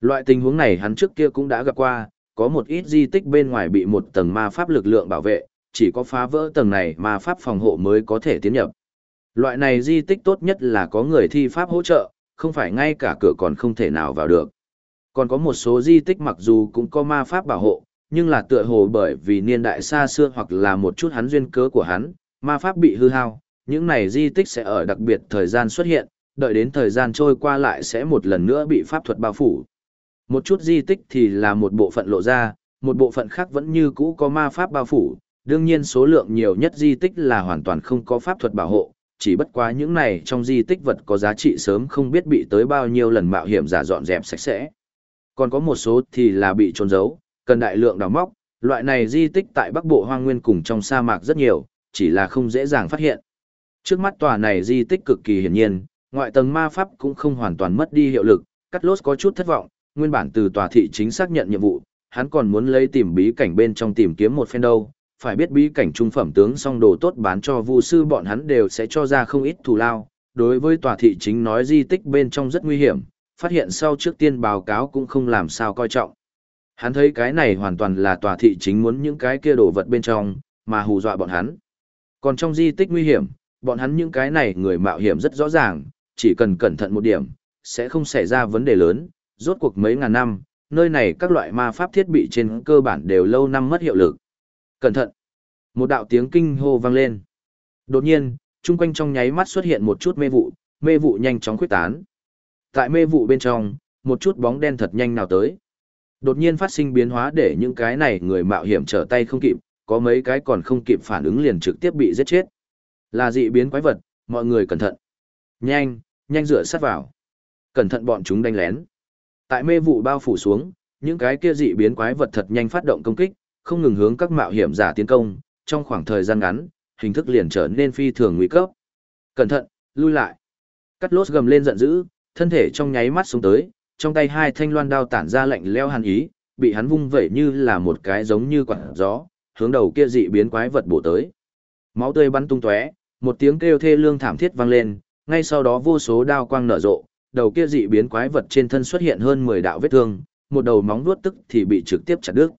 Loại tình huống này hắn trước kia cũng đã gặp qua, có một ít di tích bên ngoài bị một tầng ma pháp lực lượng bảo vệ, chỉ có phá vỡ tầng này ma pháp phòng hộ mới có thể tiến nhập. Loại này di tích tốt nhất là có người thi pháp hỗ trợ, không phải ngay cả cửa còn không thể nào vào được. Còn có một số di tích mặc dù cũng có ma pháp bảo hộ, nhưng là tựa hồ bởi vì niên đại xa xưa hoặc là một chút hắn duyên cớ của hắn, ma pháp bị hư hao, những này di tích sẽ ở đặc biệt thời gian xuất hiện, đợi đến thời gian trôi qua lại sẽ một lần nữa bị pháp thuật bao phủ. Một chút di tích thì là một bộ phận lộ ra, một bộ phận khác vẫn như cũ có ma pháp bao phủ, đương nhiên số lượng nhiều nhất di tích là hoàn toàn không có pháp thuật bảo hộ, chỉ bất quá những này trong di tích vật có giá trị sớm không biết bị tới bao nhiêu lần mạo hiểm giả dọn dẹp sạch sẽ. Còn có một số thì là bị trôn giấu, cần đại lượng đào móc, loại này di tích tại Bắc Bộ Hoang Nguyên cùng trong sa mạc rất nhiều, chỉ là không dễ dàng phát hiện. Trước mắt tòa này di tích cực kỳ hiển nhiên, ngoại tầng ma pháp cũng không hoàn toàn mất đi hiệu lực, Cắt Lốt có chút thất vọng, nguyên bản từ tòa thị chính xác nhận nhiệm vụ, hắn còn muốn lấy tìm bí cảnh bên trong tìm kiếm một phen đâu, phải biết bí cảnh trung phẩm tướng song đồ tốt bán cho vu sư bọn hắn đều sẽ cho ra không ít thù lao. Đối với tòa thị chính nói di tích bên trong rất nguy hiểm, phát hiện sau trước tiên báo cáo cũng không làm sao coi trọng. Hắn thấy cái này hoàn toàn là tòa thị chính muốn những cái kia đồ vật bên trong, mà hù dọa bọn hắn. Còn trong di tích nguy hiểm, bọn hắn những cái này người mạo hiểm rất rõ ràng, chỉ cần cẩn thận một điểm, sẽ không xảy ra vấn đề lớn, rốt cuộc mấy ngàn năm, nơi này các loại ma pháp thiết bị trên cơ bản đều lâu năm mất hiệu lực. Cẩn thận! Một đạo tiếng kinh hô vang lên. Đột nhiên, chung quanh trong nháy mắt xuất hiện một chút mê vụ, mê vụ nhanh chóng khuyết tán. Tại mê vụ bên trong, một chút bóng đen thật nhanh nào tới. Đột nhiên phát sinh biến hóa để những cái này người mạo hiểm trở tay không kịp, có mấy cái còn không kịp phản ứng liền trực tiếp bị giết chết. Là dị biến quái vật, mọi người cẩn thận. Nhanh, nhanh rửa sát vào. Cẩn thận bọn chúng đánh lén. Tại mê vụ bao phủ xuống, những cái kia dị biến quái vật thật nhanh phát động công kích, không ngừng hướng các mạo hiểm giả tiến công, trong khoảng thời gian ngắn, hình thức liền trở nên phi thường nguy cấp. Cẩn thận, lui lại. Cắt lốt gầm lên giận dữ, thân thể trong nháy mắt xuống tới, trong tay hai thanh loan đao tản ra lạnh leo hàn ý, bị hắn vung vẩy như là một cái giống như quạt gió, hướng đầu kia dị biến quái vật bổ tới. Máu tươi bắn tung tóe, một tiếng kêu thê lương thảm thiết vang lên, ngay sau đó vô số đao quang nở rộ, đầu kia dị biến quái vật trên thân xuất hiện hơn 10 đạo vết thương, một đầu móng vuốt tức thì bị trực tiếp chặt đứt.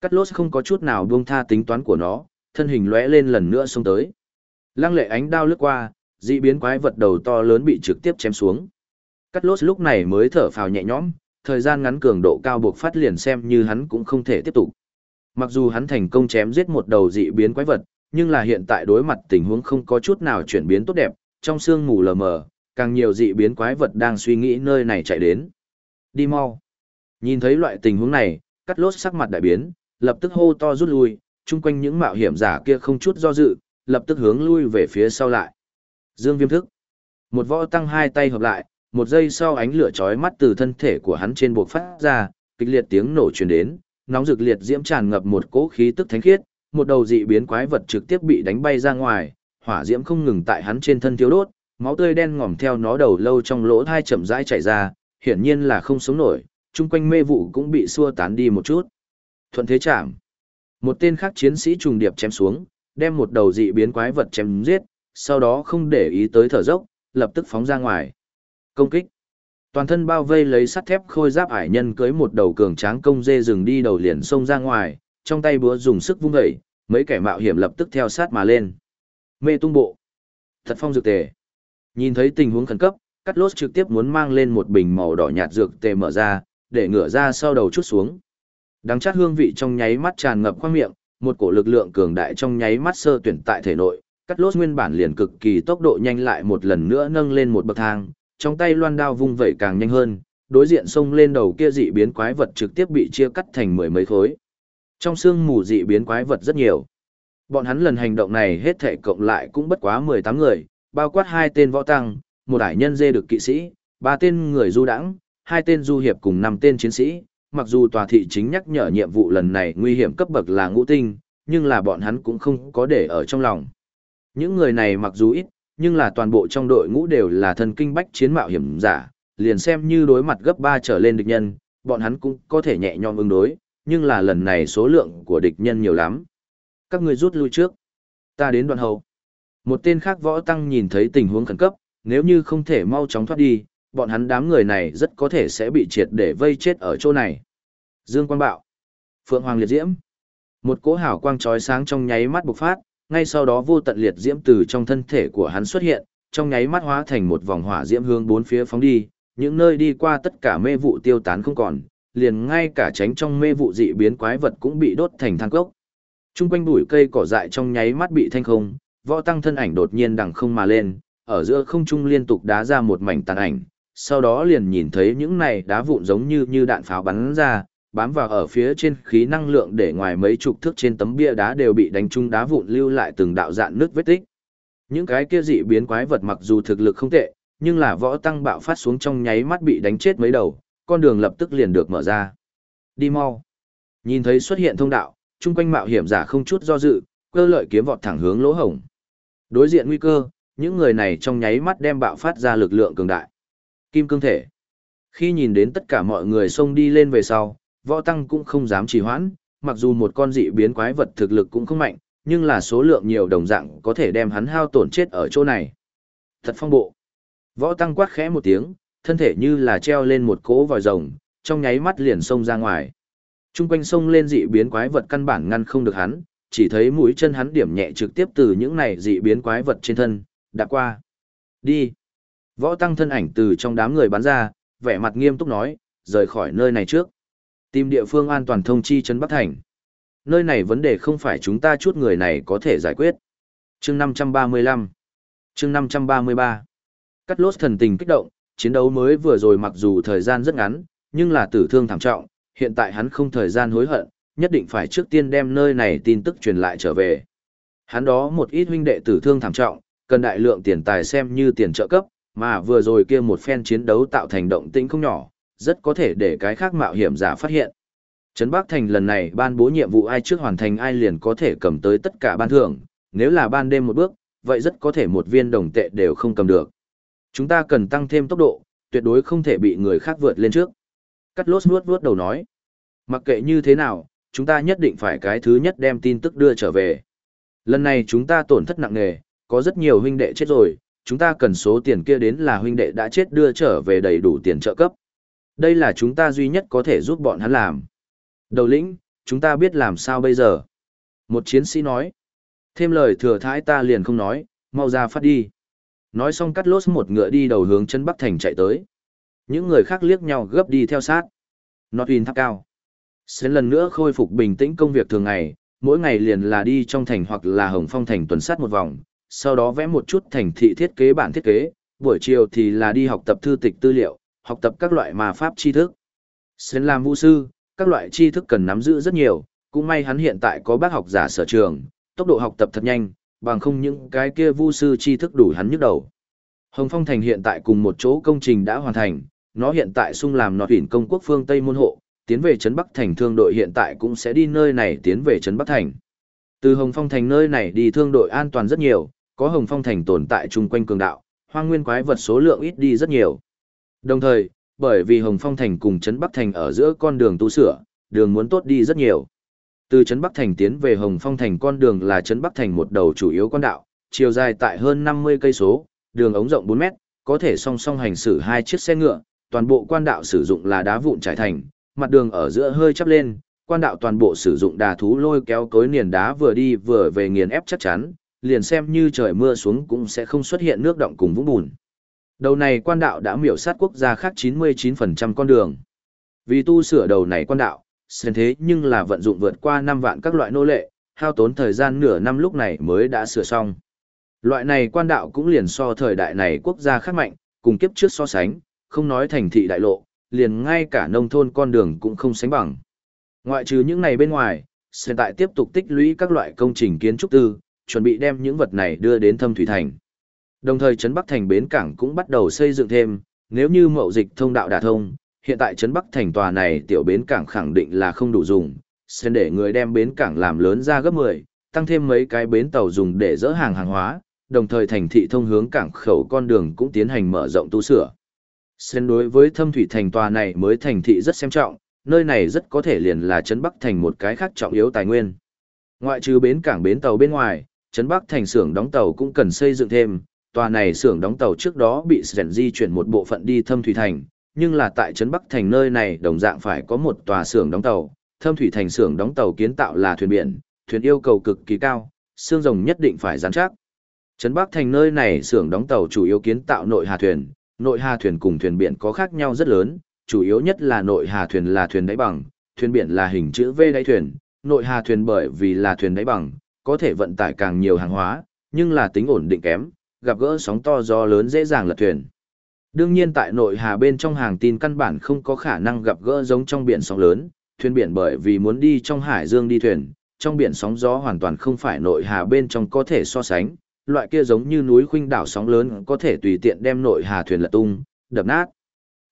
Cắt lốt không có chút nào buông tha tính toán của nó, thân hình lóe lên lần nữa xông tới. Lăng lệ ánh đao lướt qua, dị biến quái vật đầu to lớn bị trực tiếp chém xuống. Cắt lốt lúc này mới thở phào nhẹ nhõm, thời gian ngắn cường độ cao buộc phát liền xem như hắn cũng không thể tiếp tục. Mặc dù hắn thành công chém giết một đầu dị biến quái vật, nhưng là hiện tại đối mặt tình huống không có chút nào chuyển biến tốt đẹp, trong sương mù lờ mờ, càng nhiều dị biến quái vật đang suy nghĩ nơi này chạy đến. Đi mau. Nhìn thấy loại tình huống này, cắt lốt sắc mặt đại biến, lập tức hô to rút lui, chung quanh những mạo hiểm giả kia không chút do dự, lập tức hướng lui về phía sau lại. Dương viêm thức. Một võ tăng hai tay hợp lại, một giây sau ánh lửa chói mắt từ thân thể của hắn trên buộc phát ra, kịch liệt tiếng nổ truyền đến, nóng rực liệt diễm tràn ngập một cỗ khí tức thánh khiết, một đầu dị biến quái vật trực tiếp bị đánh bay ra ngoài, hỏa diễm không ngừng tại hắn trên thân thiếu đốt, máu tươi đen ngòm theo nó đầu lâu trong lỗ thai chậm rãi chảy ra, hiển nhiên là không sống nổi, chung quanh mê vụ cũng bị xua tán đi một chút. Thuận thế chạm. Một tên khác chiến sĩ trùng điệp chém xuống, đem một đầu dị biến quái vật chém giết, sau đó không để ý tới thở dốc, lập tức phóng ra ngoài. Công kích. Toàn thân bao vây lấy sắt thép khôi giáp ải nhân cưới một đầu cường tráng công dê rừng đi đầu liền xông ra ngoài, trong tay búa dùng sức vung dậy, mấy kẻ mạo hiểm lập tức theo sát mà lên. Mê tung bộ. Thật phong dược tề. Nhìn thấy tình huống khẩn cấp, Cắt Lốt trực tiếp muốn mang lên một bình màu đỏ nhạt dược tề mở ra, để ngửa ra sau đầu chút xuống. Đắng chát hương vị trong nháy mắt tràn ngập khoang miệng, một cổ lực lượng cường đại trong nháy mắt sơ tuyển tại thể nội, Cắt Lốt nguyên bản liền cực kỳ tốc độ nhanh lại một lần nữa nâng lên một bậc thang, trong tay loan đao vung vẩy càng nhanh hơn, đối diện xông lên đầu kia dị biến quái vật trực tiếp bị chia cắt thành mười mấy khối. Trong xương mù dị biến quái vật rất nhiều. Bọn hắn lần hành động này hết thể cộng lại cũng bất quá 18 người, bao quát hai tên võ tăng, một ải nhân dê được kỵ sĩ, ba tên người du đãng, hai tên du hiệp cùng năm tên chiến sĩ. Mặc dù tòa thị chính nhắc nhở nhiệm vụ lần này nguy hiểm cấp bậc là ngũ tinh, nhưng là bọn hắn cũng không có để ở trong lòng. Những người này mặc dù ít, nhưng là toàn bộ trong đội ngũ đều là thần kinh bách chiến mạo hiểm giả, liền xem như đối mặt gấp 3 trở lên địch nhân, bọn hắn cũng có thể nhẹ nhõm ứng đối, nhưng là lần này số lượng của địch nhân nhiều lắm. Các người rút lui trước. Ta đến đoạn hậu. Một tên khác võ tăng nhìn thấy tình huống khẩn cấp, nếu như không thể mau chóng thoát đi, bọn hắn đám người này rất có thể sẽ bị triệt để vây chết ở chỗ này. Dương Quang Bạo, Phượng Hoàng Liệt Diễm, một cỗ hào quang chói sáng trong nháy mắt bộc phát, ngay sau đó vô tận liệt diễm từ trong thân thể của hắn xuất hiện, trong nháy mắt hóa thành một vòng hỏa diễm hướng bốn phía phóng đi, những nơi đi qua tất cả mê vụ tiêu tán không còn, liền ngay cả tránh trong mê vụ dị biến quái vật cũng bị đốt thành than cốc. Trung quanh bụi cây cỏ dại trong nháy mắt bị thanh không, võ tăng thân ảnh đột nhiên đằng không mà lên, ở giữa không trung liên tục đá ra một mảnh tàn ảnh, sau đó liền nhìn thấy những này đá vụn giống như như đạn pháo bắn ra, bám vào ở phía trên khí năng lượng để ngoài mấy chục thước trên tấm bia đá đều bị đánh trúng đá vụn lưu lại từng đạo dạn nước vết tích. Những cái kia dị biến quái vật mặc dù thực lực không tệ, nhưng là võ tăng bạo phát xuống trong nháy mắt bị đánh chết mấy đầu, con đường lập tức liền được mở ra. Đi mau. Nhìn thấy xuất hiện thông đạo, chung quanh mạo hiểm giả không chút do dự, cơ lợi kiếm vọt thẳng hướng lỗ hổng. Đối diện nguy cơ, những người này trong nháy mắt đem bạo phát ra lực lượng cường đại. Kim cương thể. Khi nhìn đến tất cả mọi người xông đi lên về sau, võ tăng cũng không dám trì hoãn, mặc dù một con dị biến quái vật thực lực cũng không mạnh, nhưng là số lượng nhiều đồng dạng có thể đem hắn hao tổn chết ở chỗ này. Thật phong bộ. Võ tăng quát khẽ một tiếng, thân thể như là treo lên một cỗ vòi rồng, trong nháy mắt liền xông ra ngoài. Trung quanh sông lên dị biến quái vật căn bản ngăn không được hắn, chỉ thấy mũi chân hắn điểm nhẹ trực tiếp từ những này dị biến quái vật trên thân, đã qua. Đi. Võ tăng thân ảnh từ trong đám người bắn ra, vẻ mặt nghiêm túc nói, rời khỏi nơi này trước. Tìm địa phương an toàn thông chi trấn Bắc Thành. Nơi này vấn đề không phải chúng ta chút người này có thể giải quyết. chương 535. chương 533. Cắt lốt thần tình kích động, chiến đấu mới vừa rồi mặc dù thời gian rất ngắn, nhưng là tử thương thảm trọng, hiện tại hắn không thời gian hối hận, nhất định phải trước tiên đem nơi này tin tức truyền lại trở về. Hắn đó một ít huynh đệ tử thương thảm trọng, cần đại lượng tiền tài xem như tiền trợ cấp, mà vừa rồi kia một phen chiến đấu tạo thành động tĩnh không nhỏ, rất có thể để cái khác mạo hiểm giả phát hiện. Trấn Bắc Thành lần này ban bố nhiệm vụ ai trước hoàn thành ai liền có thể cầm tới tất cả ban thưởng, nếu là ban đêm một bước, vậy rất có thể một viên đồng tệ đều không cầm được. Chúng ta cần tăng thêm tốc độ, tuyệt đối không thể bị người khác vượt lên trước. Cắt lốt nuốt nuốt đầu nói. Mặc kệ như thế nào, chúng ta nhất định phải cái thứ nhất đem tin tức đưa trở về. Lần này chúng ta tổn thất nặng nề, có rất nhiều huynh đệ chết rồi, chúng ta cần số tiền kia đến là huynh đệ đã chết đưa trở về đầy đủ tiền trợ cấp. Đây là chúng ta duy nhất có thể giúp bọn hắn làm. Đầu lĩnh, chúng ta biết làm sao bây giờ. Một chiến sĩ nói. Thêm lời thừa thái ta liền không nói, mau ra phát đi. Nói xong cắt lốt một ngựa đi đầu hướng chân Bắc Thành chạy tới. Những người khác liếc nhau gấp đi theo sát. Notwin tháp cao. Sẽ lần nữa khôi phục bình tĩnh công việc thường ngày, mỗi ngày liền là đi trong thành hoặc là hồng phong thành tuần sát một vòng, sau đó vẽ một chút thành thị thiết kế bản thiết kế, buổi chiều thì là đi học tập thư tịch tư liệu, học tập các loại mà pháp tri thức. Sẽ làm vũ sư, các loại tri thức cần nắm giữ rất nhiều, cũng may hắn hiện tại có bác học giả sở trường, tốc độ học tập thật nhanh, bằng không những cái kia vu sư tri thức đủ hắn nhức đầu. Hồng Phong Thành hiện tại cùng một chỗ công trình đã hoàn thành, nó hiện tại sung làm nọt tuyển công quốc phương Tây môn hộ, tiến về Trấn Bắc Thành thương đội hiện tại cũng sẽ đi nơi này tiến về Trấn Bắc Thành. Từ Hồng Phong Thành nơi này đi thương đội an toàn rất nhiều, có Hồng Phong Thành tồn tại chung quanh cường đạo, hoang nguyên quái vật số lượng ít đi rất nhiều. Đồng thời, bởi vì Hồng Phong Thành cùng Trấn Bắc Thành ở giữa con đường tu sửa, đường muốn tốt đi rất nhiều. Từ Trấn Bắc Thành tiến về Hồng Phong Thành con đường là Trấn Bắc Thành một đầu chủ yếu con đạo, chiều dài tại hơn 50 cây số, đường ống rộng 4 mét, có thể song song hành xử hai chiếc xe ngựa, toàn bộ quan đạo sử dụng là đá vụn trải thành, mặt đường ở giữa hơi chắp lên, quan đạo toàn bộ sử dụng đà thú lôi kéo cối niền đá vừa đi vừa về nghiền ép chắc chắn, liền xem như trời mưa xuống cũng sẽ không xuất hiện nước động cùng vũng bùn. Đầu này quan đạo đã miểu sát quốc gia khác 99% con đường. Vì tu sửa đầu này quan đạo, xem thế nhưng là vận dụng vượt qua 5 vạn các loại nô lệ, hao tốn thời gian nửa năm lúc này mới đã sửa xong. Loại này quan đạo cũng liền so thời đại này quốc gia khác mạnh, cùng kiếp trước so sánh, không nói thành thị đại lộ, liền ngay cả nông thôn con đường cũng không sánh bằng. Ngoại trừ những này bên ngoài, hiện tại tiếp tục tích lũy các loại công trình kiến trúc tư, chuẩn bị đem những vật này đưa đến thâm thủy thành. Đồng thời Trấn Bắc Thành bến cảng cũng bắt đầu xây dựng thêm, nếu như mậu dịch thông đạo đả thông, hiện tại Trấn Bắc Thành tòa này tiểu bến cảng khẳng định là không đủ dùng, sẽ để người đem bến cảng làm lớn ra gấp 10, tăng thêm mấy cái bến tàu dùng để dỡ hàng hàng hóa, đồng thời thành thị thông hướng cảng khẩu con đường cũng tiến hành mở rộng tu sửa. Sen đối với thâm thủy thành tòa này mới thành thị rất xem trọng, nơi này rất có thể liền là Trấn Bắc Thành một cái khác trọng yếu tài nguyên. Ngoại trừ bến cảng bến tàu bên ngoài, Trấn Bắc Thành xưởng đóng tàu cũng cần xây dựng thêm, tòa này xưởng đóng tàu trước đó bị Sren di chuyển một bộ phận đi Thâm Thủy Thành, nhưng là tại Trấn Bắc Thành nơi này đồng dạng phải có một tòa xưởng đóng tàu. Thâm Thủy Thành xưởng đóng tàu kiến tạo là thuyền biển, thuyền yêu cầu cực kỳ cao, xương rồng nhất định phải rắn chắc. Trấn Bắc Thành nơi này xưởng đóng tàu chủ yếu kiến tạo nội hà thuyền, nội hà thuyền cùng thuyền biển có khác nhau rất lớn, chủ yếu nhất là nội hà thuyền là thuyền đáy bằng, thuyền biển là hình chữ V đáy thuyền, nội hà thuyền bởi vì là thuyền đáy bằng, có thể vận tải càng nhiều hàng hóa, nhưng là tính ổn định kém, gặp gỡ sóng to gió lớn dễ dàng lật thuyền. Đương nhiên tại nội hà bên trong hàng tin căn bản không có khả năng gặp gỡ giống trong biển sóng lớn, thuyền biển bởi vì muốn đi trong hải dương đi thuyền, trong biển sóng gió hoàn toàn không phải nội hà bên trong có thể so sánh, loại kia giống như núi khuynh đảo sóng lớn có thể tùy tiện đem nội hà thuyền lật tung, đập nát.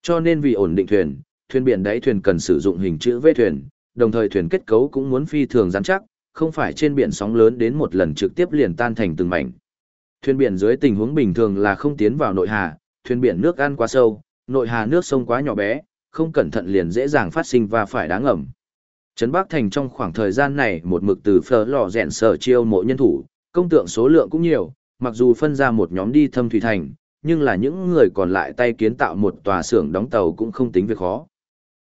Cho nên vì ổn định thuyền, thuyền biển đáy thuyền cần sử dụng hình chữ V thuyền, đồng thời thuyền kết cấu cũng muốn phi thường rắn chắc, không phải trên biển sóng lớn đến một lần trực tiếp liền tan thành từng mảnh. Thuyền biển dưới tình huống bình thường là không tiến vào nội hà, thuyền biển nước ăn quá sâu, nội hà nước sông quá nhỏ bé, không cẩn thận liền dễ dàng phát sinh và phải đáng ngầm. Trấn Bắc Thành trong khoảng thời gian này một mực từ phở lò rèn sở chiêu mộ nhân thủ, công tượng số lượng cũng nhiều, mặc dù phân ra một nhóm đi thâm thủy thành, nhưng là những người còn lại tay kiến tạo một tòa xưởng đóng tàu cũng không tính việc khó.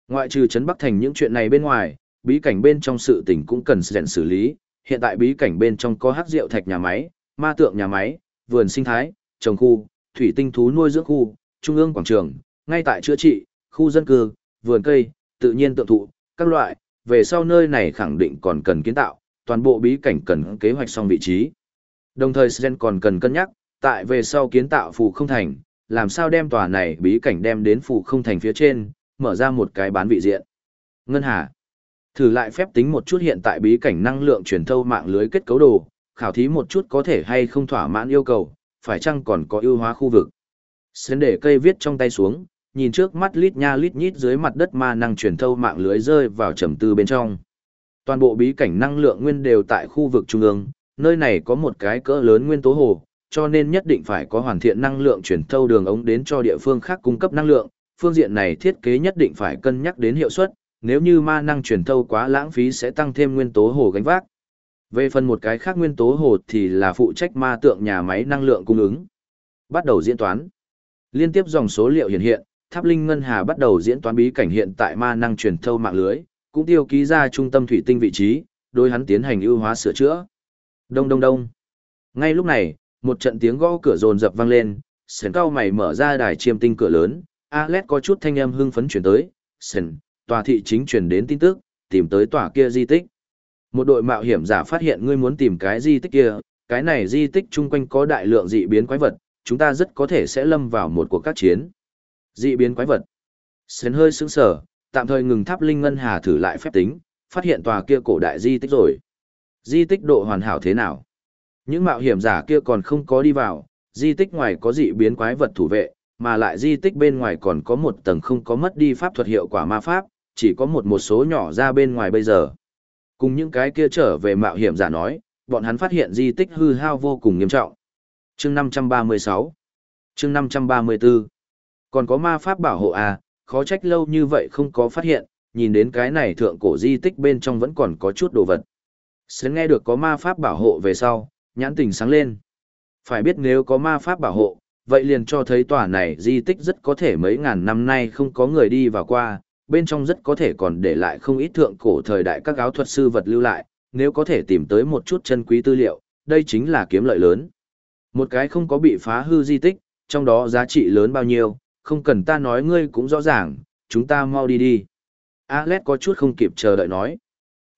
Ngoại trừ Trấn Bắc Thành những chuyện này bên ngoài, bí cảnh bên trong sự tình cũng cần dẹn xử lý, hiện tại bí cảnh bên trong có hắc rượu thạch nhà máy, ma tượng nhà máy, vườn sinh thái, trồng khu, thủy tinh thú nuôi dưỡng khu, trung ương quảng trường, ngay tại chữa trị, khu dân cư, vườn cây, tự nhiên tượng thụ, các loại, về sau nơi này khẳng định còn cần kiến tạo, toàn bộ bí cảnh cần kế hoạch xong vị trí. Đồng thời Sren còn cần cân nhắc, tại về sau kiến tạo phù không thành, làm sao đem tòa này bí cảnh đem đến phù không thành phía trên, mở ra một cái bán vị diện. Ngân Hà Thử lại phép tính một chút hiện tại bí cảnh năng lượng truyền thâu mạng lưới kết cấu đồ, khảo thí một chút có thể hay không thỏa mãn yêu cầu, phải chăng còn có ưu hóa khu vực. Sến để cây viết trong tay xuống, nhìn trước mắt lít nha lít nhít dưới mặt đất ma năng truyền thâu mạng lưới rơi vào trầm tư bên trong. Toàn bộ bí cảnh năng lượng nguyên đều tại khu vực trung ương, nơi này có một cái cỡ lớn nguyên tố hồ, cho nên nhất định phải có hoàn thiện năng lượng chuyển thâu đường ống đến cho địa phương khác cung cấp năng lượng. Phương diện này thiết kế nhất định phải cân nhắc đến hiệu suất, nếu như ma năng chuyển thâu quá lãng phí sẽ tăng thêm nguyên tố hồ gánh vác. Về phần một cái khác nguyên tố hồ thì là phụ trách ma tượng nhà máy năng lượng cung ứng. Bắt đầu diễn toán. Liên tiếp dòng số liệu hiện hiện, Tháp Linh Ngân Hà bắt đầu diễn toán bí cảnh hiện tại ma năng truyền thâu mạng lưới, cũng tiêu ký ra trung tâm thủy tinh vị trí, đối hắn tiến hành ưu hóa sửa chữa. Đông đông đông. Ngay lúc này, một trận tiếng gõ cửa rồn rập vang lên, sến cao mày mở ra đài chiêm tinh cửa lớn, Alex có chút thanh âm hưng phấn chuyển tới, sến, tòa thị chính truyền đến tin tức, tìm tới tòa kia di tích. Một đội mạo hiểm giả phát hiện ngươi muốn tìm cái di tích kia, cái này di tích chung quanh có đại lượng dị biến quái vật, chúng ta rất có thể sẽ lâm vào một cuộc các chiến. Dị biến quái vật. Sến hơi sững sờ, tạm thời ngừng tháp linh ngân hà thử lại phép tính, phát hiện tòa kia cổ đại di tích rồi. Di tích độ hoàn hảo thế nào? Những mạo hiểm giả kia còn không có đi vào, di tích ngoài có dị biến quái vật thủ vệ, mà lại di tích bên ngoài còn có một tầng không có mất đi pháp thuật hiệu quả ma pháp, chỉ có một một số nhỏ ra bên ngoài bây giờ. Cùng những cái kia trở về mạo hiểm giả nói, bọn hắn phát hiện di tích hư hao vô cùng nghiêm trọng. Chương 536 Chương 534 Còn có ma pháp bảo hộ à, khó trách lâu như vậy không có phát hiện, nhìn đến cái này thượng cổ di tích bên trong vẫn còn có chút đồ vật. Sẽ nghe được có ma pháp bảo hộ về sau, nhãn tình sáng lên. Phải biết nếu có ma pháp bảo hộ, vậy liền cho thấy tòa này di tích rất có thể mấy ngàn năm nay không có người đi vào qua, bên trong rất có thể còn để lại không ít thượng cổ thời đại các áo thuật sư vật lưu lại, nếu có thể tìm tới một chút chân quý tư liệu, đây chính là kiếm lợi lớn. Một cái không có bị phá hư di tích, trong đó giá trị lớn bao nhiêu, không cần ta nói ngươi cũng rõ ràng, chúng ta mau đi đi. Alex có chút không kịp chờ đợi nói.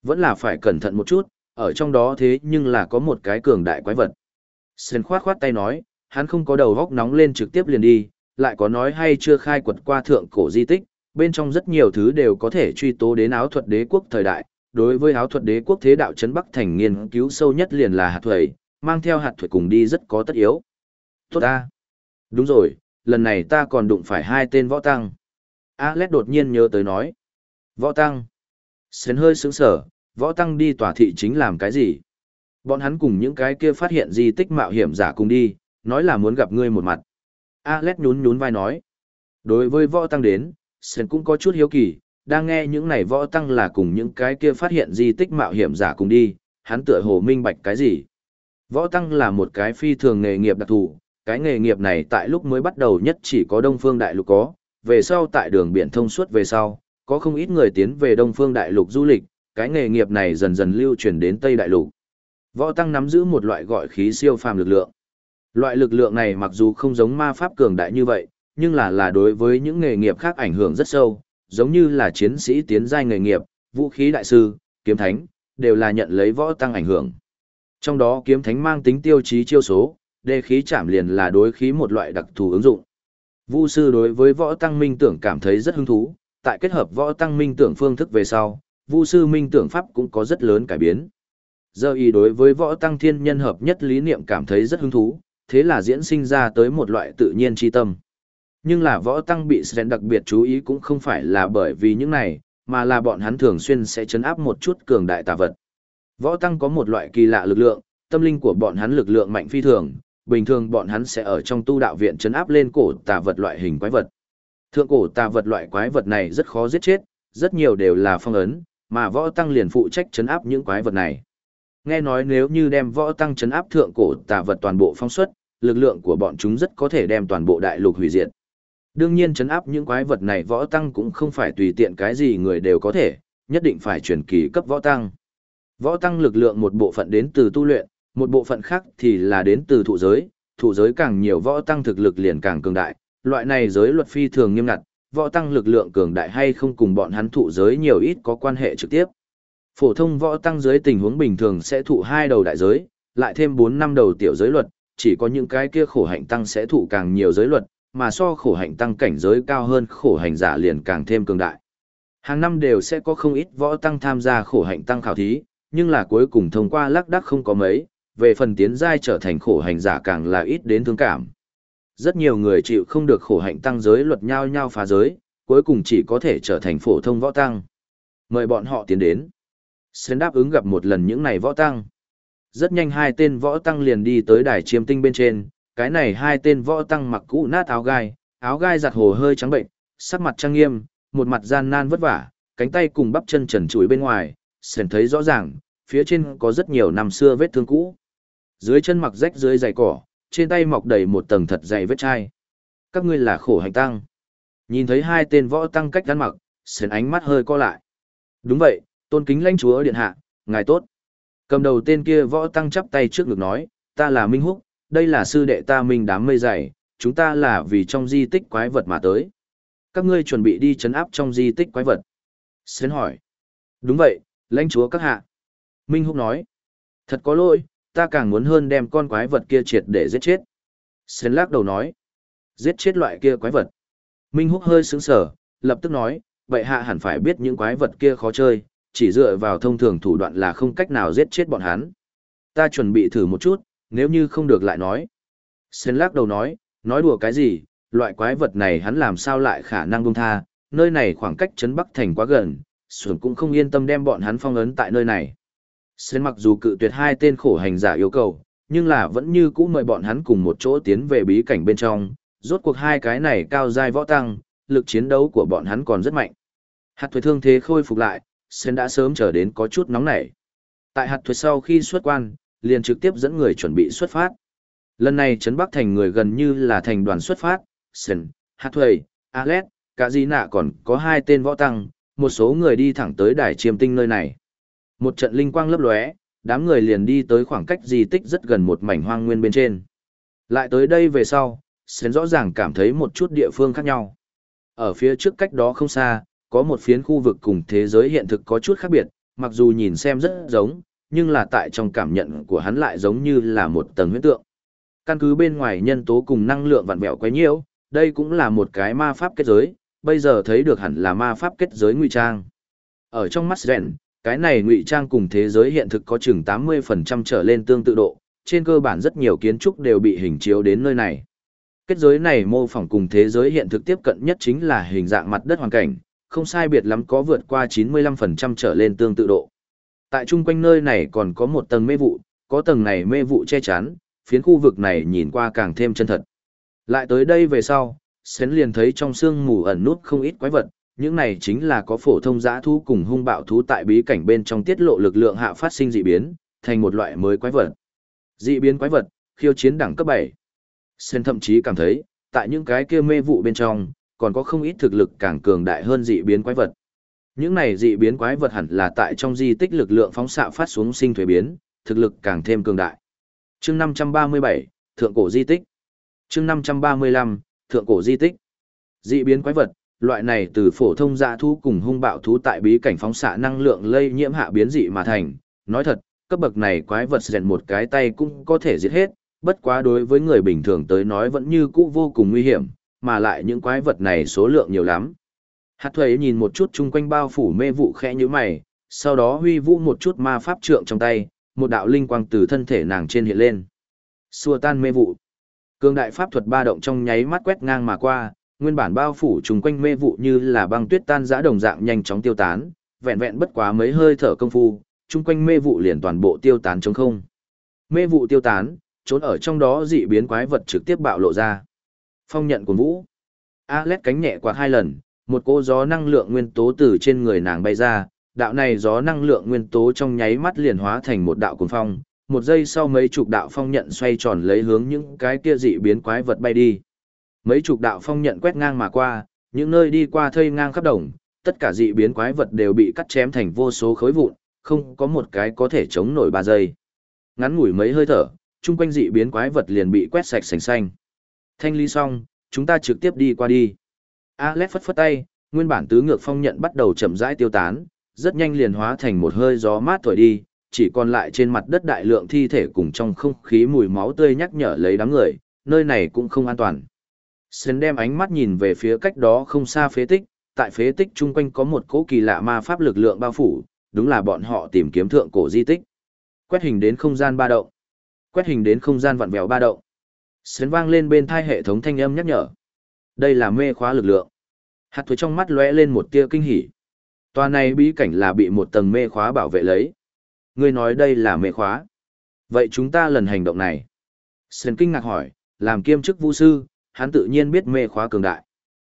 Vẫn là phải cẩn thận một chút, ở trong đó thế nhưng là có một cái cường đại quái vật. Sơn khoát khoát tay nói, hắn không có đầu góc nóng lên trực tiếp liền đi, lại có nói hay chưa khai quật qua thượng cổ di tích, bên trong rất nhiều thứ đều có thể truy tố đến áo thuật đế quốc thời đại. Đối với áo thuật đế quốc thế đạo trấn Bắc thành nghiên cứu sâu nhất liền là hạt thuẩy, mang theo hạt thuẩy cùng đi rất có tất yếu. Tốt ta. Đúng rồi, lần này ta còn đụng phải hai tên võ tăng. Alex đột nhiên nhớ tới nói. Võ tăng. Sến hơi sững sở, võ tăng đi tòa thị chính làm cái gì? Bọn hắn cùng những cái kia phát hiện di tích mạo hiểm giả cùng đi, nói là muốn gặp ngươi một mặt. Alex nhún nhún vai nói. Đối với võ tăng đến, Sơn cũng có chút hiếu kỳ, đang nghe những này võ tăng là cùng những cái kia phát hiện di tích mạo hiểm giả cùng đi, hắn tựa hồ minh bạch cái gì. Võ tăng là một cái phi thường nghề nghiệp đặc thù, cái nghề nghiệp này tại lúc mới bắt đầu nhất chỉ có Đông Phương Đại Lục có, về sau tại đường biển thông suốt về sau, có không ít người tiến về Đông Phương Đại Lục du lịch, cái nghề nghiệp này dần dần lưu truyền đến Tây Đại Lục. Võ Tăng nắm giữ một loại gọi khí siêu phàm lực lượng. Loại lực lượng này mặc dù không giống ma pháp cường đại như vậy, nhưng là là đối với những nghề nghiệp khác ảnh hưởng rất sâu, giống như là chiến sĩ tiến giai nghề nghiệp, vũ khí đại sư, kiếm thánh, đều là nhận lấy võ tăng ảnh hưởng. Trong đó kiếm thánh mang tính tiêu chí chiêu số, đề khí chạm liền là đối khí một loại đặc thù ứng dụng. Vu sư đối với võ tăng minh tưởng cảm thấy rất hứng thú, tại kết hợp võ tăng minh tưởng phương thức về sau, Vu sư minh tưởng pháp cũng có rất lớn cải biến. Giờ y đối với võ tăng thiên nhân hợp nhất lý niệm cảm thấy rất hứng thú, thế là diễn sinh ra tới một loại tự nhiên chi tâm. Nhưng là võ tăng bị Sren đặc biệt chú ý cũng không phải là bởi vì những này, mà là bọn hắn thường xuyên sẽ chấn áp một chút cường đại tà vật. Võ tăng có một loại kỳ lạ lực lượng, tâm linh của bọn hắn lực lượng mạnh phi thường, bình thường bọn hắn sẽ ở trong tu đạo viện chấn áp lên cổ tà vật loại hình quái vật. Thượng cổ tà vật loại quái vật này rất khó giết chết, rất nhiều đều là phong ấn, mà võ tăng liền phụ trách chấn áp những quái vật này. Nghe nói nếu như đem võ tăng chấn áp thượng cổ tà vật toàn bộ phong xuất, lực lượng của bọn chúng rất có thể đem toàn bộ đại lục hủy diệt. Đương nhiên chấn áp những quái vật này võ tăng cũng không phải tùy tiện cái gì người đều có thể, nhất định phải truyền kỳ cấp võ tăng. Võ tăng lực lượng một bộ phận đến từ tu luyện, một bộ phận khác thì là đến từ thụ giới, thụ giới càng nhiều võ tăng thực lực liền càng cường đại, loại này giới luật phi thường nghiêm ngặt, võ tăng lực lượng cường đại hay không cùng bọn hắn thụ giới nhiều ít có quan hệ trực tiếp. Phổ thông võ tăng giới tình huống bình thường sẽ thụ hai đầu đại giới, lại thêm 4 năm đầu tiểu giới luật, chỉ có những cái kia khổ hạnh tăng sẽ thụ càng nhiều giới luật, mà so khổ hạnh tăng cảnh giới cao hơn khổ hành giả liền càng thêm cường đại. Hàng năm đều sẽ có không ít võ tăng tham gia khổ hạnh tăng khảo thí, nhưng là cuối cùng thông qua lắc đắc không có mấy, về phần tiến giai trở thành khổ hành giả càng là ít đến thương cảm. Rất nhiều người chịu không được khổ hạnh tăng giới luật nhau nhau phá giới, cuối cùng chỉ có thể trở thành phổ thông võ tăng. Mời bọn họ tiến đến. Sến đáp ứng gặp một lần những này võ tăng. Rất nhanh hai tên võ tăng liền đi tới đài chiêm tinh bên trên, cái này hai tên võ tăng mặc cũ nát áo gai, áo gai giặt hồ hơi trắng bệnh, sắc mặt trang nghiêm, một mặt gian nan vất vả, cánh tay cùng bắp chân trần trụi bên ngoài, sền thấy rõ ràng, phía trên có rất nhiều năm xưa vết thương cũ. Dưới chân mặc rách dưới giày cỏ, trên tay mọc đầy một tầng thật dày vết chai. Các ngươi là khổ hành tăng. Nhìn thấy hai tên võ tăng cách gắn mặc, sến ánh mắt hơi co lại. Đúng vậy, tôn kính lãnh chúa điện hạ, ngài tốt. Cầm đầu tên kia võ tăng chắp tay trước ngực nói, ta là Minh Húc, đây là sư đệ ta Minh đám mây dày, chúng ta là vì trong di tích quái vật mà tới. Các ngươi chuẩn bị đi chấn áp trong di tích quái vật. Sến hỏi. Đúng vậy, lãnh chúa các hạ. Minh Húc nói. Thật có lỗi, ta càng muốn hơn đem con quái vật kia triệt để giết chết. Sến lắc đầu nói. Giết chết loại kia quái vật. Minh Húc hơi sững sờ, lập tức nói, vậy hạ hẳn phải biết những quái vật kia khó chơi, chỉ dựa vào thông thường thủ đoạn là không cách nào giết chết bọn hắn. Ta chuẩn bị thử một chút, nếu như không được lại nói. Sến lắc đầu nói, nói đùa cái gì, loại quái vật này hắn làm sao lại khả năng buông tha, nơi này khoảng cách trấn Bắc Thành quá gần, Xuân cũng không yên tâm đem bọn hắn phong ấn tại nơi này. Sơn mặc dù cự tuyệt hai tên khổ hành giả yêu cầu, nhưng là vẫn như cũ mời bọn hắn cùng một chỗ tiến về bí cảnh bên trong, rốt cuộc hai cái này cao giai võ tăng, lực chiến đấu của bọn hắn còn rất mạnh. Hạt thuế thương thế khôi phục lại, Sơn đã sớm chờ đến có chút nóng nảy. Tại hạt thuế sau khi xuất quan, liền trực tiếp dẫn người chuẩn bị xuất phát. Lần này Trấn Bắc thành người gần như là thành đoàn xuất phát, Sơn, hạt thuế, Alex, cả gì nạ còn có hai tên võ tăng, một số người đi thẳng tới đài chiêm tinh nơi này. Một trận linh quang lấp lóe, đám người liền đi tới khoảng cách di tích rất gần một mảnh hoang nguyên bên trên. Lại tới đây về sau, Sến rõ ràng cảm thấy một chút địa phương khác nhau. Ở phía trước cách đó không xa, có một phiến khu vực cùng thế giới hiện thực có chút khác biệt, mặc dù nhìn xem rất giống, nhưng là tại trong cảm nhận của hắn lại giống như là một tầng huyễn tượng. Căn cứ bên ngoài nhân tố cùng năng lượng vặn vẹo quấy nhiễu, đây cũng là một cái ma pháp kết giới, bây giờ thấy được hẳn là ma pháp kết giới ngụy trang. Ở trong mắt Sến, cái này ngụy trang cùng thế giới hiện thực có chừng 80% trở lên tương tự độ, trên cơ bản rất nhiều kiến trúc đều bị hình chiếu đến nơi này. Kết giới này mô phỏng cùng thế giới hiện thực tiếp cận nhất chính là hình dạng mặt đất hoàn cảnh, không sai biệt lắm có vượt qua 95% trở lên tương tự độ. Tại chung quanh nơi này còn có một tầng mê vụ, có tầng này mê vụ che chắn, phiến khu vực này nhìn qua càng thêm chân thật. Lại tới đây về sau, Sến liền thấy trong sương mù ẩn nút không ít quái vật, những này chính là có phổ thông giã thú cùng hung bạo thú tại bí cảnh bên trong tiết lộ lực lượng hạ phát sinh dị biến, thành một loại mới quái vật. Dị biến quái vật, khiêu chiến đẳng cấp 7. Sen thậm chí cảm thấy, tại những cái kia mê vụ bên trong, còn có không ít thực lực càng cường đại hơn dị biến quái vật. Những này dị biến quái vật hẳn là tại trong di tích lực lượng phóng xạ phát xuống sinh thuế biến, thực lực càng thêm cường đại. Chương 537, Thượng cổ di tích. Chương 535, Thượng cổ di tích. Dị biến quái vật, loại này từ phổ thông dã thú cùng hung bạo thú tại bí cảnh phóng xạ năng lượng lây nhiễm hạ biến dị mà thành. Nói thật, cấp bậc này quái vật rèn một cái tay cũng có thể giết hết, bất quá đối với người bình thường tới nói vẫn như cũ vô cùng nguy hiểm, mà lại những quái vật này số lượng nhiều lắm. Hạt thuế nhìn một chút chung quanh bao phủ mê vụ khẽ như mày, sau đó huy vũ một chút ma pháp trượng trong tay, một đạo linh quang từ thân thể nàng trên hiện lên. Xua tan mê vụ. Cương đại pháp thuật ba động trong nháy mắt quét ngang mà qua, nguyên bản bao phủ chung quanh mê vụ như là băng tuyết tan rã đồng dạng nhanh chóng tiêu tán, vẹn vẹn bất quá mấy hơi thở công phu, chung quanh mê vụ liền toàn bộ tiêu tán trống không. Mê vụ tiêu tán, trốn ở trong đó dị biến quái vật trực tiếp bạo lộ ra. Phong nhận của vũ. Alet cánh nhẹ quạt hai lần, một cỗ gió năng lượng nguyên tố từ trên người nàng bay ra, đạo này gió năng lượng nguyên tố trong nháy mắt liền hóa thành một đạo cuồng phong, một giây sau mấy chục đạo phong nhận xoay tròn lấy hướng những cái kia dị biến quái vật bay đi. Mấy chục đạo phong nhận quét ngang mà qua, những nơi đi qua thây ngang khắp đồng, tất cả dị biến quái vật đều bị cắt chém thành vô số khối vụn, không có một cái có thể chống nổi ba giây. Ngắn ngủi mấy hơi thở, chung quanh dị biến quái vật liền bị quét sạch sành xanh. Thanh lý xong, chúng ta trực tiếp đi qua đi. Alex phất phất tay, nguyên bản tứ ngược phong nhận bắt đầu chậm rãi tiêu tán, rất nhanh liền hóa thành một hơi gió mát thổi đi, chỉ còn lại trên mặt đất đại lượng thi thể cùng trong không khí mùi máu tươi nhắc nhở lấy đám người, nơi này cũng không an toàn. Sến đem ánh mắt nhìn về phía cách đó không xa phế tích, tại phế tích chung quanh có một cỗ kỳ lạ ma pháp lực lượng bao phủ, đúng là bọn họ tìm kiếm thượng cổ di tích. Quét hình đến không gian ba động. Quét hình đến không gian vặn vẹo ba động. Sến vang lên bên thai hệ thống thanh âm nhắc nhở. Đây là mê khóa lực lượng. Hạt thuế trong mắt lóe lên một tia kinh hỉ. Tòa này bí cảnh là bị một tầng mê khóa bảo vệ lấy. Ngươi nói đây là mê khóa. Vậy chúng ta lần hành động này. Sến kinh ngạc hỏi, làm kiêm chức vu sư, hắn tự nhiên biết mê khóa cường đại.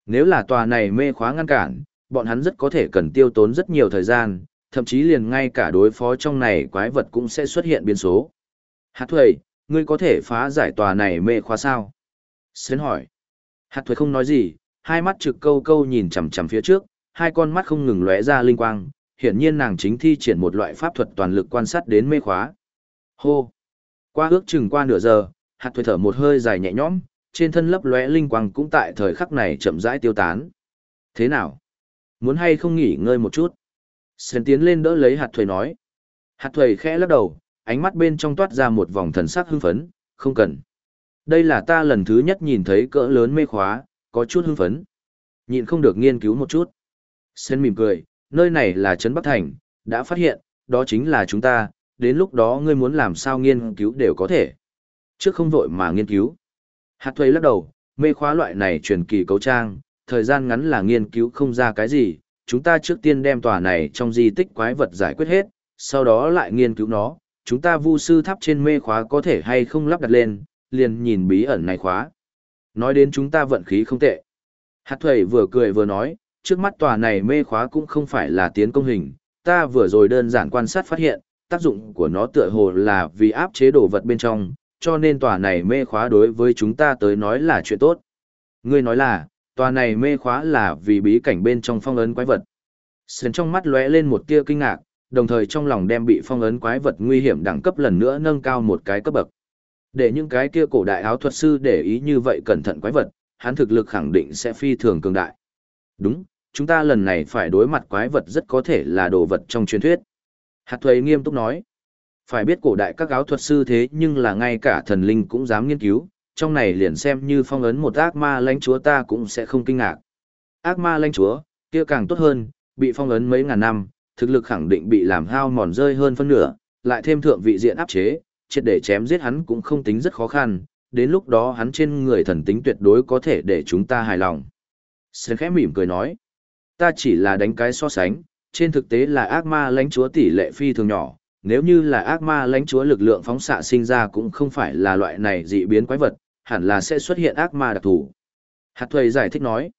Nếu là tòa này mê khóa ngăn cản, bọn hắn rất có thể cần tiêu tốn rất nhiều thời gian, thậm chí liền ngay cả đối phó trong này quái vật cũng sẽ xuất hiện biến số. Hạt thuầy, ngươi có thể phá giải tòa này mê khóa sao? Xến hỏi. Hạt thuầy không nói gì, hai mắt trực câu câu nhìn chằm chằm phía trước, hai con mắt không ngừng lóe ra linh quang, hiển nhiên nàng chính thi triển một loại pháp thuật toàn lực quan sát đến mê khóa. Hô! Qua ước chừng qua nửa giờ, hạt thuầy thở một hơi dài nhẹ nhõm, trên thân lấp lóe linh quang cũng tại thời khắc này chậm rãi tiêu tán. Thế nào? Muốn hay không nghỉ ngơi một chút? Sơn tiến lên đỡ lấy hạt thuầy nói. Hạt thuầy khẽ lắc đầu, ánh mắt bên trong toát ra một vòng thần sắc hưng phấn, không cần. Đây là ta lần thứ nhất nhìn thấy cỡ lớn mê khóa, có chút hưng phấn. Nhìn không được nghiên cứu một chút. Sơn mỉm cười, nơi này là Trấn Bắc Thành, đã phát hiện, đó chính là chúng ta, đến lúc đó ngươi muốn làm sao nghiên cứu đều có thể. Trước không vội mà nghiên cứu. Hạt thuê lắc đầu, mê khóa loại này truyền kỳ cấu trang, thời gian ngắn là nghiên cứu không ra cái gì, chúng ta trước tiên đem tòa này trong di tích quái vật giải quyết hết, sau đó lại nghiên cứu nó, chúng ta vu sư tháp trên mê khóa có thể hay không lắp đặt lên, liền nhìn bí ẩn này khóa. Nói đến chúng ta vận khí không tệ. Hạt thuầy vừa cười vừa nói, trước mắt tòa này mê khóa cũng không phải là tiến công hình, ta vừa rồi đơn giản quan sát phát hiện, tác dụng của nó tựa hồ là vì áp chế đồ vật bên trong, cho nên tòa này mê khóa đối với chúng ta tới nói là chuyện tốt. Ngươi nói là, tòa này mê khóa là vì bí cảnh bên trong phong ấn quái vật. Sơn trong mắt lóe lên một tia kinh ngạc, đồng thời trong lòng đem bị phong ấn quái vật nguy hiểm đẳng cấp lần nữa nâng cao một cái cấp bậc. Để những cái kia cổ đại áo thuật sư để ý như vậy cẩn thận quái vật, hắn thực lực khẳng định sẽ phi thường cường đại. Đúng, chúng ta lần này phải đối mặt quái vật rất có thể là đồ vật trong truyền thuyết. Hạt thuế nghiêm túc nói. Phải biết cổ đại các áo thuật sư thế nhưng là ngay cả thần linh cũng dám nghiên cứu, trong này liền xem như phong ấn một ác ma lãnh chúa ta cũng sẽ không kinh ngạc. Ác ma lãnh chúa, kia càng tốt hơn, bị phong ấn mấy ngàn năm, thực lực khẳng định bị làm hao mòn rơi hơn phân nửa, lại thêm thượng vị diện áp chế, triệt để chém giết hắn cũng không tính rất khó khăn, đến lúc đó hắn trên người thần tính tuyệt đối có thể để chúng ta hài lòng. Sơn khẽ mỉm cười nói, ta chỉ là đánh cái so sánh, trên thực tế là ác ma lãnh chúa tỷ lệ phi thường nhỏ, nếu như là ác ma lãnh chúa lực lượng phóng xạ sinh ra cũng không phải là loại này dị biến quái vật, hẳn là sẽ xuất hiện ác ma đặc thù. Hạt thuầy giải thích nói,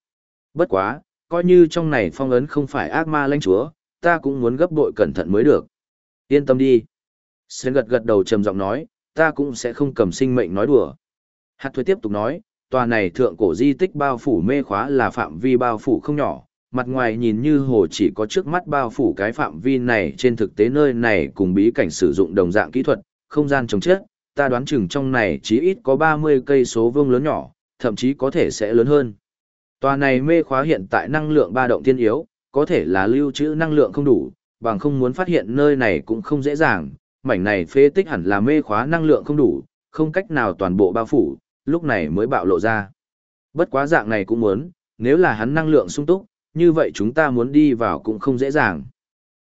bất quá, coi như trong này phong ấn không phải ác ma lãnh chúa, ta cũng muốn gấp bội cẩn thận mới được. Yên tâm đi. Sơn gật gật đầu trầm giọng nói, ta cũng sẽ không cầm sinh mệnh nói đùa. Hạt thuế tiếp tục nói, tòa này thượng cổ di tích bao phủ mê khóa là phạm vi bao phủ không nhỏ, mặt ngoài nhìn như hồ chỉ có trước mắt bao phủ cái phạm vi này trên thực tế nơi này cùng bí cảnh sử dụng đồng dạng kỹ thuật, không gian trồng chết, ta đoán chừng trong này chí ít có 30 cây số vuông lớn nhỏ, thậm chí có thể sẽ lớn hơn. Tòa này mê khóa hiện tại năng lượng ba động thiên yếu, có thể là lưu trữ năng lượng không đủ, bằng không muốn phát hiện nơi này cũng không dễ dàng, mảnh này phế tích hẳn là mê khóa năng lượng không đủ, không cách nào toàn bộ bao phủ, lúc này mới bạo lộ ra. Bất quá dạng này cũng muốn, nếu là hắn năng lượng sung túc, như vậy chúng ta muốn đi vào cũng không dễ dàng.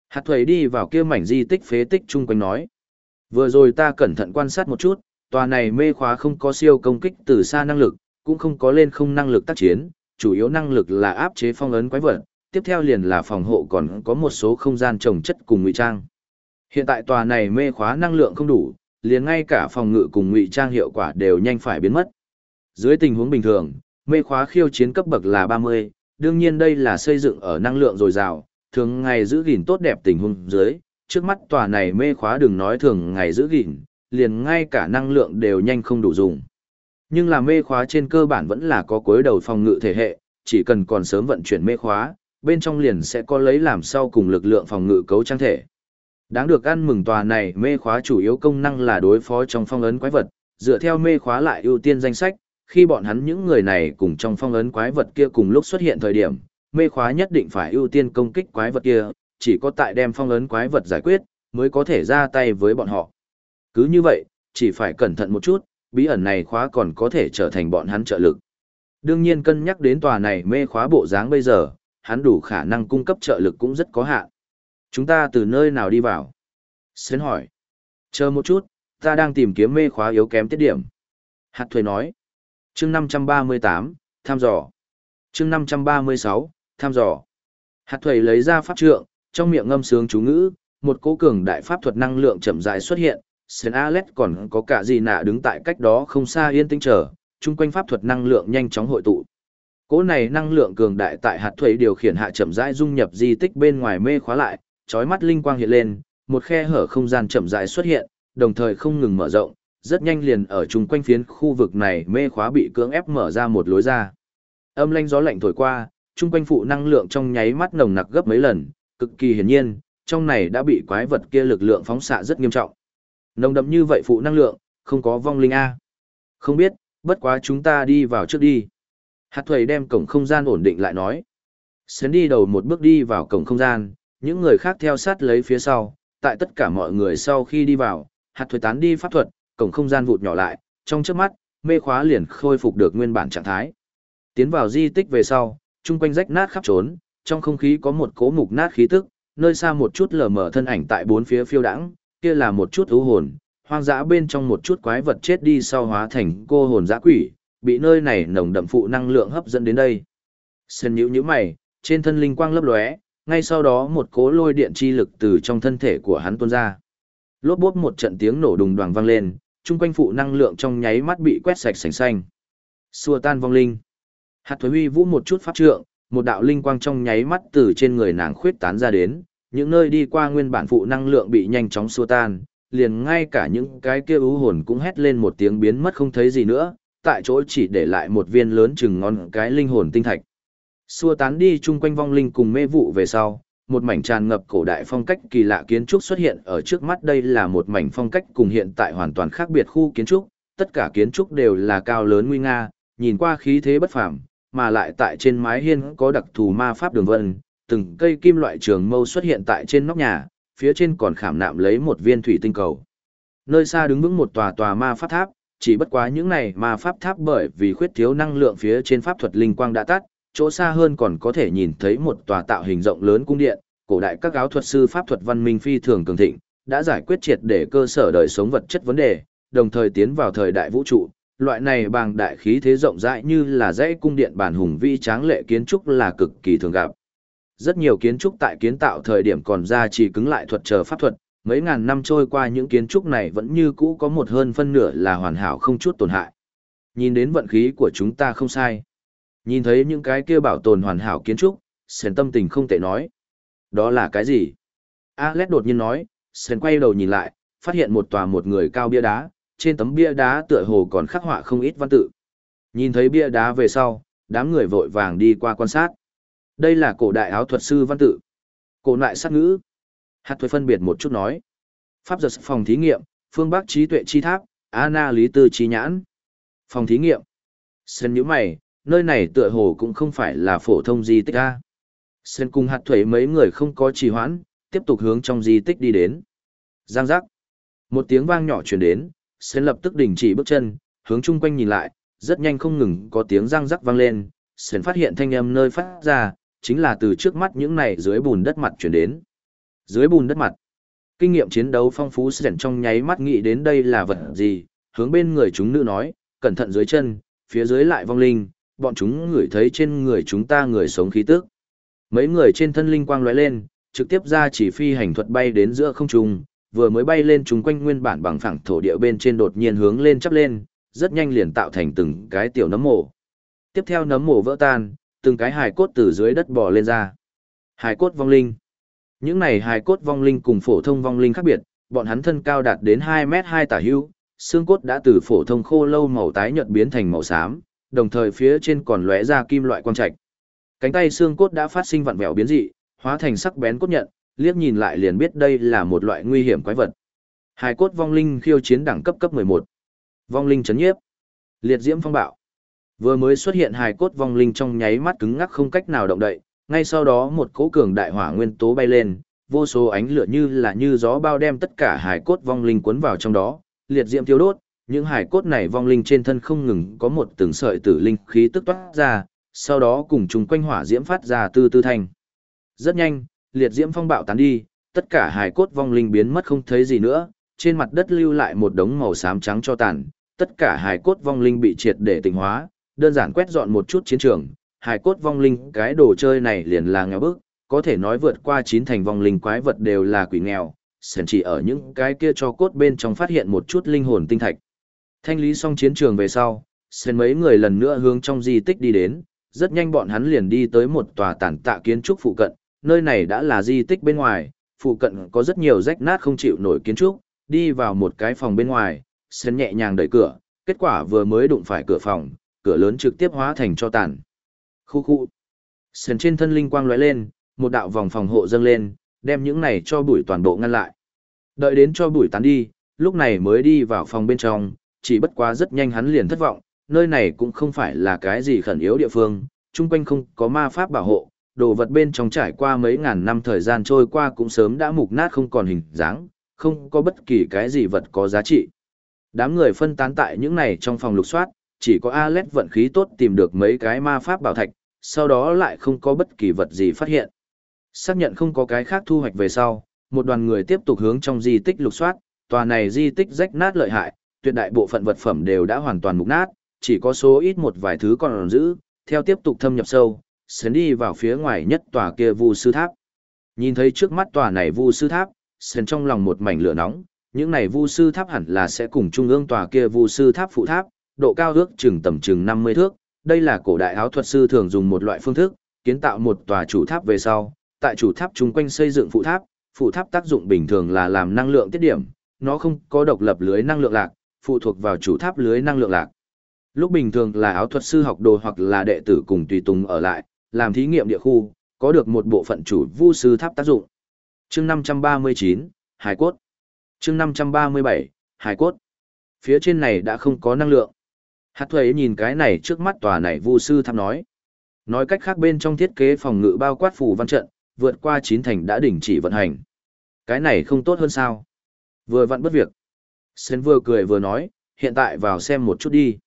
Hạt thuầy đi vào kia mảnh di tích phế tích chung quanh nói. Vừa rồi ta cẩn thận quan sát một chút, tòa này mê khóa không có siêu công kích từ xa năng lực, cũng không có lên không năng lực tác chiến, chủ yếu năng lực là áp chế phong ấn quái vật, tiếp theo liền là phòng hộ còn có một số không gian trồng chất cùng ngụy trang. Hiện tại tòa này mê khóa năng lượng không đủ, liền ngay cả phòng ngự cùng ngụy trang hiệu quả đều nhanh phải biến mất. Dưới tình huống bình thường, mê khóa khiêu chiến cấp bậc là 30, đương nhiên đây là xây dựng ở năng lượng dồi dào, thường ngày giữ gìn tốt đẹp tình huống dưới, trước mắt tòa này mê khóa đừng nói thường ngày giữ gìn, liền ngay cả năng lượng đều nhanh không đủ dùng. Nhưng là mê khóa trên cơ bản vẫn là có cuối đầu phòng ngự thể hệ, chỉ cần còn sớm vận chuyển mê khóa, bên trong liền sẽ có lấy làm sau cùng lực lượng phòng ngự cấu trang thể. Đáng được ăn mừng tòa này mê khóa chủ yếu công năng là đối phó trong phong ấn quái vật, dựa theo mê khóa lại ưu tiên danh sách, khi bọn hắn những người này cùng trong phong ấn quái vật kia cùng lúc xuất hiện thời điểm, mê khóa nhất định phải ưu tiên công kích quái vật kia, chỉ có tại đem phong ấn quái vật giải quyết, mới có thể ra tay với bọn họ. Cứ như vậy, chỉ phải cẩn thận một chút, bí ẩn này khóa còn có thể trở thành bọn hắn trợ lực. Đương nhiên cân nhắc đến tòa này mê khóa bộ dáng bây giờ, hắn đủ khả năng cung cấp trợ lực cũng rất có hạn. Chúng ta từ nơi nào đi vào? Xến hỏi. Chờ một chút, ta đang tìm kiếm mê khóa yếu kém tiết điểm. Hạt thuê nói chương 538, tham dò. chương 536, tham dò. Hạt thuế lấy ra pháp trượng, trong miệng ngâm sướng chú ngữ, một cố cường đại pháp thuật năng lượng chậm rãi xuất hiện. Sến Alet còn có cả gì nạ đứng tại cách đó không xa yên tĩnh chờ, chung quanh pháp thuật năng lượng nhanh chóng hội tụ. Cỗ này năng lượng cường đại tại hạt Thủy điều khiển hạ chậm rãi dung nhập di tích bên ngoài mê khóa lại, chói mắt linh quang hiện lên, một khe hở không gian chậm rãi xuất hiện, đồng thời không ngừng mở rộng, rất nhanh liền ở chung quanh phiến khu vực này mê khóa bị cưỡng ép mở ra một lối ra. Âm lanh gió lạnh thổi qua, chung quanh phụ năng lượng trong nháy mắt nồng nặc gấp mấy lần, cực kỳ hiển nhiên, trong này đã bị quái vật kia lực lượng phóng xạ rất nghiêm trọng. Nồng đậm như vậy phụ năng lượng, không có vong linh a. Không biết, bất quá chúng ta đi vào trước đi. Hạt thuầy đem cổng không gian ổn định lại nói. Xến đi đầu một bước đi vào cổng không gian, những người khác theo sát lấy phía sau, tại tất cả mọi người sau khi đi vào, hạt thuế tán đi pháp thuật, cổng không gian vụt nhỏ lại, trong chớp mắt, mê khóa liền khôi phục được nguyên bản trạng thái. Tiến vào di tích về sau, chung quanh rách nát khắp trốn, trong không khí có một cỗ mục nát khí tức, nơi xa một chút lờ mờ thân ảnh tại bốn phía phiêu đãng, kia là một chút u hồn, hoang dã bên trong một chút quái vật chết đi sau hóa thành cô hồn dã quỷ, bị nơi này nồng đậm phụ năng lượng hấp dẫn đến đây. Sơn nhíu nhíu mày, trên thân linh quang lấp lóe, ngay sau đó một cỗ lôi điện chi lực từ trong thân thể của hắn tuôn ra. Lốp bốp một trận tiếng nổ đùng đoàng vang lên, chung quanh phụ năng lượng trong nháy mắt bị quét sạch sành xanh. Xua tan vong linh. Hạt thuế huy vũ một chút pháp trượng, một đạo linh quang trong nháy mắt từ trên người nàng khuyết tán ra đến, những nơi đi qua nguyên bản phụ năng lượng bị nhanh chóng xua tan, liền ngay cả những cái kia ưu hồn cũng hét lên một tiếng biến mất không thấy gì nữa, tại chỗ chỉ để lại một viên lớn chừng ngon cái linh hồn tinh thạch. Xua tán đi chung quanh vong linh cùng mê vụ về sau, một mảnh tràn ngập cổ đại phong cách kỳ lạ kiến trúc xuất hiện ở trước mắt đây là một mảnh phong cách cùng hiện tại hoàn toàn khác biệt khu kiến trúc, tất cả kiến trúc đều là cao lớn nguy nga, nhìn qua khí thế bất phàm, mà lại tại trên mái hiên có đặc thù ma pháp đường vân, từng cây kim loại trường mâu xuất hiện tại trên nóc nhà, phía trên còn khảm nạm lấy một viên thủy tinh cầu. Nơi xa đứng vững một tòa tòa ma pháp tháp, chỉ bất quá những này ma pháp tháp bởi vì khuyết thiếu năng lượng phía trên pháp thuật linh quang đã tắt, chỗ xa hơn còn có thể nhìn thấy một tòa tạo hình rộng lớn cung điện, cổ đại các áo thuật sư pháp thuật văn minh phi thường cường thịnh, đã giải quyết triệt để cơ sở đời sống vật chất vấn đề, đồng thời tiến vào thời đại vũ trụ. Loại này bằng đại khí thế rộng rãi như là dãy cung điện bản hùng vĩ tráng lệ kiến trúc là cực kỳ thường gặp. Rất nhiều kiến trúc tại kiến tạo thời điểm còn ra chỉ cứng lại thuật chờ pháp thuật, mấy ngàn năm trôi qua những kiến trúc này vẫn như cũ có một hơn phân nửa là hoàn hảo không chút tổn hại. Nhìn đến vận khí của chúng ta không sai. Nhìn thấy những cái kia bảo tồn hoàn hảo kiến trúc, Sến tâm tình không tệ nói. Đó là cái gì? Alex đột nhiên nói, Sến quay đầu nhìn lại, phát hiện một tòa một người cao bia đá, trên tấm bia đá tựa hồ còn khắc họa không ít văn tự. Nhìn thấy bia đá về sau, đám người vội vàng đi qua quan sát. Đây là cổ đại áo thuật sư văn tự. Cổ loại sát ngữ. Hạt thuế phân biệt một chút nói. Pháp giật phòng thí nghiệm, phương Bắc trí tuệ chi tháp, Anna lý tư trí nhãn. Phòng thí nghiệm. Sơn nhíu mày, nơi này tựa hồ cũng không phải là phổ thông di tích A. Sơn cùng hạt thuế mấy người không có trì hoãn, tiếp tục hướng trong di tích đi đến. Giang giác. Một tiếng vang nhỏ truyền đến, Sơn lập tức đình chỉ bước chân, hướng chung quanh nhìn lại, rất nhanh không ngừng có tiếng răng rắc vang lên, Sơn phát hiện thanh âm nơi phát ra, chính là từ trước mắt những này dưới bùn đất mặt truyền đến. Dưới bùn đất mặt, kinh nghiệm chiến đấu phong phú Sơn trong nháy mắt nghĩ đến đây là vật gì, hướng bên người chúng nữ nói, cẩn thận dưới chân, phía dưới lại vong linh, bọn chúng ngửi thấy trên người chúng ta người sống khí tức. Mấy người trên thân linh quang lóe lên, trực tiếp ra chỉ phi hành thuật bay đến giữa không trung, vừa mới bay lên chúng quanh nguyên bản bằng phẳng thổ địa bên trên đột nhiên hướng lên chắp lên, rất nhanh liền tạo thành từng cái tiểu nấm mồ. Tiếp theo nấm mồ vỡ tan, từng cái hài cốt từ dưới đất bò lên ra. Hài cốt vong linh. Những này hài cốt vong linh cùng phổ thông vong linh khác biệt, bọn hắn thân cao đạt đến 2 mét 2 tả hữu, xương cốt đã từ phổ thông khô lâu màu tái nhợt biến thành màu xám, đồng thời phía trên còn lóe ra kim loại quang trạch. Cánh tay xương cốt đã phát sinh vặn vẹo biến dị, hóa thành sắc bén cốt nhận, liếc nhìn lại liền biết đây là một loại nguy hiểm quái vật. Hải cốt vong linh khiêu chiến đẳng cấp cấp 11. Vong linh chấn nhiếp. Liệt diễm phong bạo. Vừa mới xuất hiện hài cốt vong linh trong nháy mắt cứng ngắc không cách nào động đậy, ngay sau đó một cỗ cường đại hỏa nguyên tố bay lên, vô số ánh lửa như là như gió bao đem tất cả hài cốt vong linh cuốn vào trong đó, liệt diễm thiêu đốt, những hài cốt này vong linh trên thân không ngừng có một từng sợi tử linh khí tức toát ra, sau đó cùng chúng quanh hỏa diễm phát ra tư tư thanh. Rất nhanh, liệt diễm phong bạo tán đi, tất cả hài cốt vong linh biến mất không thấy gì nữa, trên mặt đất lưu lại một đống màu xám trắng cho tàn, tất cả hài cốt vong linh bị triệt để tịnh hóa, đơn giản quét dọn một chút chiến trường, hài cốt vong linh cái đồ chơi này liền là nghèo bức, có thể nói vượt qua chín thành vong linh quái vật đều là quỷ nghèo, sẵn chỉ ở những cái kia cho cốt bên trong phát hiện một chút linh hồn tinh thạch. Thanh lý xong chiến trường về sau, sơn mấy người lần nữa hướng trong di tích đi đến, rất nhanh bọn hắn liền đi tới một tòa tản tạ kiến trúc phụ cận, nơi này đã là di tích bên ngoài, phụ cận có rất nhiều rách nát không chịu nổi kiến trúc, đi vào một cái phòng bên ngoài, sơn nhẹ nhàng đẩy cửa, kết quả vừa mới đụng phải cửa phòng, cửa lớn trực tiếp hóa thành cho tàn. Khu khu. sơn trên thân linh quang lóe lên, một đạo vòng phòng hộ dâng lên, đem những này cho bụi toàn bộ ngăn lại. Đợi đến cho bụi tán đi, lúc này mới đi vào phòng bên trong, chỉ bất quá rất nhanh hắn liền thất vọng, nơi này cũng không phải là cái gì khẩn yếu địa phương, chung quanh không có ma pháp bảo hộ, đồ vật bên trong trải qua mấy ngàn năm thời gian trôi qua cũng sớm đã mục nát không còn hình dáng, không có bất kỳ cái gì vật có giá trị. Đám người phân tán tại những này trong phòng lục soát, chỉ có Alet vận khí tốt tìm được mấy cái ma pháp bảo thạch, sau đó lại không có bất kỳ vật gì phát hiện. Xác nhận không có cái khác thu hoạch về sau, một đoàn người tiếp tục hướng trong di tích lục soát, tòa này di tích rách nát lợi hại, tuyệt đại bộ phận vật phẩm đều đã hoàn toàn mục nát, chỉ có số ít một vài thứ còn giữ, theo tiếp tục thâm nhập sâu, sến đi vào phía ngoài nhất tòa kia vu sư tháp. Nhìn thấy trước mắt tòa này vu sư tháp, sến trong lòng một mảnh lửa nóng, những này vu sư tháp hẳn là sẽ cùng trung ương tòa kia vu sư tháp phụ tháp, độ cao ước chừng tầm chừng 50 thước, đây là cổ đại áo thuật sư thường dùng một loại phương thức, kiến tạo một tòa chủ tháp về sau, tại chủ tháp chung quanh xây dựng phụ tháp, phụ tháp tác dụng bình thường là làm năng lượng tiết điểm, nó không có độc lập lưới năng lượng lạc, phụ thuộc vào chủ tháp lưới năng lượng lạc. Lúc bình thường là áo thuật sư học đồ hoặc là đệ tử cùng tùy tùng ở lại, làm thí nghiệm địa khu, có được một bộ phận chủ vu sư tháp tác dụng. Chương 539, Hải cốt. Chương 537, Hải cốt. Phía trên này đã không có năng lượng. Hạt thuế nhìn cái này trước mắt tòa này vu sư tháp nói. Nói cách khác bên trong thiết kế phòng ngự bao quát phủ văn trận, vượt qua chín thành đã đình chỉ vận hành. Cái này không tốt hơn sao? Vừa vặn bất việc. Sến vừa cười vừa nói, hiện tại vào xem một chút đi.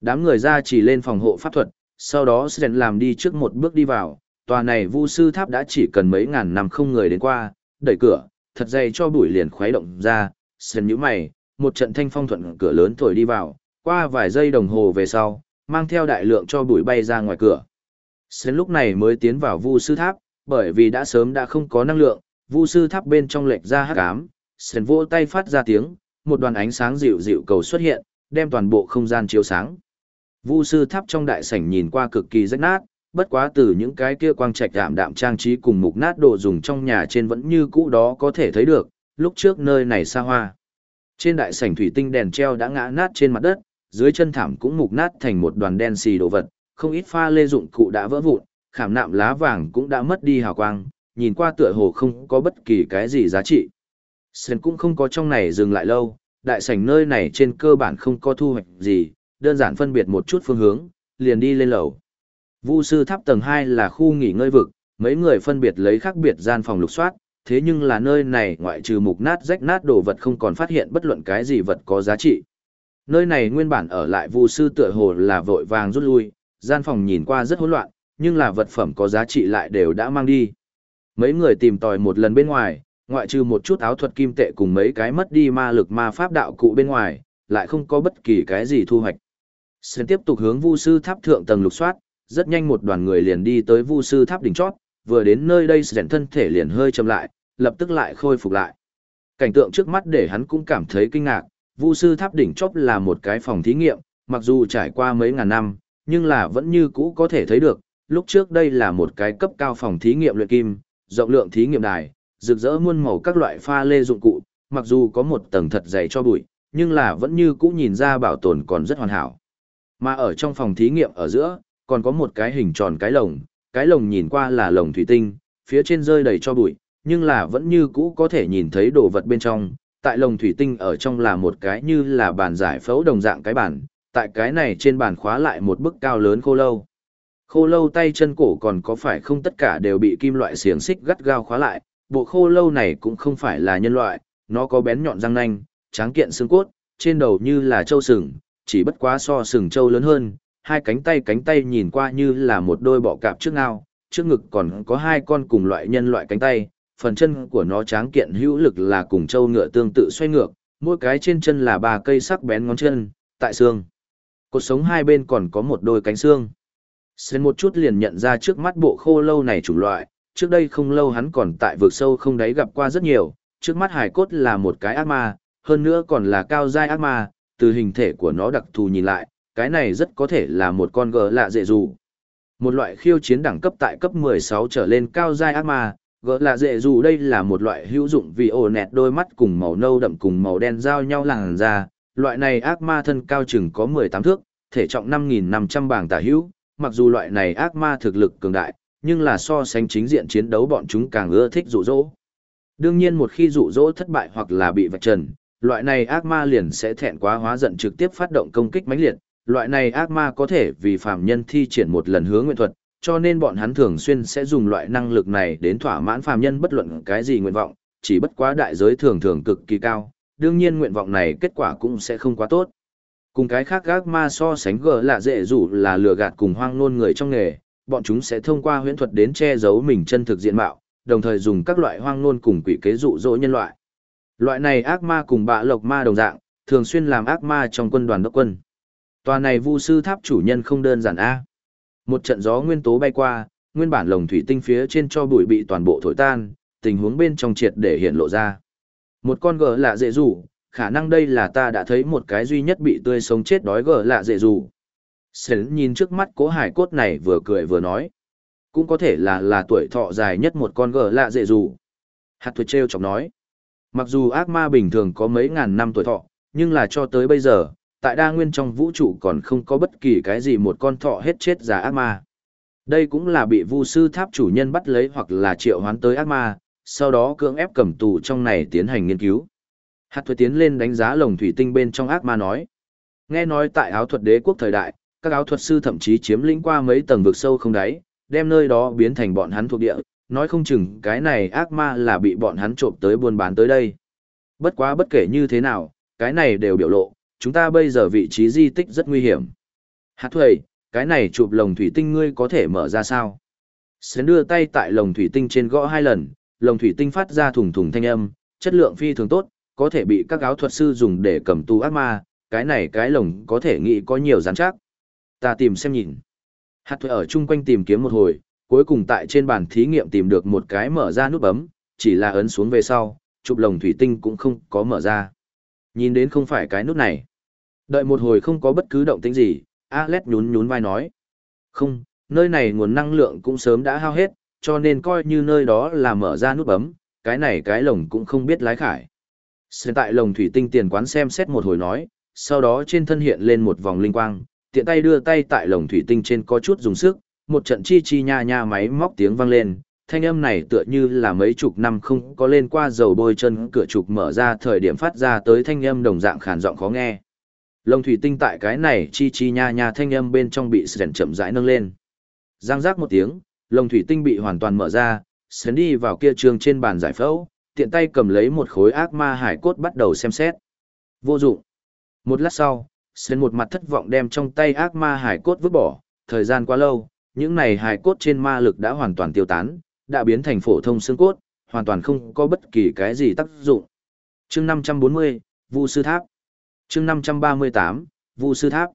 Đám người ra chỉ lên phòng hộ pháp thuật, sau đó Sến làm đi trước một bước đi vào. Tòa này vu sư tháp đã chỉ cần mấy ngàn năm không người đến qua, đẩy cửa, thật dày cho bụi liền khuấy động ra. Sến nhíu mày, một trận thanh phong thuận cửa lớn thổi đi vào, qua vài giây đồng hồ về sau, mang theo đại lượng cho bụi bay ra ngoài cửa. Sến lúc này mới tiến vào vu sư tháp, bởi vì đã sớm đã không có năng lượng, vu sư tháp bên trong lệch ra hắc ám, Sến vỗ tay phát ra tiếng, một đoàn ánh sáng dịu dịu cầu xuất hiện, đem toàn bộ không gian chiếu sáng. Vu sư tháp trong đại sảnh nhìn qua cực kỳ rách nát, bất quá từ những cái kia quang trạch đạm đạm trang trí cùng mục nát đồ dùng trong nhà trên vẫn như cũ đó có thể thấy được, lúc trước nơi này xa hoa. Trên đại sảnh thủy tinh đèn treo đã ngã nát trên mặt đất, dưới chân thảm cũng mục nát thành một đoàn đen xì đồ vật, không ít pha lê dụng cụ đã vỡ vụn, khảm nạm lá vàng cũng đã mất đi hào quang, nhìn qua tựa hồ không có bất kỳ cái gì giá trị. Sơn cũng không có trong này dừng lại lâu, đại sảnh nơi này trên cơ bản không có thu hoạch gì, đơn giản phân biệt một chút phương hướng, liền đi lên lầu. Vu sư tháp tầng 2 là khu nghỉ ngơi vực, mấy người phân biệt lấy khác biệt gian phòng lục soát, thế nhưng là nơi này ngoại trừ mục nát rách nát đồ vật không còn phát hiện bất luận cái gì vật có giá trị. Nơi này nguyên bản ở lại Vu sư tựa hồ là vội vàng rút lui, gian phòng nhìn qua rất hỗn loạn, nhưng là vật phẩm có giá trị lại đều đã mang đi. Mấy người tìm tòi một lần bên ngoài, ngoại trừ một chút áo thuật kim tệ cùng mấy cái mất đi ma lực ma pháp đạo cụ bên ngoài, lại không có bất kỳ cái gì thu hoạch. Sơn tiếp tục hướng Vu sư tháp thượng tầng lục soát, rất nhanh một đoàn người liền đi tới Vu sư tháp đỉnh chót, vừa đến nơi đây Sơn thân thể liền hơi chậm lại, lập tức lại khôi phục lại. Cảnh tượng trước mắt để hắn cũng cảm thấy kinh ngạc, Vu sư tháp đỉnh chót là một cái phòng thí nghiệm, mặc dù trải qua mấy ngàn năm, nhưng là vẫn như cũ có thể thấy được, lúc trước đây là một cái cấp cao phòng thí nghiệm luyện kim, rộng lượng thí nghiệm đài, rực rỡ muôn màu các loại pha lê dụng cụ, mặc dù có một tầng thật dày cho bụi, nhưng là vẫn như cũ nhìn ra bảo tồn còn rất hoàn hảo. Mà ở trong phòng thí nghiệm ở giữa, còn có một cái hình tròn cái lồng, cái lồng nhìn qua là lồng thủy tinh, phía trên rơi đầy cho bụi, nhưng là vẫn như cũ có thể nhìn thấy đồ vật bên trong. Tại lồng thủy tinh ở trong là một cái như là bàn giải phẫu đồng dạng cái bàn, tại cái này trên bàn khóa lại một bức cao lớn khô lâu. Khô lâu tay chân cổ còn có phải không tất cả đều bị kim loại xiềng xích gắt gao khóa lại, bộ khô lâu này cũng không phải là nhân loại, nó có bén nhọn răng nanh, tráng kiện xương cốt, trên đầu như là trâu sừng, chỉ bất quá so sừng trâu lớn hơn, hai cánh tay cánh tay nhìn qua như là một đôi bọ cạp trước ngao, trước ngực còn có hai con cùng loại nhân loại cánh tay, phần chân của nó tráng kiện hữu lực là cùng trâu ngựa tương tự xoay ngược, mỗi cái trên chân là ba cây sắc bén ngón chân, tại xương. Cột sống hai bên còn có một đôi cánh xương. Xuyên một chút liền nhận ra trước mắt bộ khô lâu này chủng loại, trước đây không lâu hắn còn tại vực sâu không đáy gặp qua rất nhiều, trước mắt hải cốt là một cái ác ma, hơn nữa còn là cao giai ác ma, từ hình thể của nó đặc thù nhìn lại, cái này rất có thể là một con gờ lạ dễ dù. Một loại khiêu chiến đẳng cấp tại cấp 16 trở lên cao giai ác ma, gỡ lạ dễ dù đây là một loại hữu dụng vì ổ nẹt đôi mắt cùng màu nâu đậm cùng màu đen giao nhau làn ra, loại này ác ma thân cao chừng có 18 thước, thể trọng 5.500 bảng tả hữu, mặc dù loại này ác ma thực lực cường đại, nhưng là so sánh chính diện chiến đấu bọn chúng càng ưa thích rụ rỗ. Đương nhiên một khi rụ rỗ thất bại hoặc là bị vạch trần, loại này ác ma liền sẽ thẹn quá hóa giận trực tiếp phát động công kích mãnh liệt, loại này ác ma có thể vì phàm nhân thi triển một lần hướng nguyện thuật, cho nên bọn hắn thường xuyên sẽ dùng loại năng lực này đến thỏa mãn phàm nhân bất luận cái gì nguyện vọng, chỉ bất quá đại giới thường thường cực kỳ cao, đương nhiên nguyện vọng này kết quả cũng sẽ không quá tốt. Cùng cái khác ác ma so sánh gờ là dễ dụ là lừa gạt cùng hoang nôn người trong nghề, bọn chúng sẽ thông qua huyễn thuật đến che giấu mình chân thực diện mạo, đồng thời dùng các loại hoang nôn cùng quỷ kế dụ dỗ nhân loại. Loại này ác ma cùng bạ lộc ma đồng dạng, thường xuyên làm ác ma trong quân đoàn đốc quân. Tòa này vu sư tháp chủ nhân không đơn giản a. Một trận gió nguyên tố bay qua, nguyên bản lồng thủy tinh phía trên cho bụi bị toàn bộ thổi tan, tình huống bên trong triệt để hiện lộ ra. Một con gờ lạ dễ rủ, khả năng đây là ta đã thấy một cái duy nhất bị tươi sống chết đói gờ lạ dễ rủ. Sến nhìn trước mắt cố hải cốt này vừa cười vừa nói. Cũng có thể là là tuổi thọ dài nhất một con gờ lạ dễ dù Hạt thuật treo chọc nói. Mặc dù ác ma bình thường có mấy ngàn năm tuổi thọ, nhưng là cho tới bây giờ, tại đa nguyên trong vũ trụ còn không có bất kỳ cái gì một con thọ hết chết già ác ma. Đây cũng là bị vu sư tháp chủ nhân bắt lấy hoặc là triệu hoán tới ác ma, sau đó cưỡng ép cầm tù trong này tiến hành nghiên cứu. Hạt thuật tiến lên đánh giá lồng thủy tinh bên trong ác ma nói. Nghe nói tại áo thuật đế quốc thời đại, các áo thuật sư thậm chí chiếm lĩnh qua mấy tầng vực sâu không đáy, đem nơi đó biến thành bọn hắn thuộc địa, nói không chừng cái này ác ma là bị bọn hắn trộm tới buôn bán tới đây. Bất quá bất kể như thế nào, cái này đều biểu lộ, chúng ta bây giờ vị trí di tích rất nguy hiểm. Hạt thuầy, cái này chụp lồng thủy tinh ngươi có thể mở ra sao? Sến đưa tay tại lồng thủy tinh trên gõ hai lần, lồng thủy tinh phát ra thùng thùng thanh âm, chất lượng phi thường tốt, có thể bị các áo thuật sư dùng để cầm tù ác ma, cái này cái lồng có thể nghĩ có nhiều rắn chắc. Ta tìm xem nhìn. Hạt thuê ở chung quanh tìm kiếm một hồi, cuối cùng tại trên bàn thí nghiệm tìm được một cái mở ra nút bấm, chỉ là ấn xuống về sau, chụp lồng thủy tinh cũng không có mở ra. Nhìn đến không phải cái nút này. Đợi một hồi không có bất cứ động tĩnh gì, Alex nhún nhún vai nói. Không, nơi này nguồn năng lượng cũng sớm đã hao hết, cho nên coi như nơi đó là mở ra nút bấm, cái này cái lồng cũng không biết lái khải. Sơn tại lồng thủy tinh tiền quán xem xét một hồi nói, sau đó trên thân hiện lên một vòng linh quang, tiện tay đưa tay tại lồng thủy tinh trên có chút dùng sức, một trận chi chi nha nha máy móc tiếng vang lên, thanh âm này tựa như là mấy chục năm không có lên qua dầu bôi chân cửa trục mở ra thời điểm phát ra tới thanh âm đồng dạng khàn giọng khó nghe. Lồng thủy tinh tại cái này chi chi nha nha thanh âm bên trong bị sền chậm rãi nâng lên. Giang giác một tiếng, lồng thủy tinh bị hoàn toàn mở ra, sến đi vào kia trường trên bàn giải phẫu, tiện tay cầm lấy một khối ác ma hải cốt bắt đầu xem xét. Vô dụng. Một lát sau, Sơn một mặt thất vọng đem trong tay ác ma hải cốt vứt bỏ, thời gian quá lâu, những này hải cốt trên ma lực đã hoàn toàn tiêu tán, đã biến thành phổ thông xương cốt, hoàn toàn không có bất kỳ cái gì tác dụng. Chương 540, Vu sư tháp. Chương 538, Vu sư tháp.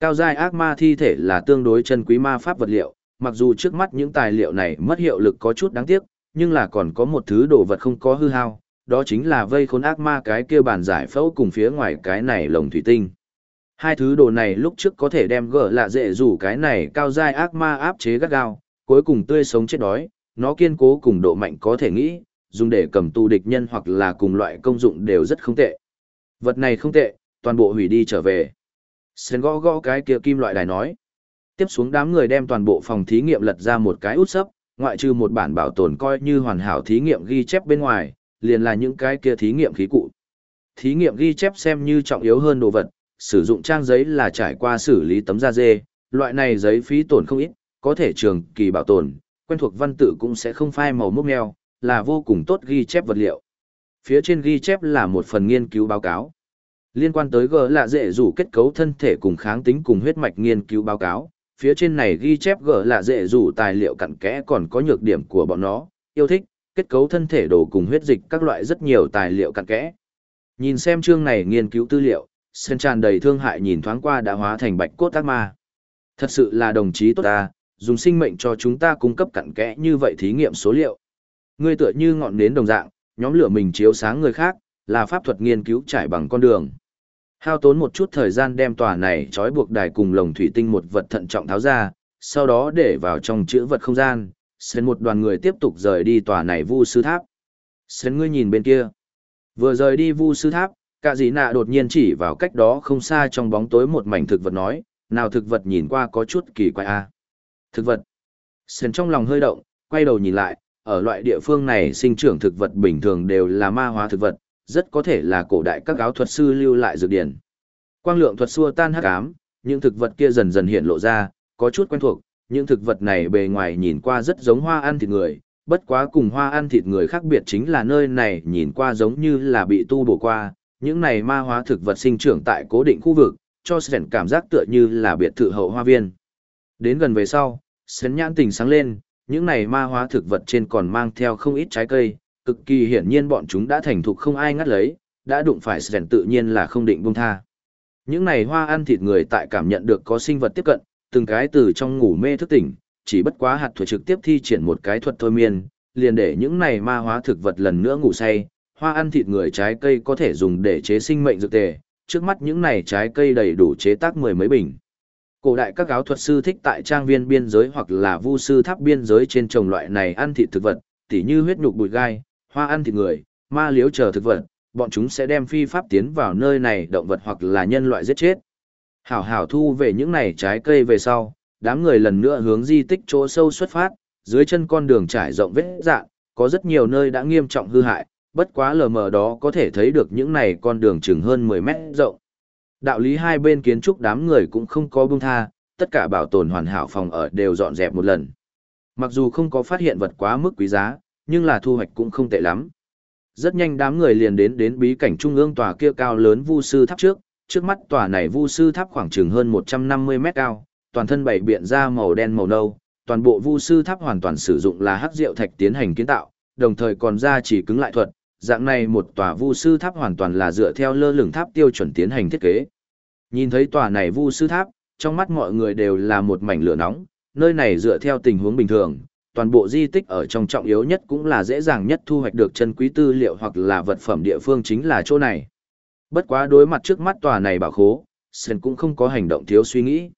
Cao giai ác ma thi thể là tương đối chân quý ma pháp vật liệu, mặc dù trước mắt những tài liệu này mất hiệu lực có chút đáng tiếc, nhưng là còn có một thứ đồ vật không có hư hao, đó chính là vây khốn ác ma cái kia bàn giải phẫu cùng phía ngoài cái này lồng thủy tinh. Hai thứ đồ này lúc trước có thể đem gỡ lạ dễ rủ cái này cao giai ác ma áp chế gắt gao, cuối cùng tươi sống chết đói, nó kiên cố cùng độ mạnh có thể nghĩ, dùng để cầm tù địch nhân hoặc là cùng loại công dụng đều rất không tệ. Vật này không tệ, toàn bộ hủy đi trở về. Sen gõ gõ cái kia kim loại đài nói. Tiếp xuống đám người đem toàn bộ phòng thí nghiệm lật ra một cái út sấp, ngoại trừ một bản bảo tồn coi như hoàn hảo thí nghiệm ghi chép bên ngoài, liền là những cái kia thí nghiệm khí cụ. Thí nghiệm ghi chép xem như trọng yếu hơn đồ vật, sử dụng trang giấy là trải qua xử lý tấm da dê, loại này giấy phí tổn không ít, có thể trường kỳ bảo tồn, quen thuộc văn tự cũng sẽ không phai màu mốc meo, là vô cùng tốt ghi chép vật liệu. Phía trên ghi chép là một phần nghiên cứu báo cáo. Liên quan tới G là dễ rủ kết cấu thân thể cùng kháng tính cùng huyết mạch nghiên cứu báo cáo, phía trên này ghi chép G là dễ rủ tài liệu cặn kẽ còn có nhược điểm của bọn nó, yêu thích, kết cấu thân thể đồ cùng huyết dịch các loại rất nhiều tài liệu cặn kẽ. Nhìn xem chương này nghiên cứu tư liệu, sen tràn đầy thương hại nhìn thoáng qua đã hóa thành bạch cốt ác ma. Thật sự là đồng chí tốt ta, dùng sinh mệnh cho chúng ta cung cấp cặn kẽ như vậy thí nghiệm số liệu. Ngươi tựa như ngọn nến đồng dạng, nhóm lửa mình chiếu sáng người khác, là pháp thuật nghiên cứu trải bằng con đường. Hao tốn một chút thời gian đem tòa này trói buộc đài cùng lồng thủy tinh một vật thận trọng tháo ra, sau đó để vào trong chữ vật không gian, sen một đoàn người tiếp tục rời đi tòa này vu sư tháp. Sen ngươi nhìn bên kia. Vừa rời đi vu sư tháp, cả dĩ nạ đột nhiên chỉ vào cách đó không xa trong bóng tối một mảnh thực vật nói, nào thực vật nhìn qua có chút kỳ quái a. Thực vật. Sen trong lòng hơi động, quay đầu nhìn lại, ở loại địa phương này sinh trưởng thực vật bình thường đều là ma hóa thực vật, rất có thể là cổ đại các áo thuật sư lưu lại dược điển. Quang lượng thuật xua tan hắc ám, những thực vật kia dần dần hiện lộ ra, có chút quen thuộc, những thực vật này bề ngoài nhìn qua rất giống hoa ăn thịt người, bất quá cùng hoa ăn thịt người khác biệt chính là nơi này nhìn qua giống như là bị tu bổ qua, những này ma hóa thực vật sinh trưởng tại cố định khu vực, cho Sren cảm giác tựa như là biệt thự hậu hoa viên. Đến gần về sau, Sren nhãn tình sáng lên, những này ma hóa thực vật trên còn mang theo không ít trái cây, cực kỳ hiển nhiên bọn chúng đã thành thục không ai ngắt lấy, đã đụng phải Sren tự nhiên là không định buông tha. Những này hoa ăn thịt người tại cảm nhận được có sinh vật tiếp cận, từng cái từ trong ngủ mê thức tỉnh, chỉ bất quá hạt thuật trực tiếp thi triển một cái thuật thôi miên, liền để những này ma hóa thực vật lần nữa ngủ say, hoa ăn thịt người trái cây có thể dùng để chế sinh mệnh dược tề, trước mắt những này trái cây đầy đủ chế tác mười mấy bình. Cổ đại các áo thuật sư thích tại trang viên biên giới hoặc là vu sư tháp biên giới trên trồng loại này ăn thịt thực vật, tỉ như huyết nhục bụi gai, hoa ăn thịt người, ma liếu chờ thực vật, bọn chúng sẽ đem phi pháp tiến vào nơi này động vật hoặc là nhân loại giết chết. Hảo hảo thu về những này trái cây về sau, đám người lần nữa hướng di tích chỗ sâu xuất phát, dưới chân con đường trải rộng vết dạn, có rất nhiều nơi đã nghiêm trọng hư hại, bất quá lờ mờ đó có thể thấy được những này con đường chừng hơn 10 mét rộng. Đạo lý hai bên kiến trúc đám người cũng không có buông tha, tất cả bảo tồn hoàn hảo phòng ở đều dọn dẹp một lần. Mặc dù không có phát hiện vật quá mức quý giá, nhưng là thu hoạch cũng không tệ lắm. Rất nhanh đám người liền đến đến bí cảnh trung ương tòa kia cao lớn vu sư tháp trước, trước mắt tòa này vu sư tháp khoảng chừng hơn 150 mét cao, toàn thân bảy biện ra màu đen màu nâu, toàn bộ vu sư tháp hoàn toàn sử dụng là hắc diệu thạch tiến hành kiến tạo, đồng thời còn ra chỉ cứng lại thuật, dạng này một tòa vu sư tháp hoàn toàn là dựa theo lơ lửng tháp tiêu chuẩn tiến hành thiết kế. Nhìn thấy tòa này vu sư tháp, trong mắt mọi người đều là một mảnh lửa nóng, nơi này dựa theo tình huống bình thường, toàn bộ di tích ở trong trọng yếu nhất cũng là dễ dàng nhất thu hoạch được chân quý tư liệu hoặc là vật phẩm địa phương chính là chỗ này. Bất quá đối mặt trước mắt tòa này bảo khố, Sơn cũng không có hành động thiếu suy nghĩ.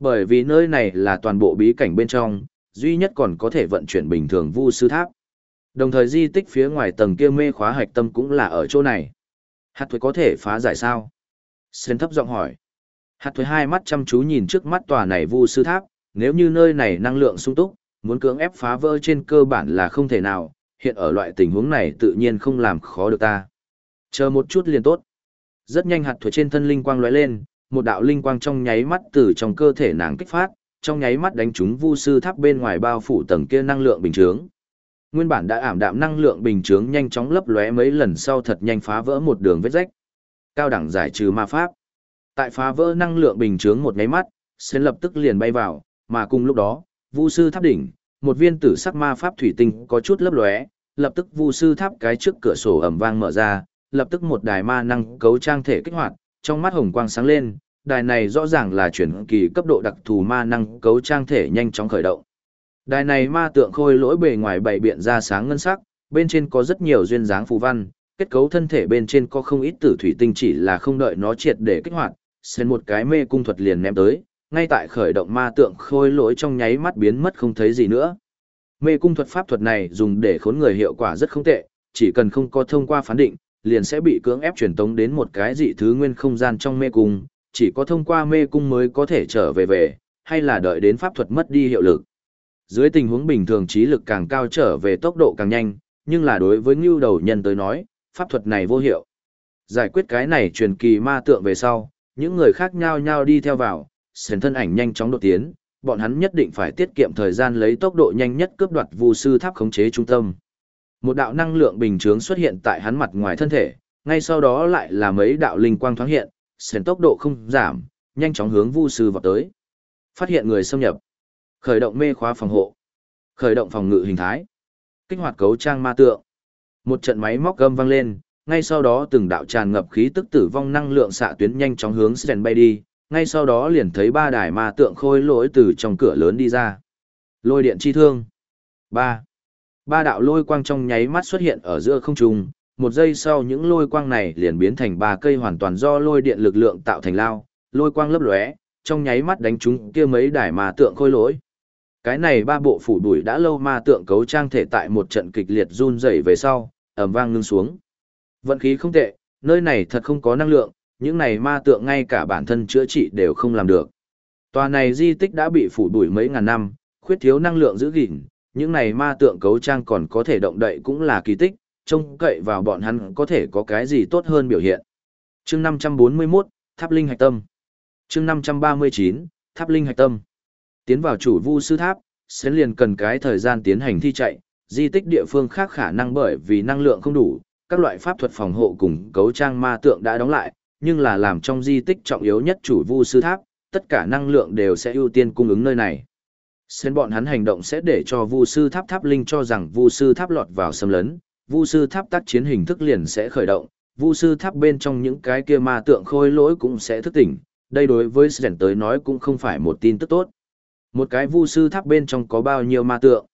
Bởi vì nơi này là toàn bộ bí cảnh bên trong, duy nhất còn có thể vận chuyển bình thường vu sư tháp. Đồng thời di tích phía ngoài tầng kia mê khóa hạch tâm cũng là ở chỗ này. Hạt thuế có thể phá giải sao? Sến thấp giọng hỏi. Hạt thuế hai mắt chăm chú nhìn trước mắt tòa này vu sư tháp, nếu như nơi này năng lượng sung túc, muốn cưỡng ép phá vỡ trên cơ bản là không thể nào, hiện ở loại tình huống này tự nhiên không làm khó được ta. Chờ một chút liền tốt. Rất nhanh hạt thuế trên thân linh quang lóe lên, một đạo linh quang trong nháy mắt từ trong cơ thể nàng kích phát, trong nháy mắt đánh trúng vu sư tháp bên ngoài bao phủ tầng kia năng lượng bình chướng. Nguyên bản đã ảm đạm năng lượng bình chướng nhanh chóng lấp lóe mấy lần sau thật nhanh phá vỡ một đường vết rách. Cao đẳng giải trừ ma pháp. Tại phá vỡ năng lượng bình chướng một nháy mắt, sẽ lập tức liền bay vào, mà cùng lúc đó, vu sư tháp đỉnh, một viên tử sắc ma pháp thủy tinh có chút lấp lóe, lập tức vu sư tháp cái trước cửa sổ ầm vang mở ra, lập tức một đài ma năng cấu trang thể kích hoạt, trong mắt hồng quang sáng lên, đài này rõ ràng là chuyển kỳ cấp độ đặc thù ma năng cấu trang thể nhanh chóng khởi động. Đài này ma tượng khôi lỗi bề ngoài bảy biện ra sáng ngân sắc, bên trên có rất nhiều duyên dáng phù văn, kết cấu thân thể bên trên có không ít tử thủy tinh chỉ là không đợi nó triệt để kích hoạt, xem một cái mê cung thuật liền ném tới, ngay tại khởi động ma tượng khôi lỗi trong nháy mắt biến mất không thấy gì nữa. Mê cung thuật pháp thuật này dùng để khốn người hiệu quả rất không tệ, chỉ cần không có thông qua phán định, liền sẽ bị cưỡng ép truyền tống đến một cái dị thứ nguyên không gian trong mê cung, chỉ có thông qua mê cung mới có thể trở về về, hay là đợi đến pháp thuật mất đi hiệu lực. Dưới tình huống bình thường trí lực càng cao trở về tốc độ càng nhanh, nhưng là đối với ngưu đầu nhân tới nói, pháp thuật này vô hiệu. Giải quyết cái này truyền kỳ ma tượng về sau, những người khác nhau nhau đi theo vào, sến thân ảnh nhanh chóng đột tiến, bọn hắn nhất định phải tiết kiệm thời gian lấy tốc độ nhanh nhất cướp đoạt vu sư tháp khống chế trung tâm. Một đạo năng lượng bình chướng xuất hiện tại hắn mặt ngoài thân thể, ngay sau đó lại là mấy đạo linh quang thoáng hiện, sến tốc độ không giảm, nhanh chóng hướng vu sư vào tới. Phát hiện người xâm nhập. Khởi động mê khóa phòng hộ. Khởi động phòng ngự hình thái. Kích hoạt cấu trang ma tượng. Một trận máy móc gầm vang lên, ngay sau đó từng đạo tràn ngập khí tức tử vong năng lượng xạ tuyến nhanh chóng hướng Sren bay đi, ngay sau đó liền thấy ba đài ma tượng khôi lỗi từ trong cửa lớn đi ra. Lôi điện chi thương. ba Ba đạo lôi quang trong nháy mắt xuất hiện ở giữa không trung, một giây sau những lôi quang này liền biến thành ba cây hoàn toàn do lôi điện lực lượng tạo thành lao, lôi quang lấp lóe, trong nháy mắt đánh trúng kia mấy đài ma tượng khôi lỗi. Cái này ba bộ phủ đuổi đã lâu ma tượng cấu trang thể tại một trận kịch liệt run rẩy về sau, ầm vang ngưng xuống. Vận khí không tệ, nơi này thật không có năng lượng, những này ma tượng ngay cả bản thân chữa trị đều không làm được. Tòa này di tích đã bị phủ đuổi mấy ngàn năm, khuyết thiếu năng lượng giữ gìn, những này ma tượng cấu trang còn có thể động đậy cũng là kỳ tích, trông cậy vào bọn hắn có thể có cái gì tốt hơn biểu hiện. Chương 541, Tháp Linh Hạch Tâm. Chương 539, Tháp Linh Hạch Tâm. Tiến vào chủ vu sư tháp, sẽ liền cần cái thời gian tiến hành thi chạy, di tích địa phương khác khả năng bởi vì năng lượng không đủ, các loại pháp thuật phòng hộ cùng cấu trang ma tượng đã đóng lại, nhưng là làm trong di tích trọng yếu nhất chủ vu sư tháp, tất cả năng lượng đều sẽ ưu tiên cung ứng nơi này. Xen bọn hắn hành động sẽ để cho vu sư tháp tháp linh cho rằng vu sư tháp lọt vào xâm lấn, vu sư tháp tác chiến hình thức liền sẽ khởi động, vu sư tháp bên trong những cái kia ma tượng khôi lỗi cũng sẽ thức tỉnh, đây đối với Sren tới nói cũng không phải một tin tức tốt. Một cái vu sư tháp bên trong có bao nhiêu ma tượng?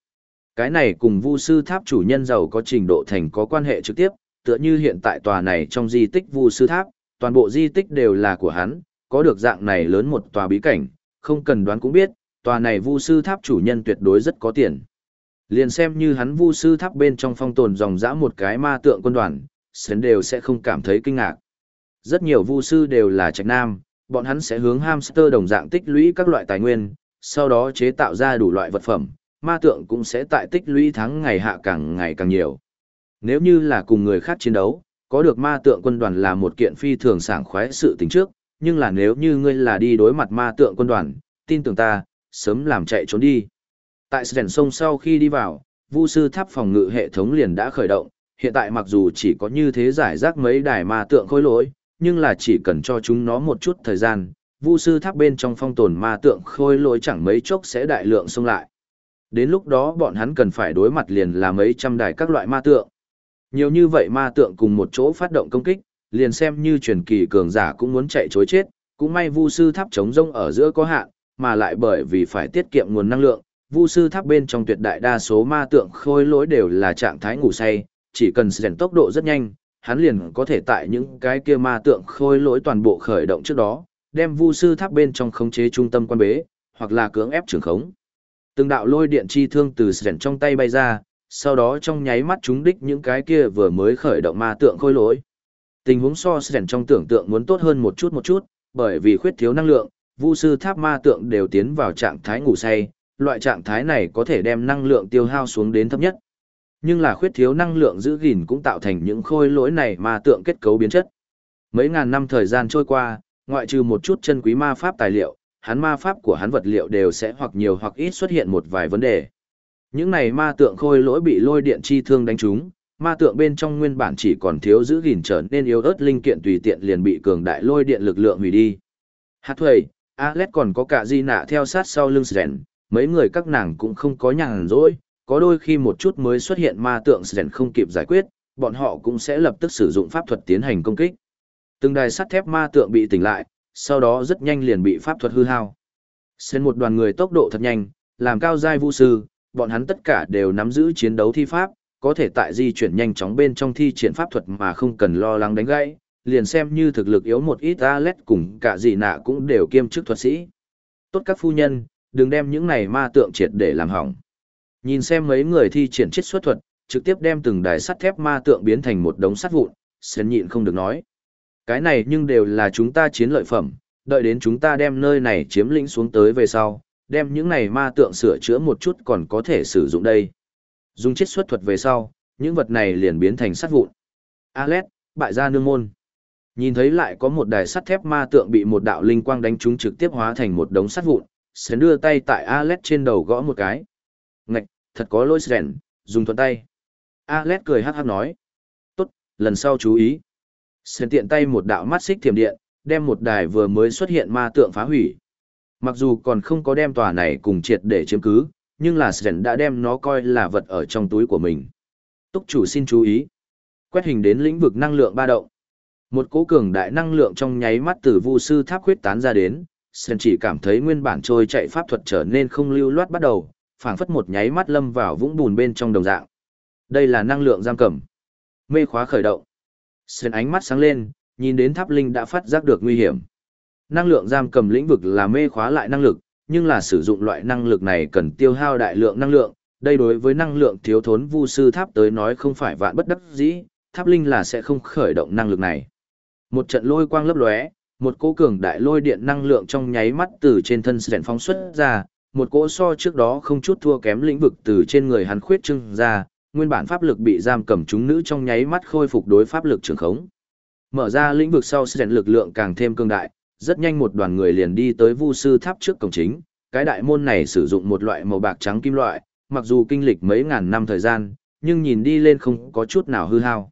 Cái này cùng vu sư tháp chủ nhân giàu có trình độ thành có quan hệ trực tiếp, tựa như hiện tại tòa này trong di tích vu sư tháp, toàn bộ di tích đều là của hắn, có được dạng này lớn một tòa bí cảnh, không cần đoán cũng biết, tòa này vu sư tháp chủ nhân tuyệt đối rất có tiền. Liền xem như hắn vu sư tháp bên trong phong tồn dòng dã một cái ma tượng quân đoàn, sến đều sẽ không cảm thấy kinh ngạc. Rất nhiều vu sư đều là trạch nam, bọn hắn sẽ hướng hamster đồng dạng tích lũy các loại tài nguyên, sau đó chế tạo ra đủ loại vật phẩm, ma tượng cũng sẽ tại tích lũy tháng ngày hạ càng ngày càng nhiều. Nếu như là cùng người khác chiến đấu, có được ma tượng quân đoàn là một kiện phi thường sảng khoái sự tình trước, nhưng là nếu như ngươi là đi đối mặt ma tượng quân đoàn, tin tưởng ta, sớm làm chạy trốn đi. Tại Sren sông sau khi đi vào, Vu sư tháp phòng ngự hệ thống liền đã khởi động, hiện tại mặc dù chỉ có như thế giải rác mấy đài ma tượng khối lỗi, nhưng là chỉ cần cho chúng nó một chút thời gian, Vu sư tháp bên trong phong tồn ma tượng khôi lỗi chẳng mấy chốc sẽ đại lượng xông lại. Đến lúc đó bọn hắn cần phải đối mặt liền là mấy trăm đài các loại ma tượng. Nhiều như vậy ma tượng cùng một chỗ phát động công kích, liền xem như truyền kỳ cường giả cũng muốn chạy chối chết, cũng may Vu sư tháp chống rông ở giữa có hạn, mà lại bởi vì phải tiết kiệm nguồn năng lượng, Vu sư tháp bên trong tuyệt đại đa số ma tượng khôi lỗi đều là trạng thái ngủ say, chỉ cần rèn tốc độ rất nhanh, hắn liền có thể tại những cái kia ma tượng khôi lỗi toàn bộ khởi động trước đó, đem Vu sư tháp bên trong khống chế trung tâm quan bế, hoặc là cưỡng ép trường khống. Từng đạo lôi điện chi thương từ rèn trong tay bay ra, sau đó trong nháy mắt chúng đích những cái kia vừa mới khởi động ma tượng khôi lỗi. Tình huống so sẻn trong tưởng tượng muốn tốt hơn một chút một chút, bởi vì khuyết thiếu năng lượng, vu sư tháp ma tượng đều tiến vào trạng thái ngủ say, loại trạng thái này có thể đem năng lượng tiêu hao xuống đến thấp nhất. Nhưng là khuyết thiếu năng lượng giữ gìn cũng tạo thành những khôi lỗi này ma tượng kết cấu biến chất. Mấy ngàn năm thời gian trôi qua, ngoại trừ một chút chân quý ma pháp tài liệu, hắn ma pháp của hắn vật liệu đều sẽ hoặc nhiều hoặc ít xuất hiện một vài vấn đề. Những này ma tượng khôi lỗi bị lôi điện chi thương đánh trúng, ma tượng bên trong nguyên bản chỉ còn thiếu giữ gìn trở nên yếu ớt linh kiện tùy tiện liền bị cường đại lôi điện lực lượng hủy đi. Hát thuầy, Alex còn có cả di nạ theo sát sau lưng Sren, mấy người các nàng cũng không có nhàn rỗi, có đôi khi một chút mới xuất hiện ma tượng Sren không kịp giải quyết, bọn họ cũng sẽ lập tức sử dụng pháp thuật tiến hành công kích. Từng đài sắt thép ma tượng bị tỉnh lại, sau đó rất nhanh liền bị pháp thuật hư hao. Xen một đoàn người tốc độ thật nhanh, làm cao giai vũ sư, bọn hắn tất cả đều nắm giữ chiến đấu thi pháp, có thể tại di chuyển nhanh chóng bên trong thi triển pháp thuật mà không cần lo lắng đánh gãy, liền xem như thực lực yếu một ít Alet cùng cả gì nạ cũng đều kiêm chức thuật sĩ. Tốt các phu nhân, đừng đem những này ma tượng triệt để làm hỏng. Nhìn xem mấy người thi triển chiết xuất thuật, trực tiếp đem từng đài sắt thép ma tượng biến thành một đống sắt vụn, sến nhịn không được nói. Cái này nhưng đều là chúng ta chiến lợi phẩm, đợi đến chúng ta đem nơi này chiếm lĩnh xuống tới về sau, đem những này ma tượng sửa chữa một chút còn có thể sử dụng đây. Dùng chết xuất thuật về sau, những vật này liền biến thành sắt vụn. Alet, bại gia nương môn. Nhìn thấy lại có một đài sắt thép ma tượng bị một đạo linh quang đánh trúng trực tiếp hóa thành một đống sắt vụn, Sẽ đưa tay tại Alet trên đầu gõ một cái. Ngạch, thật có lỗi rèn. dùng thuận tay. Alet cười hát hát nói. Tốt, lần sau chú ý. Sơn tiện tay một đạo mắt xích thiểm điện, đem một đài vừa mới xuất hiện ma tượng phá hủy. Mặc dù còn không có đem tòa này cùng triệt để chiếm cứ, nhưng là Sơn đã đem nó coi là vật ở trong túi của mình. Túc chủ xin chú ý. Quét hình đến lĩnh vực năng lượng ba động. Một cỗ cường đại năng lượng trong nháy mắt từ vu sư tháp khuyết tán ra đến, Sơn chỉ cảm thấy nguyên bản trôi chạy pháp thuật trở nên không lưu loát bắt đầu, phảng phất một nháy mắt lâm vào vũng bùn bên trong đồng dạng. Đây là năng lượng giam cầm. Mê khóa khởi động sơn ánh mắt sáng lên, nhìn đến tháp linh đã phát giác được nguy hiểm. Năng lượng giam cầm lĩnh vực là mê khóa lại năng lực, nhưng là sử dụng loại năng lực này cần tiêu hao đại lượng năng lượng. Đây đối với năng lượng thiếu thốn vu sư tháp tới nói không phải vạn bất đắc dĩ, tháp linh là sẽ không khởi động năng lực này. Một trận lôi quang lấp lóe, một cỗ cường đại lôi điện năng lượng trong nháy mắt từ trên thân Sren phóng xuất ra, một cỗ so trước đó không chút thua kém lĩnh vực từ trên người hắn khuyết trưng ra, nguyên bản pháp lực bị giam cầm chúng nữ trong nháy mắt khôi phục đối pháp lực trường khống. Mở ra lĩnh vực sau sẽ lực lượng càng thêm cường đại, rất nhanh một đoàn người liền đi tới Vu sư tháp trước cổng chính, cái đại môn này sử dụng một loại màu bạc trắng kim loại, mặc dù kinh lịch mấy ngàn năm thời gian, nhưng nhìn đi lên không có chút nào hư hao.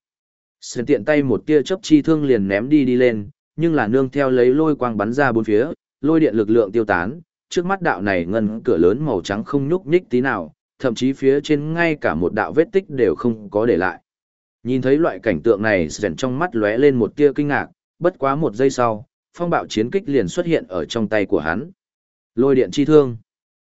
Sơn tiện tay một tia chớp chi thương liền ném đi đi lên, nhưng là nương theo lấy lôi quang bắn ra bốn phía, lôi điện lực lượng tiêu tán, trước mắt đạo này ngân cửa lớn màu trắng không nhúc nhích tí nào, thậm chí phía trên ngay cả một đạo vết tích đều không có để lại. Nhìn thấy loại cảnh tượng này Sơn trong mắt lóe lên một tia kinh ngạc, bất quá một giây sau, phong bạo chiến kích liền xuất hiện ở trong tay của hắn. Lôi điện chi thương.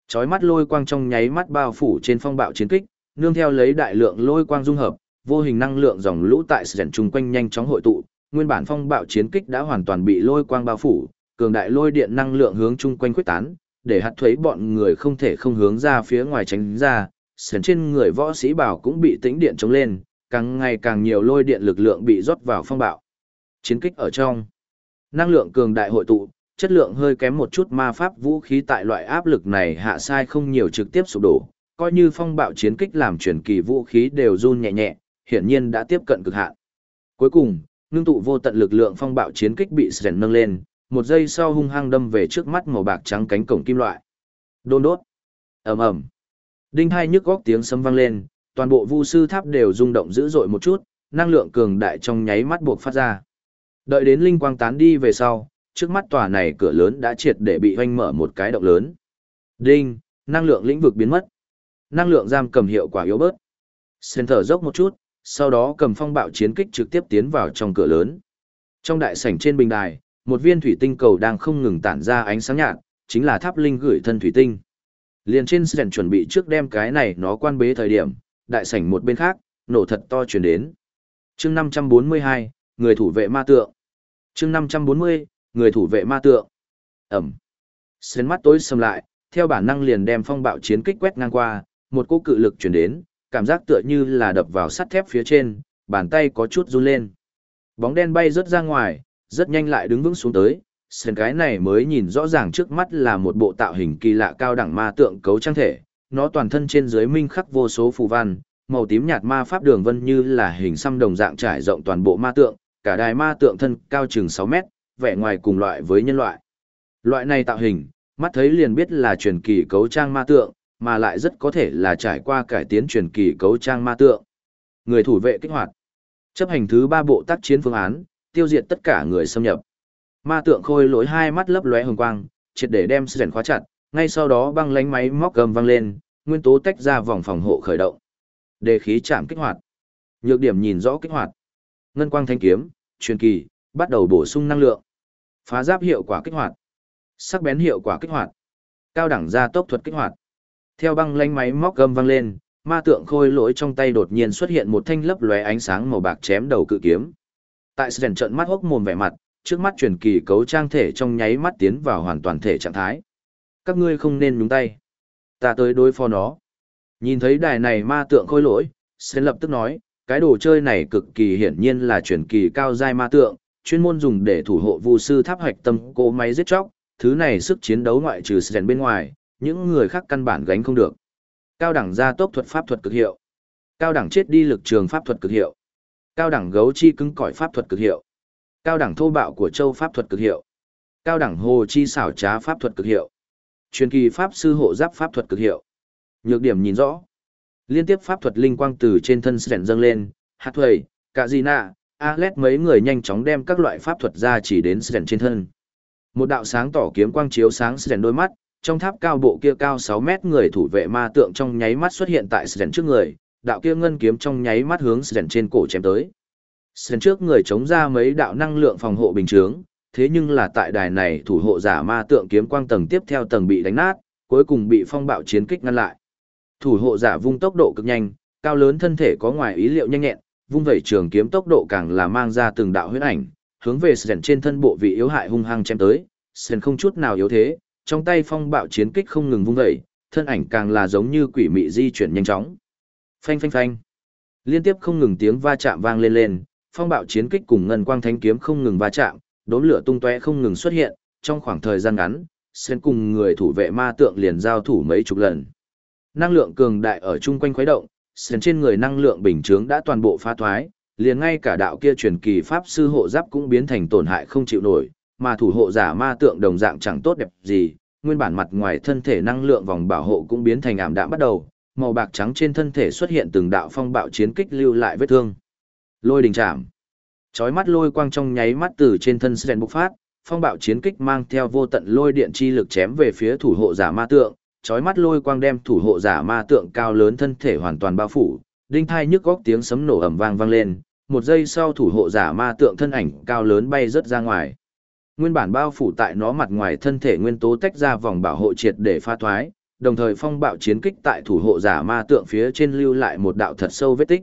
Chói mắt lôi quang trong nháy mắt bao phủ trên phong bạo chiến kích, nương theo lấy đại lượng lôi quang dung hợp, vô hình năng lượng dòng lũ tại sren chung quanh nhanh chóng hội tụ, nguyên bản phong bạo chiến kích đã hoàn toàn bị lôi quang bao phủ, cường đại lôi điện năng lượng hướng chung quanh quyết tán, để hạt thuế bọn người không thể không hướng ra phía ngoài tránh ra, sren trên người võ sĩ bảo cũng bị tĩnh điện chống lên, càng ngày càng nhiều lôi điện lực lượng bị rót vào phong bạo. Chiến kích ở trong, năng lượng cường đại hội tụ, chất lượng hơi kém một chút ma pháp vũ khí tại loại áp lực này hạ sai không nhiều trực tiếp sụp đổ, coi như phong bạo chiến kích làm truyền kỳ vũ khí đều run nhẹ nhẹ, hiển nhiên đã tiếp cận cực hạn. Cuối cùng, nương tụ vô tận lực lượng phong bạo chiến kích bị Sren nâng lên, một giây sau hung hăng đâm về trước mắt màu bạc trắng cánh cổng kim loại. Đôn đốt. ầm ầm. Đinh hai nhức góc tiếng sấm vang lên, toàn bộ vu sư tháp đều rung động dữ dội một chút, năng lượng cường đại trong nháy mắt buộc phát ra. Đợi đến linh quang tán đi về sau, trước mắt tòa này cửa lớn đã triệt để bị hoanh mở một cái động lớn. Đinh, năng lượng lĩnh vực biến mất. Năng lượng giam cầm hiệu quả yếu bớt. Sen thở dốc một chút, sau đó cầm phong bạo chiến kích trực tiếp tiến vào trong cửa lớn. Trong đại sảnh trên bình đài, một viên thủy tinh cầu đang không ngừng tản ra ánh sáng nhạt, chính là tháp linh gửi thân thủy tinh. Liền trên sàn chuẩn bị trước đem cái này nó quan bế thời điểm, đại sảnh một bên khác, nổ thật to truyền đến. Chương 542, người thủ vệ ma tượng. Chương 540, người thủ vệ ma tượng. Ẩm. Sến mắt tối sầm lại, theo bản năng liền đem phong bạo chiến kích quét ngang qua, một cỗ cự lực truyền đến, cảm giác tựa như là đập vào sắt thép phía trên, bàn tay có chút run lên. Bóng đen bay rớt ra ngoài, rất nhanh lại đứng vững xuống tới, sền cái này mới nhìn rõ ràng trước mắt là một bộ tạo hình kỳ lạ cao đẳng ma tượng cấu trang thể, nó toàn thân trên dưới minh khắc vô số phù văn, màu tím nhạt ma pháp đường vân như là hình xăm đồng dạng trải rộng toàn bộ ma tượng, cả đài ma tượng thân cao chừng 6 mét, vẻ ngoài cùng loại với nhân loại. Loại này tạo hình, mắt thấy liền biết là truyền kỳ cấu trang ma tượng, mà lại rất có thể là trải qua cải tiến truyền kỳ cấu trang ma tượng. Người thủ vệ kích hoạt. Chấp hành thứ ba bộ tác chiến phương án, tiêu diệt tất cả người xâm nhập. Ma tượng khôi lỗi hai mắt lấp lóe hồng quang, triệt để đem sren khóa chặt, ngay sau đó băng lánh máy móc cầm văng lên, nguyên tố tách ra vòng phòng hộ khởi động. Đề khí chạm kích hoạt. Nhược điểm nhìn rõ kích hoạt. Ngân quang thanh kiếm, truyền kỳ, bắt đầu bổ sung năng lượng. Phá giáp hiệu quả kích hoạt. Sắc bén hiệu quả kích hoạt. Cao đẳng gia tốc thuật kích hoạt. Theo băng lánh máy móc gầm vang lên, ma tượng khôi lỗi trong tay đột nhiên xuất hiện một thanh lấp lóe ánh sáng màu bạc chém đầu cự kiếm. Tại Sren trận mắt hốc mồm vẻ mặt, trước mắt truyền kỳ cấu trang thể trong nháy mắt tiến vào hoàn toàn thể trạng thái. Các ngươi không nên nhúng tay. Ta tới đối phó nó. Nhìn thấy đài này ma tượng khôi lỗi, Sren lập tức nói, cái đồ chơi này cực kỳ hiển nhiên là truyền kỳ cao giai ma tượng, chuyên môn dùng để thủ hộ vu sư tháp hạch tâm cỗ máy giết chóc, thứ này sức chiến đấu ngoại trừ Sren bên ngoài, những người khác căn bản gánh không được. Cao đẳng gia tốc thuật pháp thuật cực hiệu. Cao đẳng chết đi lực trường pháp thuật cực hiệu. Cao đẳng gấu chi cứng cỏi pháp thuật cực hiệu. Cao đẳng thô bạo của châu pháp thuật cực hiệu. Cao đẳng hồ chi xảo trá pháp thuật cực hiệu. Truyền kỳ pháp sư hộ giáp pháp thuật cực hiệu. Nhược điểm nhìn rõ. Liên tiếp pháp thuật linh quang từ trên thân Sren dâng lên, hạt thuầy, cả gì nạ, Alet mấy người nhanh chóng đem các loại pháp thuật ra chỉ đến Sren trên thân. Một đạo sáng tỏ kiếm quang chiếu sáng Sren đôi mắt, trong tháp cao bộ kia cao 6 mét người thủ vệ ma tượng trong nháy mắt xuất hiện tại Sren trước người, đạo kia ngân kiếm trong nháy mắt hướng Sren trên cổ chém tới. Sren trước người chống ra mấy đạo năng lượng phòng hộ bình chướng, thế nhưng là tại đài này thủ hộ giả ma tượng kiếm quang tầng tiếp theo tầng bị đánh nát, cuối cùng bị phong bạo chiến kích ngăn lại. Thủ hộ giả vung tốc độ cực nhanh, cao lớn thân thể có ngoài ý liệu nhanh nhẹn, vung vẩy trường kiếm tốc độ càng là mang ra từng đạo huyết ảnh, hướng về Sren trên thân bộ vị yếu hại hung hăng chém tới, Sren không chút nào yếu thế, trong tay phong bạo chiến kích không ngừng vung vẩy, thân ảnh càng là giống như quỷ mị di chuyển nhanh chóng. Phanh phanh phanh. Liên tiếp không ngừng tiếng va chạm vang lên lên, phong bạo chiến kích cùng ngân quang thánh kiếm không ngừng va chạm, đốm lửa tung tóe không ngừng xuất hiện, trong khoảng thời gian ngắn, Sen cùng người thủ vệ ma tượng liền giao thủ mấy chục lần. Năng lượng cường đại ở chung quanh khuấy động, Sen trên người năng lượng bình chướng đã toàn bộ phá thoái, liền ngay cả đạo kia truyền kỳ pháp sư hộ giáp cũng biến thành tổn hại không chịu nổi, mà thủ hộ giả ma tượng đồng dạng chẳng tốt đẹp gì, nguyên bản mặt ngoài thân thể năng lượng vòng bảo hộ cũng biến thành ảm đạm bắt đầu, màu bạc trắng trên thân thể xuất hiện từng đạo phong bạo chiến kích lưu lại vết thương. Lôi đình chạm. Chói mắt lôi quang trong nháy mắt từ trên thân Sren bộc phát, phong bạo chiến kích mang theo vô tận lôi điện chi lực chém về phía thủ hộ giả ma tượng, chói mắt lôi quang đem thủ hộ giả ma tượng cao lớn thân thể hoàn toàn bao phủ, đinh thai nhức góc tiếng sấm nổ ầm vang vang lên, một giây sau thủ hộ giả ma tượng thân ảnh cao lớn bay rất ra ngoài. Nguyên bản bao phủ tại nó mặt ngoài thân thể nguyên tố tách ra vòng bảo hộ triệt để pha thoái, đồng thời phong bạo chiến kích tại thủ hộ giả ma tượng phía trên lưu lại một đạo thật sâu vết tích.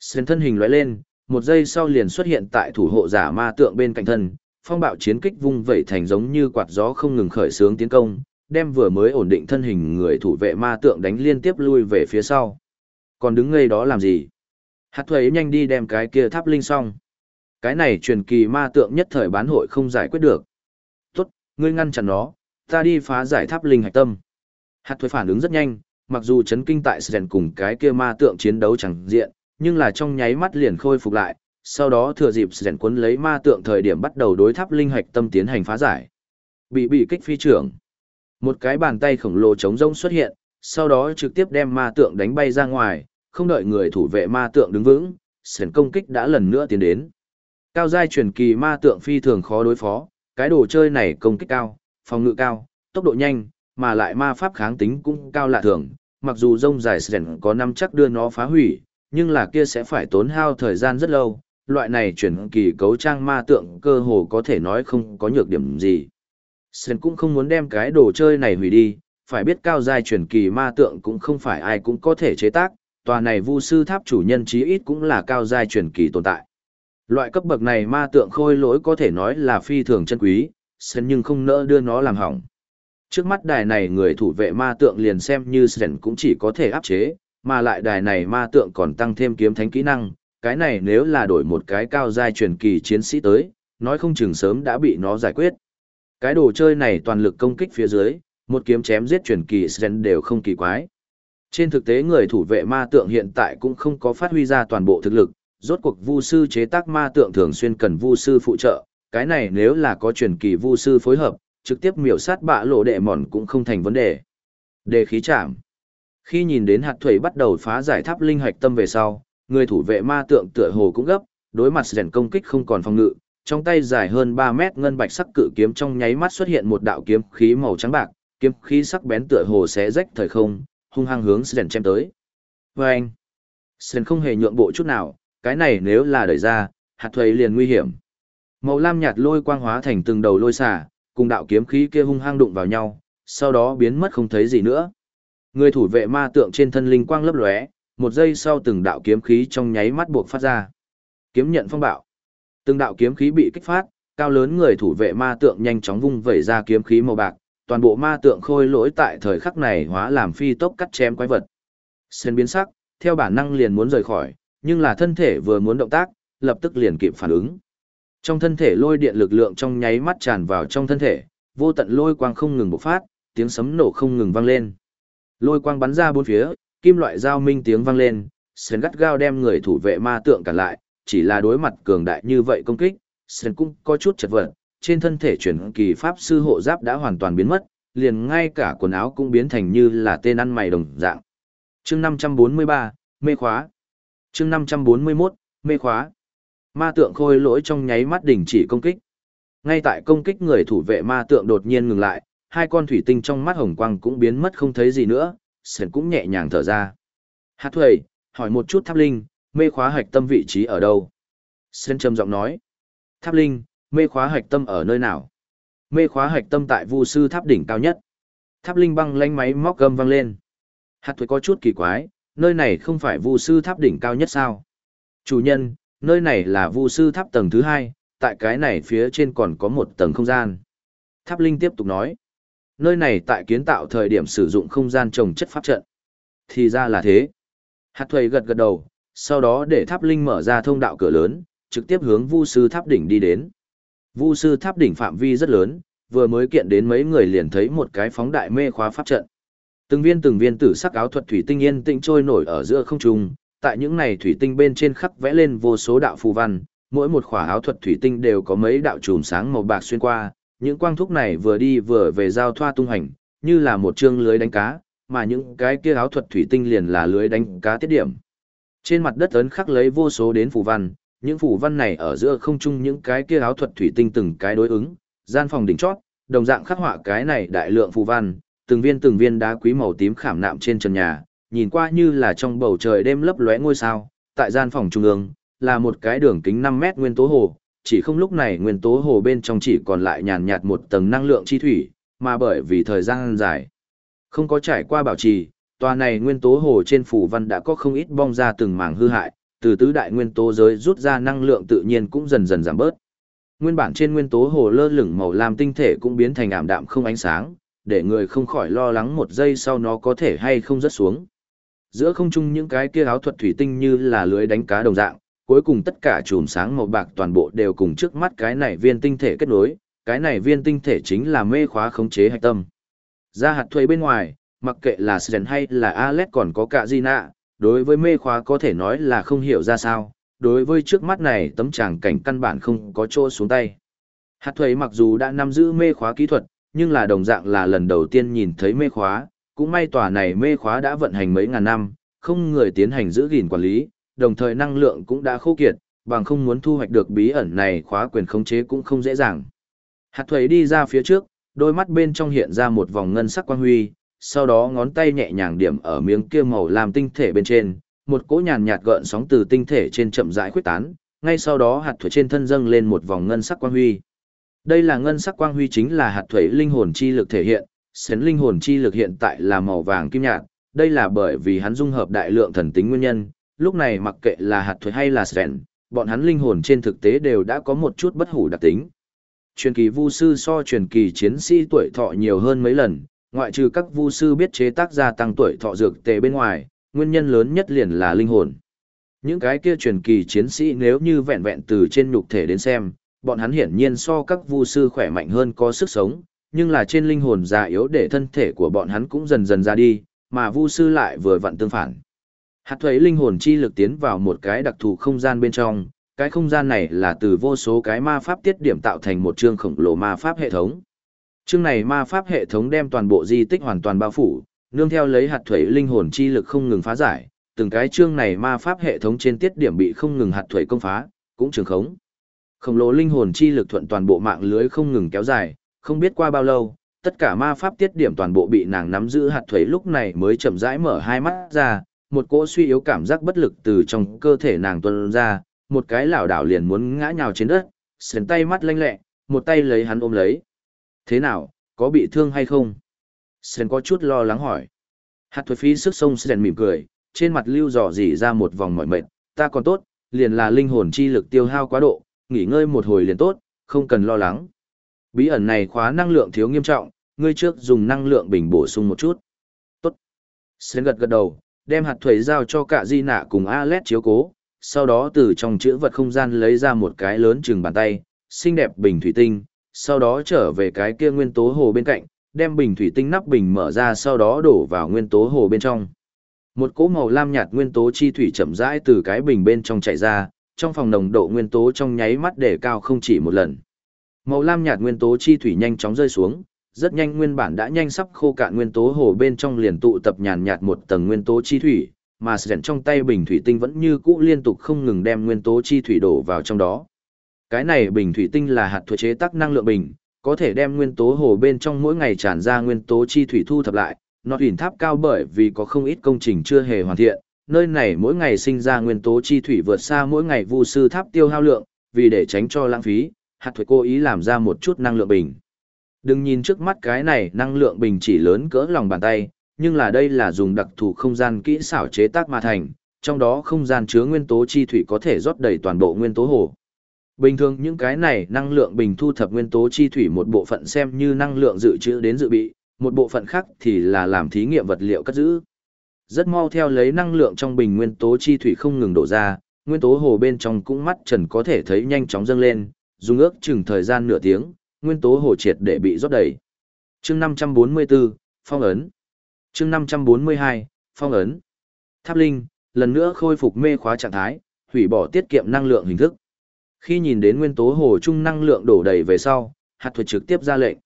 Xuyên thân hình lóe lên, một giây sau liền xuất hiện tại thủ hộ giả ma tượng bên cạnh thân, phong bạo chiến kích vung vẩy thành giống như quạt gió không ngừng khởi sướng tiến công, đem vừa mới ổn định thân hình người thủ vệ ma tượng đánh liên tiếp lui về phía sau. Còn đứng ngây đó làm gì? Hạt thuế nhanh đi đem cái kia tháp linh xong. Cái này truyền kỳ ma tượng nhất thời bán hội không giải quyết được. Tốt, ngươi ngăn chặn nó, ta đi phá giải tháp linh hạch tâm. Hạt thuế phản ứng rất nhanh, mặc dù chấn kinh tại Sren cùng cái kia ma tượng chiến đấu chẳng diện, nhưng là trong nháy mắt liền khôi phục lại, sau đó thừa dịp Sren cuốn lấy ma tượng thời điểm bắt đầu đối tháp linh hạch tâm tiến hành phá giải. Bị bị kích phi trưởng. Một cái bàn tay khổng lồ chống rông xuất hiện, sau đó trực tiếp đem ma tượng đánh bay ra ngoài, không đợi người thủ vệ ma tượng đứng vững, Sren công kích đã lần nữa tiến đến. Cao giai truyền kỳ ma tượng phi thường khó đối phó, cái đồ chơi này công kích cao, phòng ngự cao, tốc độ nhanh, mà lại ma pháp kháng tính cũng cao lạ thường, mặc dù rông dài sren có năm chắc đưa nó phá hủy, nhưng là kia sẽ phải tốn hao thời gian rất lâu, loại này chuyển kỳ cấu trang ma tượng cơ hồ có thể nói không có nhược điểm gì. Sren cũng không muốn đem cái đồ chơi này hủy đi, phải biết cao giai chuyển kỳ ma tượng cũng không phải ai cũng có thể chế tác, tòa này vu sư tháp chủ nhân chí ít cũng là cao giai chuyển kỳ tồn tại. Loại cấp bậc này ma tượng khôi lỗi có thể nói là phi thường chân quý, Sren nhưng không nỡ đưa nó làm hỏng. Trước mắt đài này người thủ vệ ma tượng liền xem như Sren cũng chỉ có thể áp chế, mà lại đài này ma tượng còn tăng thêm kiếm thánh kỹ năng, cái này nếu là đổi một cái cao giai truyền kỳ chiến sĩ tới, nói không chừng sớm đã bị nó giải quyết. Cái đồ chơi này toàn lực công kích phía dưới, một kiếm chém giết truyền kỳ Sren đều không kỳ quái. Trên thực tế người thủ vệ ma tượng hiện tại cũng không có phát huy ra toàn bộ thực lực, rốt cuộc vu sư chế tác ma tượng thường xuyên cần vu sư phụ trợ, cái này nếu là có truyền kỳ vu sư phối hợp, trực tiếp miểu sát bạ lộ đệ mòn cũng không thành vấn đề. Đề khí chạm. Khi nhìn đến hạt thủy bắt đầu phá giải tháp linh hạch tâm về sau, người thủ vệ ma tượng tựa hồ cũng gấp, đối mặt rèn công kích không còn phòng ngự, trong tay dài hơn 3 mét ngân bạch sắc cự kiếm trong nháy mắt xuất hiện một đạo kiếm khí màu trắng bạc, kiếm khí sắc bén tựa hồ xé rách thời không, hung hăng hướng rèn chém tới. Và anh, Sren không hề nhượng bộ chút nào, cái này nếu là đẩy ra, hạt thuầy liền nguy hiểm. Màu lam nhạt lôi quang hóa thành từng đầu lôi xả, cùng đạo kiếm khí kia hung hăng đụng vào nhau, sau đó biến mất không thấy gì nữa. Người thủ vệ ma tượng trên thân linh quang lấp lóe, một giây sau từng đạo kiếm khí trong nháy mắt buộc phát ra. Kiếm nhận phong bạo. Từng đạo kiếm khí bị kích phát, cao lớn người thủ vệ ma tượng nhanh chóng vung vẩy ra kiếm khí màu bạc, toàn bộ ma tượng khôi lỗi tại thời khắc này hóa làm phi tốc cắt chém quái vật. Sen biến sắc, theo bản năng liền muốn rời khỏi, nhưng là thân thể vừa muốn động tác, lập tức liền kịp phản ứng. Trong thân thể lôi điện lực lượng trong nháy mắt tràn vào trong thân thể, vô tận lôi quang không ngừng bộc phát, tiếng sấm nổ không ngừng vang lên. Lôi quang bắn ra bốn phía, kim loại giao minh tiếng vang lên, Sến gắt gao đem người thủ vệ ma tượng cản lại, chỉ là đối mặt cường đại như vậy công kích, Sến cũng có chút chật vật, trên thân thể chuyển kỳ pháp sư hộ giáp đã hoàn toàn biến mất, liền ngay cả quần áo cũng biến thành như là tên ăn mày đồng dạng. Chương 543, mê khóa. Chương 541, mê khóa. Ma tượng khôi lỗi trong nháy mắt đình chỉ công kích. Ngay tại công kích người thủ vệ ma tượng đột nhiên ngừng lại, hai con thủy tinh trong mắt hồng quang cũng biến mất không thấy gì nữa, Sến cũng nhẹ nhàng thở ra. Hát thuầy, hỏi một chút tháp linh, mê khóa hạch tâm vị trí ở đâu? Sến trầm giọng nói. Tháp linh, mê khóa hạch tâm ở nơi nào? Mê khóa hạch tâm tại vu sư tháp đỉnh cao nhất. Tháp linh băng lanh máy móc gầm vang lên. Hát thuầy có chút kỳ quái, nơi này không phải vu sư tháp đỉnh cao nhất sao? Chủ nhân, nơi này là vu sư tháp tầng thứ hai, tại cái này phía trên còn có một tầng không gian. Tháp linh tiếp tục nói nơi này tại kiến tạo thời điểm sử dụng không gian trồng chất pháp trận. Thì ra là thế. Hạt thuầy gật gật đầu, sau đó để tháp linh mở ra thông đạo cửa lớn, trực tiếp hướng vu sư tháp đỉnh đi đến. Vu sư tháp đỉnh phạm vi rất lớn, vừa mới kiện đến mấy người liền thấy một cái phóng đại mê khóa pháp trận. Từng viên từng viên tử sắc áo thuật thủy tinh yên tĩnh trôi nổi ở giữa không trung, tại những này thủy tinh bên trên khắc vẽ lên vô số đạo phù văn, mỗi một khỏa áo thuật thủy tinh đều có mấy đạo chùm sáng màu bạc xuyên qua, những quang thúc này vừa đi vừa về giao thoa tung hành, như là một chương lưới đánh cá, mà những cái kia áo thuật thủy tinh liền là lưới đánh cá tiết điểm. Trên mặt đất ấn khắc lấy vô số đến phù văn, những phù văn này ở giữa không chung những cái kia áo thuật thủy tinh từng cái đối ứng, gian phòng đỉnh chót, đồng dạng khắc họa cái này đại lượng phù văn, từng viên từng viên đá quý màu tím khảm nạm trên trần nhà, nhìn qua như là trong bầu trời đêm lấp lóe ngôi sao, tại gian phòng trung ương là một cái đường kính 5 mét nguyên tố hồ, chỉ không lúc này nguyên tố hồ bên trong chỉ còn lại nhàn nhạt một tầng năng lượng chi thủy, mà bởi vì thời gian dài, không có trải qua bảo trì, tòa này nguyên tố hồ trên phủ văn đã có không ít bong ra từng mảng hư hại, từ tứ đại nguyên tố giới rút ra năng lượng tự nhiên cũng dần dần giảm bớt. Nguyên bản trên nguyên tố hồ lơ lửng màu lam tinh thể cũng biến thành ảm đạm không ánh sáng, để người không khỏi lo lắng một giây sau nó có thể hay không rớt xuống. Giữa không trung những cái kia áo thuật thủy tinh như là lưới đánh cá đồng dạng, cuối cùng tất cả chùm sáng màu bạc toàn bộ đều cùng trước mắt cái này viên tinh thể kết nối, cái này viên tinh thể chính là mê khóa khống chế hạch tâm. Ra hạt thuế bên ngoài, mặc kệ là Sren hay là Alex còn có cả Gina, đối với mê khóa có thể nói là không hiểu ra sao, đối với trước mắt này tấm tràng cảnh căn bản không có chỗ xuống tay. Hạt thuế mặc dù đã nắm giữ mê khóa kỹ thuật, nhưng là đồng dạng là lần đầu tiên nhìn thấy mê khóa, cũng may tòa này mê khóa đã vận hành mấy ngàn năm, không người tiến hành giữ gìn quản lý, đồng thời năng lượng cũng đã khô kiệt, bằng không muốn thu hoạch được bí ẩn này khóa quyền khống chế cũng không dễ dàng. Hạt thuế đi ra phía trước, đôi mắt bên trong hiện ra một vòng ngân sắc quang huy, sau đó ngón tay nhẹ nhàng điểm ở miếng kia màu làm tinh thể bên trên, một cỗ nhàn nhạt gợn sóng từ tinh thể trên chậm rãi khuếch tán, ngay sau đó hạt thuế trên thân dâng lên một vòng ngân sắc quang huy. Đây là ngân sắc quang huy chính là hạt thuế linh hồn chi lực thể hiện, xén linh hồn chi lực hiện tại là màu vàng kim nhạt, đây là bởi vì hắn dung hợp đại lượng thần tính nguyên nhân, lúc này mặc kệ là hạt thuế hay là sren, bọn hắn linh hồn trên thực tế đều đã có một chút bất hủ đặc tính. Truyền kỳ vu sư so truyền kỳ chiến sĩ tuổi thọ nhiều hơn mấy lần, ngoại trừ các vu sư biết chế tác gia tăng tuổi thọ dược tề bên ngoài, nguyên nhân lớn nhất liền là linh hồn. Những cái kia truyền kỳ chiến sĩ nếu như vẹn vẹn từ trên nhục thể đến xem, bọn hắn hiển nhiên so các vu sư khỏe mạnh hơn có sức sống, nhưng là trên linh hồn già yếu để thân thể của bọn hắn cũng dần dần ra đi, mà vu sư lại vừa vặn tương phản. Hạt thuế linh hồn chi lực tiến vào một cái đặc thù không gian bên trong, cái không gian này là từ vô số cái ma pháp tiết điểm tạo thành một chương khổng lồ ma pháp hệ thống. Chương này ma pháp hệ thống đem toàn bộ di tích hoàn toàn bao phủ, nương theo lấy hạt thuế linh hồn chi lực không ngừng phá giải, từng cái chương này ma pháp hệ thống trên tiết điểm bị không ngừng hạt thuế công phá, cũng trường khống. Khổng lồ linh hồn chi lực thuận toàn bộ mạng lưới không ngừng kéo dài, không biết qua bao lâu, tất cả ma pháp tiết điểm toàn bộ bị nàng nắm giữ hạt thuế lúc này mới chậm rãi mở hai mắt ra, một cỗ suy yếu cảm giác bất lực từ trong cơ thể nàng tuôn ra, một cái lảo đảo liền muốn ngã nhào trên đất, sến tay mắt lanh lẹ, một tay lấy hắn ôm lấy. Thế nào, có bị thương hay không? Sến có chút lo lắng hỏi. Hạt thuế phí sức sông Sến mỉm cười, trên mặt lưu dò dỉ ra một vòng mỏi mệt, ta còn tốt, liền là linh hồn chi lực tiêu hao quá độ, nghỉ ngơi một hồi liền tốt, không cần lo lắng. Bí ẩn này khóa năng lượng thiếu nghiêm trọng, ngươi trước dùng năng lượng bình bổ sung một chút. Tốt. Sến gật gật đầu, đem hạt thuế giao cho cả di nạ cùng Alet chiếu cố, sau đó từ trong chữ vật không gian lấy ra một cái lớn chừng bàn tay, xinh đẹp bình thủy tinh, sau đó trở về cái kia nguyên tố hồ bên cạnh, đem bình thủy tinh nắp bình mở ra sau đó đổ vào nguyên tố hồ bên trong. Một cỗ màu lam nhạt nguyên tố chi thủy chậm rãi từ cái bình bên trong chạy ra, trong phòng nồng độ nguyên tố trong nháy mắt để cao không chỉ một lần. Màu lam nhạt nguyên tố chi thủy nhanh chóng rơi xuống, rất nhanh nguyên bản đã nhanh sắp khô cạn nguyên tố hồ bên trong liền tụ tập nhàn nhạt một tầng nguyên tố chi thủy, mà sẻn trong tay bình thủy tinh vẫn như cũ liên tục không ngừng đem nguyên tố chi thủy đổ vào trong đó. Cái này bình thủy tinh là hạt thuế chế tác năng lượng bình, có thể đem nguyên tố hồ bên trong mỗi ngày tràn ra nguyên tố chi thủy thu thập lại, nó huyền tháp cao bởi vì có không ít công trình chưa hề hoàn thiện, nơi này mỗi ngày sinh ra nguyên tố chi thủy vượt xa mỗi ngày vu sư tháp tiêu hao lượng, vì để tránh cho lãng phí, hạt thuế cố ý làm ra một chút năng lượng bình. Đừng nhìn trước mắt cái này năng lượng bình chỉ lớn cỡ lòng bàn tay, nhưng là đây là dùng đặc thù không gian kỹ xảo chế tác mà thành, trong đó không gian chứa nguyên tố chi thủy có thể rót đầy toàn bộ nguyên tố hồ. Bình thường những cái này năng lượng bình thu thập nguyên tố chi thủy một bộ phận xem như năng lượng dự trữ đến dự bị, một bộ phận khác thì là làm thí nghiệm vật liệu cất giữ. Rất mau theo lấy năng lượng trong bình nguyên tố chi thủy không ngừng đổ ra, nguyên tố hồ bên trong cũng mắt trần có thể thấy nhanh chóng dâng lên, dùng ước chừng thời gian nửa tiếng, nguyên tố hồ triệt để bị rót đầy. Chương 544, phong ấn. Chương 542, phong ấn. Tháp linh, lần nữa khôi phục mê khóa trạng thái, hủy bỏ tiết kiệm năng lượng hình thức. Khi nhìn đến nguyên tố hồ trung năng lượng đổ đầy về sau, hạt thuật trực tiếp ra lệnh.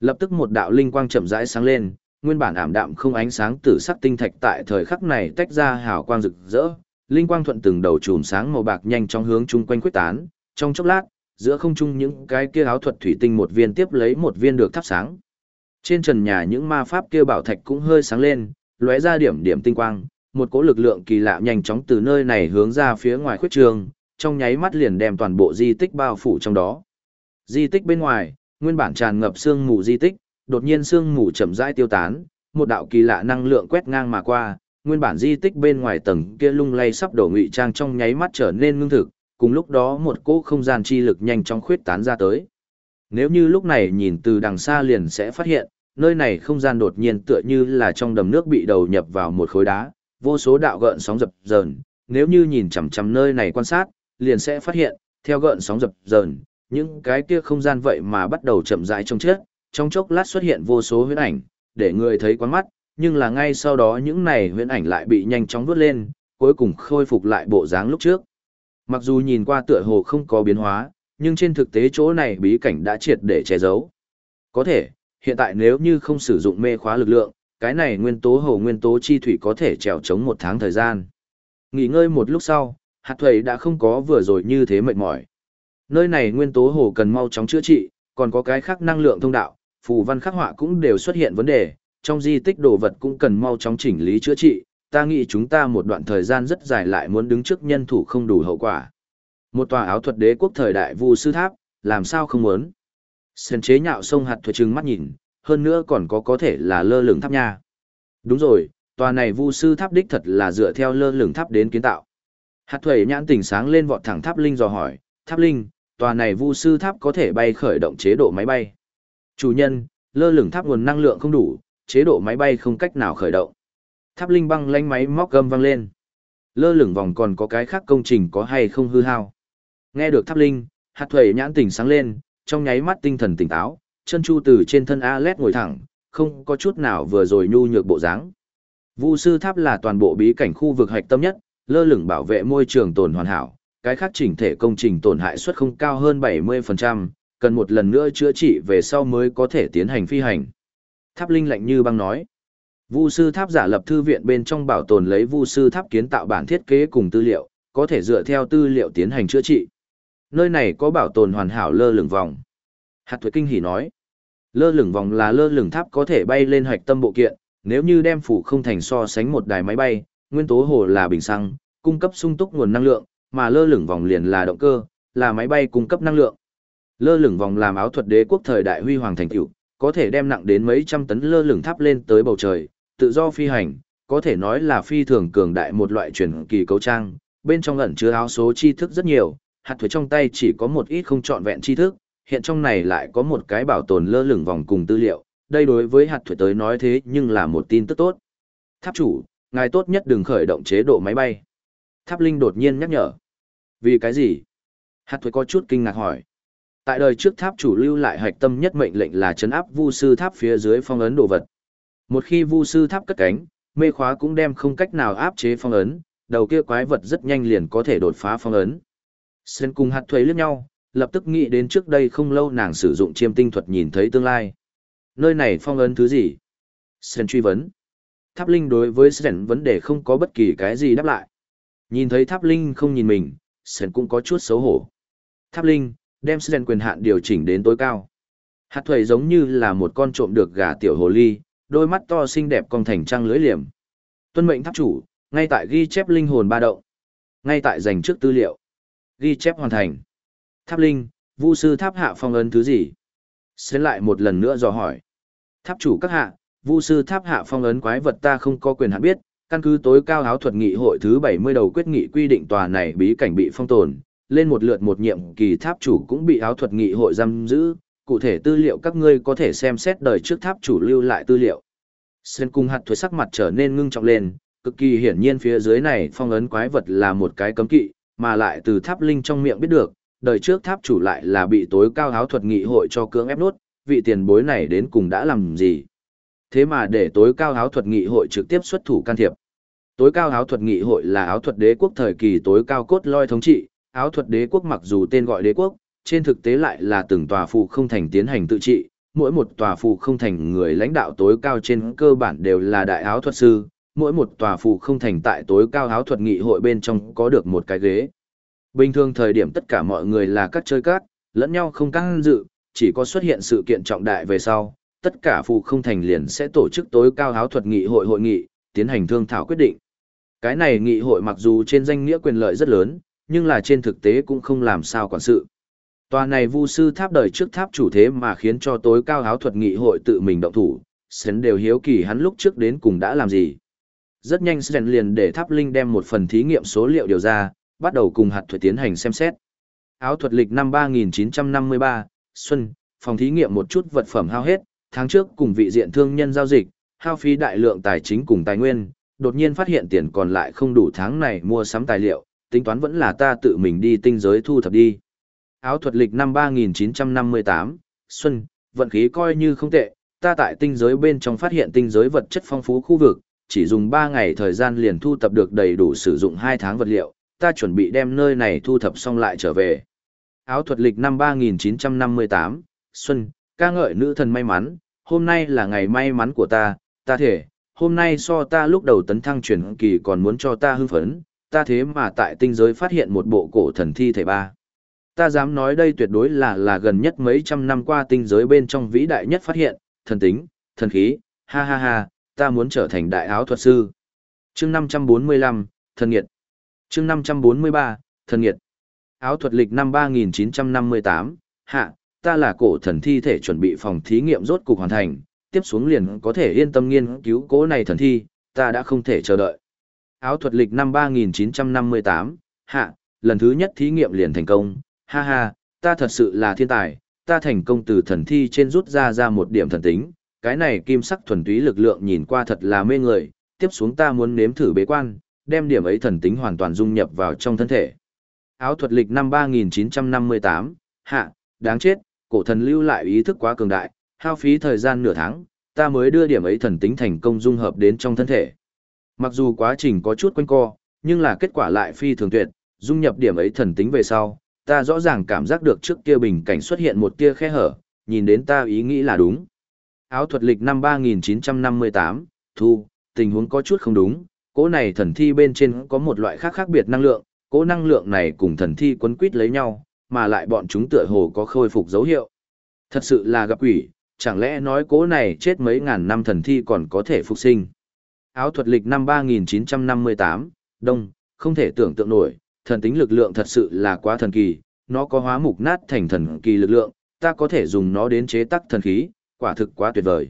Lập tức một đạo linh quang chậm rãi sáng lên, nguyên bản ảm đạm không ánh sáng tử sắc tinh thạch tại thời khắc này tách ra hào quang rực rỡ, linh quang thuận từng đầu chùm sáng màu bạc nhanh chóng hướng chung quanh quyết tán, trong chốc lát, giữa không trung những cái kia áo thuật thủy tinh một viên tiếp lấy một viên được thắp sáng. Trên trần nhà những ma pháp kia bảo thạch cũng hơi sáng lên, lóe ra điểm điểm tinh quang, một cỗ lực lượng kỳ lạ nhanh chóng từ nơi này hướng ra phía ngoài khuyết trường, trong nháy mắt liền đem toàn bộ di tích bao phủ trong đó. Di tích bên ngoài, nguyên bản tràn ngập sương mù di tích, đột nhiên sương mù chậm rãi tiêu tán, một đạo kỳ lạ năng lượng quét ngang mà qua, nguyên bản di tích bên ngoài tầng kia lung lay sắp đổ ngụy trang trong nháy mắt trở nên ngưng thực, cùng lúc đó một cỗ không gian chi lực nhanh chóng khuyết tán ra tới. Nếu như lúc này nhìn từ đằng xa liền sẽ phát hiện, nơi này không gian đột nhiên tựa như là trong đầm nước bị đầu nhập vào một khối đá, vô số đạo gợn sóng dập dờn, nếu như nhìn chằm chằm nơi này quan sát, liền sẽ phát hiện, theo gợn sóng dập dờn, những cái kia không gian vậy mà bắt đầu chậm rãi trong chết, trong chốc lát xuất hiện vô số huyễn ảnh, để người thấy quán mắt, nhưng là ngay sau đó những này huyễn ảnh lại bị nhanh chóng vút lên, cuối cùng khôi phục lại bộ dáng lúc trước. Mặc dù nhìn qua tựa hồ không có biến hóa, nhưng trên thực tế chỗ này bí cảnh đã triệt để che giấu. Có thể, hiện tại nếu như không sử dụng mê khóa lực lượng, cái này nguyên tố hồ nguyên tố chi thủy có thể trèo chống một tháng thời gian. Nghỉ ngơi một lúc sau, hạt thầy đã không có vừa rồi như thế mệt mỏi. Nơi này nguyên tố hồ cần mau chóng chữa trị, còn có cái khác năng lượng thông đạo, phù văn khắc họa cũng đều xuất hiện vấn đề, trong di tích đồ vật cũng cần mau chóng chỉnh lý chữa trị, ta nghĩ chúng ta một đoạn thời gian rất dài lại muốn đứng trước nhân thủ không đủ hậu quả. Một tòa áo thuật đế quốc thời đại vu sư tháp, làm sao không muốn. Sơn chế nhạo sông hạt thuật trừng mắt nhìn, hơn nữa còn có có thể là lơ lửng tháp nha. Đúng rồi, tòa này vu sư tháp đích thật là dựa theo lơ lửng tháp đến kiến tạo. Hạt thuẩy nhãn tỉnh sáng lên vọt thẳng tháp linh dò hỏi, tháp linh, tòa này vu sư tháp có thể bay khởi động chế độ máy bay. Chủ nhân, lơ lửng tháp nguồn năng lượng không đủ, chế độ máy bay không cách nào khởi động. Tháp linh băng lanh máy móc gầm vang lên. Lơ lửng vòng còn có cái khác công trình có hay không hư hao. Nghe được tháp linh, hạt thuẩy nhãn tỉnh sáng lên, trong nháy mắt tinh thần tỉnh táo, chân chu từ trên thân Alet ngồi thẳng, không có chút nào vừa rồi nhu nhược bộ dáng. Vu sư tháp là toàn bộ bí cảnh khu vực hạch tâm nhất, lơ lửng bảo vệ môi trường tồn hoàn hảo, cái khác chỉnh thể công trình tổn hại suất không cao hơn 70%, cần một lần nữa chữa trị về sau mới có thể tiến hành phi hành. Tháp linh lạnh như băng nói. Vu sư tháp giả lập thư viện bên trong bảo tồn lấy vu sư tháp kiến tạo bản thiết kế cùng tư liệu, có thể dựa theo tư liệu tiến hành chữa trị. Nơi này có bảo tồn hoàn hảo lơ lửng vòng. Hạt thuế kinh hỉ nói. Lơ lửng vòng là lơ lửng tháp có thể bay lên hoạch tâm bộ kiện, nếu như đem phủ không thành so sánh một đài máy bay, nguyên tố hồ là bình xăng, cung cấp sung túc nguồn năng lượng, mà lơ lửng vòng liền là động cơ, là máy bay cung cấp năng lượng. Lơ lửng vòng làm áo thuật đế quốc thời đại huy hoàng thành tựu, có thể đem nặng đến mấy trăm tấn lơ lửng tháp lên tới bầu trời, tự do phi hành, có thể nói là phi thường cường đại một loại truyền kỳ cấu trang, bên trong ẩn chứa áo số tri thức rất nhiều, hạt thuế trong tay chỉ có một ít không trọn vẹn tri thức, hiện trong này lại có một cái bảo tồn lơ lửng vòng cùng tư liệu, đây đối với hạt thuế tới nói thế nhưng là một tin tức tốt. Tháp chủ, ngài tốt nhất đừng khởi động chế độ máy bay. Tháp Linh đột nhiên nhắc nhở. Vì cái gì? Hạt thuế có chút kinh ngạc hỏi. Tại đời trước tháp chủ lưu lại hạch tâm nhất mệnh lệnh là chấn áp vu sư tháp phía dưới phong ấn đồ vật. Một khi vu sư tháp cất cánh, mê khóa cũng đem không cách nào áp chế phong ấn, đầu kia quái vật rất nhanh liền có thể đột phá phong ấn. Sen cùng hạt thuế liếc nhau, lập tức nghĩ đến trước đây không lâu nàng sử dụng chiêm tinh thuật nhìn thấy tương lai. Nơi này phong ấn thứ gì? Sen truy vấn. Tháp Linh đối với Sen vấn đề không có bất kỳ cái gì đáp lại. Nhìn thấy Tháp Linh không nhìn mình, Sen cũng có chút xấu hổ. Tháp Linh, đem Sen quyền hạn điều chỉnh đến tối cao. Hạt thuế giống như là một con trộm được gà tiểu hồ ly, đôi mắt to xinh đẹp cong thành trăng lưới liềm. Tuân mệnh tháp chủ, ngay tại ghi chép linh hồn ba động. Ngay tại dành trước tư liệu. Ghi chép hoàn thành. Tháp linh, vu sư tháp hạ phong ấn thứ gì? Xến lại một lần nữa dò hỏi. Tháp chủ các hạ, vu sư tháp hạ phong ấn quái vật ta không có quyền hạn biết, căn cứ tối cao áo thuật nghị hội thứ 70 đầu quyết nghị quy định tòa này bí cảnh bị phong tồn, lên một lượt một nhiệm kỳ tháp chủ cũng bị áo thuật nghị hội giam giữ, cụ thể tư liệu các ngươi có thể xem xét đời trước tháp chủ lưu lại tư liệu. Sơn cung hạt thuế sắc mặt trở nên ngưng trọng lên, cực kỳ hiển nhiên phía dưới này phong ấn quái vật là một cái cấm kỵ, mà lại từ tháp linh trong miệng biết được, đời trước tháp chủ lại là bị tối cao áo thuật nghị hội cho cưỡng ép nốt, vị tiền bối này đến cùng đã làm gì. Thế mà để tối cao áo thuật nghị hội trực tiếp xuất thủ can thiệp. Tối cao áo thuật nghị hội là áo thuật đế quốc thời kỳ tối cao cốt loi thống trị, áo thuật đế quốc mặc dù tên gọi đế quốc, trên thực tế lại là từng tòa phụ không thành tiến hành tự trị, mỗi một tòa phụ không thành người lãnh đạo tối cao trên cơ bản đều là đại áo thuật sư, mỗi một tòa phụ không thành tại tối cao áo thuật nghị hội bên trong có được một cái ghế. Bình thường thời điểm tất cả mọi người là các chơi cát, lẫn nhau không căng dự, chỉ có xuất hiện sự kiện trọng đại về sau, tất cả phụ không thành liền sẽ tổ chức tối cao áo thuật nghị hội hội nghị, tiến hành thương thảo quyết định. Cái này nghị hội mặc dù trên danh nghĩa quyền lợi rất lớn, nhưng là trên thực tế cũng không làm sao quản sự. Tòa này vu sư tháp đời trước tháp chủ thế mà khiến cho tối cao áo thuật nghị hội tự mình động thủ, Sến đều hiếu kỳ hắn lúc trước đến cùng đã làm gì. Rất nhanh Sến liền để tháp linh đem một phần thí nghiệm số liệu điều ra, bắt đầu cùng hạt thuật tiến hành xem xét. Áo thuật lịch năm 3953, Xuân, phòng thí nghiệm một chút vật phẩm hao hết, tháng trước cùng vị diện thương nhân giao dịch, hao phí đại lượng tài chính cùng tài nguyên, đột nhiên phát hiện tiền còn lại không đủ tháng này mua sắm tài liệu, tính toán vẫn là ta tự mình đi tinh giới thu thập đi áo thuật lịch năm 3958, Xuân, vận khí coi như không tệ, ta tại tinh giới bên trong phát hiện tinh giới vật chất phong phú khu vực, chỉ dùng 3 ngày thời gian liền thu thập được đầy đủ sử dụng 2 tháng vật liệu, ta chuẩn bị đem nơi này thu thập xong lại trở về. Áo thuật lịch năm 3958, Xuân, ca ngợi nữ thần may mắn, hôm nay là ngày may mắn của ta, ta thể, hôm nay so ta lúc đầu tấn thăng chuyển kỳ còn muốn cho ta hưng phấn, ta thế mà tại tinh giới phát hiện một bộ cổ thần thi thể ba ta dám nói đây tuyệt đối là là gần nhất mấy trăm năm qua tinh giới bên trong vĩ đại nhất phát hiện, thần tính, thần khí, ha ha ha, ta muốn trở thành đại áo thuật sư. Chương 545, thần nghiệt. Chương 543, thần nghiệt. Áo thuật lịch năm 3958, hạ, ta là cổ thần thi thể chuẩn bị phòng thí nghiệm rốt cục hoàn thành, tiếp xuống liền có thể yên tâm nghiên cứu cố này thần thi, ta đã không thể chờ đợi. Áo thuật lịch năm 3958, hạ, lần thứ nhất thí nghiệm liền thành công, ha ha, ta thật sự là thiên tài, ta thành công từ thần thi trên rút ra ra một điểm thần tính, cái này kim sắc thuần túy lực lượng nhìn qua thật là mê người, tiếp xuống ta muốn nếm thử bế quan, đem điểm ấy thần tính hoàn toàn dung nhập vào trong thân thể. Áo thuật lịch năm 3958, hạ, đáng chết, cổ thần lưu lại ý thức quá cường đại, hao phí thời gian nửa tháng, ta mới đưa điểm ấy thần tính thành công dung hợp đến trong thân thể. Mặc dù quá trình có chút quanh co, nhưng là kết quả lại phi thường tuyệt, dung nhập điểm ấy thần tính về sau, ta rõ ràng cảm giác được trước kia bình cảnh xuất hiện một tia khe hở, nhìn đến ta ý nghĩ là đúng. Áo thuật lịch năm 3958, thu, tình huống có chút không đúng, cỗ này thần thi bên trên có một loại khác khác biệt năng lượng, cỗ năng lượng này cùng thần thi quấn quýt lấy nhau, mà lại bọn chúng tựa hồ có khôi phục dấu hiệu. Thật sự là gặp quỷ, chẳng lẽ nói cỗ này chết mấy ngàn năm thần thi còn có thể phục sinh. Áo thuật lịch năm 3958, đông, không thể tưởng tượng nổi, thần tính lực lượng thật sự là quá thần kỳ, nó có hóa mục nát thành thần kỳ lực lượng, ta có thể dùng nó đến chế tác thần khí, quả thực quá tuyệt vời.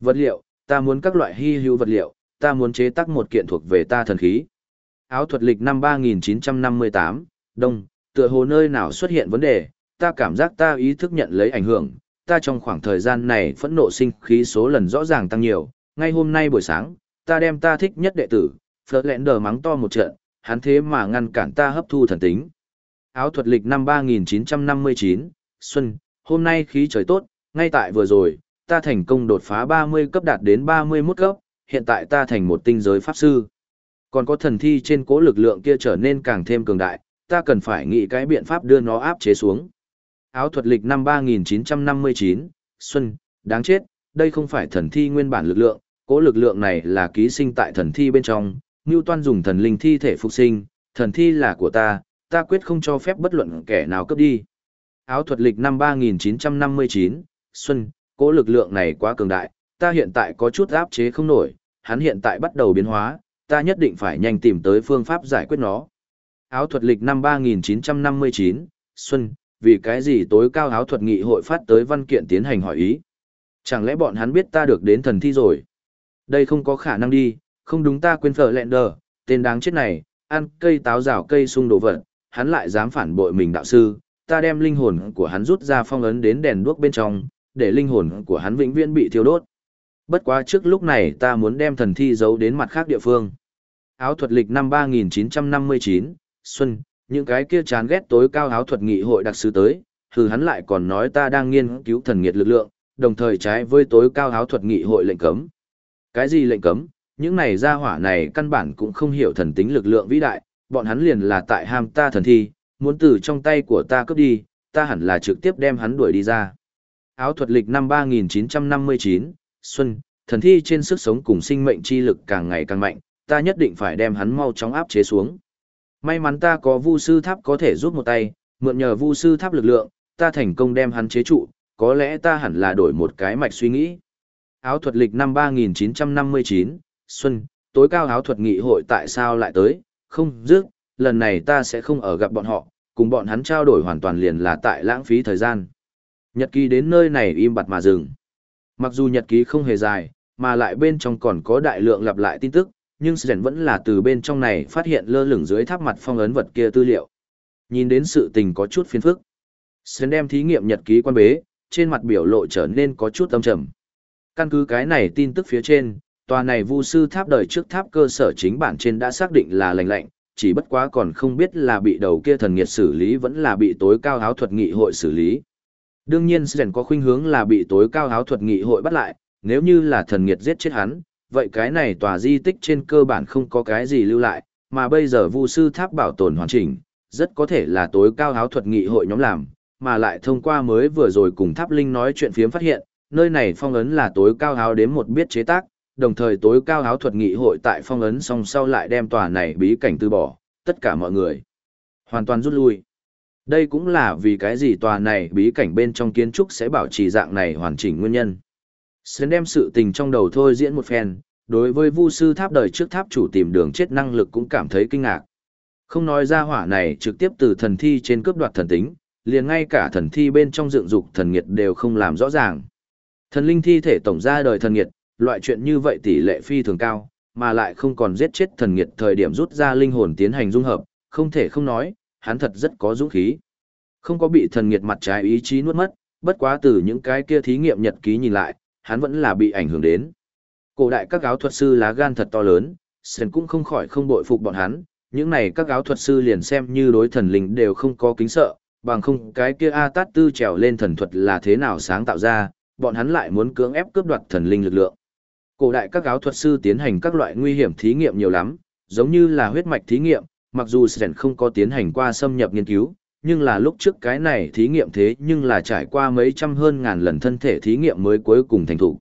Vật liệu, ta muốn các loại hy hữu vật liệu, ta muốn chế tác một kiện thuộc về ta thần khí. Áo thuật lịch năm 3958, đông, tựa hồ nơi nào xuất hiện vấn đề, ta cảm giác ta ý thức nhận lấy ảnh hưởng, ta trong khoảng thời gian này phẫn nộ sinh khí số lần rõ ràng tăng nhiều, ngay hôm nay buổi sáng, ta đem ta thích nhất đệ tử, phớt lẹn đờ mắng to một trận, hắn thế mà ngăn cản ta hấp thu thần tính. Áo thuật lịch năm 3959, Xuân, hôm nay khí trời tốt, ngay tại vừa rồi, ta thành công đột phá 30 cấp đạt đến 31 cấp, hiện tại ta thành một tinh giới pháp sư. Còn có thần thi trên cố lực lượng kia trở nên càng thêm cường đại, ta cần phải nghĩ cái biện pháp đưa nó áp chế xuống. Áo thuật lịch năm 3959, Xuân, đáng chết, đây không phải thần thi nguyên bản lực lượng, cố lực lượng này là ký sinh tại thần thi bên trong, Ngưu Toan dùng thần linh thi thể phục sinh, thần thi là của ta, ta quyết không cho phép bất luận kẻ nào cướp đi. Áo thuật lịch năm 3959, Xuân, cố lực lượng này quá cường đại, ta hiện tại có chút áp chế không nổi, hắn hiện tại bắt đầu biến hóa, ta nhất định phải nhanh tìm tới phương pháp giải quyết nó. Áo thuật lịch năm 3959, Xuân, vì cái gì tối cao áo thuật nghị hội phát tới văn kiện tiến hành hỏi ý? Chẳng lẽ bọn hắn biết ta được đến thần thi rồi? Đây không có khả năng đi, không đúng ta quên phở lẹn đờ, tên đáng chết này, ăn cây táo rào cây sung đồ vật, hắn lại dám phản bội mình đạo sư, ta đem linh hồn của hắn rút ra phong ấn đến đèn đuốc bên trong, để linh hồn của hắn vĩnh viễn bị thiêu đốt. Bất quá trước lúc này ta muốn đem thần thi giấu đến mặt khác địa phương. Áo thuật lịch năm 3959, Xuân, những cái kia chán ghét tối cao áo thuật nghị hội đặc sứ tới, hừ hắn lại còn nói ta đang nghiên cứu thần nghiệt lực lượng, đồng thời trái với tối cao áo thuật nghị hội lệnh cấm. Cái gì lệnh cấm? Những này gia hỏa này căn bản cũng không hiểu thần tính lực lượng vĩ đại, bọn hắn liền là tại ham ta thần thi, muốn từ trong tay của ta cướp đi, ta hẳn là trực tiếp đem hắn đuổi đi ra. Áo thuật lịch năm 3959, Xuân, thần thi trên sức sống cùng sinh mệnh chi lực càng ngày càng mạnh, ta nhất định phải đem hắn mau chóng áp chế xuống. May mắn ta có vu sư tháp có thể giúp một tay, mượn nhờ vu sư tháp lực lượng, ta thành công đem hắn chế trụ, có lẽ ta hẳn là đổi một cái mạch suy nghĩ. Áo thuật lịch năm 3959, Xuân, tối cao áo thuật nghị hội tại sao lại tới, không dứt, lần này ta sẽ không ở gặp bọn họ, cùng bọn hắn trao đổi hoàn toàn liền là tại lãng phí thời gian. Nhật ký đến nơi này im bặt mà dừng. Mặc dù nhật ký không hề dài, mà lại bên trong còn có đại lượng lặp lại tin tức, nhưng Sren vẫn là từ bên trong này phát hiện lơ lửng dưới tháp mặt phong ấn vật kia tư liệu. Nhìn đến sự tình có chút phiền phức. Sren đem thí nghiệm nhật ký quan bế, trên mặt biểu lộ trở nên có chút âm trầm. Căn cứ cái này tin tức phía trên, tòa này vu sư tháp đời trước tháp cơ sở chính bản trên đã xác định là lành lạnh, chỉ bất quá còn không biết là bị đầu kia thần nghiệt xử lý vẫn là bị tối cao áo thuật nghị hội xử lý. Đương nhiên Sren có khuynh hướng là bị tối cao áo thuật nghị hội bắt lại, nếu như là thần nghiệt giết chết hắn, vậy cái này tòa di tích trên cơ bản không có cái gì lưu lại, mà bây giờ vu sư tháp bảo tồn hoàn chỉnh, rất có thể là tối cao áo thuật nghị hội nhóm làm, mà lại thông qua mới vừa rồi cùng tháp linh nói chuyện phiếm phát hiện, nơi này phong ấn là tối cao áo đến một biết chế tác, đồng thời tối cao áo thuật nghị hội tại phong ấn song sau lại đem tòa này bí cảnh từ bỏ, tất cả mọi người hoàn toàn rút lui. Đây cũng là vì cái gì tòa này bí cảnh bên trong kiến trúc sẽ bảo trì dạng này hoàn chỉnh nguyên nhân. Sến đem sự tình trong đầu thôi diễn một phen, đối với vu sư tháp đời trước tháp chủ tìm đường chết năng lực cũng cảm thấy kinh ngạc. Không nói ra hỏa này trực tiếp từ thần thi trên cướp đoạt thần tính, liền ngay cả thần thi bên trong dựng dục thần nghiệt đều không làm rõ ràng. Thần linh thi thể tổng ra đời thần nghiệt, loại chuyện như vậy tỷ lệ phi thường cao, mà lại không còn giết chết thần nghiệt thời điểm rút ra linh hồn tiến hành dung hợp, không thể không nói, hắn thật rất có dũng khí. Không có bị thần nghiệt mặt trái ý chí nuốt mất, bất quá từ những cái kia thí nghiệm nhật ký nhìn lại, hắn vẫn là bị ảnh hưởng đến. Cổ đại các áo thuật sư lá gan thật to lớn, sơn cũng không khỏi không bội phục bọn hắn, những này các áo thuật sư liền xem như đối thần linh đều không có kính sợ, bằng không cái kia A Tát Tư trèo lên thần thuật là thế nào sáng tạo ra, bọn hắn lại muốn cưỡng ép cướp đoạt thần linh lực lượng. Cổ đại các áo thuật sư tiến hành các loại nguy hiểm thí nghiệm nhiều lắm, giống như là huyết mạch thí nghiệm, mặc dù Sren không có tiến hành qua xâm nhập nghiên cứu, nhưng là lúc trước cái này thí nghiệm thế nhưng là trải qua mấy trăm hơn ngàn lần thân thể thí nghiệm mới cuối cùng thành thủ.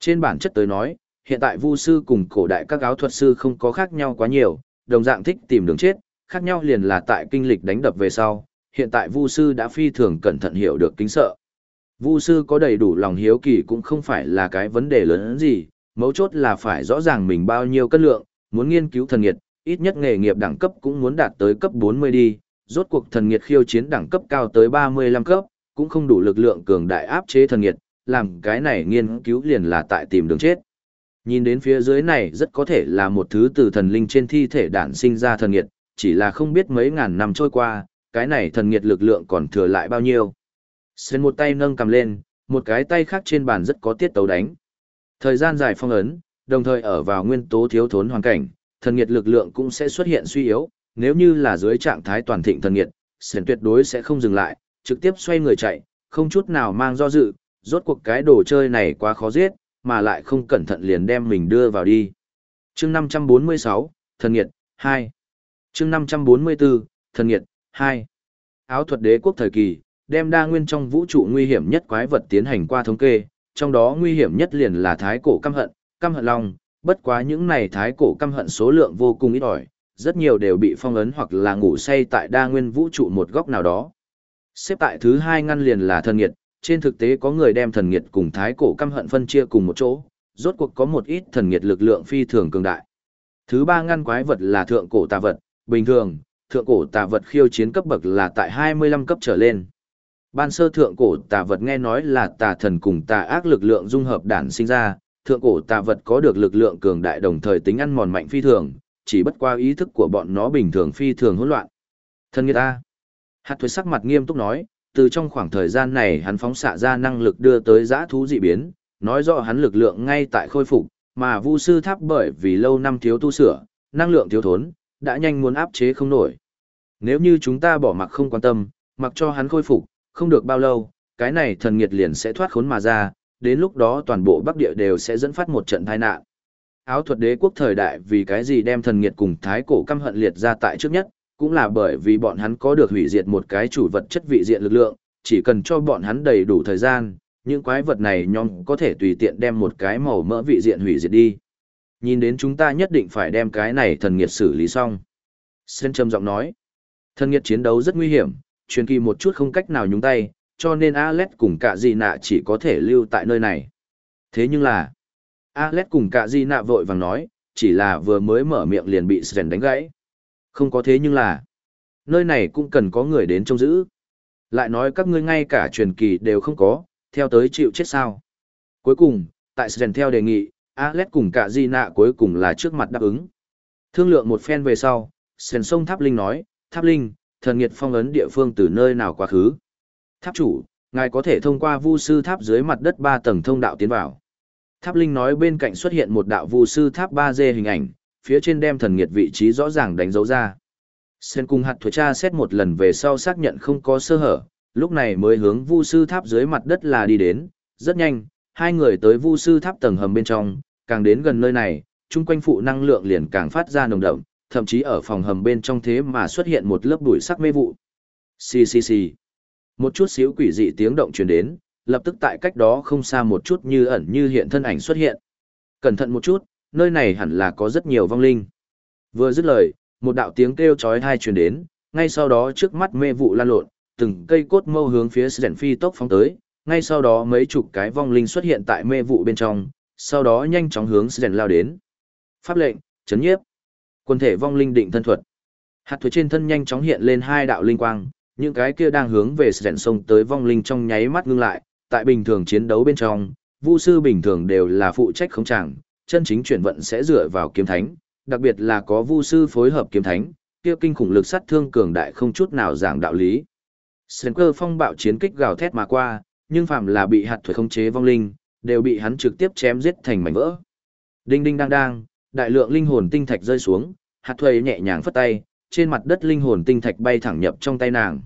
Trên bản chất tới nói, hiện tại vu sư cùng cổ đại các áo thuật sư không có khác nhau quá nhiều, đồng dạng thích tìm đường chết, khác nhau liền là tại kinh lịch đánh đập về sau, hiện tại vu sư đã phi thường cẩn thận hiểu được kính sợ. Vu sư có đầy đủ lòng hiếu kỳ cũng không phải là cái vấn đề lớn gì, mấu chốt là phải rõ ràng mình bao nhiêu cân lượng, muốn nghiên cứu thần nghiệt, ít nhất nghề nghiệp đẳng cấp cũng muốn đạt tới cấp 40 đi, rốt cuộc thần nghiệt khiêu chiến đẳng cấp cao tới 35 cấp, cũng không đủ lực lượng cường đại áp chế thần nghiệt, làm cái này nghiên cứu liền là tại tìm đường chết. Nhìn đến phía dưới này rất có thể là một thứ từ thần linh trên thi thể đản sinh ra thần nghiệt, chỉ là không biết mấy ngàn năm trôi qua, cái này thần nghiệt lực lượng còn thừa lại bao nhiêu. Xuyên một tay nâng cầm lên, một cái tay khác trên bàn rất có tiết tấu đánh. Thời gian dài phong ấn, đồng thời ở vào nguyên tố thiếu thốn hoàn cảnh, thần nhiệt lực lượng cũng sẽ xuất hiện suy yếu, nếu như là dưới trạng thái toàn thịnh thần nhiệt, Sến tuyệt đối sẽ không dừng lại, trực tiếp xoay người chạy, không chút nào mang do dự, rốt cuộc cái đồ chơi này quá khó giết, mà lại không cẩn thận liền đem mình đưa vào đi. chương 546, Thần Nghiệt, 2. chương 544, Thần Nghiệt, 2. Áo thuật đế quốc thời kỳ, đem đa nguyên trong vũ trụ nguy hiểm nhất quái vật tiến hành qua thống kê, trong đó nguy hiểm nhất liền là thái cổ căm hận, căm hận long, bất quá những này thái cổ căm hận số lượng vô cùng ít ỏi, rất nhiều đều bị phong ấn hoặc là ngủ say tại đa nguyên vũ trụ một góc nào đó. Xếp tại thứ hai ngăn liền là thần nghiệt, trên thực tế có người đem thần nghiệt cùng thái cổ căm hận phân chia cùng một chỗ, rốt cuộc có một ít thần nghiệt lực lượng phi thường cường đại. Thứ ba ngăn quái vật là thượng cổ tà vật, bình thường, thượng cổ tà vật khiêu chiến cấp bậc là tại 25 cấp trở lên. Ban sơ thượng cổ tà vật nghe nói là tà thần cùng tà ác lực lượng dung hợp đản sinh ra, thượng cổ tà vật có được lực lượng cường đại đồng thời tính ăn mòn mạnh phi thường, chỉ bất qua ý thức của bọn nó bình thường phi thường hỗn loạn. Thần người ta. Hạt thuế sắc mặt nghiêm túc nói, từ trong khoảng thời gian này hắn phóng xạ ra năng lực đưa tới giã thú dị biến, nói rõ hắn lực lượng ngay tại khôi phục, mà Vu sư tháp bởi vì lâu năm thiếu tu sửa, năng lượng thiếu thốn, đã nhanh muốn áp chế không nổi. Nếu như chúng ta bỏ mặc không quan tâm, mặc cho hắn khôi phục, không được bao lâu, cái này thần nghiệt liền sẽ thoát khốn mà ra, đến lúc đó toàn bộ Bắc Địa đều sẽ dẫn phát một trận tai nạn. Áo thuật đế quốc thời đại vì cái gì đem thần nghiệt cùng thái cổ căm hận liệt ra tại trước nhất, cũng là bởi vì bọn hắn có được hủy diệt một cái chủ vật chất vị diện lực lượng, chỉ cần cho bọn hắn đầy đủ thời gian, những quái vật này nhóm có thể tùy tiện đem một cái màu mỡ vị diện hủy diệt đi. Nhìn đến chúng ta nhất định phải đem cái này thần nghiệt xử lý xong. Sen trầm giọng nói, thần nghiệt chiến đấu rất nguy hiểm, truyền kỳ một chút không cách nào nhúng tay, cho nên Alet cùng cả gì nạ chỉ có thể lưu tại nơi này. Thế nhưng là, Alet cùng cả gì nạ vội vàng nói, chỉ là vừa mới mở miệng liền bị Sren đánh gãy. Không có thế nhưng là, nơi này cũng cần có người đến trông giữ. Lại nói các ngươi ngay cả truyền kỳ đều không có, theo tới chịu chết sao. Cuối cùng, tại Sren theo đề nghị, Alet cùng cả Di nạ cuối cùng là trước mặt đáp ứng. Thương lượng một phen về sau, Sren sông Tháp Linh nói, Tháp Linh, thần nghiệt phong ấn địa phương từ nơi nào quá khứ. Tháp chủ, ngài có thể thông qua vu sư tháp dưới mặt đất ba tầng thông đạo tiến vào. Tháp Linh nói bên cạnh xuất hiện một đạo vu sư tháp 3D hình ảnh, phía trên đem thần nghiệt vị trí rõ ràng đánh dấu ra. Sen cùng hạt thuế tra xét một lần về sau xác nhận không có sơ hở, lúc này mới hướng vu sư tháp dưới mặt đất là đi đến, rất nhanh, hai người tới vu sư tháp tầng hầm bên trong, càng đến gần nơi này, chung quanh phụ năng lượng liền càng phát ra nồng đậm, thậm chí ở phòng hầm bên trong thế mà xuất hiện một lớp bụi sắc mê vụ. Xì xì xì. Một chút xíu quỷ dị tiếng động truyền đến, lập tức tại cách đó không xa một chút như ẩn như hiện thân ảnh xuất hiện. Cẩn thận một chút, nơi này hẳn là có rất nhiều vong linh. Vừa dứt lời, một đạo tiếng kêu chói tai truyền đến, ngay sau đó trước mắt mê vụ lan lộn, từng cây cốt mâu hướng phía Sren phi tốc phóng tới, ngay sau đó mấy chục cái vong linh xuất hiện tại mê vụ bên trong, sau đó nhanh chóng hướng Sren lao đến. Pháp lệnh, chấn nhiếp. Quân thể vong linh định thân thuật. Hạt thuế trên thân nhanh chóng hiện lên hai đạo linh quang, những cái kia đang hướng về sẹn sông tới vong linh trong nháy mắt ngưng lại, tại bình thường chiến đấu bên trong, vu sư bình thường đều là phụ trách khống tràng, chân chính chuyển vận sẽ dựa vào kiếm thánh, đặc biệt là có vu sư phối hợp kiếm thánh, kia kinh khủng lực sát thương cường đại không chút nào giảng đạo lý. Sến cơ phong bạo chiến kích gào thét mà qua, nhưng phạm là bị hạt thuế khống chế vong linh, đều bị hắn trực tiếp chém giết thành mảnh vỡ. Đinh đinh đang đang, đại lượng linh hồn tinh thạch rơi xuống, hạt thuê nhẹ nhàng phất tay, trên mặt đất linh hồn tinh thạch bay thẳng nhập trong tay nàng.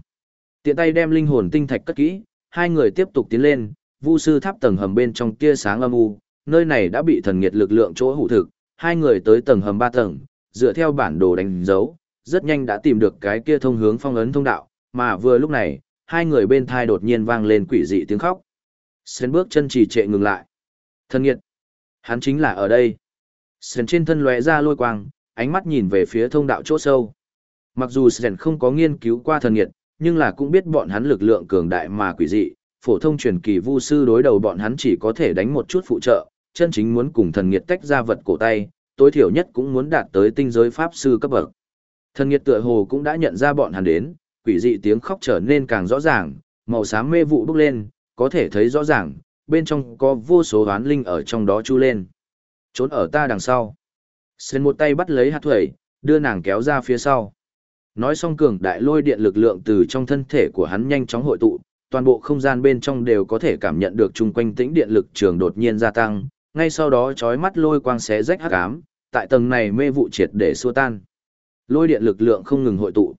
Tiện tay đem linh hồn tinh thạch cất kỹ, hai người tiếp tục tiến lên, vu sư tháp tầng hầm bên trong tia sáng âm u, nơi này đã bị thần nghiệt lực lượng chỗ hủ thực, hai người tới tầng hầm ba tầng, dựa theo bản đồ đánh dấu, rất nhanh đã tìm được cái kia thông hướng phong ấn thông đạo, mà vừa lúc này, hai người bên thai đột nhiên vang lên quỷ dị tiếng khóc. Sến bước chân trì trệ ngừng lại. Thần nghiệt. Hắn chính là ở đây. Sến trên thân lóe ra lôi quang, ánh mắt nhìn về phía thông đạo chỗ sâu. Mặc dù Sến không có nghiên cứu qua thần nghiệt, nhưng là cũng biết bọn hắn lực lượng cường đại mà quỷ dị, phổ thông truyền kỳ vu sư đối đầu bọn hắn chỉ có thể đánh một chút phụ trợ, chân chính muốn cùng thần nghiệt tách ra vật cổ tay, tối thiểu nhất cũng muốn đạt tới tinh giới pháp sư cấp bậc. Thần nghiệt tựa hồ cũng đã nhận ra bọn hắn đến, quỷ dị tiếng khóc trở nên càng rõ ràng, màu xám mê vụ bốc lên, có thể thấy rõ ràng, bên trong có vô số oán linh ở trong đó chu lên. Trốn ở ta đằng sau. Sơn một tay bắt lấy hạt thuẩy, đưa nàng kéo ra phía sau. Nói xong cường đại lôi điện lực lượng từ trong thân thể của hắn nhanh chóng hội tụ, toàn bộ không gian bên trong đều có thể cảm nhận được chung quanh tĩnh điện lực trường đột nhiên gia tăng, ngay sau đó chói mắt lôi quang xé rách hắc ám, tại tầng này mê vụ triệt để xua tan. Lôi điện lực lượng không ngừng hội tụ.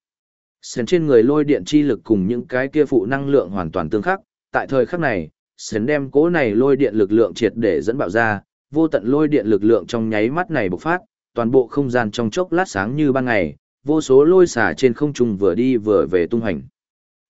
Sến trên người lôi điện chi lực cùng những cái kia phụ năng lượng hoàn toàn tương khắc, tại thời khắc này, Sến đem cố này lôi điện lực lượng triệt để dẫn bạo ra, vô tận lôi điện lực lượng trong nháy mắt này bộc phát, toàn bộ không gian trong chốc lát sáng như ban ngày, vô số lôi xả trên không trung vừa đi vừa về tung hành.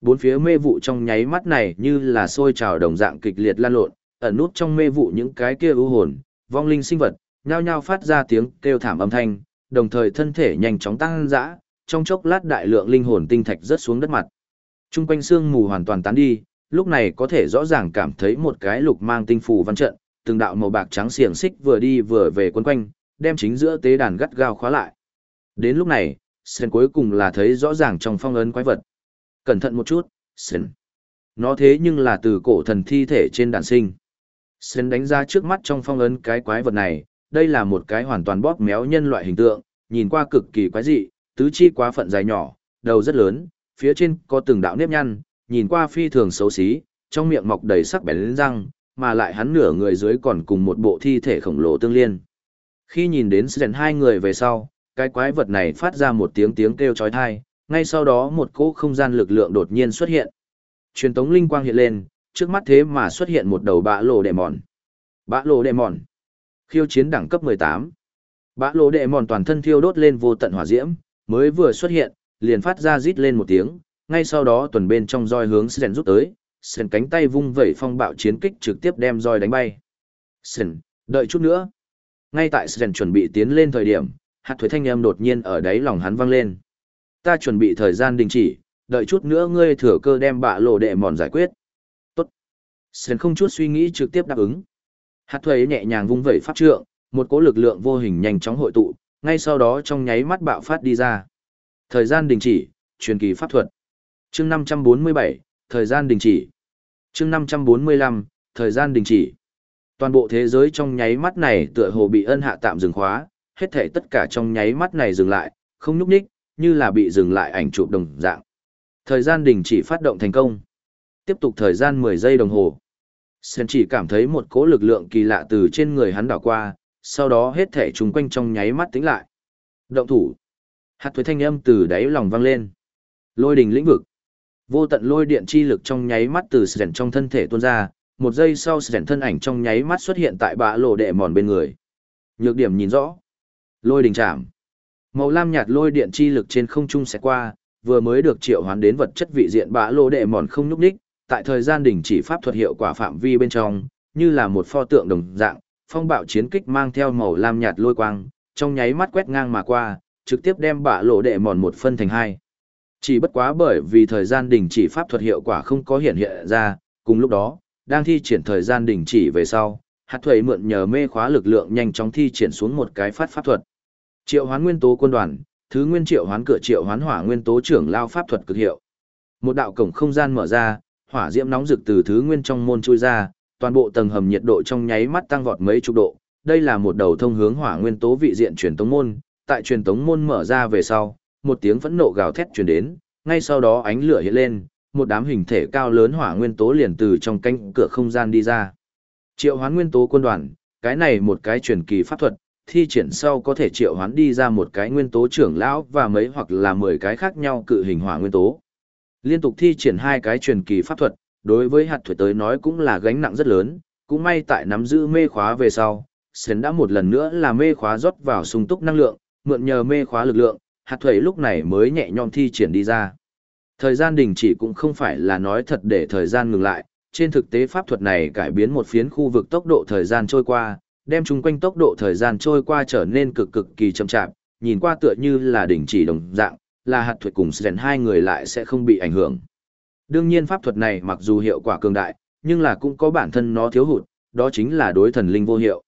Bốn phía mê vụ trong nháy mắt này như là sôi trào đồng dạng kịch liệt lan lộn, ẩn nút trong mê vụ những cái kia ưu hồn, vong linh sinh vật, nhao nhao phát ra tiếng kêu thảm âm thanh, đồng thời thân thể nhanh chóng tăng dã, trong chốc lát đại lượng linh hồn tinh thạch rớt xuống đất mặt. Trung quanh xương mù hoàn toàn tán đi, lúc này có thể rõ ràng cảm thấy một cái lục mang tinh phù văn trận, từng đạo màu bạc trắng xiềng xích vừa đi vừa về quấn quanh, đem chính giữa tế đàn gắt gao khóa lại. Đến lúc này, Sen cuối cùng là thấy rõ ràng trong phong ấn quái vật. Cẩn thận một chút, Sen. Nó thế nhưng là từ cổ thần thi thể trên đàn sinh. Sen đánh ra trước mắt trong phong ấn cái quái vật này, đây là một cái hoàn toàn bóp méo nhân loại hình tượng, nhìn qua cực kỳ quái dị, tứ chi quá phận dài nhỏ, đầu rất lớn, phía trên có từng đạo nếp nhăn, nhìn qua phi thường xấu xí, trong miệng mọc đầy sắc bén răng, mà lại hắn nửa người dưới còn cùng một bộ thi thể khổng lồ tương liên. Khi nhìn đến Sren hai người về sau, cái quái vật này phát ra một tiếng tiếng kêu chói tai, ngay sau đó một cỗ không gian lực lượng đột nhiên xuất hiện. Truyền tống linh quang hiện lên, trước mắt thế mà xuất hiện một đầu bã lộ đệ mòn. Bã lộ đệ mòn. Khiêu chiến đẳng cấp 18. Bã lộ đệ mòn toàn thân thiêu đốt lên vô tận hỏa diễm, mới vừa xuất hiện, liền phát ra rít lên một tiếng, ngay sau đó tuần bên trong roi hướng Sren rút tới, Sren cánh tay vung vẩy phong bạo chiến kích trực tiếp đem roi đánh bay. Sren, đợi chút nữa. Ngay tại Sren chuẩn bị tiến lên thời điểm, hạt thuế thanh âm đột nhiên ở đáy lòng hắn vang lên. Ta chuẩn bị thời gian đình chỉ, đợi chút nữa ngươi thừa cơ đem bạ lộ đệ mòn giải quyết. Tốt. Sren không chút suy nghĩ trực tiếp đáp ứng. Hạt thuế nhẹ nhàng vung vẩy pháp trượng, một cỗ lực lượng vô hình nhanh chóng hội tụ, ngay sau đó trong nháy mắt bạo phát đi ra. Thời gian đình chỉ, truyền kỳ pháp thuật. Chương 547, thời gian đình chỉ. Chương 545, thời gian đình chỉ. Toàn bộ thế giới trong nháy mắt này tựa hồ bị ân hạ tạm dừng khóa, hết thể tất cả trong nháy mắt này dừng lại, không nhúc nhích, như là bị dừng lại ảnh chụp đồng dạng. Thời gian đình chỉ phát động thành công. Tiếp tục thời gian 10 giây đồng hồ. Sen chỉ cảm thấy một cỗ lực lượng kỳ lạ từ trên người hắn đảo qua, sau đó hết thể chung quanh trong nháy mắt tĩnh lại. Động thủ. Hạt thuế thanh âm từ đáy lòng vang lên. Lôi đình lĩnh vực. Vô tận lôi điện chi lực trong nháy mắt từ sẻn trong thân thể tuôn ra, một giây sau sẻn thân ảnh trong nháy mắt xuất hiện tại bã lộ đệ mòn bên người. Nhược điểm nhìn rõ. Lôi đình chạm. Màu lam nhạt lôi điện chi lực trên không trung sẽ qua, vừa mới được triệu hoán đến vật chất vị diện bã lộ đệ mòn không nhúc đích, tại thời gian đình chỉ pháp thuật hiệu quả phạm vi bên trong, như là một pho tượng đồng dạng, phong bạo chiến kích mang theo màu lam nhạt lôi quang, trong nháy mắt quét ngang mà qua, trực tiếp đem bạ lộ đệ mòn một phân thành hai. Chỉ bất quá bởi vì thời gian đình chỉ pháp thuật hiệu quả không có hiện hiện ra, cùng lúc đó, đang thi triển thời gian đình chỉ về sau, hạt thuế mượn nhờ mê khóa lực lượng nhanh chóng thi triển xuống một cái phát pháp thuật. Triệu hoán nguyên tố quân đoàn, thứ nguyên triệu hoán cửa triệu hoán hỏa nguyên tố trưởng lao pháp thuật cực hiệu. Một đạo cổng không gian mở ra, hỏa diễm nóng rực từ thứ nguyên trong môn chui ra, toàn bộ tầng hầm nhiệt độ trong nháy mắt tăng vọt mấy chục độ. Đây là một đầu thông hướng hỏa nguyên tố vị diện truyền tống môn, tại truyền tống môn mở ra về sau, một tiếng phẫn nộ gào thét truyền đến, ngay sau đó ánh lửa hiện lên, một đám hình thể cao lớn hỏa nguyên tố liền từ trong cánh cửa không gian đi ra. Triệu hoán nguyên tố quân đoàn, cái này một cái truyền kỳ pháp thuật, thi triển sau có thể triệu hoán đi ra một cái nguyên tố trưởng lão và mấy hoặc là 10 cái khác nhau cự hình hỏa nguyên tố. Liên tục thi triển hai cái truyền kỳ pháp thuật, đối với hạt thủy tới nói cũng là gánh nặng rất lớn, cũng may tại nắm giữ mê khóa về sau, Sến đã một lần nữa là mê khóa rót vào sung túc năng lượng, mượn nhờ mê khóa lực lượng, hạt thuế lúc này mới nhẹ nhõm thi triển đi ra. Thời gian đình chỉ cũng không phải là nói thật để thời gian ngừng lại, trên thực tế pháp thuật này cải biến một phiến khu vực tốc độ thời gian trôi qua, đem chung quanh tốc độ thời gian trôi qua trở nên cực cực kỳ chậm chạp, nhìn qua tựa như là đình chỉ đồng dạng, là hạt thuật cùng Sren hai người lại sẽ không bị ảnh hưởng. Đương nhiên pháp thuật này mặc dù hiệu quả cường đại, nhưng là cũng có bản thân nó thiếu hụt, đó chính là đối thần linh vô hiệu.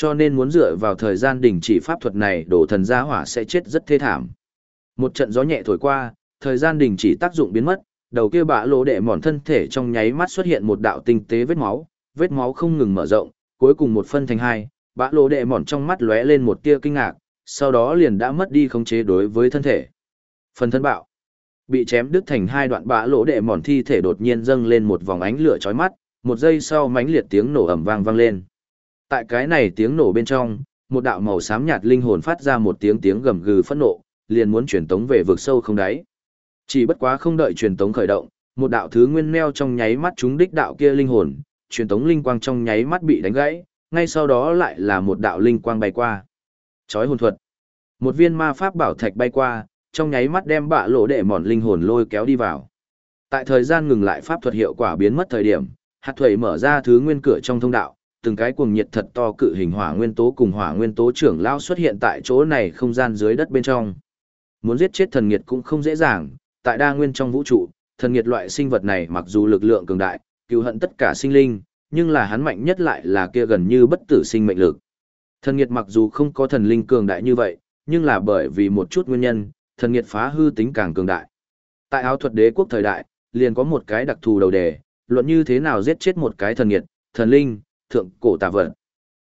Cho nên muốn dựa vào thời gian đình chỉ pháp thuật này đổ thần gia hỏa sẽ chết rất thê thảm. Một trận gió nhẹ thổi qua, thời gian đình chỉ tác dụng biến mất, đầu kia bạ lỗ đệ mòn thân thể trong nháy mắt xuất hiện một đạo tinh tế vết máu, vết máu không ngừng mở rộng, cuối cùng một phân thành hai, bạ lỗ đệ mòn trong mắt lóe lên một tia kinh ngạc, sau đó liền đã mất đi khống chế đối với thân thể. Phần thân bạo, bị chém đứt thành hai đoạn bạ lỗ đệ mòn thi thể đột nhiên dâng lên một vòng ánh lửa chói mắt, một giây sau mãnh liệt tiếng nổ ầm vang vang lên. Tại cái này tiếng nổ bên trong, một đạo màu xám nhạt linh hồn phát ra một tiếng tiếng gầm gừ phẫn nộ, liền muốn truyền tống về vực sâu không đáy. Chỉ bất quá không đợi truyền tống khởi động, một đạo thứ nguyên meo trong nháy mắt chúng đích đạo kia linh hồn, truyền tống linh quang trong nháy mắt bị đánh gãy, ngay sau đó lại là một đạo linh quang bay qua. Chói hồn thuật. Một viên ma pháp bảo thạch bay qua, trong nháy mắt đem bạ lộ đệ mòn linh hồn lôi kéo đi vào. Tại thời gian ngừng lại pháp thuật hiệu quả biến mất thời điểm, hạt thủy mở ra thứ nguyên cửa trong thông đạo, từng cái cuồng nhiệt thật to cự hình hỏa nguyên tố cùng hỏa nguyên tố trưởng lao xuất hiện tại chỗ này không gian dưới đất bên trong. Muốn giết chết thần nhiệt cũng không dễ dàng, tại đa nguyên trong vũ trụ, thần nhiệt loại sinh vật này mặc dù lực lượng cường đại, cứu hận tất cả sinh linh, nhưng là hắn mạnh nhất lại là kia gần như bất tử sinh mệnh lực. Thần nhiệt mặc dù không có thần linh cường đại như vậy, nhưng là bởi vì một chút nguyên nhân, thần nhiệt phá hư tính càng cường đại. Tại áo thuật đế quốc thời đại, liền có một cái đặc thù đầu đề, luận như thế nào giết chết một cái thần nhiệt thần linh, thượng cổ tà vật.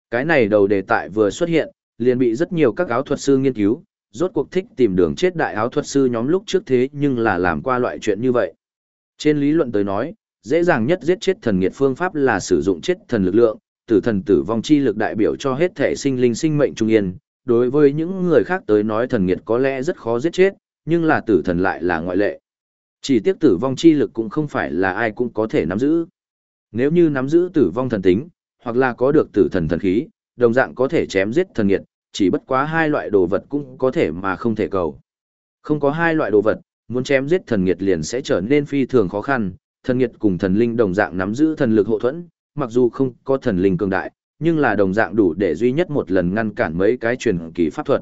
Cái này đầu đề tại vừa xuất hiện, liền bị rất nhiều các áo thuật sư nghiên cứu, rốt cuộc thích tìm đường chết đại áo thuật sư nhóm lúc trước thế nhưng là làm qua loại chuyện như vậy. Trên lý luận tới nói, dễ dàng nhất giết chết thần nghiệt phương pháp là sử dụng chết thần lực lượng, tử thần tử vong chi lực đại biểu cho hết thể sinh linh sinh mệnh trung yên. Đối với những người khác tới nói thần nghiệt có lẽ rất khó giết chết, nhưng là tử thần lại là ngoại lệ. Chỉ tiếc tử vong chi lực cũng không phải là ai cũng có thể nắm giữ. Nếu như nắm giữ tử vong thần tính, hoặc là có được tử thần thần khí, đồng dạng có thể chém giết thần nghiệt, chỉ bất quá hai loại đồ vật cũng có thể mà không thể cầu. Không có hai loại đồ vật, muốn chém giết thần nghiệt liền sẽ trở nên phi thường khó khăn, thần nghiệt cùng thần linh đồng dạng nắm giữ thần lực hộ thuẫn, mặc dù không có thần linh cường đại, nhưng là đồng dạng đủ để duy nhất một lần ngăn cản mấy cái truyền kỳ pháp thuật.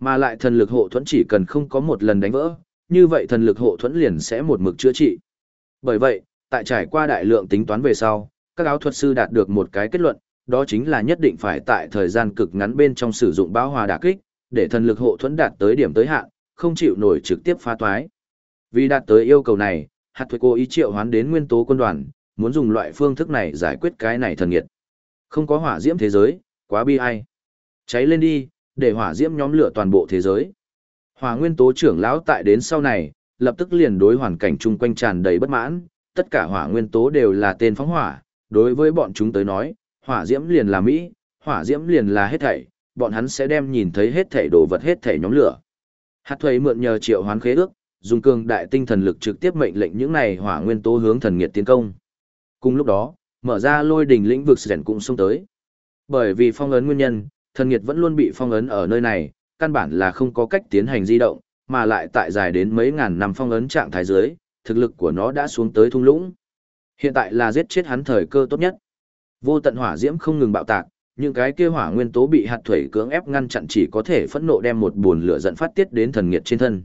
Mà lại thần lực hộ thuẫn chỉ cần không có một lần đánh vỡ, như vậy thần lực hộ thuẫn liền sẽ một mực chữa trị. Bởi vậy, tại trải qua đại lượng tính toán về sau, các áo thuật sư đạt được một cái kết luận, đó chính là nhất định phải tại thời gian cực ngắn bên trong sử dụng bão hòa đả kích, để thần lực hộ thuẫn đạt tới điểm tới hạn, không chịu nổi trực tiếp phá toái. Vì đạt tới yêu cầu này, hạt thuế cô ý triệu hoán đến nguyên tố quân đoàn, muốn dùng loại phương thức này giải quyết cái này thần nghiệt. Không có hỏa diễm thế giới, quá bi ai. Cháy lên đi, để hỏa diễm nhóm lửa toàn bộ thế giới. Hỏa nguyên tố trưởng lão tại đến sau này, lập tức liền đối hoàn cảnh chung quanh tràn đầy bất mãn, tất cả hỏa nguyên tố đều là tên phóng hỏa, đối với bọn chúng tới nói, hỏa diễm liền là Mỹ, hỏa diễm liền là hết thảy, bọn hắn sẽ đem nhìn thấy hết thảy đồ vật hết thảy nhóm lửa. Hạt thuế mượn nhờ triệu hoán khế ước, dùng cường đại tinh thần lực trực tiếp mệnh lệnh những này hỏa nguyên tố hướng thần nghiệt tiến công. Cùng lúc đó, mở ra lôi đỉnh lĩnh vực rèn cũng xông tới. Bởi vì phong ấn nguyên nhân, thần nghiệt vẫn luôn bị phong ấn ở nơi này, căn bản là không có cách tiến hành di động, mà lại tại dài đến mấy ngàn năm phong ấn trạng thái dưới, thực lực của nó đã xuống tới thung lũng. Hiện tại là giết chết hắn thời cơ tốt nhất. Vô tận hỏa diễm không ngừng bạo tạc, những cái kia hỏa nguyên tố bị hạt thủy cưỡng ép ngăn chặn chỉ có thể phẫn nộ đem một buồn lửa giận phát tiết đến thần nghiệt trên thân.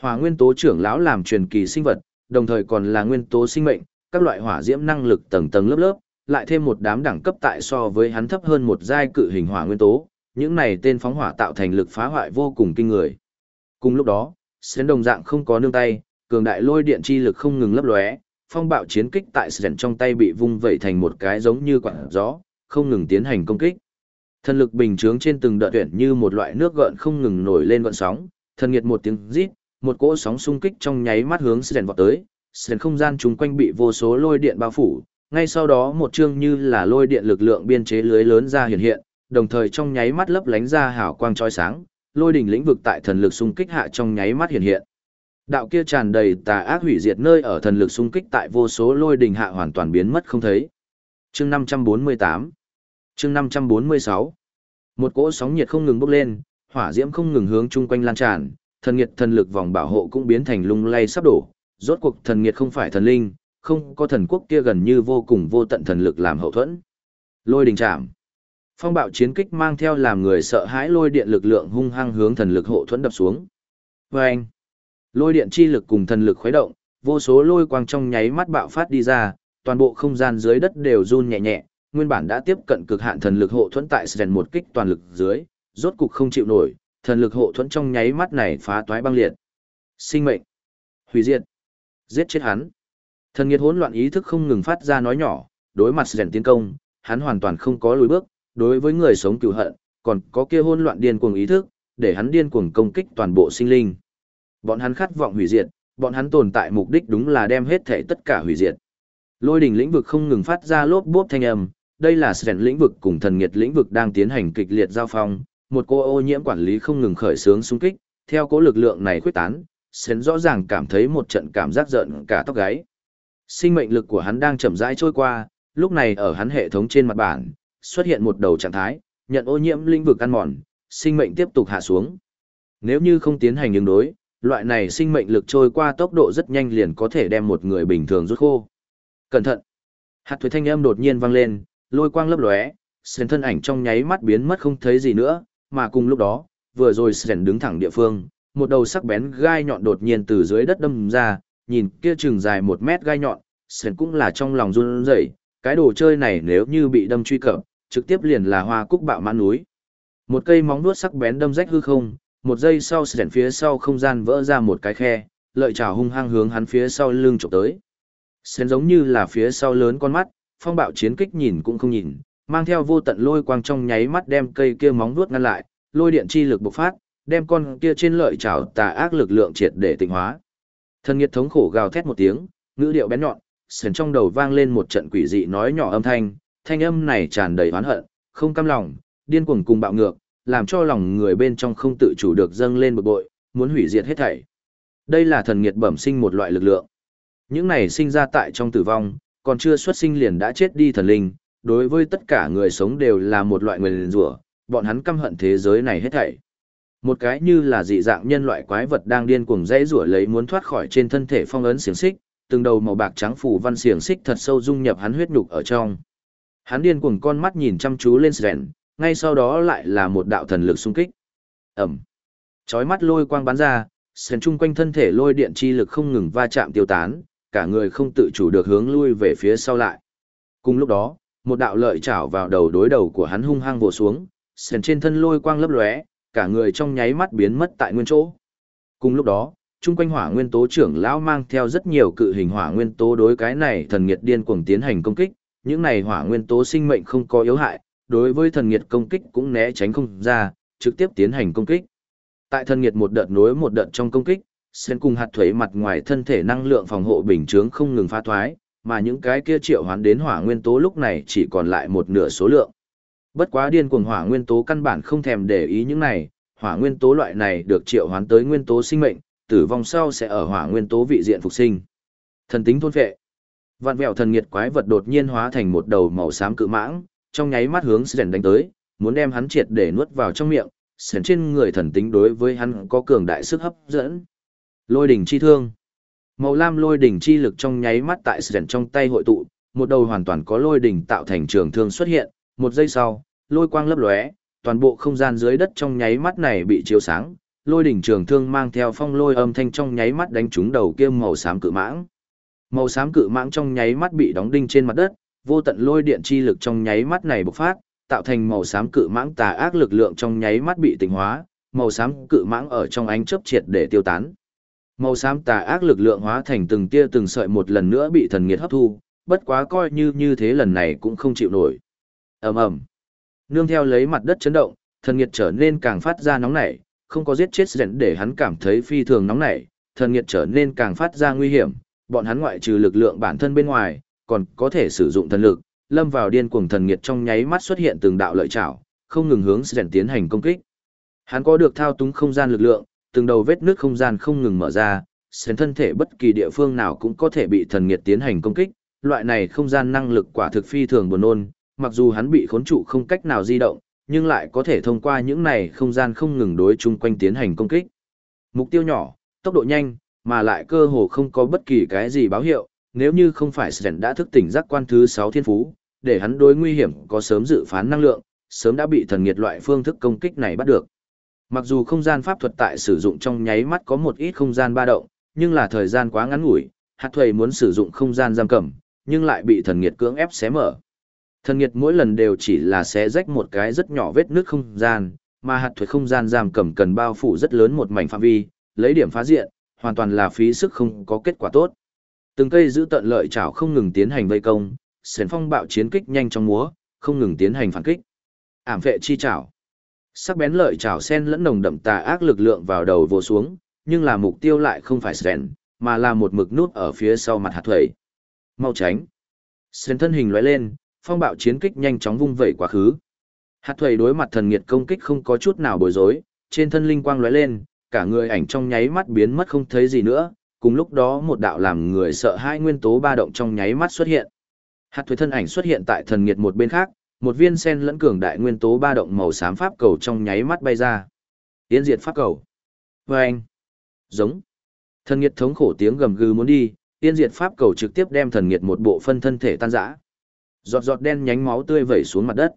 Hỏa nguyên tố trưởng lão làm truyền kỳ sinh vật, đồng thời còn là nguyên tố sinh mệnh, các loại hỏa diễm năng lực tầng tầng lớp lớp, lại thêm một đám đẳng cấp tại so với hắn thấp hơn một giai cự hình hỏa nguyên tố, những này tên phóng hỏa tạo thành lực phá hoại vô cùng kinh người. Cùng lúc đó, Sến đồng dạng không có nương tay, cường đại lôi điện chi lực không ngừng lấp lóe, phong bạo chiến kích tại sẻn trong tay bị vung vẩy thành một cái giống như quạt gió, không ngừng tiến hành công kích. Thần lực bình chướng trên từng đợt tuyển như một loại nước gợn không ngừng nổi lên gợn sóng, thần nghiệt một tiếng rít, một cỗ sóng xung kích trong nháy mắt hướng sẻn vọt tới, sẻn không gian chung quanh bị vô số lôi điện bao phủ, ngay sau đó một chương như là lôi điện lực lượng biên chế lưới lớn ra hiện hiện, đồng thời trong nháy mắt lấp lánh ra hào quang chói sáng, lôi đỉnh lĩnh vực tại thần lực xung kích hạ trong nháy mắt hiện hiện. Đạo kia tràn đầy tà ác hủy diệt nơi ở thần lực xung kích tại vô số lôi đình hạ hoàn toàn biến mất không thấy. Chương 548 Chương 546 Một cỗ sóng nhiệt không ngừng bốc lên, hỏa diễm không ngừng hướng chung quanh lan tràn, thần nhiệt thần lực vòng bảo hộ cũng biến thành lung lay sắp đổ, rốt cuộc thần nhiệt không phải thần linh, không có thần quốc kia gần như vô cùng vô tận thần lực làm hậu thuẫn. Lôi đình chạm. Phong bạo chiến kích mang theo làm người sợ hãi lôi điện lực lượng hung hăng hướng thần lực hộ thuẫn đập xuống. Vâng! Lôi điện chi lực cùng thần lực khuấy động, vô số lôi quang trong nháy mắt bạo phát đi ra, toàn bộ không gian dưới đất đều run nhẹ nhẹ, nguyên bản đã tiếp cận cực hạn thần lực hộ thuẫn tại Sren một kích toàn lực dưới, rốt cục không chịu nổi, thần lực hộ thuẫn trong nháy mắt này phá toái băng liệt. Sinh mệnh, hủy diệt, giết chết hắn. Thần nghiệt hỗn loạn ý thức không ngừng phát ra nói nhỏ, đối mặt Sren tiến công, hắn hoàn toàn không có lùi bước, đối với người sống cừu hận, còn có kia hỗn loạn điên cuồng ý thức, để hắn điên cuồng công kích toàn bộ sinh linh. Bọn hắn khát vọng hủy diệt, bọn hắn tồn tại mục đích đúng là đem hết thể tất cả hủy diệt. Lôi đỉnh lĩnh vực không ngừng phát ra lốp bốp thanh âm, đây là Sren lĩnh vực cùng thần nghiệt lĩnh vực đang tiến hành kịch liệt giao phong, một cô ô nhiễm quản lý không ngừng khởi xướng xung kích, theo cố lực lượng này khuếch tán, Sren rõ ràng cảm thấy một trận cảm giác giận cả tóc gáy. Sinh mệnh lực của hắn đang chậm rãi trôi qua, lúc này ở hắn hệ thống trên mặt bản, xuất hiện một đầu trạng thái, nhận ô nhiễm lĩnh vực ăn mòn, sinh mệnh tiếp tục hạ xuống. Nếu như không tiến hành ứng đối, loại này sinh mệnh lực trôi qua tốc độ rất nhanh liền có thể đem một người bình thường rút khô. Cẩn thận! Hạt thuế thanh âm đột nhiên vang lên, lôi quang lấp lóe, sền thân ảnh trong nháy mắt biến mất không thấy gì nữa, mà cùng lúc đó, vừa rồi sền đứng thẳng địa phương, một đầu sắc bén gai nhọn đột nhiên từ dưới đất đâm ra, nhìn kia chừng dài một mét gai nhọn, sền cũng là trong lòng run rẩy, cái đồ chơi này nếu như bị đâm truy cập, trực tiếp liền là hoa cúc bạo mãn núi. Một cây móng vuốt sắc bén đâm rách hư không, một giây sau sền phía sau không gian vỡ ra một cái khe, lợi trào hung hăng hướng hắn phía sau lưng chụp tới. Sền giống như là phía sau lớn con mắt, phong bạo chiến kích nhìn cũng không nhìn, mang theo vô tận lôi quang trong nháy mắt đem cây kia móng vuốt ngăn lại, lôi điện chi lực bộc phát, đem con kia trên lợi chảo tà ác lực lượng triệt để tịnh hóa. Thân nhiệt thống khổ gào thét một tiếng, ngữ điệu bén nhọn, sền trong đầu vang lên một trận quỷ dị nói nhỏ âm thanh, thanh âm này tràn đầy oán hận, không cam lòng, điên cuồng cùng bạo ngược, làm cho lòng người bên trong không tự chủ được dâng lên bực bội, muốn hủy diệt hết thảy. Đây là thần nghiệt bẩm sinh một loại lực lượng. Những này sinh ra tại trong tử vong, còn chưa xuất sinh liền đã chết đi thần linh, đối với tất cả người sống đều là một loại nguyền rủa, bọn hắn căm hận thế giới này hết thảy. Một cái như là dị dạng nhân loại quái vật đang điên cuồng dãy rủa lấy muốn thoát khỏi trên thân thể phong ấn xiềng xích, từng đầu màu bạc trắng phủ văn xiềng xích thật sâu dung nhập hắn huyết nhục ở trong. Hắn điên cuồng con mắt nhìn chăm chú lên Sren, ngay sau đó lại là một đạo thần lực xung kích. Ẩm. Chói mắt lôi quang bắn ra, sền chung quanh thân thể lôi điện chi lực không ngừng va chạm tiêu tán, cả người không tự chủ được hướng lui về phía sau lại. Cùng lúc đó, một đạo lợi chảo vào đầu đối đầu của hắn hung hăng vồ xuống, sền trên thân lôi quang lấp lóe, cả người trong nháy mắt biến mất tại nguyên chỗ. Cùng lúc đó, chung quanh hỏa nguyên tố trưởng lão mang theo rất nhiều cự hình hỏa nguyên tố đối cái này thần nghiệt điên cuồng tiến hành công kích, những này hỏa nguyên tố sinh mệnh không có yếu hại, đối với thần nghiệt công kích cũng né tránh không ra, trực tiếp tiến hành công kích. Tại thần nghiệt một đợt nối một đợt trong công kích, sen cùng hạt thuế mặt ngoài thân thể năng lượng phòng hộ bình chướng không ngừng phá thoái, mà những cái kia triệu hoán đến hỏa nguyên tố lúc này chỉ còn lại một nửa số lượng. Bất quá điên cuồng hỏa nguyên tố căn bản không thèm để ý những này, hỏa nguyên tố loại này được triệu hoán tới nguyên tố sinh mệnh, tử vong sau sẽ ở hỏa nguyên tố vị diện phục sinh. Thần tính thôn phệ. Vạn vẹo thần nghiệt quái vật đột nhiên hóa thành một đầu màu xám cự mãng, trong nháy mắt hướng Sren đánh tới, muốn đem hắn triệt để nuốt vào trong miệng, Sren trên người thần tính đối với hắn có cường đại sức hấp dẫn. Lôi đỉnh chi thương. Màu lam lôi đỉnh chi lực trong nháy mắt tại Sren trong tay hội tụ, một đầu hoàn toàn có lôi đỉnh tạo thành trường thương xuất hiện, một giây sau, lôi quang lấp lóe, toàn bộ không gian dưới đất trong nháy mắt này bị chiếu sáng, lôi đỉnh trường thương mang theo phong lôi âm thanh trong nháy mắt đánh trúng đầu kia màu xám cự mãng. Màu xám cự mãng trong nháy mắt bị đóng đinh trên mặt đất, vô tận lôi điện chi lực trong nháy mắt này bộc phát, tạo thành màu xám cự mãng tà ác lực lượng trong nháy mắt bị tỉnh hóa, màu xám cự mãng ở trong ánh chớp triệt để tiêu tán. Màu xám tà ác lực lượng hóa thành từng tia từng sợi một lần nữa bị thần nghiệt hấp thu, bất quá coi như như thế lần này cũng không chịu nổi. Ầm ầm. Nương theo lấy mặt đất chấn động, thần nghiệt trở nên càng phát ra nóng nảy, không có giết chết dẫn để hắn cảm thấy phi thường nóng nảy, thần nghiệt trở nên càng phát ra nguy hiểm, bọn hắn ngoại trừ lực lượng bản thân bên ngoài, còn có thể sử dụng thần lực, lâm vào điên cuồng thần nghiệt trong nháy mắt xuất hiện từng đạo lợi chảo, không ngừng hướng Sren tiến hành công kích. Hắn có được thao túng không gian lực lượng, từng đầu vết nước không gian không ngừng mở ra, Sren thân thể bất kỳ địa phương nào cũng có thể bị thần nghiệt tiến hành công kích, loại này không gian năng lực quả thực phi thường buồn nôn, mặc dù hắn bị khốn trụ không cách nào di động, nhưng lại có thể thông qua những này không gian không ngừng đối chung quanh tiến hành công kích. Mục tiêu nhỏ, tốc độ nhanh, mà lại cơ hồ không có bất kỳ cái gì báo hiệu, nếu như không phải Sren đã thức tỉnh giác quan thứ 6 thiên phú, để hắn đối nguy hiểm có sớm dự phán năng lượng, sớm đã bị thần nghiệt loại phương thức công kích này bắt được. Mặc dù không gian pháp thuật tại sử dụng trong nháy mắt có một ít không gian ba động, nhưng là thời gian quá ngắn ngủi, hạt thuầy muốn sử dụng không gian giam cầm, nhưng lại bị thần nghiệt cưỡng ép xé mở. Thần nghiệt mỗi lần đều chỉ là xé rách một cái rất nhỏ vết nước không gian, mà hạt thuế không gian giam cầm cần bao phủ rất lớn một mảnh phạm vi, lấy điểm phá diện, hoàn toàn là phí sức không có kết quả tốt. Từng cây giữ tận lợi chảo không ngừng tiến hành vây công, sến phong bạo chiến kích nhanh trong múa, không ngừng tiến hành phản kích. Ảm vệ chi chảo. Sắc bén lợi chảo sen lẫn nồng đậm tà ác lực lượng vào đầu vô xuống, nhưng là mục tiêu lại không phải Sren, mà là một mực nút ở phía sau mặt hạt thuẩy. Mau tránh. Sren thân hình lóe lên, phong bạo chiến kích nhanh chóng vung vẩy quá khứ. Hạt thuẩy đối mặt thần nghiệt công kích không có chút nào bối rối, trên thân linh quang lóe lên, cả người ảnh trong nháy mắt biến mất không thấy gì nữa, cùng lúc đó một đạo làm người sợ hai nguyên tố ba động trong nháy mắt xuất hiện. Hạt thuế thân ảnh xuất hiện tại thần nghiệt một bên khác, một viên sen lẫn cường đại nguyên tố ba động màu xám pháp cầu trong nháy mắt bay ra. Tiến diệt pháp cầu. Và anh. Giống. Thần nghiệt thống khổ tiếng gầm gừ muốn đi, tiên diệt pháp cầu trực tiếp đem thần nghiệt một bộ phân thân thể tan rã. Giọt giọt đen nhánh máu tươi vẩy xuống mặt đất.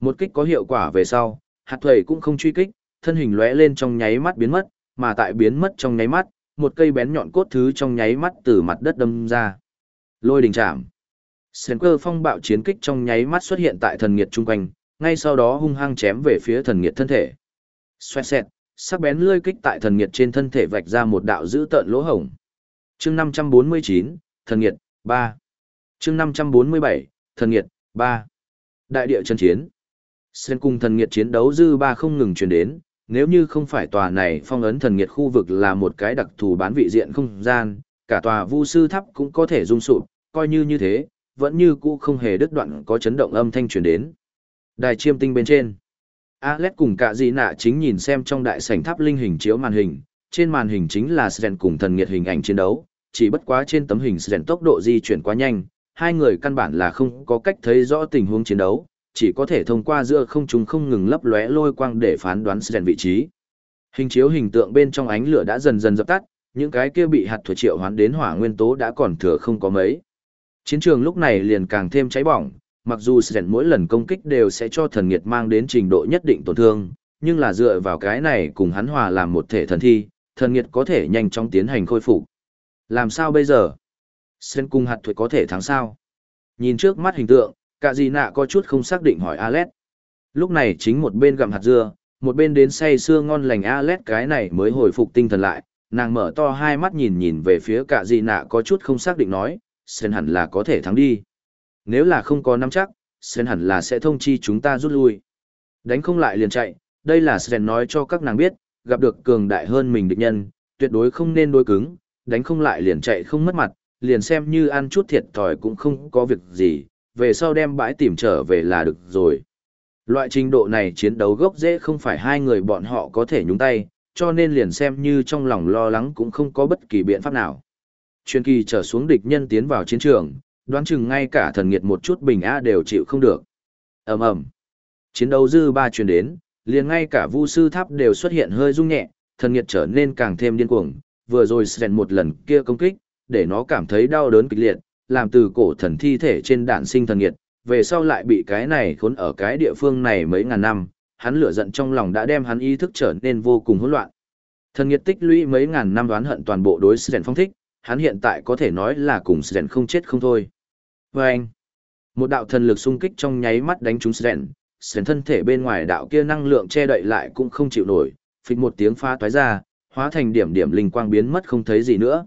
Một kích có hiệu quả về sau, hạt thuế cũng không truy kích, thân hình lóe lên trong nháy mắt biến mất, mà tại biến mất trong nháy mắt, một cây bén nhọn cốt thứ trong nháy mắt từ mặt đất đâm ra. Lôi đình chạm. Sến cơ phong bạo chiến kích trong nháy mắt xuất hiện tại thần nghiệt chung quanh, ngay sau đó hung hăng chém về phía thần nghiệt thân thể. Xoẹt xẹt, sắc bén lươi kích tại thần nghiệt trên thân thể vạch ra một đạo dữ tợn lỗ hổng. Chương 549, thần nghiệt, 3. Chương 547, thần nghiệt, 3. Đại địa chân chiến. Sến cùng thần nghiệt chiến đấu dư ba không ngừng truyền đến, nếu như không phải tòa này phong ấn thần nghiệt khu vực là một cái đặc thù bán vị diện không gian, cả tòa vu sư tháp cũng có thể rung sụp, coi như như thế, vẫn như cũ không hề đứt đoạn có chấn động âm thanh truyền đến. Đài chiêm tinh bên trên. Alex cùng cả dị nạ chính nhìn xem trong đại sảnh tháp linh hình chiếu màn hình, trên màn hình chính là Sren cùng thần nghiệt hình ảnh chiến đấu, chỉ bất quá trên tấm hình Sren tốc độ di chuyển quá nhanh, hai người căn bản là không có cách thấy rõ tình huống chiến đấu, chỉ có thể thông qua giữa không trung không ngừng lấp lóe lôi quang để phán đoán rèn vị trí. Hình chiếu hình tượng bên trong ánh lửa đã dần dần dập tắt, những cái kia bị hạt thuật triệu hoán đến hỏa nguyên tố đã còn thừa không có mấy. Chiến trường lúc này liền càng thêm cháy bỏng, mặc dù Sren mỗi lần công kích đều sẽ cho thần nghiệt mang đến trình độ nhất định tổn thương, nhưng là dựa vào cái này cùng hắn hòa làm một thể thần thi, thần nghiệt có thể nhanh chóng tiến hành khôi phục. Làm sao bây giờ? Sen cung hạt thuật có thể thắng sao? Nhìn trước mắt hình tượng, cả gì nạ có chút không xác định hỏi Alet. Lúc này chính một bên gặm hạt dưa, một bên đến say sưa ngon lành Alet cái này mới hồi phục tinh thần lại, nàng mở to hai mắt nhìn nhìn về phía cả gì nạ có chút không xác định nói, Sen hẳn là có thể thắng đi. Nếu là không có nắm chắc, Sen hẳn là sẽ thông chi chúng ta rút lui. Đánh không lại liền chạy, đây là Sen nói cho các nàng biết, gặp được cường đại hơn mình địch nhân, tuyệt đối không nên đối cứng, đánh không lại liền chạy không mất mặt, liền xem như ăn chút thiệt thòi cũng không có việc gì, về sau đem bãi tìm trở về là được rồi. Loại trình độ này chiến đấu gốc dễ không phải hai người bọn họ có thể nhúng tay, cho nên liền xem như trong lòng lo lắng cũng không có bất kỳ biện pháp nào. Chuyên kỳ trở xuống địch nhân tiến vào chiến trường, đoán chừng ngay cả thần nghiệt một chút bình a đều chịu không được. ầm ầm Chiến đấu dư ba truyền đến, liền ngay cả vu sư tháp đều xuất hiện hơi rung nhẹ, thần nghiệt trở nên càng thêm điên cuồng. Vừa rồi Sven một lần kia công kích, để nó cảm thấy đau đớn kịch liệt, làm từ cổ thần thi thể trên đạn sinh thần nghiệt, về sau lại bị cái này khốn ở cái địa phương này mấy ngàn năm, hắn lửa giận trong lòng đã đem hắn ý thức trở nên vô cùng hỗn loạn. Thần nghiệt tích lũy mấy ngàn năm đoán hận toàn bộ đối Sren phong thích, hắn hiện tại có thể nói là cùng Sren không chết không thôi. Và anh, một đạo thần lực xung kích trong nháy mắt đánh trúng Sren, Sren thân thể bên ngoài đạo kia năng lượng che đậy lại cũng không chịu nổi, phịch một tiếng pha toái ra, hóa thành điểm điểm linh quang biến mất không thấy gì nữa.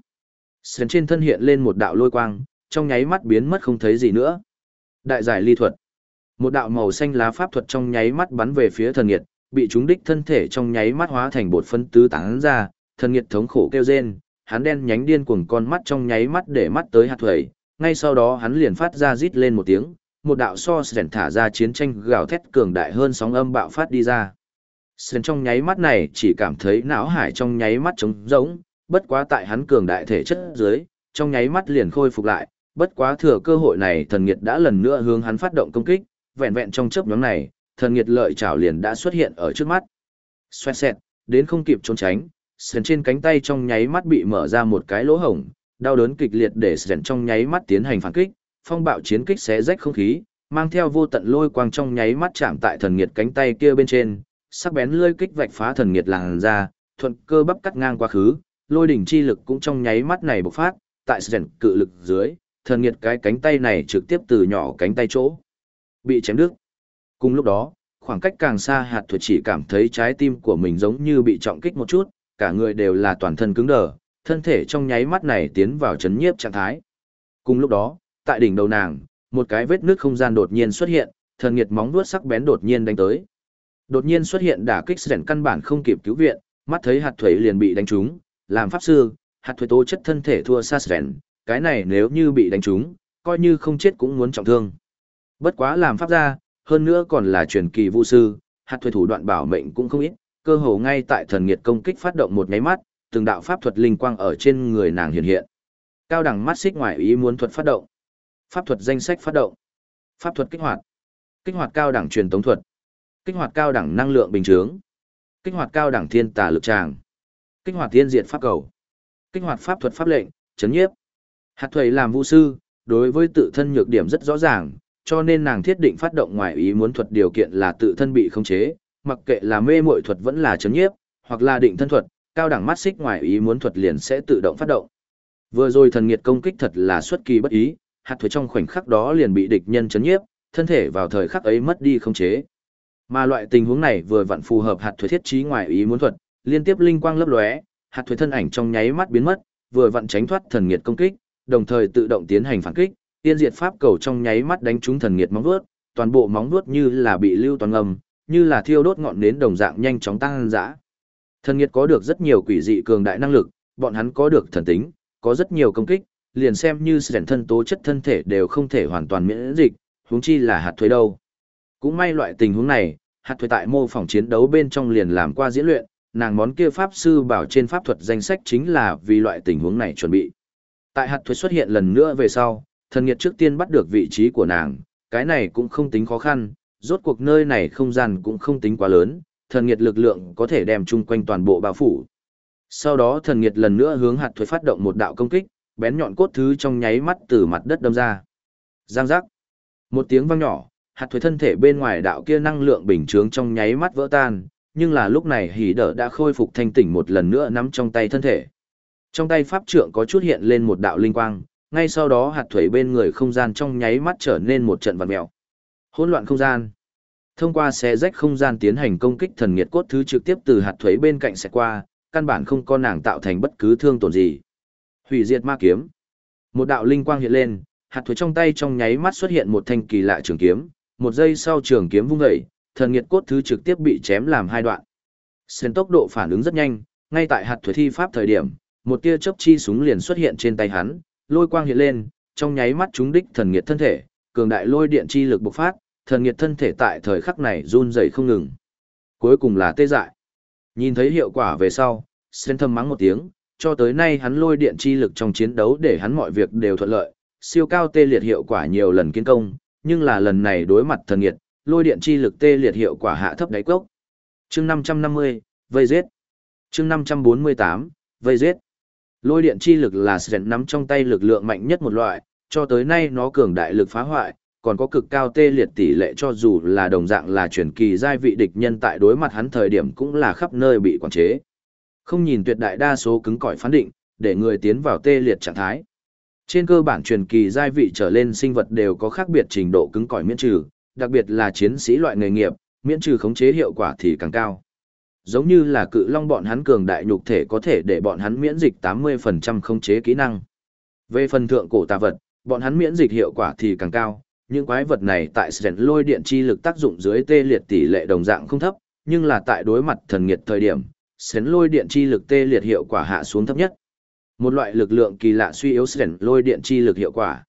Sren trên thân hiện lên một đạo lôi quang, trong nháy mắt biến mất không thấy gì nữa. Đại giải ly thuật. Một đạo màu xanh lá pháp thuật trong nháy mắt bắn về phía thần nghiệt, bị chúng đích thân thể trong nháy mắt hóa thành bột phân tứ tán ra, thần nghiệt thống khổ kêu rên, hắn đen nhánh điên cuồng con mắt trong nháy mắt để mắt tới hạt thuẩy, ngay sau đó hắn liền phát ra rít lên một tiếng, một đạo so sẻn thả ra chiến tranh gào thét cường đại hơn sóng âm bạo phát đi ra. Sren trong nháy mắt này chỉ cảm thấy não hải trong nháy mắt trống rỗng, bất quá tại hắn cường đại thể chất dưới, trong nháy mắt liền khôi phục lại, bất quá thừa cơ hội này thần nghiệt đã lần nữa hướng hắn phát động công kích, vẹn vẹn trong chớp nhoáng này, thần nghiệt lợi chảo liền đã xuất hiện ở trước mắt. Xoẹt xẹt, đến không kịp trốn tránh, sườn trên cánh tay trong nháy mắt bị mở ra một cái lỗ hổng, đau đớn kịch liệt để sườn trong nháy mắt tiến hành phản kích, phong bạo chiến kích xé rách không khí, mang theo vô tận lôi quang trong nháy mắt chạm tại thần nghiệt cánh tay kia bên trên, sắc bén lôi kích vạch phá thần nghiệt làn ra, thuận cơ bắp cắt ngang quá khứ, lôi đỉnh chi lực cũng trong nháy mắt này bộc phát, tại sườn cự lực dưới, thần nghiệt cái cánh tay này trực tiếp từ nhỏ cánh tay chỗ bị chém đứt. Cùng lúc đó, khoảng cách càng xa hạt thuật chỉ cảm thấy trái tim của mình giống như bị trọng kích một chút, cả người đều là toàn thân cứng đờ, thân thể trong nháy mắt này tiến vào chấn nhiếp trạng thái. Cùng lúc đó, tại đỉnh đầu nàng, một cái vết nước không gian đột nhiên xuất hiện, thần nghiệt móng vuốt sắc bén đột nhiên đánh tới. Đột nhiên xuất hiện đả kích sẻn căn bản không kịp cứu viện, mắt thấy hạt thuế liền bị đánh trúng, làm pháp sư, hạt thuế tố chất thân thể thua xa sẻn, cái này nếu như bị đánh trúng, coi như không chết cũng muốn trọng thương. Bất quá làm pháp gia, hơn nữa còn là truyền kỳ vũ sư, hạt thuế thủ đoạn bảo mệnh cũng không ít, cơ hồ ngay tại thần nghiệt công kích phát động một nháy mắt, từng đạo pháp thuật linh quang ở trên người nàng hiện hiện. Cao đẳng mắt xích ngoài ý muốn thuật phát động. Pháp thuật danh sách phát động. Pháp thuật kích hoạt. Kích hoạt cao đẳng truyền tống thuật. Kích hoạt cao đẳng năng lượng bình chướng. Kích hoạt cao đẳng thiên tà lực tràng. Kích hoạt thiên diệt pháp cầu. Kích hoạt pháp thuật pháp lệnh, chấn nhiếp. Hạt thuầy làm vũ sư, đối với tự thân nhược điểm rất rõ ràng, cho nên nàng thiết định phát động ngoài ý muốn thuật điều kiện là tự thân bị khống chế, mặc kệ là mê muội thuật vẫn là chấn nhiếp, hoặc là định thân thuật, cao đẳng mắt xích ngoài ý muốn thuật liền sẽ tự động phát động. Vừa rồi thần nghiệt công kích thật là xuất kỳ bất ý, hạt thuế trong khoảnh khắc đó liền bị địch nhân chấn nhiếp, thân thể vào thời khắc ấy mất đi khống chế. Mà loại tình huống này vừa vặn phù hợp hạt thuế thiết trí ngoài ý muốn thuật, liên tiếp linh quang lấp lóe, hạt thuế thân ảnh trong nháy mắt biến mất, vừa vặn tránh thoát thần nghiệt công kích, đồng thời tự động tiến hành phản kích, tiên diệt pháp cầu trong nháy mắt đánh trúng thần nghiệt móng vuốt, toàn bộ móng vuốt như là bị lưu toàn ngầm, như là thiêu đốt ngọn nến đồng dạng nhanh chóng tăng dã. Thần nghiệt có được rất nhiều quỷ dị cường đại năng lực, bọn hắn có được thần tính, có rất nhiều công kích, liền xem như sẻn thân tố chất thân thể đều không thể hoàn toàn miễn dịch, huống chi là hạt thuế đâu. Cũng may loại tình huống này, hạt thuế tại mô phỏng chiến đấu bên trong liền làm qua diễn luyện, nàng món kia pháp sư bảo trên pháp thuật danh sách chính là vì loại tình huống này chuẩn bị. Tại hạt thuế xuất hiện lần nữa về sau, thần nghiệt trước tiên bắt được vị trí của nàng, cái này cũng không tính khó khăn, rốt cuộc nơi này không gian cũng không tính quá lớn, thần nghiệt lực lượng có thể đem chung quanh toàn bộ bao phủ. Sau đó thần nghiệt lần nữa hướng hạt thuế phát động một đạo công kích, bén nhọn cốt thứ trong nháy mắt từ mặt đất đâm ra. Giang giác. Một tiếng vang nhỏ, hạt thuế thân thể bên ngoài đạo kia năng lượng bình chướng trong nháy mắt vỡ tan, nhưng là lúc này hỉ đỡ đã khôi phục thanh tỉnh một lần nữa nắm trong tay thân thể. Trong tay pháp trượng có chút hiện lên một đạo linh quang, ngay sau đó hạt thuế bên người không gian trong nháy mắt trở nên một trận vặn mèo. Hỗn loạn không gian. Thông qua xé rách không gian tiến hành công kích thần nghiệt cốt thứ trực tiếp từ hạt thuế bên cạnh sẽ qua, căn bản không có nàng tạo thành bất cứ thương tổn gì. Hủy diệt ma kiếm. Một đạo linh quang hiện lên, hạt thuế trong tay trong nháy mắt xuất hiện một thanh kỳ lạ trường kiếm, một giây sau trường kiếm vung dậy, thần nghiệt cốt thứ trực tiếp bị chém làm hai đoạn. xuyên tốc độ phản ứng rất nhanh, ngay tại hạt thuế thi pháp thời điểm, một tia chớp chi súng liền xuất hiện trên tay hắn, lôi quang hiện lên, trong nháy mắt chúng đích thần nghiệt thân thể, cường đại lôi điện chi lực bộc phát, thần nghiệt thân thể tại thời khắc này run rẩy không ngừng. Cuối cùng là tê dại. Nhìn thấy hiệu quả về sau, Sen thầm mắng một tiếng, cho tới nay hắn lôi điện chi lực trong chiến đấu để hắn mọi việc đều thuận lợi, siêu cao tê liệt hiệu quả nhiều lần kiến công, nhưng là lần này đối mặt thần nghiệt, lôi điện chi lực tê liệt hiệu quả hạ thấp đáy cốc. Chương 550, vây giết. Chương 548, vây giết. Lôi điện chi lực là Sren nắm trong tay lực lượng mạnh nhất một loại, cho tới nay nó cường đại lực phá hoại, còn có cực cao tê liệt tỷ lệ cho dù là đồng dạng là truyền kỳ giai vị địch nhân tại đối mặt hắn thời điểm cũng là khắp nơi bị quản chế. Không nhìn tuyệt đại đa số cứng cỏi phán định, để người tiến vào tê liệt trạng thái. Trên cơ bản truyền kỳ giai vị trở lên sinh vật đều có khác biệt trình độ cứng cỏi miễn trừ, đặc biệt là chiến sĩ loại nghề nghiệp, miễn trừ khống chế hiệu quả thì càng cao. Giống như là cự long bọn hắn cường đại nhục thể có thể để bọn hắn miễn dịch 80% không chế kỹ năng. Về phần thượng cổ tà vật, bọn hắn miễn dịch hiệu quả thì càng cao, những quái vật này tại sren lôi điện chi lực tác dụng dưới tê liệt tỷ lệ đồng dạng không thấp, nhưng là tại đối mặt thần nghiệt thời điểm, sren lôi điện chi lực tê liệt hiệu quả hạ xuống thấp nhất. Một loại lực lượng kỳ lạ suy yếu sren lôi điện chi lực hiệu quả.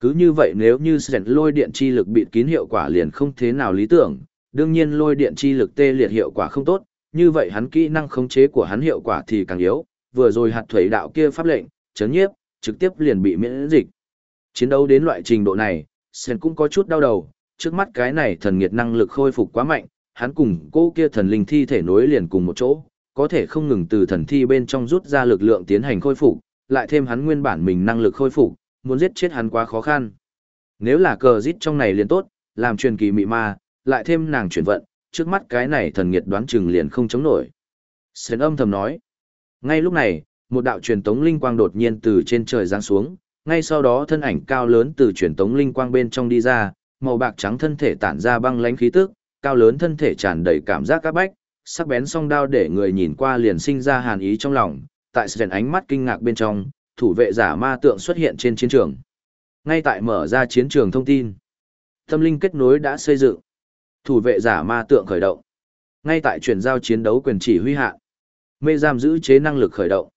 Cứ như vậy nếu như sẻn lôi điện chi lực bị kín hiệu quả liền không thế nào lý tưởng, đương nhiên lôi điện chi lực tê liệt hiệu quả không tốt, như vậy hắn kỹ năng khống chế của hắn hiệu quả thì càng yếu, vừa rồi hạt thủy đạo kia pháp lệnh, chấn nhiếp, trực tiếp liền bị miễn dịch. Chiến đấu đến loại trình độ này, Sen cũng có chút đau đầu, trước mắt cái này thần nghiệt năng lực khôi phục quá mạnh, hắn cùng cô kia thần linh thi thể nối liền cùng một chỗ, có thể không ngừng từ thần thi bên trong rút ra lực lượng tiến hành khôi phục, lại thêm hắn nguyên bản mình năng lực khôi phục, muốn giết chết hắn quá khó khăn. Nếu là cờ giết trong này liền tốt, làm truyền kỳ mị ma, lại thêm nàng chuyển vận, trước mắt cái này thần nghiệt đoán chừng liền không chống nổi. Sến âm thầm nói. Ngay lúc này, một đạo truyền tống linh quang đột nhiên từ trên trời giáng xuống, ngay sau đó thân ảnh cao lớn từ truyền tống linh quang bên trong đi ra, màu bạc trắng thân thể tản ra băng lãnh khí tức, cao lớn thân thể tràn đầy cảm giác các bách, sắc bén song đao để người nhìn qua liền sinh ra hàn ý trong lòng, tại sền ánh mắt kinh ngạc bên trong, thủ vệ giả ma tượng xuất hiện trên chiến trường. Ngay tại mở ra chiến trường thông tin, tâm linh kết nối đã xây dựng. Thủ vệ giả ma tượng khởi động. Ngay tại chuyển giao chiến đấu quyền chỉ huy hạ, mê giam giữ chế năng lực khởi động.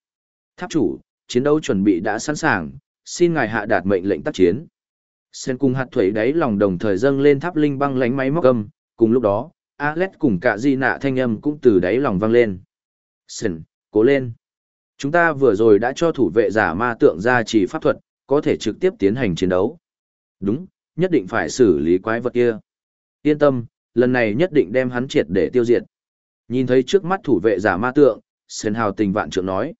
Tháp chủ, chiến đấu chuẩn bị đã sẵn sàng, xin ngài hạ đạt mệnh lệnh tác chiến. Sen cùng hạt thủy đáy lòng đồng thời dâng lên tháp linh băng lánh máy móc âm, cùng lúc đó, Alex cùng cả di nạ thanh âm cũng từ đáy lòng vang lên. Sen, cố lên. Chúng ta vừa rồi đã cho thủ vệ giả ma tượng ra chỉ pháp thuật, có thể trực tiếp tiến hành chiến đấu. Đúng, nhất định phải xử lý quái vật kia. Yên tâm, lần này nhất định đem hắn triệt để tiêu diệt. Nhìn thấy trước mắt thủ vệ giả ma tượng, Sơn hào tình vạn trượng nói.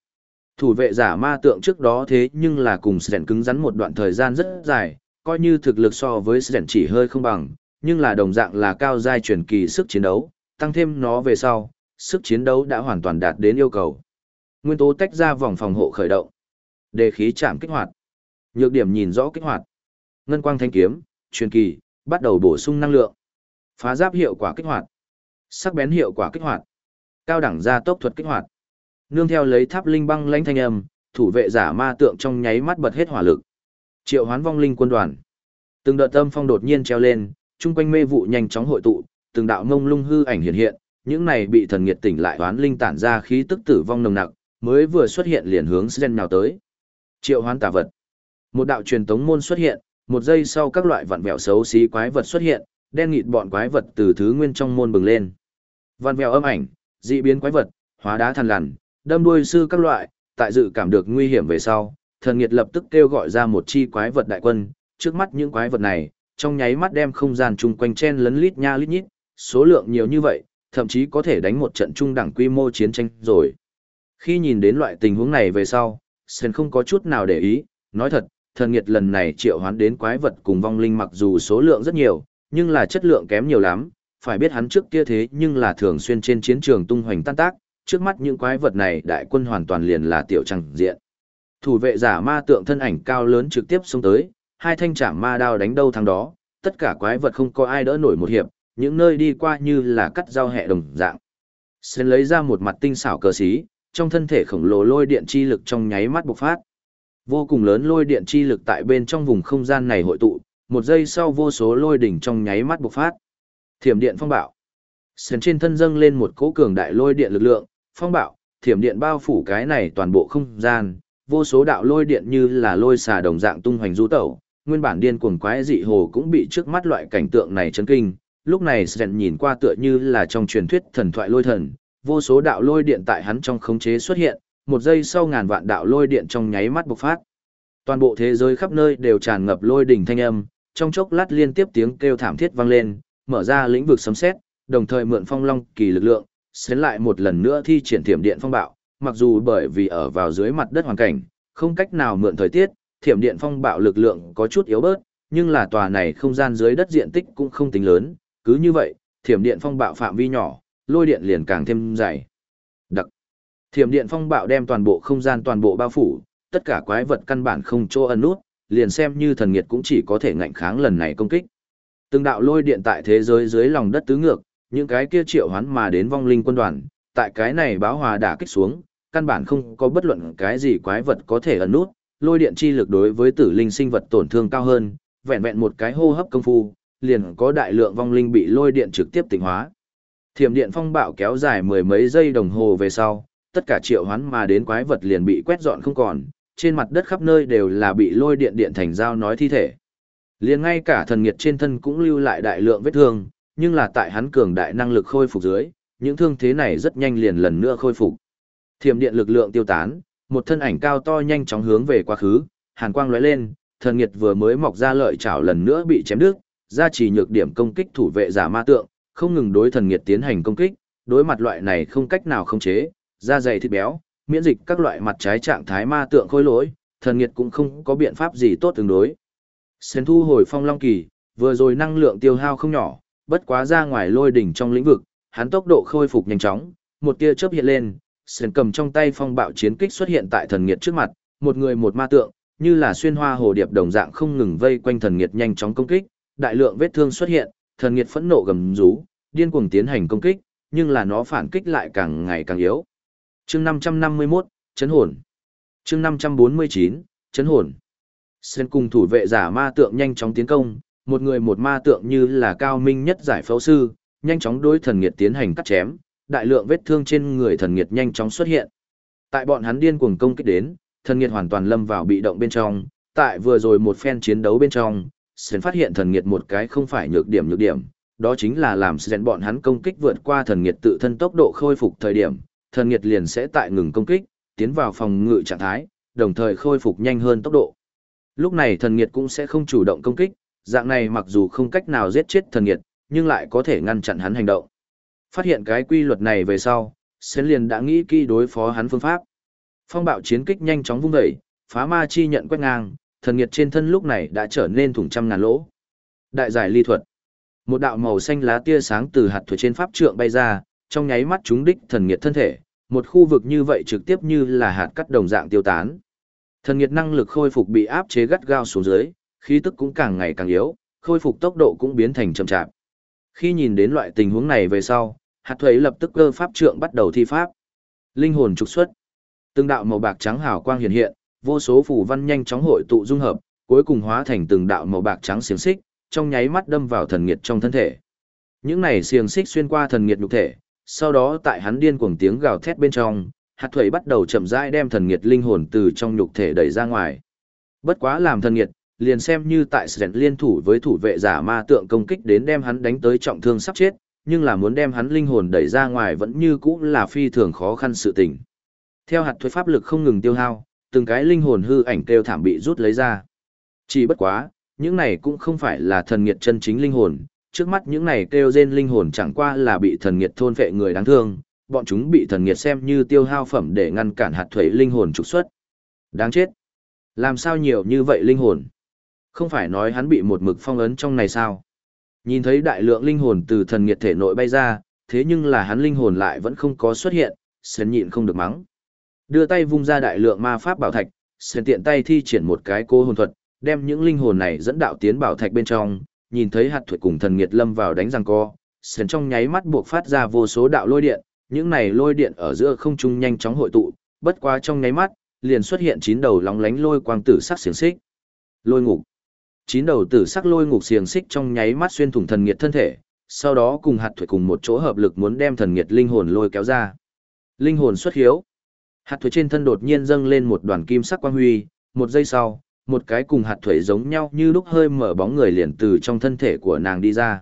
Thủ vệ giả ma tượng trước đó thế nhưng là cùng Sơn cứng rắn một đoạn thời gian rất dài, coi như thực lực so với Sơn chỉ hơi không bằng, nhưng là đồng dạng là cao giai truyền kỳ sức chiến đấu, tăng thêm nó về sau, sức chiến đấu đã hoàn toàn đạt đến yêu cầu. Nguyên tố tách ra vòng phòng hộ khởi động. Đề khí chạm kích hoạt. Nhược điểm nhìn rõ kích hoạt. Ngân quang thanh kiếm, truyền kỳ, bắt đầu bổ sung năng lượng. Phá giáp hiệu quả kích hoạt. Sắc bén hiệu quả kích hoạt. Cao đẳng gia tốc thuật kích hoạt. Nương theo lấy tháp linh băng lãnh thanh âm, thủ vệ giả ma tượng trong nháy mắt bật hết hỏa lực. Triệu Hoán vong linh quân đoàn. Từng đợt tâm phong đột nhiên treo lên, chung quanh mê vụ nhanh chóng hội tụ, từng đạo ngông lung hư ảnh hiện hiện, những này bị thần nghiệt tỉnh lại hoán linh tản ra khí tức tử vong nồng nặc, mới vừa xuất hiện liền hướng Sren nào tới. Triệu hoán tà vật. Một đạo truyền tống môn xuất hiện, một giây sau các loại vặn vẹo xấu xí quái vật xuất hiện, đen nghịt bọn quái vật từ thứ nguyên trong môn bừng lên. Văn vẹo âm ảnh, dị biến quái vật, hóa đá thần lằn, đâm đuôi sư các loại, tại dự cảm được nguy hiểm về sau, thần nghiệt lập tức kêu gọi ra một chi quái vật đại quân, trước mắt những quái vật này, trong nháy mắt đem không gian chung quanh chen lấn lít nha lít nhít, số lượng nhiều như vậy, thậm chí có thể đánh một trận trung đẳng quy mô chiến tranh rồi. Khi nhìn đến loại tình huống này về sau, Sen không có chút nào để ý, nói thật, thần nghiệt lần này triệu hoán đến quái vật cùng vong linh mặc dù số lượng rất nhiều, nhưng là chất lượng kém nhiều lắm, phải biết hắn trước kia thế nhưng là thường xuyên trên chiến trường tung hoành tan tác, trước mắt những quái vật này đại quân hoàn toàn liền là tiểu trăng diện. Thủ vệ giả ma tượng thân ảnh cao lớn trực tiếp xuống tới, hai thanh trảm ma đao đánh đâu thằng đó, tất cả quái vật không có ai đỡ nổi một hiệp, những nơi đi qua như là cắt dao hẹ đồng dạng. Sen lấy ra một mặt tinh xảo cờ xí, trong thân thể khổng lồ lôi điện chi lực trong nháy mắt bộc phát. Vô cùng lớn lôi điện chi lực tại bên trong vùng không gian này hội tụ, một giây sau vô số lôi đỉnh trong nháy mắt bộc phát. Thiểm điện phong bạo. Sến trên thân dâng lên một cỗ cường đại lôi điện lực lượng, phong bạo, thiểm điện bao phủ cái này toàn bộ không gian, vô số đạo lôi điện như là lôi xà đồng dạng tung hoành du tẩu, nguyên bản điên cuồng quái dị hồ cũng bị trước mắt loại cảnh tượng này chấn kinh. Lúc này Sren nhìn qua tựa như là trong truyền thuyết thần thoại lôi thần, vô số đạo lôi điện tại hắn trong khống chế xuất hiện, một giây sau ngàn vạn đạo lôi điện trong nháy mắt bộc phát. Toàn bộ thế giới khắp nơi đều tràn ngập lôi đỉnh thanh âm, trong chốc lát liên tiếp tiếng kêu thảm thiết vang lên, mở ra lĩnh vực sấm sét, đồng thời mượn phong long kỳ lực lượng, xén lại một lần nữa thi triển thiểm điện phong bạo, mặc dù bởi vì ở vào dưới mặt đất hoàn cảnh, không cách nào mượn thời tiết, thiểm điện phong bạo lực lượng có chút yếu bớt, nhưng là tòa này không gian dưới đất diện tích cũng không tính lớn, cứ như vậy, thiểm điện phong bạo phạm vi nhỏ, lôi điện liền càng thêm dày. Đặc. Thiểm điện phong bạo đem toàn bộ không gian toàn bộ bao phủ, tất cả quái vật căn bản không chỗ ẩn nút, liền xem như thần nghiệt cũng chỉ có thể ngạnh kháng lần này công kích. Từng đạo lôi điện tại thế giới dưới lòng đất tứ ngược, những cái kia triệu hoán mà đến vong linh quân đoàn, tại cái này báo hòa đả kích xuống, căn bản không có bất luận cái gì quái vật có thể ẩn nút, lôi điện chi lực đối với tử linh sinh vật tổn thương cao hơn, vẹn vẹn một cái hô hấp công phu, liền có đại lượng vong linh bị lôi điện trực tiếp tỉnh hóa. Thiểm điện phong bạo kéo dài mười mấy giây đồng hồ về sau, tất cả triệu hoán mà đến quái vật liền bị quét dọn không còn, trên mặt đất khắp nơi đều là bị lôi điện điện thành dao nói thi thể. liền ngay cả thần nghiệt trên thân cũng lưu lại đại lượng vết thương, nhưng là tại hắn cường đại năng lực khôi phục dưới, những thương thế này rất nhanh liền lần nữa khôi phục. Thiểm điện lực lượng tiêu tán, một thân ảnh cao to nhanh chóng hướng về quá khứ, hàn quang lóe lên, thần nghiệt vừa mới mọc ra lợi chảo lần nữa bị chém đứt, ra chỉ nhược điểm công kích thủ vệ giả ma tượng, không ngừng đối thần nghiệt tiến hành công kích, đối mặt loại này không cách nào khống chế, da dày thịt béo, miễn dịch các loại mặt trái trạng thái ma tượng khôi lỗi, thần nghiệt cũng không có biện pháp gì tốt tương đối. Sến thu hồi phong long kỳ, vừa rồi năng lượng tiêu hao không nhỏ, bất quá ra ngoài lôi đỉnh trong lĩnh vực, hắn tốc độ khôi phục nhanh chóng, một tia chớp hiện lên, Sến cầm trong tay phong bạo chiến kích xuất hiện tại thần nghiệt trước mặt, một người một ma tượng, như là xuyên hoa hồ điệp đồng dạng không ngừng vây quanh thần nghiệt nhanh chóng công kích, đại lượng vết thương xuất hiện, thần nghiệt phẫn nộ gầm rú, điên cuồng tiến hành công kích, nhưng là nó phản kích lại càng ngày càng yếu. Chương 551, chấn hồn. Chương 549, chấn hồn. Sen cùng thủ vệ giả ma tượng nhanh chóng tiến công, một người một ma tượng như là cao minh nhất giải phẫu sư, nhanh chóng đối thần nghiệt tiến hành cắt chém, đại lượng vết thương trên người thần nghiệt nhanh chóng xuất hiện. Tại bọn hắn điên cuồng công kích đến, thần nghiệt hoàn toàn lâm vào bị động bên trong, tại vừa rồi một phen chiến đấu bên trong, Sen phát hiện thần nghiệt một cái không phải nhược điểm nhược điểm, đó chính là làm Sen bọn hắn công kích vượt qua thần nghiệt tự thân tốc độ khôi phục thời điểm, thần nghiệt liền sẽ tại ngừng công kích, tiến vào phòng ngự trạng thái, đồng thời khôi phục nhanh hơn tốc độ. Lúc này thần nghiệt cũng sẽ không chủ động công kích, dạng này mặc dù không cách nào giết chết thần nghiệt, nhưng lại có thể ngăn chặn hắn hành động. Phát hiện cái quy luật này về sau, Sến liền đã nghĩ kỹ đối phó hắn phương pháp. Phong bạo chiến kích nhanh chóng vung dậy, phá ma chi nhận quét ngang, thần nghiệt trên thân lúc này đã trở nên thủng trăm ngàn lỗ. Đại giải ly thuật. Một đạo màu xanh lá tia sáng từ hạt thuở trên pháp trượng bay ra, trong nháy mắt chúng đích thần nghiệt thân thể, một khu vực như vậy trực tiếp như là hạt cắt đồng dạng tiêu tán. Thần nghiệt năng lực khôi phục bị áp chế gắt gao xuống dưới, khí tức cũng càng ngày càng yếu, khôi phục tốc độ cũng biến thành chậm chạp. Khi nhìn đến loại tình huống này về sau, hạt thuế lập tức cơ pháp trượng bắt đầu thi pháp. Linh hồn trục xuất. Từng đạo màu bạc trắng hào quang hiện hiện, vô số phù văn nhanh chóng hội tụ dung hợp, cuối cùng hóa thành từng đạo màu bạc trắng xiềng xích, trong nháy mắt đâm vào thần nghiệt trong thân thể. Những này xiềng xích xuyên qua thần nghiệt nhục thể, sau đó tại hắn điên cuồng tiếng gào thét bên trong, hạt Thủy bắt đầu chậm rãi đem thần nghiệt linh hồn từ trong nhục thể đẩy ra ngoài. Bất quá làm thần nghiệt, liền xem như tại Sren liên thủ với thủ vệ giả ma tượng công kích đến đem hắn đánh tới trọng thương sắp chết, nhưng là muốn đem hắn linh hồn đẩy ra ngoài vẫn như cũ là phi thường khó khăn sự tình. Theo hạt thuế pháp lực không ngừng tiêu hao, từng cái linh hồn hư ảnh kêu thảm bị rút lấy ra. Chỉ bất quá, những này cũng không phải là thần nghiệt chân chính linh hồn, trước mắt những này kêu rên linh hồn chẳng qua là bị thần nghiệt thôn phệ người đáng thương, bọn chúng bị thần nghiệt xem như tiêu hao phẩm để ngăn cản hạt thuế linh hồn trục xuất. Đáng chết. Làm sao nhiều như vậy linh hồn? Không phải nói hắn bị một mực phong ấn trong này sao? Nhìn thấy đại lượng linh hồn từ thần nghiệt thể nội bay ra, thế nhưng là hắn linh hồn lại vẫn không có xuất hiện, sến nhịn không được mắng. Đưa tay vung ra đại lượng ma pháp bảo thạch, sến tiện tay thi triển một cái cô hồn thuật, đem những linh hồn này dẫn đạo tiến bảo thạch bên trong, nhìn thấy hạt thuật cùng thần nghiệt lâm vào đánh răng co, sền trong nháy mắt buộc phát ra vô số đạo lôi điện, những này lôi điện ở giữa không trung nhanh chóng hội tụ, bất quá trong nháy mắt, liền xuất hiện chín đầu lóng lánh lôi quang tử sắc xiềng xích. Lôi ngục. Chín đầu tử sắc lôi ngục xiềng xích trong nháy mắt xuyên thủng thần nghiệt thân thể, sau đó cùng hạt thuật cùng một chỗ hợp lực muốn đem thần nghiệt linh hồn lôi kéo ra. Linh hồn xuất hiếu. Hạt thuế trên thân đột nhiên dâng lên một đoàn kim sắc quang huy, một giây sau, một cái cùng hạt thuẩy giống nhau như lúc hơi mở bóng người liền từ trong thân thể của nàng đi ra.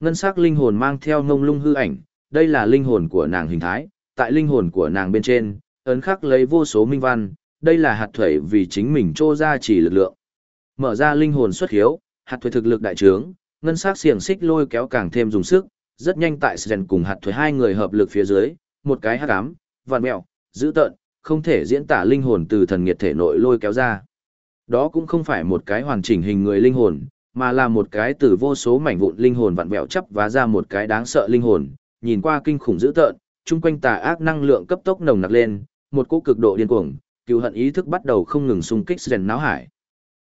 Ngân sắc linh hồn mang theo ngông lung hư ảnh, đây là linh hồn của nàng hình thái, tại linh hồn của nàng bên trên, ấn khắc lấy vô số minh văn, đây là hạt thuẩy vì chính mình trô ra chỉ lực lượng. Mở ra linh hồn xuất hiếu, hạt thuẩy thực lực đại trướng, ngân sắc xiềng xích lôi kéo càng thêm dùng sức, rất nhanh tại Sren cùng hạt thuẩy hai người hợp lực phía dưới, một cái hắc ám, vạn mẹo, dữ tợn, không thể diễn tả linh hồn từ thần nghiệt thể nội lôi kéo ra. Đó cũng không phải một cái hoàn chỉnh hình người linh hồn, mà là một cái từ vô số mảnh vụn linh hồn vặn vẹo chấp và ra một cái đáng sợ linh hồn, nhìn qua kinh khủng dữ tợn, chung quanh tà ác năng lượng cấp tốc nồng nặc lên, một cỗ cực độ điên cuồng, cựu hận ý thức bắt đầu không ngừng xung kích rèn náo hải.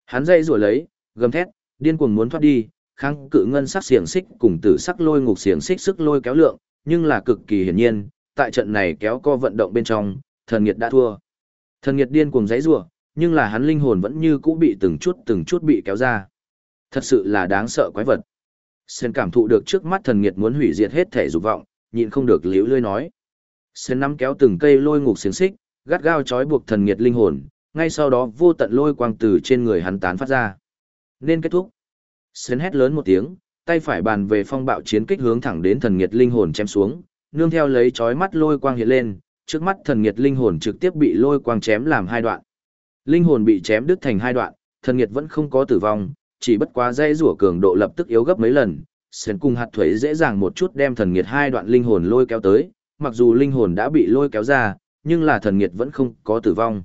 Hắn dây rủa lấy, gầm thét, điên cuồng muốn thoát đi, kháng cự ngân sắc xiềng xích cùng tử sắc lôi ngục xiềng xích sức lôi kéo lượng, nhưng là cực kỳ hiển nhiên, tại trận này kéo co vận động bên trong, thần nghiệt đã thua. Thần nghiệt điên cuồng dãy rủa, nhưng là hắn linh hồn vẫn như cũ bị từng chút từng chút bị kéo ra. Thật sự là đáng sợ quái vật. Sen cảm thụ được trước mắt thần nghiệt muốn hủy diệt hết thể dục vọng, nhịn không được liễu lươi nói. Sen nắm kéo từng cây lôi ngục xiềng xích, gắt gao trói buộc thần nghiệt linh hồn, ngay sau đó vô tận lôi quang từ trên người hắn tán phát ra. Nên kết thúc. Sen hét lớn một tiếng, tay phải bàn về phong bạo chiến kích hướng thẳng đến thần nghiệt linh hồn chém xuống, nương theo lấy chói mắt lôi quang hiện lên, trước mắt thần nghiệt linh hồn trực tiếp bị lôi quang chém làm hai đoạn. Linh hồn bị chém đứt thành hai đoạn, thần nghiệt vẫn không có tử vong, chỉ bất quá dây rủa cường độ lập tức yếu gấp mấy lần. Sến cùng hạt thuế dễ dàng một chút đem thần nghiệt hai đoạn linh hồn lôi kéo tới, mặc dù linh hồn đã bị lôi kéo ra, nhưng là thần nghiệt vẫn không có tử vong.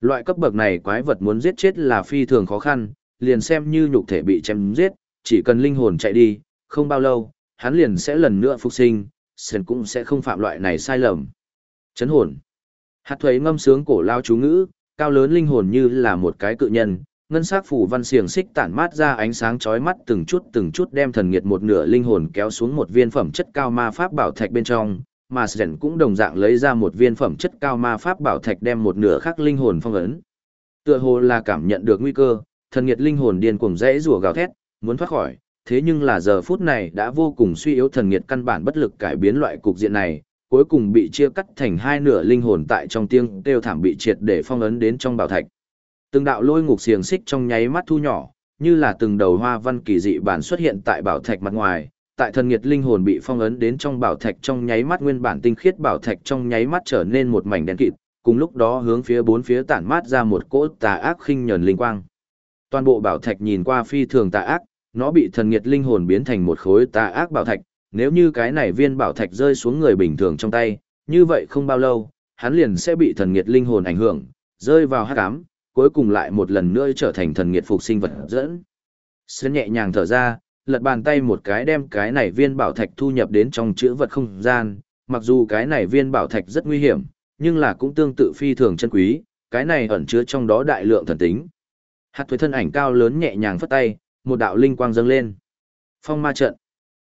Loại cấp bậc này quái vật muốn giết chết là phi thường khó khăn, liền xem như nhục thể bị chém giết, chỉ cần linh hồn chạy đi, không bao lâu, hắn liền sẽ lần nữa phục sinh, Sến cũng sẽ không phạm loại này sai lầm. Chấn hồn. Hạt thuế ngâm sướng cổ lao chú ngữ, cao lớn linh hồn như là một cái cự nhân, ngân sắc phủ văn xiềng xích tản mát ra ánh sáng chói mắt từng chút từng chút đem thần nghiệt một nửa linh hồn kéo xuống một viên phẩm chất cao ma pháp bảo thạch bên trong, mà Sren cũng đồng dạng lấy ra một viên phẩm chất cao ma pháp bảo thạch đem một nửa khác linh hồn phong ấn. Tựa hồ là cảm nhận được nguy cơ, thần nghiệt linh hồn điên cuồng rẽ rủa gào thét, muốn thoát khỏi, thế nhưng là giờ phút này đã vô cùng suy yếu thần nghiệt căn bản bất lực cải biến loại cục diện này, cuối cùng bị chia cắt thành hai nửa linh hồn tại trong tiếng kêu thảm bị triệt để phong ấn đến trong bảo thạch. Từng đạo lôi ngục xiềng xích trong nháy mắt thu nhỏ, như là từng đầu hoa văn kỳ dị bản xuất hiện tại bảo thạch mặt ngoài, tại thần nghiệt linh hồn bị phong ấn đến trong bảo thạch trong nháy mắt nguyên bản tinh khiết bảo thạch trong nháy mắt trở nên một mảnh đen kịt, cùng lúc đó hướng phía bốn phía tản mát ra một cỗ tà ác khinh nhẫn linh quang. Toàn bộ bảo thạch nhìn qua phi thường tà ác, nó bị thần nghiệt linh hồn biến thành một khối tà ác bảo thạch, nếu như cái này viên bảo thạch rơi xuống người bình thường trong tay, như vậy không bao lâu, hắn liền sẽ bị thần nghiệt linh hồn ảnh hưởng, rơi vào hắc ám, cuối cùng lại một lần nữa trở thành thần nghiệt phục sinh vật dẫn. Sơn nhẹ nhàng thở ra, lật bàn tay một cái đem cái này viên bảo thạch thu nhập đến trong chữ vật không gian, mặc dù cái này viên bảo thạch rất nguy hiểm, nhưng là cũng tương tự phi thường chân quý, cái này ẩn chứa trong đó đại lượng thần tính. Hạt thuế thân ảnh cao lớn nhẹ nhàng phất tay, một đạo linh quang dâng lên. Phong ma trận.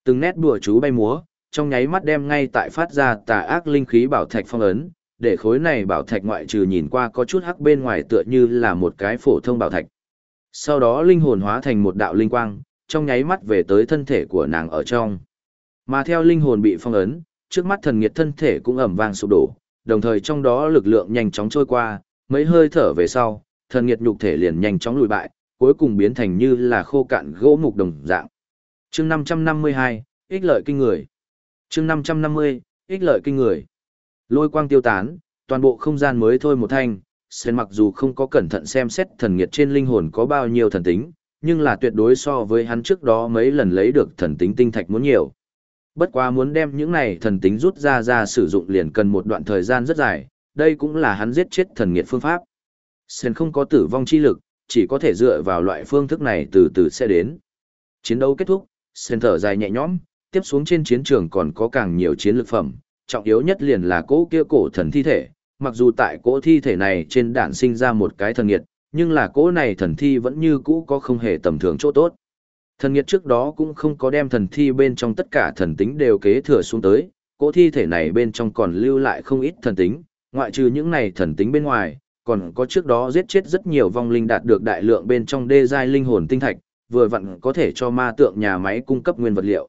Từng nét đùa chú bay múa, trong nháy mắt đem ngay tại phát ra tà ác linh khí bảo thạch phong ấn, để khối này bảo thạch ngoại trừ nhìn qua có chút hắc bên ngoài tựa như là một cái phổ thông bảo thạch. Sau đó linh hồn hóa thành một đạo linh quang, trong nháy mắt về tới thân thể của nàng ở trong. Mà theo linh hồn bị phong ấn, trước mắt thần nghiệt thân thể cũng ẩm vang sụp đổ, đồng thời trong đó lực lượng nhanh chóng trôi qua, mấy hơi thở về sau, thần nghiệt nhục thể liền nhanh chóng lùi bại, cuối cùng biến thành như là khô cạn gỗ mục đồng dạng. Chương 552, ích lợi kinh người. Chương 550, ích lợi kinh người. Lôi quang tiêu tán, toàn bộ không gian mới thôi một thanh, Sen mặc dù không có cẩn thận xem xét thần nghiệt trên linh hồn có bao nhiêu thần tính, nhưng là tuyệt đối so với hắn trước đó mấy lần lấy được thần tính tinh thạch muốn nhiều. Bất quá muốn đem những này thần tính rút ra ra sử dụng liền cần một đoạn thời gian rất dài, đây cũng là hắn giết chết thần nghiệt phương pháp. Sơn không có tử vong chi lực, chỉ có thể dựa vào loại phương thức này từ từ sẽ đến. Chiến đấu kết thúc, Sen thở dài nhẹ nhõm, tiếp xuống trên chiến trường còn có càng nhiều chiến lược phẩm, trọng yếu nhất liền là cỗ kia cổ thần thi thể, mặc dù tại cỗ thi thể này trên đạn sinh ra một cái thần nghiệt, nhưng là cỗ này thần thi vẫn như cũ có không hề tầm thường chỗ tốt. Thần nghiệt trước đó cũng không có đem thần thi bên trong tất cả thần tính đều kế thừa xuống tới, cỗ thi thể này bên trong còn lưu lại không ít thần tính, ngoại trừ những này thần tính bên ngoài, còn có trước đó giết chết rất nhiều vong linh đạt được đại lượng bên trong đê giai linh hồn tinh thạch, vừa vặn có thể cho ma tượng nhà máy cung cấp nguyên vật liệu.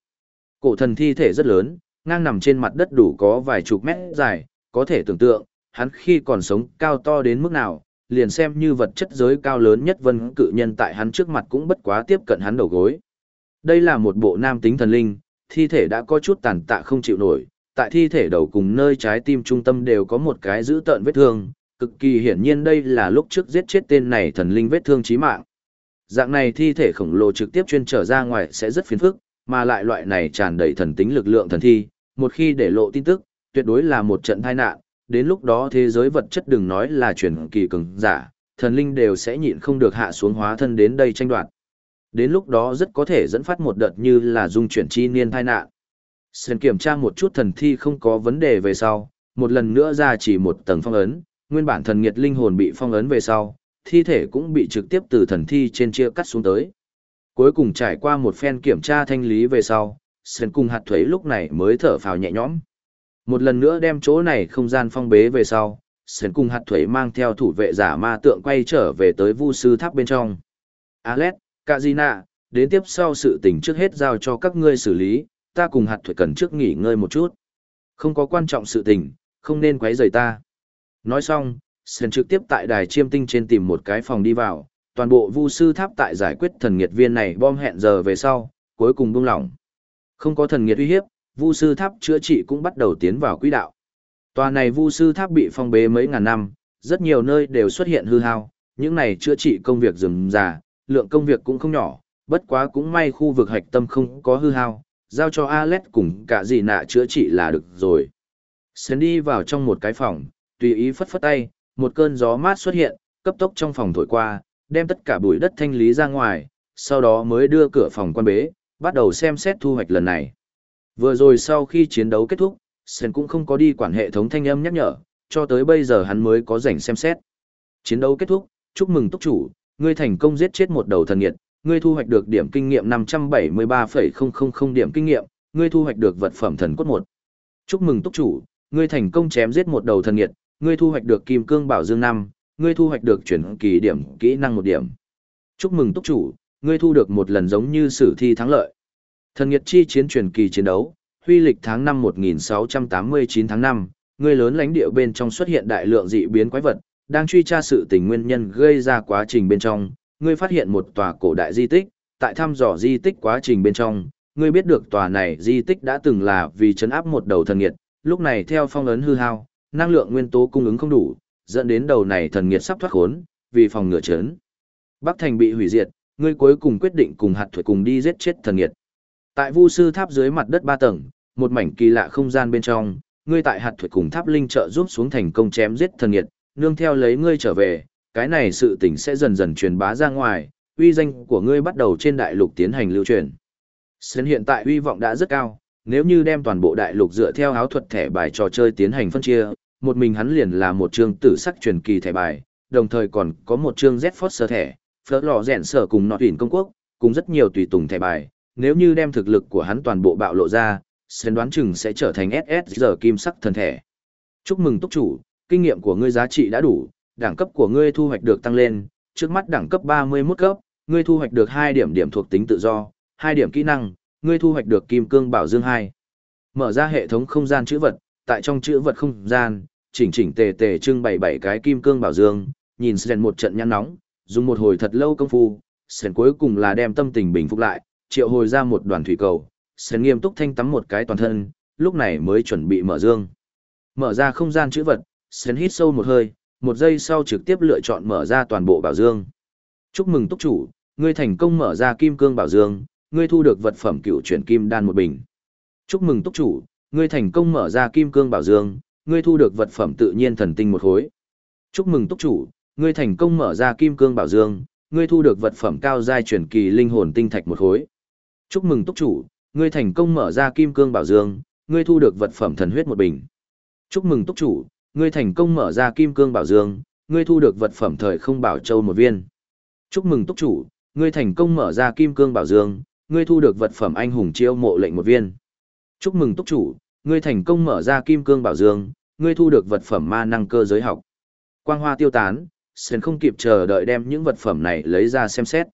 Cổ thần thi thể rất lớn, ngang nằm trên mặt đất đủ có vài chục mét dài, có thể tưởng tượng, hắn khi còn sống cao to đến mức nào, liền xem như vật chất giới cao lớn nhất vân cự nhân tại hắn trước mặt cũng bất quá tiếp cận hắn đầu gối. Đây là một bộ nam tính thần linh, thi thể đã có chút tàn tạ không chịu nổi, tại thi thể đầu cùng nơi trái tim trung tâm đều có một cái giữ tợn vết thương, cực kỳ hiển nhiên đây là lúc trước giết chết tên này thần linh vết thương chí mạng. Dạng này thi thể khổng lồ trực tiếp chuyên trở ra ngoài sẽ rất phiền phức, mà lại loại này tràn đầy thần tính lực lượng thần thi, một khi để lộ tin tức, tuyệt đối là một trận tai nạn, đến lúc đó thế giới vật chất đừng nói là chuyển kỳ cường giả, thần linh đều sẽ nhịn không được hạ xuống hóa thân đến đây tranh đoạt. Đến lúc đó rất có thể dẫn phát một đợt như là dung chuyển chi niên tai nạn. Sơn kiểm tra một chút thần thi không có vấn đề về sau, một lần nữa ra chỉ một tầng phong ấn, nguyên bản thần nghiệt linh hồn bị phong ấn về sau, thi thể cũng bị trực tiếp từ thần thi trên chia cắt xuống tới. Cuối cùng trải qua một phen kiểm tra thanh lý về sau, Sơn cùng hạt thuế lúc này mới thở phào nhẹ nhõm. Một lần nữa đem chỗ này không gian phong bế về sau, Sơn cùng hạt thuế mang theo thủ vệ giả ma tượng quay trở về tới vu sư tháp bên trong. Alex, Kazina, đến tiếp sau sự tình trước hết giao cho các ngươi xử lý, ta cùng hạt thuế cần trước nghỉ ngơi một chút. Không có quan trọng sự tình, không nên quấy rầy ta. Nói xong, Sơn trực tiếp tại đài chiêm tinh trên tìm một cái phòng đi vào, toàn bộ vu sư tháp tại giải quyết thần nghiệt viên này bom hẹn giờ về sau, cuối cùng buông lỏng. Không có thần nghiệt uy hiếp, vu sư tháp chữa trị cũng bắt đầu tiến vào quỹ đạo. Tòa này vu sư tháp bị phong bế mấy ngàn năm, rất nhiều nơi đều xuất hiện hư hao, những này chữa trị công việc rườm rà, lượng công việc cũng không nhỏ, bất quá cũng may khu vực hạch tâm không có hư hao, giao cho Alex cùng cả gì nạ chữa trị là được rồi. Sến đi vào trong một cái phòng, tùy ý phất phất tay, một cơn gió mát xuất hiện, cấp tốc trong phòng thổi qua, đem tất cả bụi đất thanh lý ra ngoài, sau đó mới đưa cửa phòng quan bế, bắt đầu xem xét thu hoạch lần này. Vừa rồi sau khi chiến đấu kết thúc, Sen cũng không có đi quản hệ thống thanh âm nhắc nhở, cho tới bây giờ hắn mới có rảnh xem xét. Chiến đấu kết thúc, chúc mừng túc chủ, ngươi thành công giết chết một đầu thần nghiệt, ngươi thu hoạch được điểm kinh nghiệm 573,000 điểm kinh nghiệm, ngươi thu hoạch được vật phẩm thần cốt 1. Chúc mừng túc chủ, ngươi thành công chém giết một đầu thần nghiệt, ngươi thu hoạch được kim cương bảo dương năm, ngươi thu hoạch được chuyển kỳ điểm kỹ năng một điểm. Chúc mừng túc chủ, ngươi thu được một lần giống như sử thi thắng lợi. Thần nghiệt chi chiến truyền kỳ chiến đấu, huy lịch tháng 5 1689 tháng 5, ngươi lớn lãnh địa bên trong xuất hiện đại lượng dị biến quái vật, đang truy tra sự tình nguyên nhân gây ra quá trình bên trong, ngươi phát hiện một tòa cổ đại di tích, tại thăm dò di tích quá trình bên trong, ngươi biết được tòa này di tích đã từng là vì chấn áp một đầu thần nghiệt, lúc này theo phong ấn hư hao, năng lượng nguyên tố cung ứng không đủ, dẫn đến đầu này thần nghiệt sắp thoát khốn, vì phòng ngừa chấn. Bắc Thành bị hủy diệt, ngươi cuối cùng quyết định cùng hạt thuật cùng đi giết chết thần nghiệt. Tại Vu sư tháp dưới mặt đất ba tầng, một mảnh kỳ lạ không gian bên trong, ngươi tại hạt thuật cùng tháp linh trợ giúp xuống thành công chém giết thần nghiệt, nương theo lấy ngươi trở về, cái này sự tình sẽ dần dần truyền bá ra ngoài, uy danh của ngươi bắt đầu trên đại lục tiến hành lưu truyền. Sến hiện tại uy vọng đã rất cao, nếu như đem toàn bộ đại lục dựa theo áo thuật thẻ bài trò chơi tiến hành phân chia, một mình hắn liền là một chương tử sắc truyền kỳ thẻ bài, đồng thời còn có một chương Z Force thẻ, phở lò rèn sở cùng nọ tuyển công quốc, cùng rất nhiều tùy tùng thẻ bài, nếu như đem thực lực của hắn toàn bộ bạo lộ ra, Sến đoán chừng sẽ trở thành SS giờ kim sắc thần thẻ. Chúc mừng túc chủ, kinh nghiệm của ngươi giá trị đã đủ, đẳng cấp của ngươi thu hoạch được tăng lên, trước mắt đẳng cấp 31 cấp, ngươi thu hoạch được 2 điểm điểm thuộc tính tự do, 2 điểm kỹ năng, ngươi thu hoạch được kim cương bảo dương hai, Mở ra hệ thống không gian chữ vật, tại trong chữ vật không gian, chỉnh chỉnh tề tề trưng bày bảy cái kim cương bảo dương, nhìn Sren một trận nhăn nóng, dùng một hồi thật lâu công phu, Sren cuối cùng là đem tâm tình bình phục lại, triệu hồi ra một đoàn thủy cầu, Sren nghiêm túc thanh tắm một cái toàn thân, lúc này mới chuẩn bị mở dương. Mở ra không gian chữ vật, Sren hít sâu một hơi, một giây sau trực tiếp lựa chọn mở ra toàn bộ bảo dương. Chúc mừng túc chủ, ngươi thành công mở ra kim cương bảo dương, ngươi thu được vật phẩm cựu chuyển kim đan một bình. Chúc mừng túc chủ, ngươi thành công mở ra kim cương bảo dương, ngươi thu được vật phẩm tự nhiên thần tinh một khối. Chúc mừng túc chủ, ngươi thành công mở ra kim cương bảo dương, ngươi thu được vật phẩm cao giai chuyển kỳ linh hồn tinh thạch một khối. Chúc mừng túc chủ, ngươi thành công mở ra kim cương bảo dương, ngươi thu được vật phẩm thần huyết một bình. Chúc mừng túc chủ, ngươi thành công mở ra kim cương bảo dương, ngươi thu được vật phẩm thời không bảo châu một viên. Chúc mừng túc chủ, ngươi thành công mở ra kim cương bảo dương, ngươi thu được vật phẩm anh hùng chiêu mộ lệnh một viên. Chúc mừng túc chủ, ngươi thành công mở ra kim cương bảo dương, ngươi thu được vật phẩm ma năng cơ giới học. Quang hoa tiêu tán, Sren không kịp chờ đợi đem những vật phẩm này lấy ra xem xét.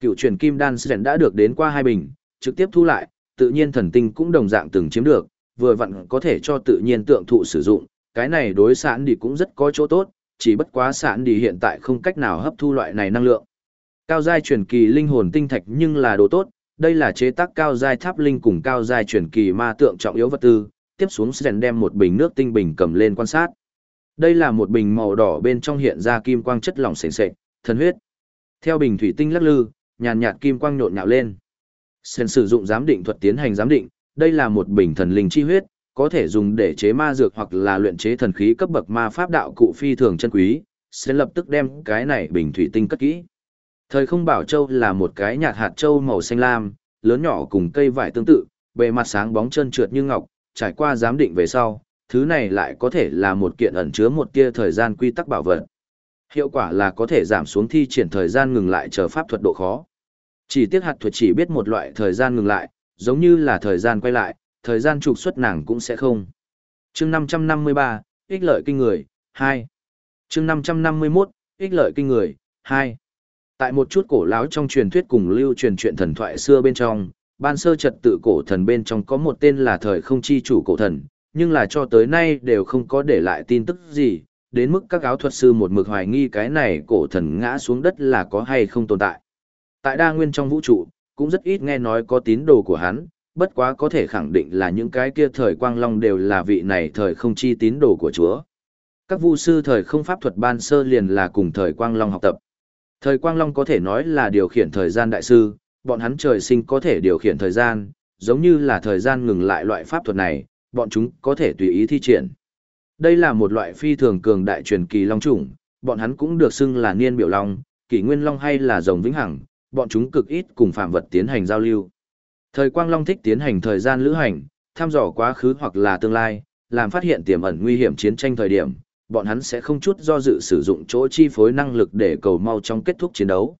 Cựu truyền kim đan Sren đã được đến qua hai bình, trực tiếp thu lại, tự nhiên thần tinh cũng đồng dạng từng chiếm được, vừa vặn có thể cho tự nhiên tượng thụ sử dụng, cái này đối sản đi cũng rất có chỗ tốt, chỉ bất quá sản đi hiện tại không cách nào hấp thu loại này năng lượng. Cao giai truyền kỳ linh hồn tinh thạch nhưng là đồ tốt, đây là chế tác cao giai tháp linh cùng cao giai truyền kỳ ma tượng trọng yếu vật tư, tiếp xuống Sren đem một bình nước tinh bình cầm lên quan sát. Đây là một bình màu đỏ bên trong hiện ra kim quang chất lỏng sền sệt, thần huyết. Theo bình thủy tinh lắc lư, nhàn nhạt kim quang nhộn nhạo lên. Sren sử dụng giám định thuật tiến hành giám định, đây là một bình thần linh chi huyết, có thể dùng để chế ma dược hoặc là luyện chế thần khí cấp bậc ma pháp đạo cụ phi thường chân quý, Sren lập tức đem cái này bình thủy tinh cất kỹ. Thời không bảo châu là một cái nhạt hạt châu màu xanh lam, lớn nhỏ cùng cây vải tương tự, bề mặt sáng bóng trơn trượt như ngọc, trải qua giám định về sau, thứ này lại có thể là một kiện ẩn chứa một tia thời gian quy tắc bảo vật. Hiệu quả là có thể giảm xuống thi triển thời gian ngừng lại chờ pháp thuật độ khó. Chỉ tiếc hạt thuật chỉ biết một loại thời gian ngừng lại, giống như là thời gian quay lại, thời gian trục xuất nàng cũng sẽ không. chương 553, ích lợi kinh người, 2. chương 551, ích lợi kinh người, 2. Tại một chút cổ láo trong truyền thuyết cùng lưu truyền chuyện thần thoại xưa bên trong, ban sơ trật tự cổ thần bên trong có một tên là thời không chi chủ cổ thần, nhưng là cho tới nay đều không có để lại tin tức gì, đến mức các áo thuật sư một mực hoài nghi cái này cổ thần ngã xuống đất là có hay không tồn tại. Tại đa nguyên trong vũ trụ, cũng rất ít nghe nói có tín đồ của hắn, bất quá có thể khẳng định là những cái kia thời quang long đều là vị này thời không chi tín đồ của Chúa. Các vu sư thời không pháp thuật ban sơ liền là cùng thời quang long học tập. Thời quang long có thể nói là điều khiển thời gian đại sư, bọn hắn trời sinh có thể điều khiển thời gian, giống như là thời gian ngừng lại loại pháp thuật này, bọn chúng có thể tùy ý thi triển. Đây là một loại phi thường cường đại truyền kỳ long chủng, bọn hắn cũng được xưng là niên biểu long, kỷ nguyên long hay là rồng vĩnh hằng, bọn chúng cực ít cùng phạm vật tiến hành giao lưu. Thời quang long thích tiến hành thời gian lữ hành, thăm dò quá khứ hoặc là tương lai, làm phát hiện tiềm ẩn nguy hiểm chiến tranh thời điểm, bọn hắn sẽ không chút do dự sử dụng chỗ chi phối năng lực để cầu mau trong kết thúc chiến đấu.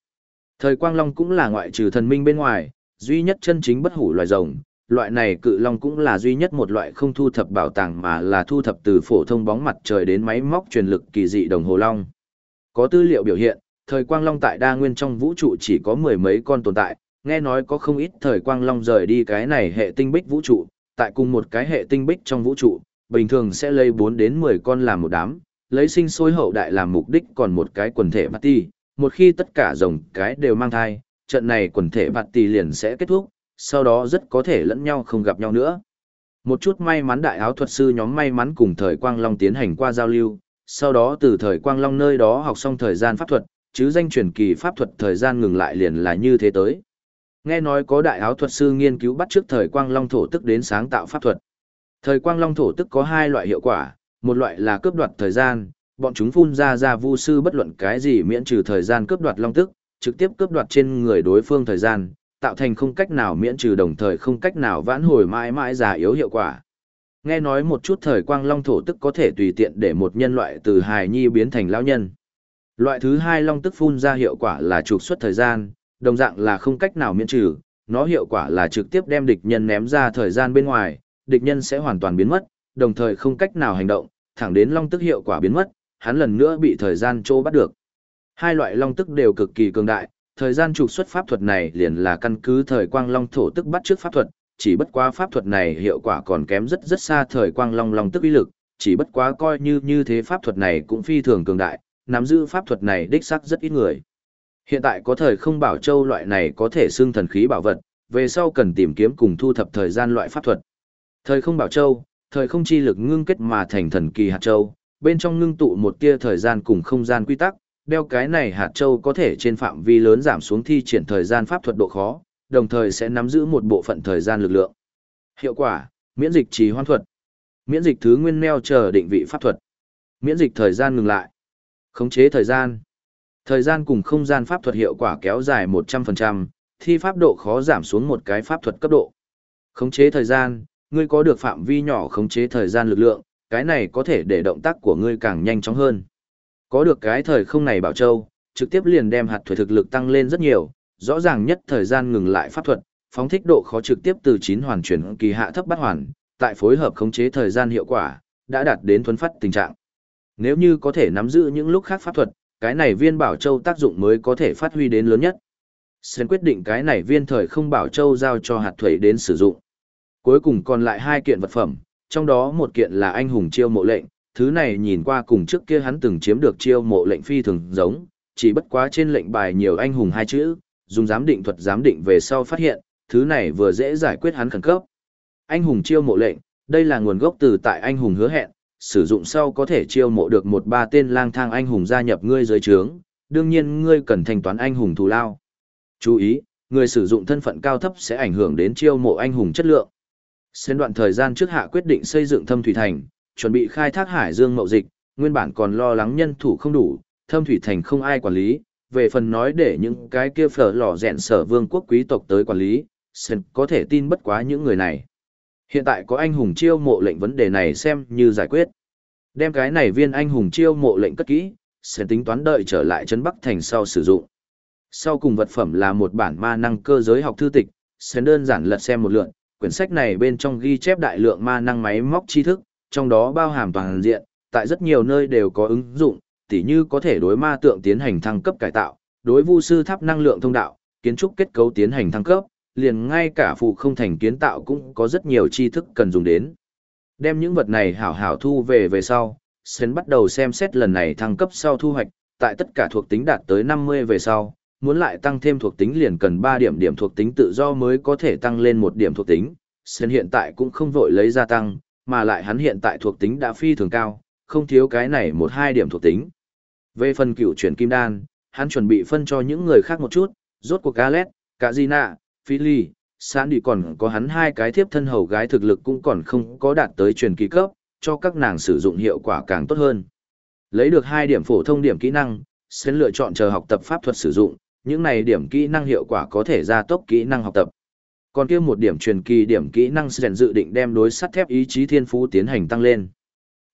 Thời quang long cũng là ngoại trừ thần minh bên ngoài, duy nhất chân chính bất hủ loài rồng, loại này cự long cũng là duy nhất một loại không thu thập bảo tàng mà là thu thập từ phổ thông bóng mặt trời đến máy móc truyền lực kỳ dị đồng hồ long. Có tư liệu biểu hiện, thời quang long tại đa nguyên trong vũ trụ chỉ có mười mấy con tồn tại, nghe nói có không ít thời quang long rời đi cái này hệ tinh bích vũ trụ, tại cùng một cái hệ tinh bích trong vũ trụ, bình thường sẽ lấy 4 đến 10 con làm một đám, lấy sinh sôi hậu đại làm mục đích còn một cái quần thể party, một khi tất cả rồng cái đều mang thai, trận này quần thể party liền sẽ kết thúc, sau đó rất có thể lẫn nhau không gặp nhau nữa. Một chút may mắn đại áo thuật sư nhóm may mắn cùng thời Quang Long tiến hành qua giao lưu, sau đó từ thời Quang Long nơi đó học xong thời gian pháp thuật, chứ danh truyền kỳ pháp thuật thời gian ngừng lại liền là như thế tới. Nghe nói có đại áo thuật sư nghiên cứu bắt trước thời Quang Long thổ tức đến sáng tạo pháp thuật. Thời Quang Long thổ tức có hai loại hiệu quả, một loại là cướp đoạt thời gian, bọn chúng phun ra ra vu sư bất luận cái gì miễn trừ thời gian cướp đoạt long tức, trực tiếp cướp đoạt trên người đối phương thời gian, tạo thành không cách nào miễn trừ đồng thời không cách nào vãn hồi mãi mãi già yếu hiệu quả. Nghe nói một chút thời quang long thổ tức có thể tùy tiện để một nhân loại từ hài nhi biến thành lão nhân. Loại thứ hai long tức phun ra hiệu quả là trục xuất thời gian, đồng dạng là không cách nào miễn trừ, nó hiệu quả là trực tiếp đem địch nhân ném ra thời gian bên ngoài, địch nhân sẽ hoàn toàn biến mất, đồng thời không cách nào hành động, thẳng đến long tức hiệu quả biến mất, hắn lần nữa bị thời gian trô bắt được. Hai loại long tức đều cực kỳ cường đại, thời gian trục xuất pháp thuật này liền là căn cứ thời quang long thổ tức bắt trước pháp thuật, chỉ bất quá pháp thuật này hiệu quả còn kém rất rất xa thời quang long long tức uy lực, chỉ bất quá coi như như thế pháp thuật này cũng phi thường cường đại, nắm giữ pháp thuật này đích xác rất ít người. Hiện tại có thời không bảo châu loại này có thể xưng thần khí bảo vật, về sau cần tìm kiếm cùng thu thập thời gian loại pháp thuật. Thời không bảo châu, thời không chi lực ngưng kết mà thành thần kỳ hạt châu, bên trong ngưng tụ một tia thời gian cùng không gian quy tắc, đeo cái này hạt châu có thể trên phạm vi lớn giảm xuống thi triển thời gian pháp thuật độ khó, đồng thời sẽ nắm giữ một bộ phận thời gian lực lượng. Hiệu quả, miễn dịch trì hoãn thuật. Miễn dịch thứ nguyên neo chờ định vị pháp thuật. Miễn dịch thời gian ngừng lại. Khống chế thời gian. Thời gian cùng không gian pháp thuật hiệu quả kéo dài 100%, thi pháp độ khó giảm xuống một cái pháp thuật cấp độ. Khống chế thời gian, ngươi có được phạm vi nhỏ khống chế thời gian lực lượng, cái này có thể để động tác của ngươi càng nhanh chóng hơn. Có được cái thời không này bảo châu, trực tiếp liền đem hạt thủy thực lực tăng lên rất nhiều, rõ ràng nhất thời gian ngừng lại pháp thuật, phóng thích độ khó trực tiếp từ 9 hoàn chuyển kỳ hạ thấp bắt hoàn, tại phối hợp khống chế thời gian hiệu quả, đã đạt đến thuấn phát tình trạng. Nếu như có thể nắm giữ những lúc khác pháp thuật, cái này viên bảo châu tác dụng mới có thể phát huy đến lớn nhất. Sơn quyết định cái này viên thời không bảo châu giao cho hạt thuế đến sử dụng. Cuối cùng còn lại hai kiện vật phẩm, trong đó một kiện là anh hùng chiêu mộ lệnh, thứ này nhìn qua cùng trước kia hắn từng chiếm được chiêu mộ lệnh phi thường giống, chỉ bất quá trên lệnh bài nhiều anh hùng hai chữ, dùng giám định thuật giám định về sau phát hiện, thứ này vừa dễ giải quyết hắn khẩn cấp. Anh hùng chiêu mộ lệnh, đây là nguồn gốc từ tại anh hùng hứa hẹn, sử dụng sau có thể chiêu mộ được một ba tên lang thang anh hùng gia nhập ngươi dưới trướng, đương nhiên ngươi cần thanh toán anh hùng thù lao. Chú ý, người sử dụng thân phận cao thấp sẽ ảnh hưởng đến chiêu mộ anh hùng chất lượng. Xuyên đoạn thời gian trước hạ quyết định xây dựng thâm thủy thành, chuẩn bị khai thác hải dương mậu dịch, nguyên bản còn lo lắng nhân thủ không đủ, thâm thủy thành không ai quản lý, về phần nói để những cái kia phở lò rèn sở vương quốc quý tộc tới quản lý, Sen có thể tin bất quá những người này. Hiện tại có anh hùng chiêu mộ lệnh vấn đề này xem như giải quyết. Đem cái này viên anh hùng chiêu mộ lệnh cất kỹ, Sen tính toán đợi trở lại trấn Bắc thành sau sử dụng. Sau cùng vật phẩm là một bản ma năng cơ giới học thư tịch, Sen đơn giản lật xem một lượt, quyển sách này bên trong ghi chép đại lượng ma năng máy móc tri thức, trong đó bao hàm toàn diện, tại rất nhiều nơi đều có ứng dụng, tỉ như có thể đối ma tượng tiến hành thăng cấp cải tạo, đối vu sư tháp năng lượng thông đạo, kiến trúc kết cấu tiến hành thăng cấp, liền ngay cả phụ không thành kiến tạo cũng có rất nhiều tri thức cần dùng đến. Đem những vật này hảo hảo thu về về sau, Sến bắt đầu xem xét lần này thăng cấp sau thu hoạch, tại tất cả thuộc tính đạt tới 50 về sau, muốn lại tăng thêm thuộc tính liền cần 3 điểm điểm thuộc tính tự do mới có thể tăng lên một điểm thuộc tính. Sến hiện tại cũng không vội lấy gia tăng, mà lại hắn hiện tại thuộc tính đã phi thường cao, không thiếu cái này một hai điểm thuộc tính. Về phần cựu chuyển kim đan, hắn chuẩn bị phân cho những người khác một chút, rốt cuộc Galet, cả Philly, Sán đi còn có hắn hai cái thiếp thân hầu gái thực lực cũng còn không có đạt tới truyền kỳ cấp, cho các nàng sử dụng hiệu quả càng tốt hơn. Lấy được hai điểm phổ thông điểm kỹ năng, sẽ lựa chọn chờ học tập pháp thuật sử dụng, những này điểm kỹ năng hiệu quả có thể gia tốc kỹ năng học tập. Còn kia một điểm truyền kỳ điểm kỹ năng sren dự định đem đối sắt thép ý chí thiên phú tiến hành tăng lên.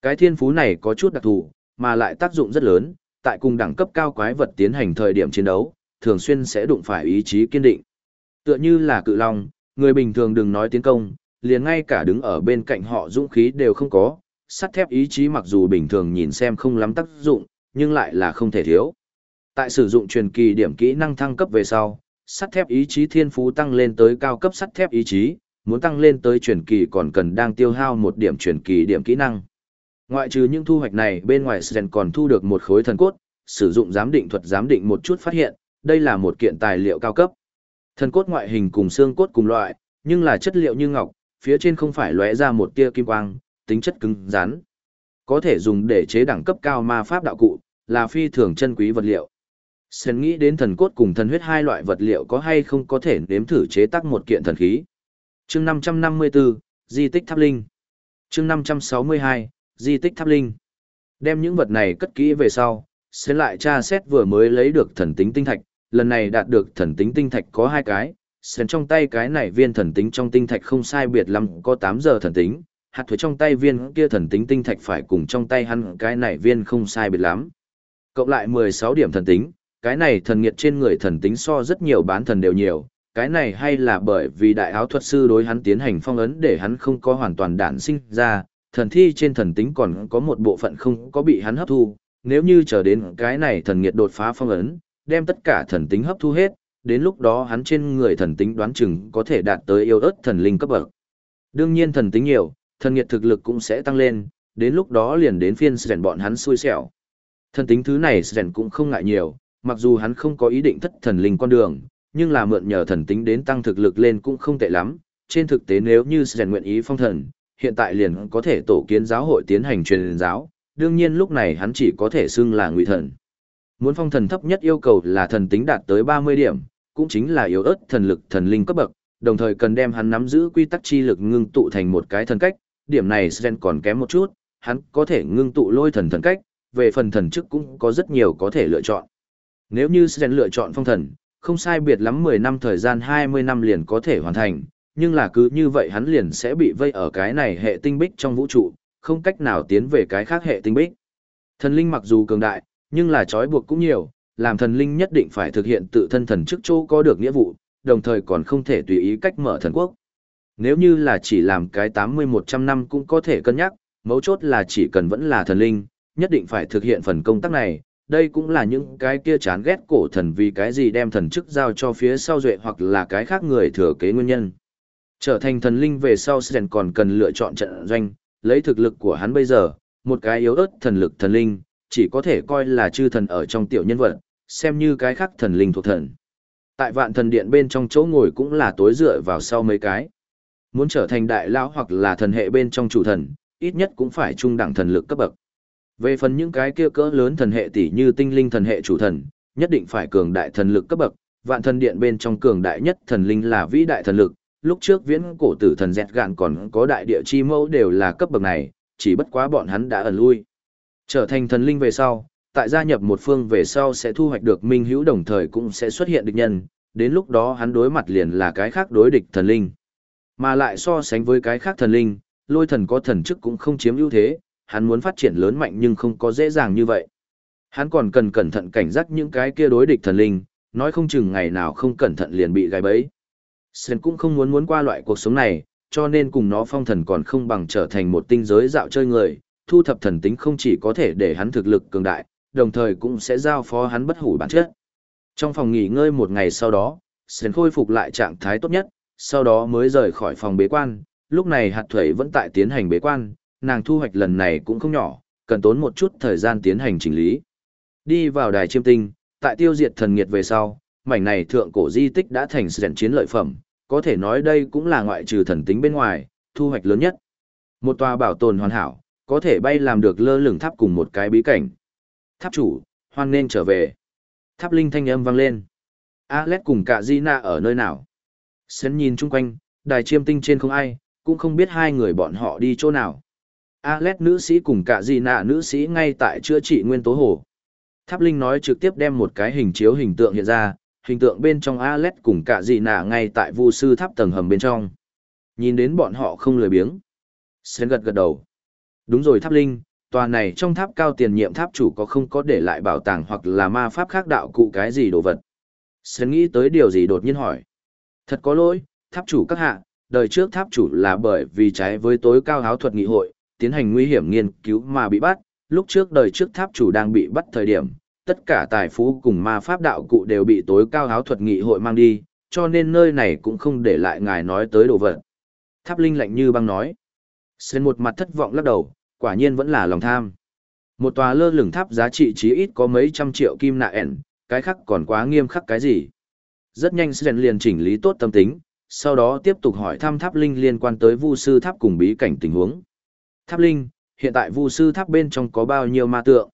Cái thiên phú này có chút đặc thù, mà lại tác dụng rất lớn, tại cùng đẳng cấp cao quái vật tiến hành thời điểm chiến đấu, thường xuyên sẽ đụng phải ý chí kiên định. Tựa như là cự long, người bình thường đừng nói tiến công, liền ngay cả đứng ở bên cạnh họ dũng khí đều không có, sắt thép ý chí mặc dù bình thường nhìn xem không lắm tác dụng, nhưng lại là không thể thiếu. Tại sử dụng truyền kỳ điểm kỹ năng thăng cấp về sau, sắt thép ý chí thiên phú tăng lên tới cao cấp sắt thép ý chí, muốn tăng lên tới truyền kỳ còn cần đang tiêu hao một điểm truyền kỳ điểm kỹ năng. Ngoại trừ những thu hoạch này bên ngoài Sren còn thu được một khối thần cốt, sử dụng giám định thuật giám định một chút phát hiện, đây là một kiện tài liệu cao cấp. Thần cốt ngoại hình cùng xương cốt cùng loại, nhưng là chất liệu như ngọc, phía trên không phải lóe ra một tia kim quang, tính chất cứng rắn. Có thể dùng để chế đẳng cấp cao ma pháp đạo cụ, là phi thường chân quý vật liệu. Sen nghĩ đến thần cốt cùng thần huyết hai loại vật liệu có hay không có thể nếm thử chế tác một kiện thần khí. Chương 554, Di tích Tháp Linh. Chương 562, Di tích Tháp Linh. Đem những vật này cất kỹ về sau, Sen lại tra xét vừa mới lấy được thần tính tinh thạch, lần này đạt được thần tính tinh thạch có hai cái, Sen trong tay cái này viên thần tính trong tinh thạch không sai biệt lắm có 8 giờ thần tính, hạt thuế trong tay viên kia thần tính tinh thạch phải cùng trong tay hắn cái này viên không sai biệt lắm. Cộng lại 16 điểm thần tính, cái này thần nghiệt trên người thần tính so rất nhiều bán thần đều nhiều, cái này hay là bởi vì đại áo thuật sư đối hắn tiến hành phong ấn để hắn không có hoàn toàn đản sinh ra, thần thi trên thần tính còn có một bộ phận không có bị hắn hấp thu, nếu như chờ đến cái này thần nghiệt đột phá phong ấn, đem tất cả thần tính hấp thu hết, đến lúc đó hắn trên người thần tính đoán chừng có thể đạt tới yêu ớt thần linh cấp bậc. Đương nhiên thần tính nhiều, thần nghiệt thực lực cũng sẽ tăng lên, đến lúc đó liền đến phiên rèn bọn hắn xui xẻo. Thần tính thứ này rèn cũng không ngại nhiều, mặc dù hắn không có ý định thất thần linh con đường, nhưng là mượn nhờ thần tính đến tăng thực lực lên cũng không tệ lắm. Trên thực tế nếu như rèn nguyện ý phong thần, hiện tại liền có thể tổ kiến giáo hội tiến hành truyền giáo, đương nhiên lúc này hắn chỉ có thể xưng là ngụy thần. Muốn phong thần thấp nhất yêu cầu là thần tính đạt tới 30 điểm, cũng chính là yếu ớt thần lực thần linh cấp bậc, đồng thời cần đem hắn nắm giữ quy tắc chi lực ngưng tụ thành một cái thần cách, điểm này Sren còn kém một chút, hắn có thể ngưng tụ lôi thần thần cách, về phần thần chức cũng có rất nhiều có thể lựa chọn. Nếu như Sren lựa chọn phong thần, không sai biệt lắm 10 năm thời gian 20 năm liền có thể hoàn thành, nhưng là cứ như vậy hắn liền sẽ bị vây ở cái này hệ tinh bích trong vũ trụ, không cách nào tiến về cái khác hệ tinh bích. Thần linh mặc dù cường đại, nhưng là trói buộc cũng nhiều, làm thần linh nhất định phải thực hiện tự thân thần chức chỗ có được nghĩa vụ, đồng thời còn không thể tùy ý cách mở thần quốc. Nếu như là chỉ làm cái 80-100 năm cũng có thể cân nhắc, mấu chốt là chỉ cần vẫn là thần linh, nhất định phải thực hiện phần công tác này, đây cũng là những cái kia chán ghét cổ thần vì cái gì đem thần chức giao cho phía sau duệ hoặc là cái khác người thừa kế nguyên nhân. Trở thành thần linh về sau Sren còn cần lựa chọn trận doanh, lấy thực lực của hắn bây giờ, một cái yếu ớt thần lực thần linh, chỉ có thể coi là chư thần ở trong tiểu nhân vật, xem như cái khác thần linh thuộc thần. Tại vạn thần điện bên trong chỗ ngồi cũng là tối dựa vào sau mấy cái. Muốn trở thành đại lão hoặc là thần hệ bên trong chủ thần, ít nhất cũng phải trung đẳng thần lực cấp bậc. Về phần những cái kia cỡ lớn thần hệ tỷ như tinh linh thần hệ chủ thần, nhất định phải cường đại thần lực cấp bậc, vạn thần điện bên trong cường đại nhất thần linh là vĩ đại thần lực, lúc trước viễn cổ tử thần dẹt gạn còn có đại địa chi mẫu đều là cấp bậc này, chỉ bất quá bọn hắn đã ẩn lui. Trở thành thần linh về sau, tại gia nhập một phương về sau sẽ thu hoạch được minh hữu đồng thời cũng sẽ xuất hiện địch nhân, đến lúc đó hắn đối mặt liền là cái khác đối địch thần linh. Mà lại so sánh với cái khác thần linh, lôi thần có thần chức cũng không chiếm ưu thế, hắn muốn phát triển lớn mạnh nhưng không có dễ dàng như vậy. Hắn còn cần cẩn thận cảnh giác những cái kia đối địch thần linh, nói không chừng ngày nào không cẩn thận liền bị gai bẫy. Sen cũng không muốn muốn qua loại cuộc sống này, cho nên cùng nó phong thần còn không bằng trở thành một tinh giới dạo chơi người, thu thập thần tính không chỉ có thể để hắn thực lực cường đại, đồng thời cũng sẽ giao phó hắn bất hủ bản chất. Trong phòng nghỉ ngơi một ngày sau đó, Sen khôi phục lại trạng thái tốt nhất, sau đó mới rời khỏi phòng bế quan, lúc này hạt thuẩy vẫn tại tiến hành bế quan, nàng thu hoạch lần này cũng không nhỏ, cần tốn một chút thời gian tiến hành chỉnh lý. Đi vào đài chiêm tinh, tại tiêu diệt thần nghiệt về sau, mảnh này thượng cổ di tích đã thành sẻn chiến lợi phẩm, có thể nói đây cũng là ngoại trừ thần tính bên ngoài, thu hoạch lớn nhất. Một tòa bảo tồn hoàn hảo, có thể bay làm được lơ lửng tháp cùng một cái bí cảnh. Tháp chủ, hoan nên trở về. Tháp linh thanh âm vang lên. Alex cùng cả Gina ở nơi nào? Sến nhìn chung quanh, đài chiêm tinh trên không ai, cũng không biết hai người bọn họ đi chỗ nào. Alet nữ sĩ cùng cả Gina nữ sĩ ngay tại chữa trị nguyên tố hồ. Tháp linh nói trực tiếp đem một cái hình chiếu hình tượng hiện ra, hình tượng bên trong Alet cùng cả Gina ngay tại vu sư tháp tầng hầm bên trong. Nhìn đến bọn họ không lười biếng. Sến gật gật đầu. Đúng rồi tháp linh, tòa này trong tháp cao tiền nhiệm tháp chủ có không có để lại bảo tàng hoặc là ma pháp khác đạo cụ cái gì đồ vật. Sến nghĩ tới điều gì đột nhiên hỏi. Thật có lỗi, tháp chủ các hạ, đời trước tháp chủ là bởi vì trái với tối cao háo thuật nghị hội, tiến hành nguy hiểm nghiên cứu mà bị bắt, lúc trước đời trước tháp chủ đang bị bắt thời điểm, tất cả tài phú cùng ma pháp đạo cụ đều bị tối cao áo thuật nghị hội mang đi, cho nên nơi này cũng không để lại ngài nói tới đồ vật. Tháp linh lạnh như băng nói. Sến một mặt thất vọng lắc đầu, quả nhiên vẫn là lòng tham. Một tòa lơ lửng tháp giá trị chí ít có mấy trăm triệu kim nạ ẻn, cái khác còn quá nghiêm khắc cái gì. Rất nhanh Sren liền chỉnh lý tốt tâm tính, sau đó tiếp tục hỏi thăm tháp linh liên quan tới vu sư tháp cùng bí cảnh tình huống. Tháp linh, hiện tại vu sư tháp bên trong có bao nhiêu ma tượng?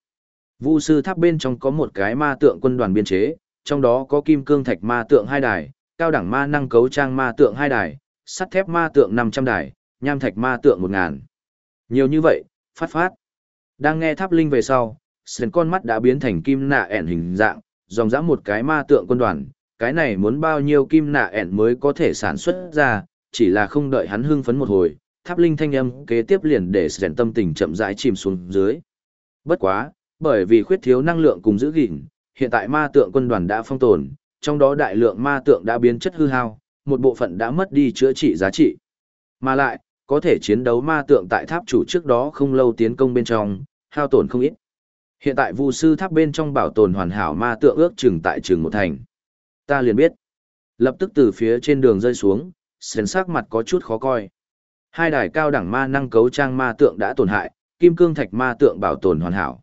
Vu sư tháp bên trong có một cái ma tượng quân đoàn biên chế, trong đó có kim cương thạch ma tượng hai đài, cao đẳng ma năng cấu trang ma tượng hai đài, sắt thép ma tượng 500 đài, nham thạch ma tượng 1000. Nhiều như vậy, phát phát. Đang nghe tháp linh về sau, sườn con mắt đã biến thành kim nạ ẻn hình dạng, dòng dã một cái ma tượng quân đoàn, cái này muốn bao nhiêu kim nạ ẻn mới có thể sản xuất ra, chỉ là không đợi hắn hưng phấn một hồi, tháp linh thanh âm kế tiếp liền để sẻn tâm tình chậm rãi chìm xuống dưới. Bất quá, bởi vì khuyết thiếu năng lượng cùng giữ gìn, hiện tại ma tượng quân đoàn đã phong tồn, trong đó đại lượng ma tượng đã biến chất hư hao, một bộ phận đã mất đi chữa trị giá trị. Mà lại, có thể chiến đấu ma tượng tại tháp chủ trước đó không lâu tiến công bên trong, hao tổn không ít. Hiện tại vu sư tháp bên trong bảo tồn hoàn hảo ma tượng ước chừng tại trường một thành. Ta liền biết. Lập tức từ phía trên đường rơi xuống, sến sắc mặt có chút khó coi. Hai đài cao đẳng ma năng cấu trang ma tượng đã tổn hại, kim cương thạch ma tượng bảo tồn hoàn hảo.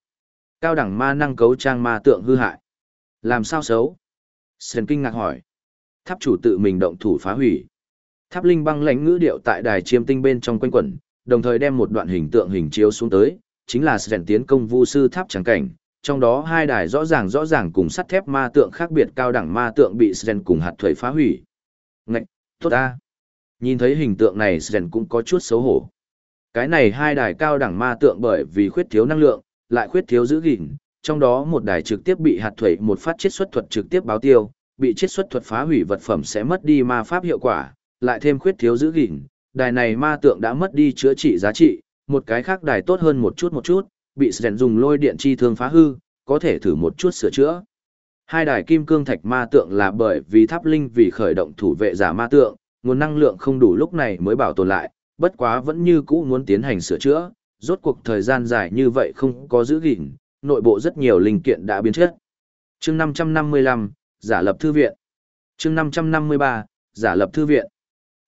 Cao đẳng ma năng cấu trang ma tượng hư hại. Làm sao xấu? Sơn kinh ngạc hỏi. Tháp chủ tự mình động thủ phá hủy. Tháp linh băng lãnh ngữ điệu tại đài chiêm tinh bên trong quanh quẩn, đồng thời đem một đoạn hình tượng hình chiếu xuống tới, chính là Sơn tiến công vu sư tháp trắng cảnh, trong đó hai đài rõ ràng rõ ràng cùng sắt thép ma tượng khác biệt cao đẳng ma tượng bị Sơn cùng hạt thuế phá hủy. Ngạch, tốt ta. Nhìn thấy hình tượng này sren cũng có chút xấu hổ. Cái này hai đài cao đẳng ma tượng bởi vì khuyết thiếu năng lượng, lại khuyết thiếu giữ gìn, trong đó một đài trực tiếp bị hạt thủy một phát chiết xuất thuật trực tiếp báo tiêu, bị chiết xuất thuật phá hủy vật phẩm sẽ mất đi ma pháp hiệu quả, lại thêm khuyết thiếu giữ gìn, đài này ma tượng đã mất đi chữa trị giá trị, một cái khác đài tốt hơn một chút một chút, bị Sren dùng lôi điện chi thương phá hư, có thể thử một chút sửa chữa. Hai đài kim cương thạch ma tượng là bởi vì tháp linh vì khởi động thủ vệ giả ma tượng, nguồn năng lượng không đủ lúc này mới bảo tồn lại, bất quá vẫn như cũ muốn tiến hành sửa chữa, rốt cuộc thời gian dài như vậy không có giữ gìn, nội bộ rất nhiều linh kiện đã biến chất. Chương 555, giả lập thư viện. Chương 553, giả lập thư viện.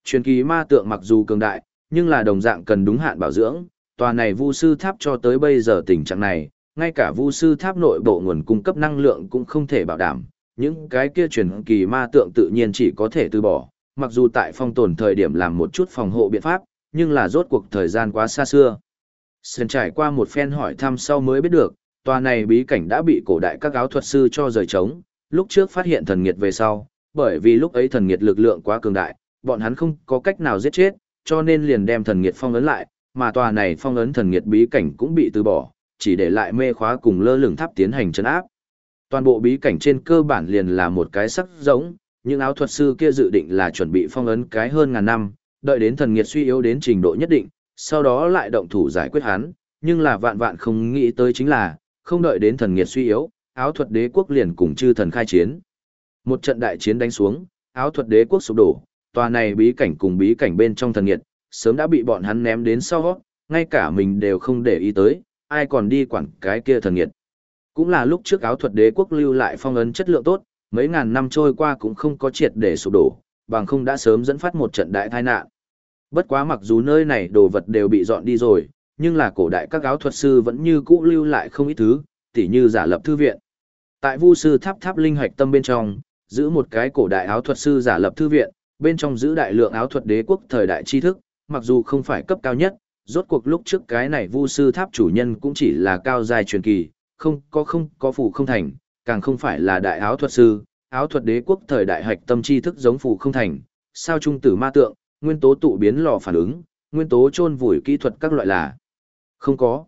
Truyền kỳ ma tượng mặc dù cường đại, nhưng là đồng dạng cần đúng hạn bảo dưỡng, tòa này vu sư tháp cho tới bây giờ tình trạng này, ngay cả vu sư tháp nội bộ nguồn cung cấp năng lượng cũng không thể bảo đảm, những cái kia truyền kỳ ma tượng tự nhiên chỉ có thể từ bỏ, mặc dù tại phong tồn thời điểm làm một chút phòng hộ biện pháp, nhưng là rốt cuộc thời gian quá xa xưa. Sơn trải qua một phen hỏi thăm sau mới biết được, tòa này bí cảnh đã bị cổ đại các áo thuật sư cho rời trống, lúc trước phát hiện thần nghiệt về sau, bởi vì lúc ấy thần nghiệt lực lượng quá cường đại, bọn hắn không có cách nào giết chết, cho nên liền đem thần nghiệt phong ấn lại, mà tòa này phong ấn thần nghiệt bí cảnh cũng bị từ bỏ, chỉ để lại mê khóa cùng lơ lửng tháp tiến hành trấn áp. Toàn bộ bí cảnh trên cơ bản liền là một cái sắc giống, những áo thuật sư kia dự định là chuẩn bị phong ấn cái hơn ngàn năm, đợi đến thần nghiệt suy yếu đến trình độ nhất định, sau đó lại động thủ giải quyết hắn, nhưng là vạn vạn không nghĩ tới chính là, không đợi đến thần nghiệt suy yếu, áo thuật đế quốc liền cùng chư thần khai chiến. Một trận đại chiến đánh xuống, áo thuật đế quốc sụp đổ, tòa này bí cảnh cùng bí cảnh bên trong thần nghiệt, sớm đã bị bọn hắn ném đến sau ngay cả mình đều không để ý tới, ai còn đi quản cái kia thần nghiệt. Cũng là lúc trước áo thuật đế quốc lưu lại phong ấn chất lượng tốt, mấy ngàn năm trôi qua cũng không có triệt để sụp đổ, bằng không đã sớm dẫn phát một trận đại tai nạn. Bất quá mặc dù nơi này đồ vật đều bị dọn đi rồi, nhưng là cổ đại các áo thuật sư vẫn như cũ lưu lại không ít thứ, tỉ như giả lập thư viện. Tại Vu sư tháp tháp linh hạch tâm bên trong, giữ một cái cổ đại áo thuật sư giả lập thư viện, bên trong giữ đại lượng áo thuật đế quốc thời đại tri thức, mặc dù không phải cấp cao nhất, rốt cuộc lúc trước cái này Vu sư tháp chủ nhân cũng chỉ là cao giai truyền kỳ, không có không có phù không thành, càng không phải là đại áo thuật sư, áo thuật đế quốc thời đại hạch tâm tri thức giống phù không thành, sao trung tử ma tượng, nguyên tố tụ biến lò phản ứng, nguyên tố chôn vùi kỹ thuật các loại là không có.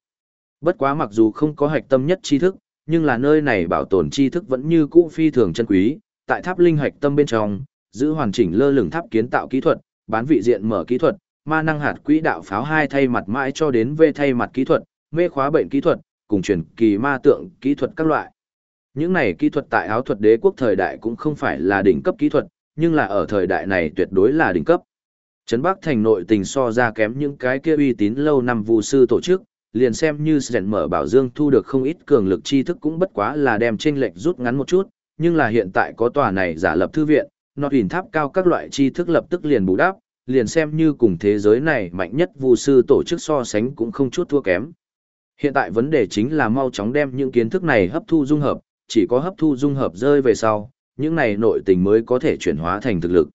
Bất quá mặc dù không có hạch tâm nhất tri thức, nhưng là nơi này bảo tồn tri thức vẫn như cũ phi thường chân quý, tại tháp linh hạch tâm bên trong, giữ hoàn chỉnh lơ lửng tháp kiến tạo kỹ thuật, bán vị diện mở kỹ thuật, ma năng hạt quỹ đạo pháo hai thay mặt mãi cho đến về thay mặt kỹ thuật, mê khóa bệnh kỹ thuật, cùng truyền kỳ ma tượng kỹ thuật các loại. Những này kỹ thuật tại áo thuật đế quốc thời đại cũng không phải là đỉnh cấp kỹ thuật, nhưng là ở thời đại này tuyệt đối là đỉnh cấp. Trấn Bắc thành nội tình so ra kém những cái kia uy tín lâu năm vụ sư tổ chức, liền xem như Sren mở bảo dương thu được không ít cường lực tri thức cũng bất quá là đem chênh lệch rút ngắn một chút, nhưng là hiện tại có tòa này giả lập thư viện, nó hình tháp cao các loại tri thức lập tức liền bù đắp, liền xem như cùng thế giới này mạnh nhất vụ sư tổ chức so sánh cũng không chút thua kém. Hiện tại vấn đề chính là mau chóng đem những kiến thức này hấp thu dung hợp, chỉ có hấp thu dung hợp rơi về sau, những này nội tình mới có thể chuyển hóa thành thực lực.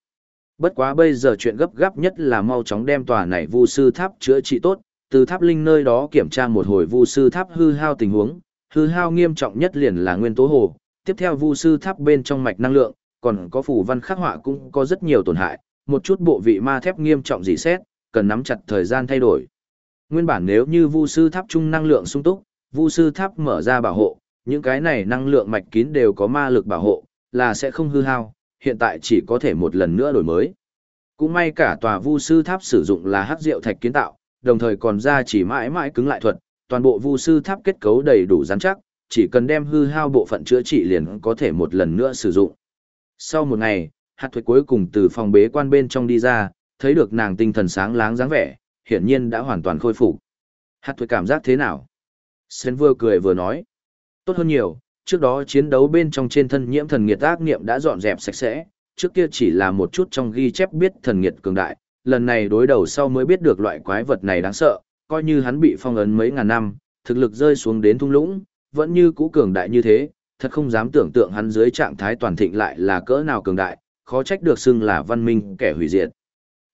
Bất quá bây giờ chuyện gấp gáp nhất là mau chóng đem tòa này vu sư tháp chữa trị tốt, từ tháp linh nơi đó kiểm tra một hồi vu sư tháp hư hao tình huống, hư hao nghiêm trọng nhất liền là nguyên tố hồ, tiếp theo vu sư tháp bên trong mạch năng lượng, còn có phủ văn khắc họa cũng có rất nhiều tổn hại, một chút bộ vị ma thép nghiêm trọng dị xét, cần nắm chặt thời gian thay đổi. Nguyên bản nếu như vu sư tháp trung năng lượng sung túc, vu sư tháp mở ra bảo hộ, những cái này năng lượng mạch kín đều có ma lực bảo hộ, là sẽ không hư hao, hiện tại chỉ có thể một lần nữa đổi mới. Cũng may cả tòa vu sư tháp sử dụng là hắc rượu thạch kiến tạo, đồng thời còn ra chỉ mãi mãi cứng lại thuật, toàn bộ vu sư tháp kết cấu đầy đủ rắn chắc, chỉ cần đem hư hao bộ phận chữa trị liền có thể một lần nữa sử dụng. Sau một ngày, hạt thuế cuối cùng từ phòng bế quan bên trong đi ra, thấy được nàng tinh thần sáng láng dáng vẻ, hiển nhiên đã hoàn toàn khôi phục. Hạt thuế cảm giác thế nào? Sen vừa cười vừa nói. Tốt hơn nhiều, trước đó chiến đấu bên trong trên thân nhiễm thần nghiệt ác niệm đã dọn dẹp sạch sẽ, trước kia chỉ là một chút trong ghi chép biết thần nghiệt cường đại, lần này đối đầu sau mới biết được loại quái vật này đáng sợ, coi như hắn bị phong ấn mấy ngàn năm, thực lực rơi xuống đến thung lũng, vẫn như cũ cường đại như thế, thật không dám tưởng tượng hắn dưới trạng thái toàn thịnh lại là cỡ nào cường đại, khó trách được xưng là văn minh kẻ hủy diệt.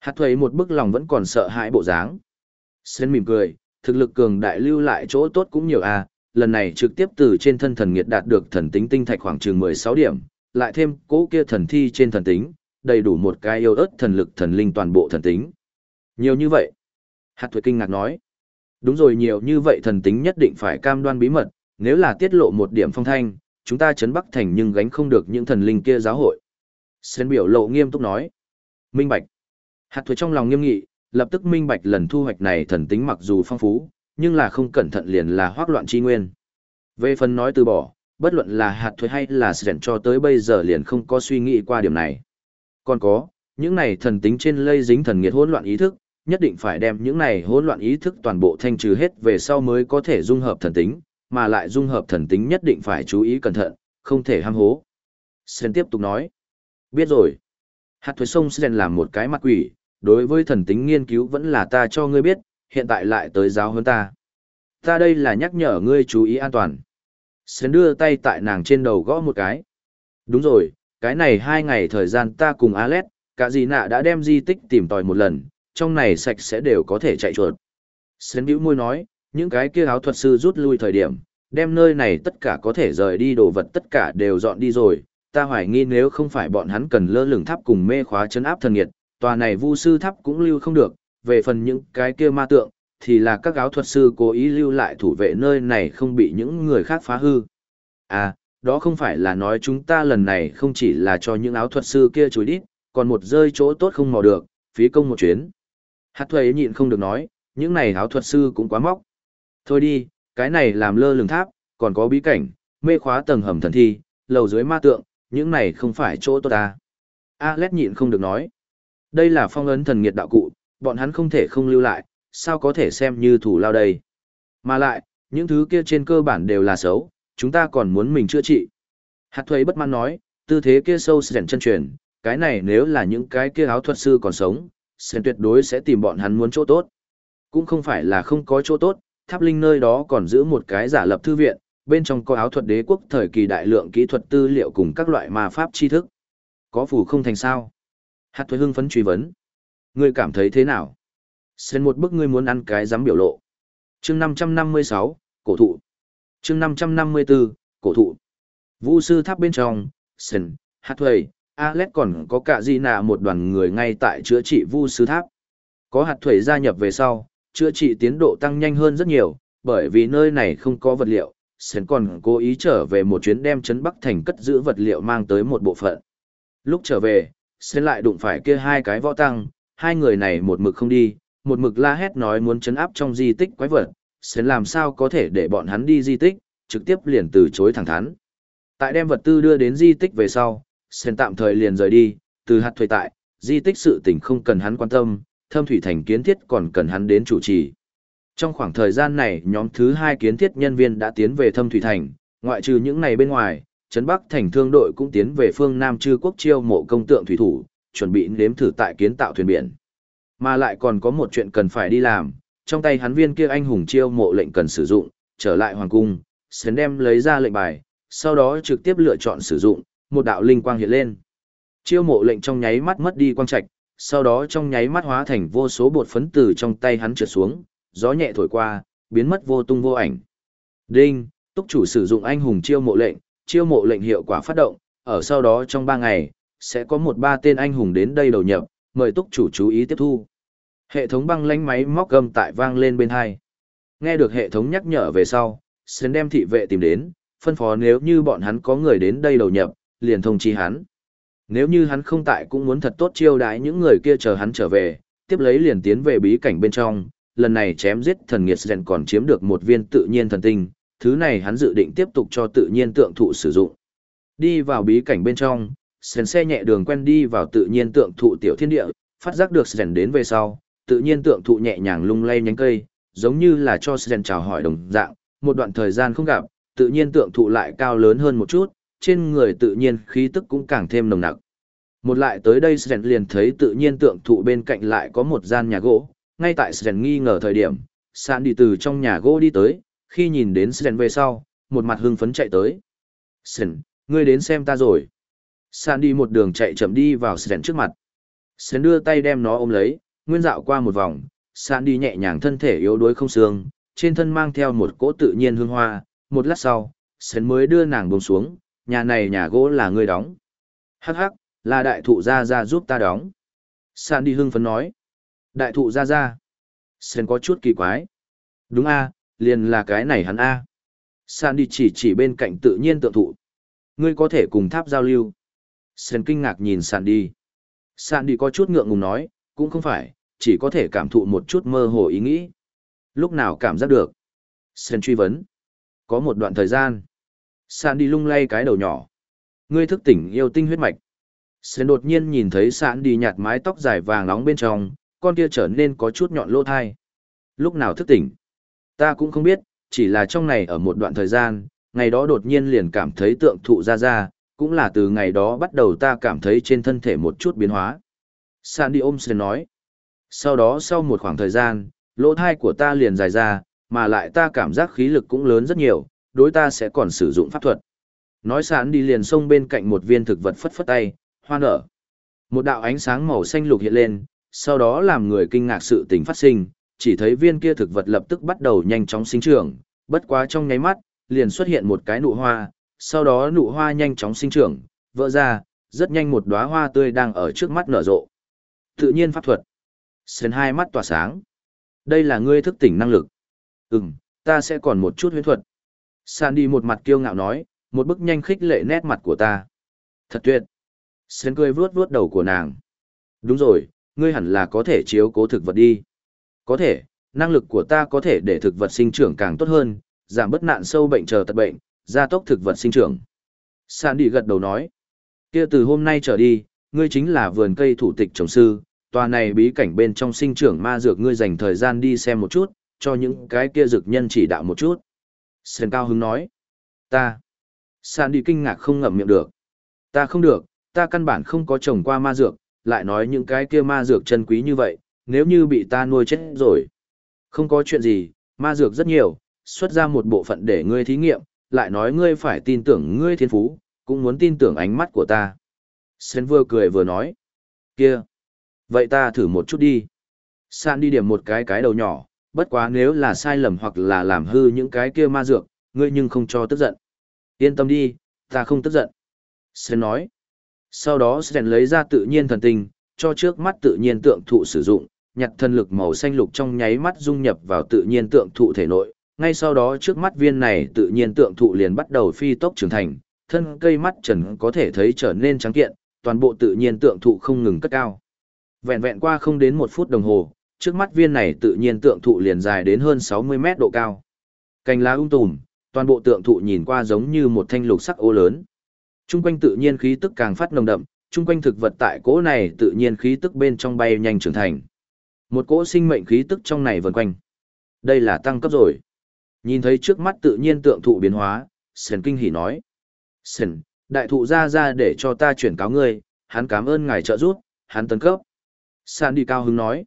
Hạt thuế một bức lòng vẫn còn sợ hãi bộ dáng. Sến mỉm cười, thực lực cường đại lưu lại chỗ tốt cũng nhiều à, lần này trực tiếp từ trên thân thần nghiệt đạt được thần tính tinh thạch khoảng chừng 16 điểm, lại thêm cố kia thần thi trên thần tính, đầy đủ một cái yêu ớt thần lực thần linh toàn bộ thần tính. Nhiều như vậy. Hạt thuệ kinh ngạc nói. Đúng rồi nhiều như vậy thần tính nhất định phải cam đoan bí mật, nếu là tiết lộ một điểm phong thanh, chúng ta chấn bắc thành nhưng gánh không được những thần linh kia giáo hội. Sơn biểu lộ nghiêm túc nói. Minh Bạch. Hạt thuệ trong lòng nghiêm nghị, lập tức minh bạch lần thu hoạch này thần tính mặc dù phong phú, nhưng là không cẩn thận liền là hoác loạn chi nguyên. Về phần nói từ bỏ, bất luận là hạt thuế hay là sẻn cho tới bây giờ liền không có suy nghĩ qua điểm này. Còn có, những này thần tính trên lây dính thần nghiệt hỗn loạn ý thức, nhất định phải đem những này hỗn loạn ý thức toàn bộ thanh trừ hết về sau mới có thể dung hợp thần tính, mà lại dung hợp thần tính nhất định phải chú ý cẩn thận, không thể ham hố. Sen tiếp tục nói. Biết rồi. Hạt thuế sông Sen làm một cái mặt quỷ, đối với thần tính nghiên cứu vẫn là ta cho ngươi biết, hiện tại lại tới giáo hơn ta. Ta đây là nhắc nhở ngươi chú ý an toàn. Sến đưa tay tại nàng trên đầu gõ một cái. Đúng rồi, cái này hai ngày thời gian ta cùng Alex, cả gì nạ đã đem di tích tìm tòi một lần, trong này sạch sẽ đều có thể chạy chuột. Sến bĩu môi nói, những cái kia áo thuật sư rút lui thời điểm, đem nơi này tất cả có thể rời đi đồ vật tất cả đều dọn đi rồi. Ta hoài nghi nếu không phải bọn hắn cần lơ lửng tháp cùng mê khóa chấn áp thần nghiệt, tòa này vu sư tháp cũng lưu không được, về phần những cái kia ma tượng, thì là các áo thuật sư cố ý lưu lại thủ vệ nơi này không bị những người khác phá hư. À, đó không phải là nói chúng ta lần này không chỉ là cho những áo thuật sư kia chối đít, còn một rơi chỗ tốt không mò được, phí công một chuyến. Hát thuê nhịn không được nói, những này áo thuật sư cũng quá móc. Thôi đi, cái này làm lơ lường tháp, còn có bí cảnh, mê khóa tầng hầm thần thi, lầu dưới ma tượng, những này không phải chỗ tốt ta. alet nhịn không được nói. Đây là phong ấn thần nghiệt đạo cụ, bọn hắn không thể không lưu lại, sao có thể xem như thủ lao đây. Mà lại, những thứ kia trên cơ bản đều là xấu, chúng ta còn muốn mình chữa trị. Hạt thuế bất mãn nói, tư thế kia sâu sẻn chân truyền, cái này nếu là những cái kia áo thuật sư còn sống, sẻn tuyệt đối sẽ tìm bọn hắn muốn chỗ tốt. Cũng không phải là không có chỗ tốt, tháp linh nơi đó còn giữ một cái giả lập thư viện, bên trong có áo thuật đế quốc thời kỳ đại lượng kỹ thuật tư liệu cùng các loại ma pháp tri thức. Có phù không thành sao? Hạt thuế hưng phấn truy vấn. Ngươi cảm thấy thế nào? Xen một bức ngươi muốn ăn cái dám biểu lộ. chương 556, cổ thụ. chương 554, cổ thụ. Vũ sư tháp bên trong, Sen, Hạt Alex còn có cả gì nạ một đoàn người ngay tại chữa trị vu sư tháp. Có hạt thuẩy gia nhập về sau, chữa trị tiến độ tăng nhanh hơn rất nhiều, bởi vì nơi này không có vật liệu, Sen còn cố ý trở về một chuyến đem chấn Bắc Thành cất giữ vật liệu mang tới một bộ phận. Lúc trở về, Sen lại đụng phải kia hai cái võ tăng, hai người này một mực không đi, một mực la hét nói muốn chấn áp trong di tích quái vật, sẽ làm sao có thể để bọn hắn đi di tích, trực tiếp liền từ chối thẳng thắn. Tại đem vật tư đưa đến di tích về sau, Sen tạm thời liền rời đi, từ hạt thuê tại, di tích sự tình không cần hắn quan tâm, thâm thủy thành kiến thiết còn cần hắn đến chủ trì. Trong khoảng thời gian này, nhóm thứ hai kiến thiết nhân viên đã tiến về thâm thủy thành, ngoại trừ những này bên ngoài, Trấn Bắc thành thương đội cũng tiến về phương Nam Trư quốc chiêu mộ công tượng thủy thủ, chuẩn bị nếm thử tại kiến tạo thuyền biển. Mà lại còn có một chuyện cần phải đi làm, trong tay hắn viên kia anh hùng chiêu mộ lệnh cần sử dụng, trở lại hoàng cung, sến đem lấy ra lệnh bài, sau đó trực tiếp lựa chọn sử dụng, một đạo linh quang hiện lên. Chiêu mộ lệnh trong nháy mắt mất đi quang trạch, sau đó trong nháy mắt hóa thành vô số bột phấn từ trong tay hắn trượt xuống, gió nhẹ thổi qua, biến mất vô tung vô ảnh. Đinh, túc chủ sử dụng anh hùng chiêu mộ lệnh, chiêu mộ lệnh hiệu quả phát động, ở sau đó trong 3 ngày, sẽ có một ba tên anh hùng đến đây đầu nhập, mời túc chủ chú ý tiếp thu. Hệ thống băng lánh máy móc gầm tại vang lên bên hai. Nghe được hệ thống nhắc nhở về sau, Sến đem thị vệ tìm đến, phân phó nếu như bọn hắn có người đến đây đầu nhập, liền thông chi hắn. Nếu như hắn không tại cũng muốn thật tốt chiêu đái những người kia chờ hắn trở về, tiếp lấy liền tiến về bí cảnh bên trong, lần này chém giết thần nghiệt Sến còn chiếm được một viên tự nhiên thần tinh, thứ này hắn dự định tiếp tục cho tự nhiên tượng thụ sử dụng. Đi vào bí cảnh bên trong, sèn xe nhẹ đường quen đi vào tự nhiên tượng thụ tiểu thiên địa, phát giác được sèn đến về sau, tự nhiên tượng thụ nhẹ nhàng lung lay nhánh cây, giống như là cho sèn chào hỏi đồng dạng, một đoạn thời gian không gặp, tự nhiên tượng thụ lại cao lớn hơn một chút, trên người tự nhiên khí tức cũng càng thêm nồng nặc. Một lại tới đây Sren liền thấy tự nhiên tượng thụ bên cạnh lại có một gian nhà gỗ, ngay tại Sren nghi ngờ thời điểm, sạn đi từ trong nhà gỗ đi tới, khi nhìn đến Sren về sau, một mặt hưng phấn chạy tới. Sren, ngươi đến xem ta rồi. San đi một đường chạy chậm đi vào Sren trước mặt. Sren đưa tay đem nó ôm lấy, nguyên dạo qua một vòng, San đi nhẹ nhàng thân thể yếu đuối không xương, trên thân mang theo một cỗ tự nhiên hương hoa, một lát sau, Sren mới đưa nàng buông xuống, nhà này nhà gỗ là ngươi đóng. Hắc hắc, là đại thụ gia gia giúp ta đóng. San đi hưng phấn nói. Đại thụ gia gia. Sren có chút kỳ quái. Đúng a, liền là cái này hắn a. San đi chỉ chỉ bên cạnh tự nhiên tượng thụ. Ngươi có thể cùng tháp giao lưu. Sen kinh ngạc nhìn sàn đi. Sàn đi có chút ngượng ngùng nói, cũng không phải, chỉ có thể cảm thụ một chút mơ hồ ý nghĩ. Lúc nào cảm giác được? Sen truy vấn. Có một đoạn thời gian. Sàn đi lung lay cái đầu nhỏ. Ngươi thức tỉnh yêu tinh huyết mạch. Sen đột nhiên nhìn thấy sàn đi nhạt mái tóc dài vàng nóng bên trong, con kia trở nên có chút nhọn lỗ thai. Lúc nào thức tỉnh? Ta cũng không biết, chỉ là trong này ở một đoạn thời gian, ngày đó đột nhiên liền cảm thấy tượng thụ ra ra, cũng là từ ngày đó bắt đầu ta cảm thấy trên thân thể một chút biến hóa. Sandy Olsen nói. Sau đó sau một khoảng thời gian, lỗ thai của ta liền dài ra, mà lại ta cảm giác khí lực cũng lớn rất nhiều, đối ta sẽ còn sử dụng pháp thuật. Nói sẵn đi liền xông bên cạnh một viên thực vật phất phất tay, hoa nở. Một đạo ánh sáng màu xanh lục hiện lên, sau đó làm người kinh ngạc sự tình phát sinh, chỉ thấy viên kia thực vật lập tức bắt đầu nhanh chóng sinh trưởng, bất quá trong nháy mắt, liền xuất hiện một cái nụ hoa, sau đó nụ hoa nhanh chóng sinh trưởng, vỡ ra, rất nhanh một đóa hoa tươi đang ở trước mắt nở rộ. Tự nhiên pháp thuật. Sơn hai mắt tỏa sáng. Đây là ngươi thức tỉnh năng lực. Ừm, ta sẽ còn một chút huyễn thuật. Sandy một mặt kiêu ngạo nói, một bức nhanh khích lệ nét mặt của ta. Thật tuyệt. Sơn cười vuốt vuốt đầu của nàng. Đúng rồi, ngươi hẳn là có thể chiếu cố thực vật đi. Có thể, năng lực của ta có thể để thực vật sinh trưởng càng tốt hơn, giảm bất nạn sâu bệnh chờ tật bệnh, gia tốc thực vật sinh trưởng. Sandy gật đầu nói. kia từ hôm nay trở đi, ngươi chính là vườn cây thủ tịch trồng sư, tòa này bí cảnh bên trong sinh trưởng ma dược ngươi dành thời gian đi xem một chút, cho những cái kia dược nhân chỉ đạo một chút. Sơn cao hứng nói. Ta. San đi kinh ngạc không ngậm miệng được. Ta không được, ta căn bản không có trồng qua ma dược, lại nói những cái kia ma dược chân quý như vậy, nếu như bị ta nuôi chết rồi. Không có chuyện gì, ma dược rất nhiều, xuất ra một bộ phận để ngươi thí nghiệm, lại nói ngươi phải tin tưởng ngươi thiên phú, cũng muốn tin tưởng ánh mắt của ta. Sen vừa cười vừa nói. Kia! Vậy ta thử một chút đi. San đi điểm một cái cái đầu nhỏ, bất quá nếu là sai lầm hoặc là làm hư những cái kia ma dược, ngươi nhưng không cho tức giận. Yên tâm đi, ta không tức giận. Sen nói. Sau đó Sen lấy ra tự nhiên thần tình, cho trước mắt tự nhiên tượng thụ sử dụng, nhặt thần lực màu xanh lục trong nháy mắt dung nhập vào tự nhiên tượng thụ thể nội. Ngay sau đó trước mắt viên này tự nhiên tượng thụ liền bắt đầu phi tốc trưởng thành, thân cây mắt trần có thể thấy trở nên trắng kiện, toàn bộ tự nhiên tượng thụ không ngừng cất cao. Vẹn vẹn qua không đến một phút đồng hồ, trước mắt viên này tự nhiên tượng thụ liền dài đến hơn 60 mét độ cao. Cành lá ung um tùm, toàn bộ tượng thụ nhìn qua giống như một thanh lục sắc ô lớn. Trung quanh tự nhiên khí tức càng phát nồng đậm, trung quanh thực vật tại cỗ này tự nhiên khí tức bên trong bay nhanh trưởng thành. Một cỗ sinh mệnh khí tức trong này vần quanh. Đây là tăng cấp rồi. Nhìn thấy trước mắt tự nhiên tượng thụ biến hóa, Sền kinh hỉ nói. Sền, đại thụ ra ra để cho ta chuyển cáo ngươi, hắn cảm ơn ngài trợ giúp, hắn tấn cấp. San đi cao hứng nói.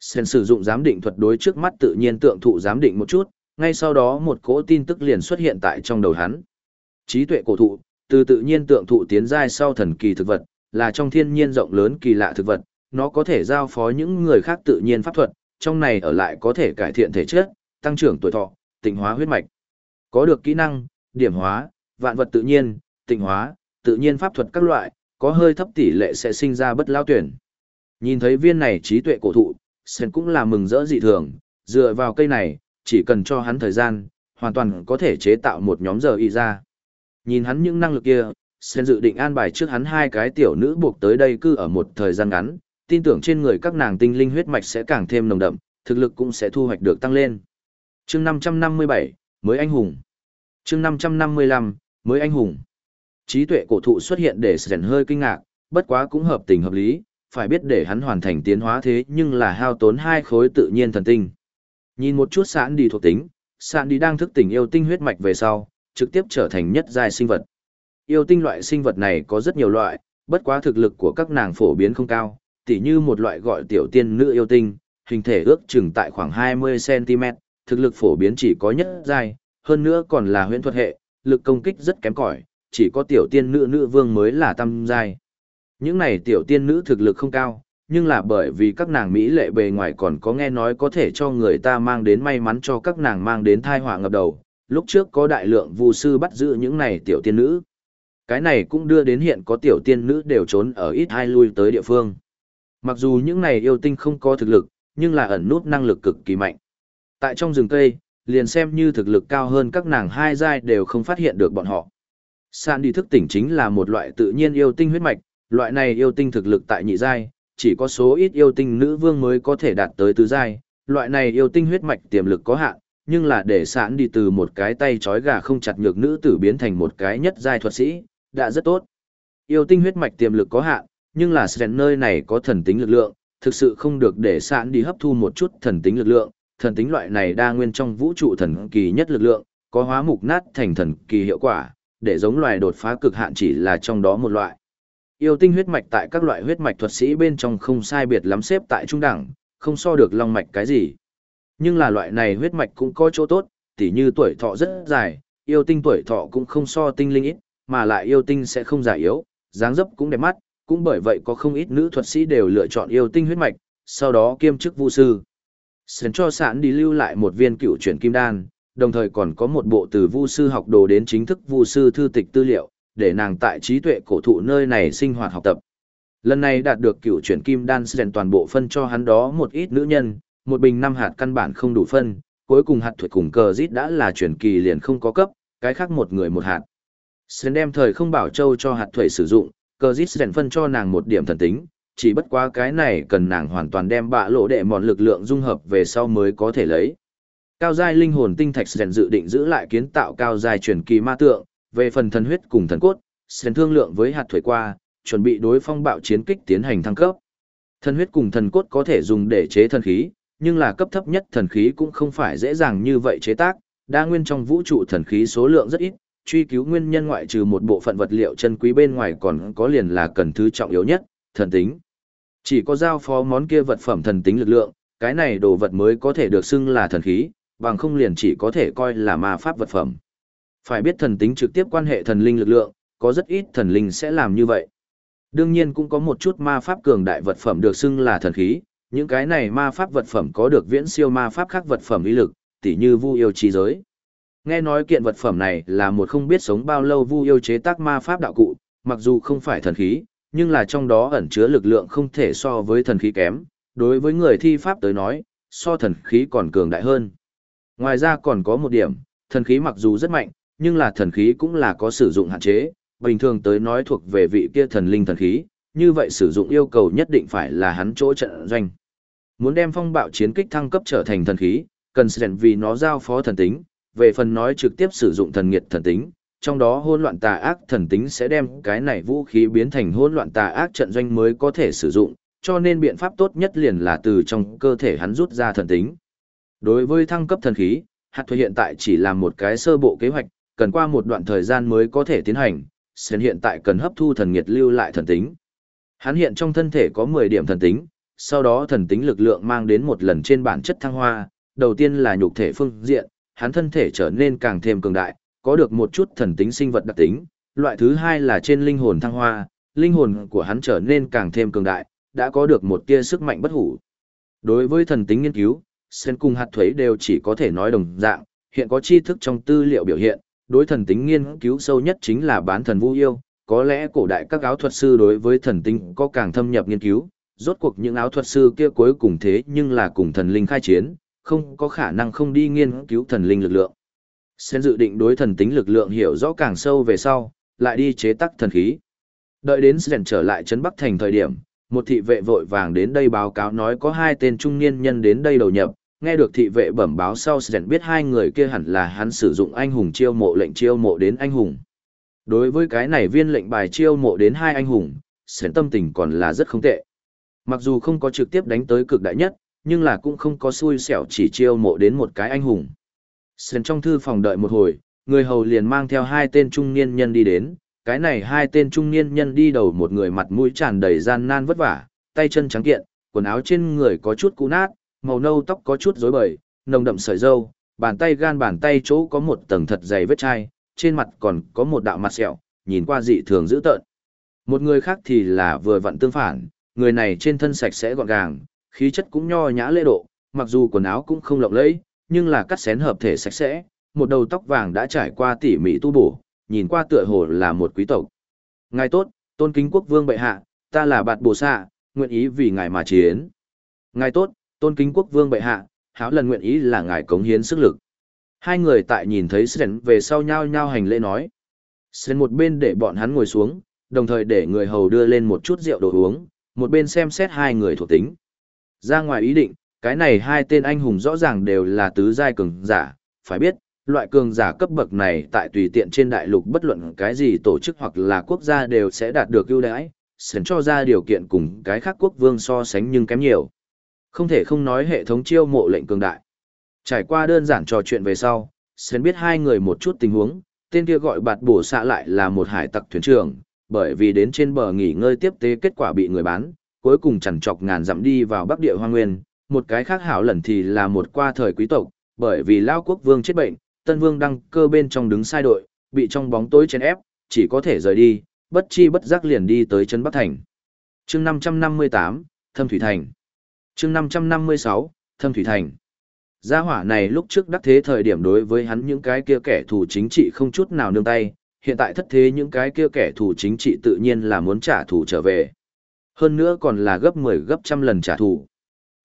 Sen sử dụng giám định thuật đối trước mắt tự nhiên tượng thụ giám định một chút, ngay sau đó một cỗ tin tức liền xuất hiện tại trong đầu hắn. Trí tuệ cổ thụ, từ tự nhiên tượng thụ tiến giai sau thần kỳ thực vật, là trong thiên nhiên rộng lớn kỳ lạ thực vật, nó có thể giao phó những người khác tự nhiên pháp thuật, trong này ở lại có thể cải thiện thể chất, tăng trưởng tuổi thọ, tịnh hóa huyết mạch. Có được kỹ năng, điểm hóa, vạn vật tự nhiên, tịnh hóa, tự nhiên pháp thuật các loại, có hơi thấp tỷ lệ sẽ sinh ra bất lao tuyển. Nhìn thấy viên này trí tuệ cổ thụ, Sen cũng là mừng rỡ dị thường, dựa vào cây này, chỉ cần cho hắn thời gian, hoàn toàn có thể chế tạo một nhóm giờ y ra. Nhìn hắn những năng lực kia, Sen dự định an bài trước hắn hai cái tiểu nữ buộc tới đây cư ở một thời gian ngắn, tin tưởng trên người các nàng tinh linh huyết mạch sẽ càng thêm nồng đậm, thực lực cũng sẽ thu hoạch được tăng lên. Chương 557, mới anh hùng. Chương 555, mới anh hùng. Trí tuệ cổ thụ xuất hiện để Sen hơi kinh ngạc, bất quá cũng hợp tình hợp lý, phải biết để hắn hoàn thành tiến hóa thế nhưng là hao tốn hai khối tự nhiên thần tinh. Nhìn một chút sạn đi thuộc tính, sạn đi đang thức tỉnh yêu tinh huyết mạch về sau, trực tiếp trở thành nhất giai sinh vật. Yêu tinh loại sinh vật này có rất nhiều loại, bất quá thực lực của các nàng phổ biến không cao, tỉ như một loại gọi tiểu tiên nữ yêu tinh, hình thể ước chừng tại khoảng 20cm, thực lực phổ biến chỉ có nhất giai, hơn nữa còn là huyễn thuật hệ, lực công kích rất kém cỏi, chỉ có tiểu tiên nữ nữ vương mới là tam giai. Những này tiểu tiên nữ thực lực không cao, nhưng là bởi vì các nàng Mỹ lệ bề ngoài còn có nghe nói có thể cho người ta mang đến may mắn cho các nàng mang đến thai họa ngập đầu. Lúc trước có đại lượng vu sư bắt giữ những này tiểu tiên nữ. Cái này cũng đưa đến hiện có tiểu tiên nữ đều trốn ở ít hai lui tới địa phương. Mặc dù những này yêu tinh không có thực lực, nhưng là ẩn nút năng lực cực kỳ mạnh. Tại trong rừng cây, liền xem như thực lực cao hơn các nàng hai giai đều không phát hiện được bọn họ. San đi thức tỉnh chính là một loại tự nhiên yêu tinh huyết mạch, Loại này yêu tinh thực lực tại nhị giai, chỉ có số ít yêu tinh nữ vương mới có thể đạt tới tứ giai. Loại này yêu tinh huyết mạch tiềm lực có hạn, nhưng là để sẵn đi từ một cái tay trói gà không chặt nhược nữ tử biến thành một cái nhất giai thuật sĩ, đã rất tốt. Yêu tinh huyết mạch tiềm lực có hạn, nhưng là Sren nơi này có thần tính lực lượng, thực sự không được để sẵn đi hấp thu một chút thần tính lực lượng. Thần tính loại này đa nguyên trong vũ trụ thần kỳ nhất lực lượng, có hóa mục nát thành thần kỳ hiệu quả, để giống loài đột phá cực hạn chỉ là trong đó một loại. Yêu tinh huyết mạch tại các loại huyết mạch thuật sĩ bên trong không sai biệt lắm xếp tại trung đẳng, không so được long mạch cái gì. Nhưng là loại này huyết mạch cũng có chỗ tốt, tỉ như tuổi thọ rất dài, yêu tinh tuổi thọ cũng không so tinh linh ít, mà lại yêu tinh sẽ không già yếu, dáng dấp cũng đẹp mắt, cũng bởi vậy có không ít nữ thuật sĩ đều lựa chọn yêu tinh huyết mạch, sau đó kiêm chức vu sư. Sến cho sẵn đi lưu lại một viên cựu chuyển kim đan, đồng thời còn có một bộ từ vu sư học đồ đến chính thức vu sư thư tịch tư liệu, để nàng tại trí tuệ cổ thụ nơi này sinh hoạt học tập. Lần này đạt được cựu chuyển kim đan Sến toàn bộ phân cho hắn đó một ít nữ nhân, một bình năm hạt căn bản không đủ phân, cuối cùng hạt thuật cùng cờ rít đã là chuyển kỳ liền không có cấp, cái khác một người một hạt. Sến đem thời không bảo châu cho hạt thuệ sử dụng, cờ rít rèn phân cho nàng một điểm thần tính, chỉ bất quá cái này cần nàng hoàn toàn đem bạ lộ đệ mòn lực lượng dung hợp về sau mới có thể lấy. Cao giai linh hồn tinh thạch Sren dự định giữ lại kiến tạo cao giai chuyển kỳ ma tượng, về phần thần huyết cùng thần cốt, Sren thương lượng với hạt thủy qua, chuẩn bị đối phong bạo chiến kích tiến hành thăng cấp. Thần huyết cùng thần cốt có thể dùng để chế thần khí, nhưng là cấp thấp nhất thần khí cũng không phải dễ dàng như vậy chế tác, đa nguyên trong vũ trụ thần khí số lượng rất ít, truy cứu nguyên nhân ngoại trừ một bộ phận vật liệu chân quý bên ngoài còn có liền là cần thứ trọng yếu nhất, thần tính. Chỉ có giao phó món kia vật phẩm thần tính lực lượng, cái này đồ vật mới có thể được xưng là thần khí, bằng không liền chỉ có thể coi là ma pháp vật phẩm. Phải biết thần tính trực tiếp quan hệ thần linh lực lượng, có rất ít thần linh sẽ làm như vậy. Đương nhiên cũng có một chút ma pháp cường đại vật phẩm được xưng là thần khí, những cái này ma pháp vật phẩm có được viễn siêu ma pháp khác vật phẩm uy lực, tỉ như vu yêu chi giới. Nghe nói kiện vật phẩm này là một không biết sống bao lâu vu yêu chế tác ma pháp đạo cụ, mặc dù không phải thần khí, nhưng là trong đó ẩn chứa lực lượng không thể so với thần khí kém, đối với người thi pháp tới nói, so thần khí còn cường đại hơn. Ngoài ra còn có một điểm, thần khí mặc dù rất mạnh, nhưng là thần khí cũng là có sử dụng hạn chế, bình thường tới nói thuộc về vị kia thần linh thần khí, như vậy sử dụng yêu cầu nhất định phải là hắn chỗ trận doanh. Muốn đem phong bạo chiến kích thăng cấp trở thành thần khí, cần sẵn vì nó giao phó thần tính, về phần nói trực tiếp sử dụng thần nghiệt thần tính, trong đó hỗn loạn tà ác thần tính sẽ đem cái này vũ khí biến thành hỗn loạn tà ác trận doanh mới có thể sử dụng, cho nên biện pháp tốt nhất liền là từ trong cơ thể hắn rút ra thần tính. Đối với thăng cấp thần khí, hạt thuế hiện tại chỉ là một cái sơ bộ kế hoạch, cần qua một đoạn thời gian mới có thể tiến hành, Sến hiện tại cần hấp thu thần nghiệt lưu lại thần tính. Hắn hiện trong thân thể có 10 điểm thần tính, sau đó thần tính lực lượng mang đến một lần trên bản chất thăng hoa, đầu tiên là nhục thể phương diện, hắn thân thể trở nên càng thêm cường đại, có được một chút thần tính sinh vật đặc tính, loại thứ hai là trên linh hồn thăng hoa, linh hồn của hắn trở nên càng thêm cường đại, đã có được một tia sức mạnh bất hủ. Đối với thần tính nghiên cứu, Sen cùng hạt thuế đều chỉ có thể nói đồng dạng, hiện có tri thức trong tư liệu biểu hiện, đối thần tính nghiên cứu sâu nhất chính là bán thần vu yêu, có lẽ cổ đại các áo thuật sư đối với thần tính có càng thâm nhập nghiên cứu, rốt cuộc những áo thuật sư kia cuối cùng thế nhưng là cùng thần linh khai chiến, không có khả năng không đi nghiên cứu thần linh lực lượng. Sen dự định đối thần tính lực lượng hiểu rõ càng sâu về sau, lại đi chế tác thần khí. Đợi đến Sen trở lại trấn Bắc Thành thời điểm, một thị vệ vội vàng đến đây báo cáo nói có hai tên trung niên nhân đến đây đầu nhập, nghe được thị vệ bẩm báo sau Sen biết hai người kia hẳn là hắn sử dụng anh hùng chiêu mộ lệnh chiêu mộ đến anh hùng. Đối với cái này viên lệnh bài chiêu mộ đến hai anh hùng, Sen tâm tình còn là rất không tệ. Mặc dù không có trực tiếp đánh tới cực đại nhất, nhưng là cũng không có xui xẻo chỉ chiêu mộ đến một cái anh hùng. Sơn trong thư phòng đợi một hồi, người hầu liền mang theo hai tên trung niên nhân đi đến, cái này hai tên trung niên nhân đi đầu một người mặt mũi tràn đầy gian nan vất vả, tay chân trắng kiện, quần áo trên người có chút cũ nát, màu nâu tóc có chút rối bời, nồng đậm sợi râu, bàn tay gan bàn tay chỗ có một tầng thật dày vết chai, trên mặt còn có một đạo mặt sẹo, nhìn qua dị thường dữ tợn. Một người khác thì là vừa vặn tương phản, người này trên thân sạch sẽ gọn gàng, khí chất cũng nho nhã lễ độ, mặc dù quần áo cũng không lộng lẫy, nhưng là cắt xén hợp thể sạch sẽ, một đầu tóc vàng đã trải qua tỉ mỉ tu bổ, nhìn qua tựa hồ là một quý tộc. Ngài tốt, tôn kính quốc vương bệ hạ, ta là bạt bồ xạ, nguyện ý vì ngài mà chiến. Ngài tốt, tôn kính quốc vương bệ hạ, háo lần nguyện ý là ngài cống hiến sức lực. Hai người tại nhìn thấy Sren về sau nhau nhau hành lễ nói. Sren một bên để bọn hắn ngồi xuống, đồng thời để người hầu đưa lên một chút rượu đồ uống, một bên xem xét hai người thuộc tính. Ra ngoài ý định, cái này hai tên anh hùng rõ ràng đều là tứ giai cường giả, phải biết, loại cường giả cấp bậc này tại tùy tiện trên đại lục bất luận cái gì tổ chức hoặc là quốc gia đều sẽ đạt được ưu đãi, sẵn cho ra điều kiện cùng cái khác quốc vương so sánh nhưng kém nhiều. Không thể không nói hệ thống chiêu mộ lệnh cường đại. Trải qua đơn giản trò chuyện về sau, sẵn biết hai người một chút tình huống, tên kia gọi bạt bổ xạ lại là một hải tặc thuyền trưởng, bởi vì đến trên bờ nghỉ ngơi tiếp tế kết quả bị người bán, cuối cùng chẳng chọc ngàn dặm đi vào bắc địa hoa nguyên, một cái khác hảo lần thì là một qua thời quý tộc, bởi vì lao quốc vương chết bệnh, tân vương đăng cơ bên trong đứng sai đội, bị trong bóng tối chèn ép, chỉ có thể rời đi, bất chi bất giác liền đi tới chân Bắc Thành. chương 558, Thâm Thủy Thành. chương 556, Thâm Thủy Thành. Gia hỏa này lúc trước đắc thế thời điểm đối với hắn những cái kia kẻ thù chính trị không chút nào nương tay, hiện tại thất thế những cái kia kẻ thù chính trị tự nhiên là muốn trả thù trở về. Hơn nữa còn là gấp 10 gấp trăm lần trả thù.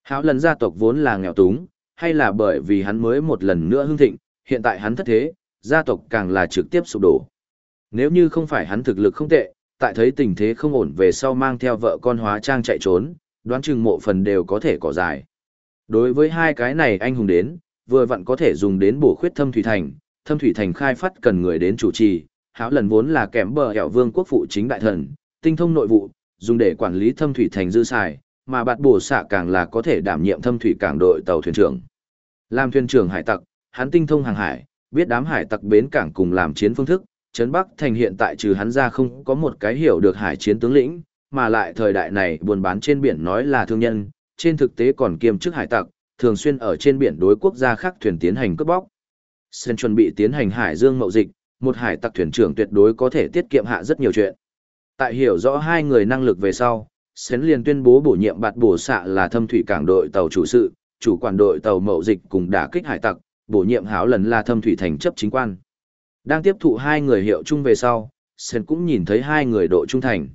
Hảo lần gia tộc vốn là nghèo túng, hay là bởi vì hắn mới một lần nữa hưng thịnh, hiện tại hắn thất thế, gia tộc càng là trực tiếp sụp đổ. Nếu như không phải hắn thực lực không tệ, tại thấy tình thế không ổn về sau mang theo vợ con hóa trang chạy trốn, đoán chừng mộ phần đều có thể cỏ dài. Đối với hai cái này anh hùng đến, vừa vặn có thể dùng đến bổ khuyết thâm thủy thành, thâm thủy thành khai phát cần người đến chủ trì, hảo lần vốn là kém bờ hẻo vương quốc phụ chính đại thần, tinh thông nội vụ, dùng để quản lý thâm thủy thành dư xài, mà bạt bổ xạ càng là có thể đảm nhiệm thâm thủy cảng đội tàu thuyền trưởng. Làm thuyền trưởng hải tặc, hắn tinh thông hàng hải, biết đám hải tặc bến cảng cùng làm chiến phương thức, Trấn Bắc Thành hiện tại trừ hắn ra không có một cái hiểu được hải chiến tướng lĩnh, mà lại thời đại này buôn bán trên biển nói là thương nhân, trên thực tế còn kiêm chức hải tặc, thường xuyên ở trên biển đối quốc gia khác thuyền tiến hành cướp bóc. Sen chuẩn bị tiến hành hải dương mậu dịch, một hải tặc thuyền trưởng tuyệt đối có thể tiết kiệm hạ rất nhiều chuyện. Tại hiểu rõ hai người năng lực về sau, Sến liền tuyên bố bổ nhiệm bạt bổ xạ là thâm thủy cảng đội tàu chủ sự, chủ quản đội tàu mậu dịch cùng đả kích hải tặc, bổ nhiệm háo lần là thâm thủy thành chấp chính quan. Đang tiếp thụ hai người hiệu chung về sau, Sến cũng nhìn thấy hai người độ trung thành.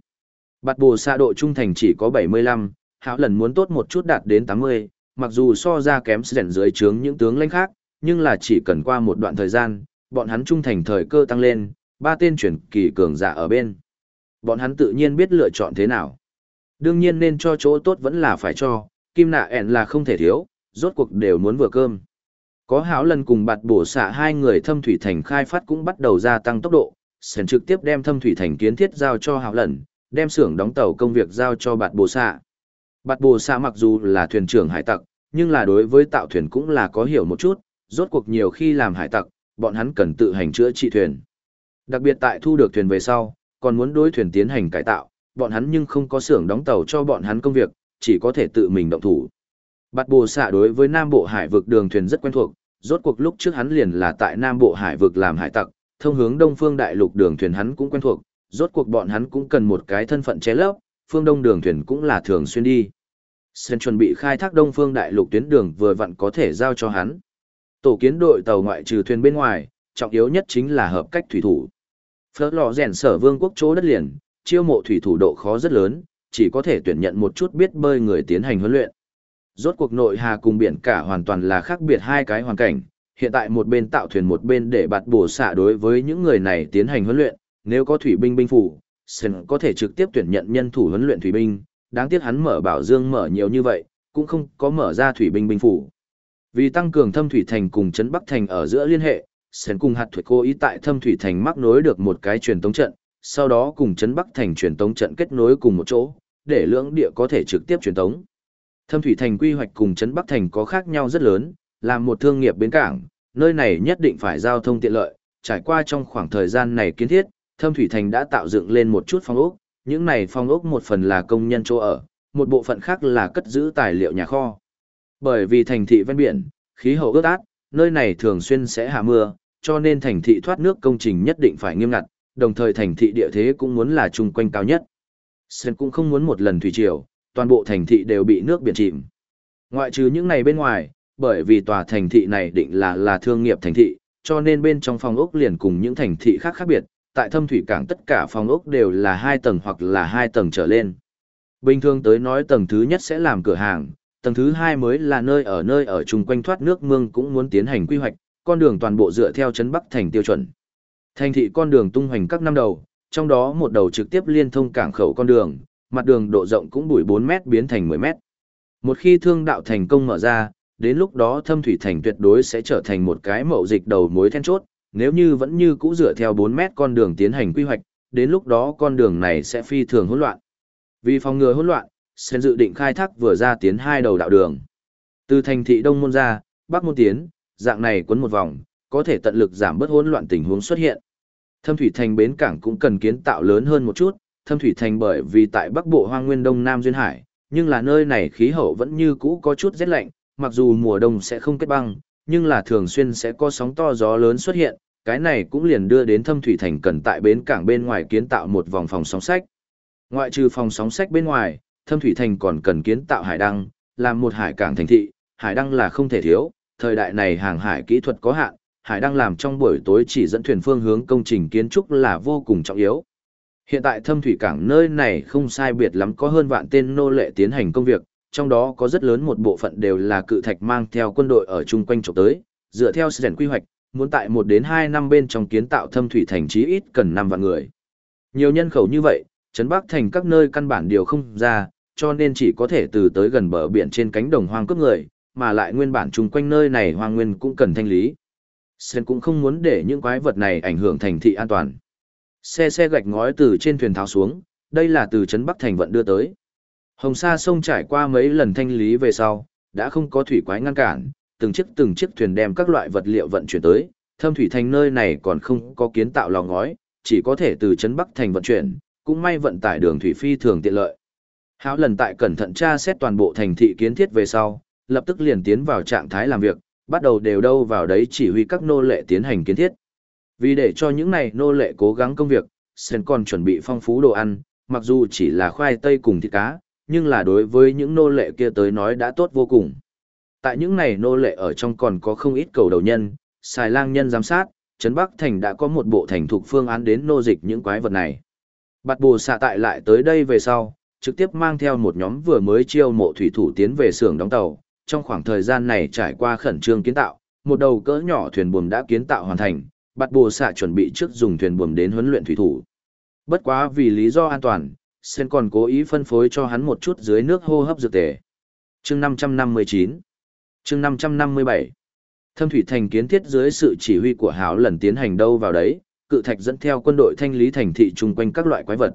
Bạt bổ xạ độ trung thành chỉ có 75, háo lần muốn tốt một chút đạt đến 80, mặc dù so ra kém Sến dưới trướng những tướng lãnh khác, nhưng là chỉ cần qua một đoạn thời gian, bọn hắn trung thành thời cơ tăng lên, ba tên chuyển kỳ cường giả ở bên. Bọn hắn tự nhiên biết lựa chọn thế nào. Đương nhiên nên cho chỗ tốt vẫn là phải cho, kim nạ ẻn là không thể thiếu, rốt cuộc đều muốn vừa cơm. Có háo lần cùng bạt bổ xạ hai người thâm thủy thành khai phát cũng bắt đầu gia tăng tốc độ, sển trực tiếp đem thâm thủy thành kiến thiết giao cho háo lần, đem xưởng đóng tàu công việc giao cho bạt bổ xạ. Bạt bổ xạ mặc dù là thuyền trưởng hải tặc, nhưng là đối với tạo thuyền cũng là có hiểu một chút, rốt cuộc nhiều khi làm hải tặc, bọn hắn cần tự hành chữa trị thuyền. Đặc biệt tại thu được thuyền về sau, còn muốn đối thuyền tiến hành cải tạo, bọn hắn nhưng không có xưởng đóng tàu cho bọn hắn công việc, chỉ có thể tự mình động thủ. Bạt bồ xạ đối với Nam Bộ Hải vực đường thuyền rất quen thuộc, rốt cuộc lúc trước hắn liền là tại Nam Bộ Hải vực làm hải tặc, thông hướng Đông Phương Đại Lục đường thuyền hắn cũng quen thuộc, rốt cuộc bọn hắn cũng cần một cái thân phận che lấp, phương Đông đường thuyền cũng là thường xuyên đi. Sen chuẩn bị khai thác Đông Phương Đại Lục tuyến đường vừa vặn có thể giao cho hắn. Tổ kiến đội tàu ngoại trừ thuyền bên ngoài, trọng yếu nhất chính là hợp cách thủy thủ. Phớt lò rèn sở vương quốc chỗ đất liền, chiêu mộ thủy thủ độ khó rất lớn, chỉ có thể tuyển nhận một chút biết bơi người tiến hành huấn luyện. Rốt cuộc nội hà cùng biển cả hoàn toàn là khác biệt hai cái hoàn cảnh, hiện tại một bên tạo thuyền một bên để bạt bổ xạ đối với những người này tiến hành huấn luyện, nếu có thủy binh binh phủ, sẽ có thể trực tiếp tuyển nhận nhân thủ huấn luyện thủy binh, đáng tiếc hắn mở bảo dương mở nhiều như vậy, cũng không có mở ra thủy binh binh phủ. Vì tăng cường thâm thủy thành cùng trấn Bắc thành ở giữa liên hệ, Sen cùng hạt thủy cô ý tại thâm thủy thành mắc nối được một cái truyền tống trận, sau đó cùng trấn Bắc thành truyền tống trận kết nối cùng một chỗ, để lưỡng địa có thể trực tiếp truyền tống. Thâm thủy thành quy hoạch cùng trấn Bắc thành có khác nhau rất lớn, làm một thương nghiệp bến cảng, nơi này nhất định phải giao thông tiện lợi, trải qua trong khoảng thời gian này kiến thiết, Thâm thủy thành đã tạo dựng lên một chút phong ốc, những này phong ốc một phần là công nhân chỗ ở, một bộ phận khác là cất giữ tài liệu nhà kho. Bởi vì thành thị ven biển, khí hậu ướt át, nơi này thường xuyên sẽ hạ mưa, cho nên thành thị thoát nước công trình nhất định phải nghiêm ngặt, đồng thời thành thị địa thế cũng muốn là chung quanh cao nhất. Sơn cũng không muốn một lần thủy triều, toàn bộ thành thị đều bị nước biển chìm. Ngoại trừ những này bên ngoài, bởi vì tòa thành thị này định là là thương nghiệp thành thị, cho nên bên trong phòng ốc liền cùng những thành thị khác khác biệt, tại thâm thủy cảng tất cả phòng ốc đều là hai tầng hoặc là hai tầng trở lên. Bình thường tới nói tầng thứ nhất sẽ làm cửa hàng, tầng thứ hai mới là nơi ở nơi ở chung quanh thoát nước mương cũng muốn tiến hành quy hoạch, con đường toàn bộ dựa theo chấn Bắc thành tiêu chuẩn. Thành thị con đường tung hoành các năm đầu, trong đó một đầu trực tiếp liên thông cảng khẩu con đường, mặt đường độ rộng cũng bụi 4 mét biến thành 10 mét. Một khi thương đạo thành công mở ra, đến lúc đó thâm thủy thành tuyệt đối sẽ trở thành một cái mậu dịch đầu mối then chốt, nếu như vẫn như cũ dựa theo 4 mét con đường tiến hành quy hoạch, đến lúc đó con đường này sẽ phi thường hỗn loạn. Vì phòng ngừa hỗn loạn, Sen dự định khai thác vừa ra tiến hai đầu đạo đường. Từ thành thị Đông Môn ra, Bắc Môn tiến, dạng này quấn một vòng, có thể tận lực giảm bớt hỗn loạn tình huống xuất hiện. Thâm thủy thành bến cảng cũng cần kiến tạo lớn hơn một chút, thâm thủy thành bởi vì tại Bắc Bộ Hoang Nguyên Đông Nam duyên hải, nhưng là nơi này khí hậu vẫn như cũ có chút rét lạnh, mặc dù mùa đông sẽ không kết băng, nhưng là thường xuyên sẽ có sóng to gió lớn xuất hiện, cái này cũng liền đưa đến thâm thủy thành cần tại bến cảng bên ngoài kiến tạo một vòng phòng sóng sách. Ngoại trừ phòng sóng sách bên ngoài, thâm thủy thành còn cần kiến tạo hải đăng, làm một hải cảng thành thị, hải đăng là không thể thiếu, thời đại này hàng hải kỹ thuật có hạn, hải đang làm trong buổi tối chỉ dẫn thuyền phương hướng công trình kiến trúc là vô cùng trọng yếu. Hiện tại thâm thủy cảng nơi này không sai biệt lắm có hơn vạn tên nô lệ tiến hành công việc, trong đó có rất lớn một bộ phận đều là cự thạch mang theo quân đội ở chung quanh trộm tới, dựa theo sự quy hoạch, muốn tại một đến hai năm bên trong kiến tạo thâm thủy thành chí ít cần năm vạn người. Nhiều nhân khẩu như vậy, Trấn Bắc thành các nơi căn bản điều không ra, cho nên chỉ có thể từ tới gần bờ biển trên cánh đồng hoang cướp người, mà lại nguyên bản chung quanh nơi này hoang nguyên cũng cần thanh lý. Sen cũng không muốn để những quái vật này ảnh hưởng thành thị an toàn. Xe xe gạch ngói từ trên thuyền tháo xuống, đây là từ Trấn Bắc thành vận đưa tới. Hồng Sa sông trải qua mấy lần thanh lý về sau, đã không có thủy quái ngăn cản, từng chiếc từng chiếc thuyền đem các loại vật liệu vận chuyển tới, thâm thủy thành nơi này còn không có kiến tạo lò ngói, chỉ có thể từ Trấn Bắc thành vận chuyển, cũng may vận tải đường thủy phi thường tiện lợi. Hảo lần tại cẩn thận tra xét toàn bộ thành thị kiến thiết về sau, lập tức liền tiến vào trạng thái làm việc, bắt đầu đều đâu vào đấy chỉ huy các nô lệ tiến hành kiến thiết. Vì để cho những này nô lệ cố gắng công việc, Sen còn chuẩn bị phong phú đồ ăn, mặc dù chỉ là khoai tây cùng thịt cá, nhưng là đối với những nô lệ kia tới nói đã tốt vô cùng. Tại những này nô lệ ở trong còn có không ít cầu đầu nhân, xài lang nhân giám sát, Trấn Bắc Thành đã có một bộ thành thục phương án đến nô dịch những quái vật này. Bạt bù xạ tại lại tới đây về sau, trực tiếp mang theo một nhóm vừa mới chiêu mộ thủy thủ tiến về xưởng đóng tàu. Trong khoảng thời gian này trải qua khẩn trương kiến tạo, một đầu cỡ nhỏ thuyền buồm đã kiến tạo hoàn thành, bạt Bồ xạ chuẩn bị trước dùng thuyền buồm đến huấn luyện thủy thủ. Bất quá vì lý do an toàn, Sen còn cố ý phân phối cho hắn một chút dưới nước hô hấp dược tề. Chương 559 Chương 557 Thâm thủy thành kiến thiết dưới sự chỉ huy của Hảo lần tiến hành đâu vào đấy, cự thạch dẫn theo quân đội thanh lý thành thị chung quanh các loại quái vật.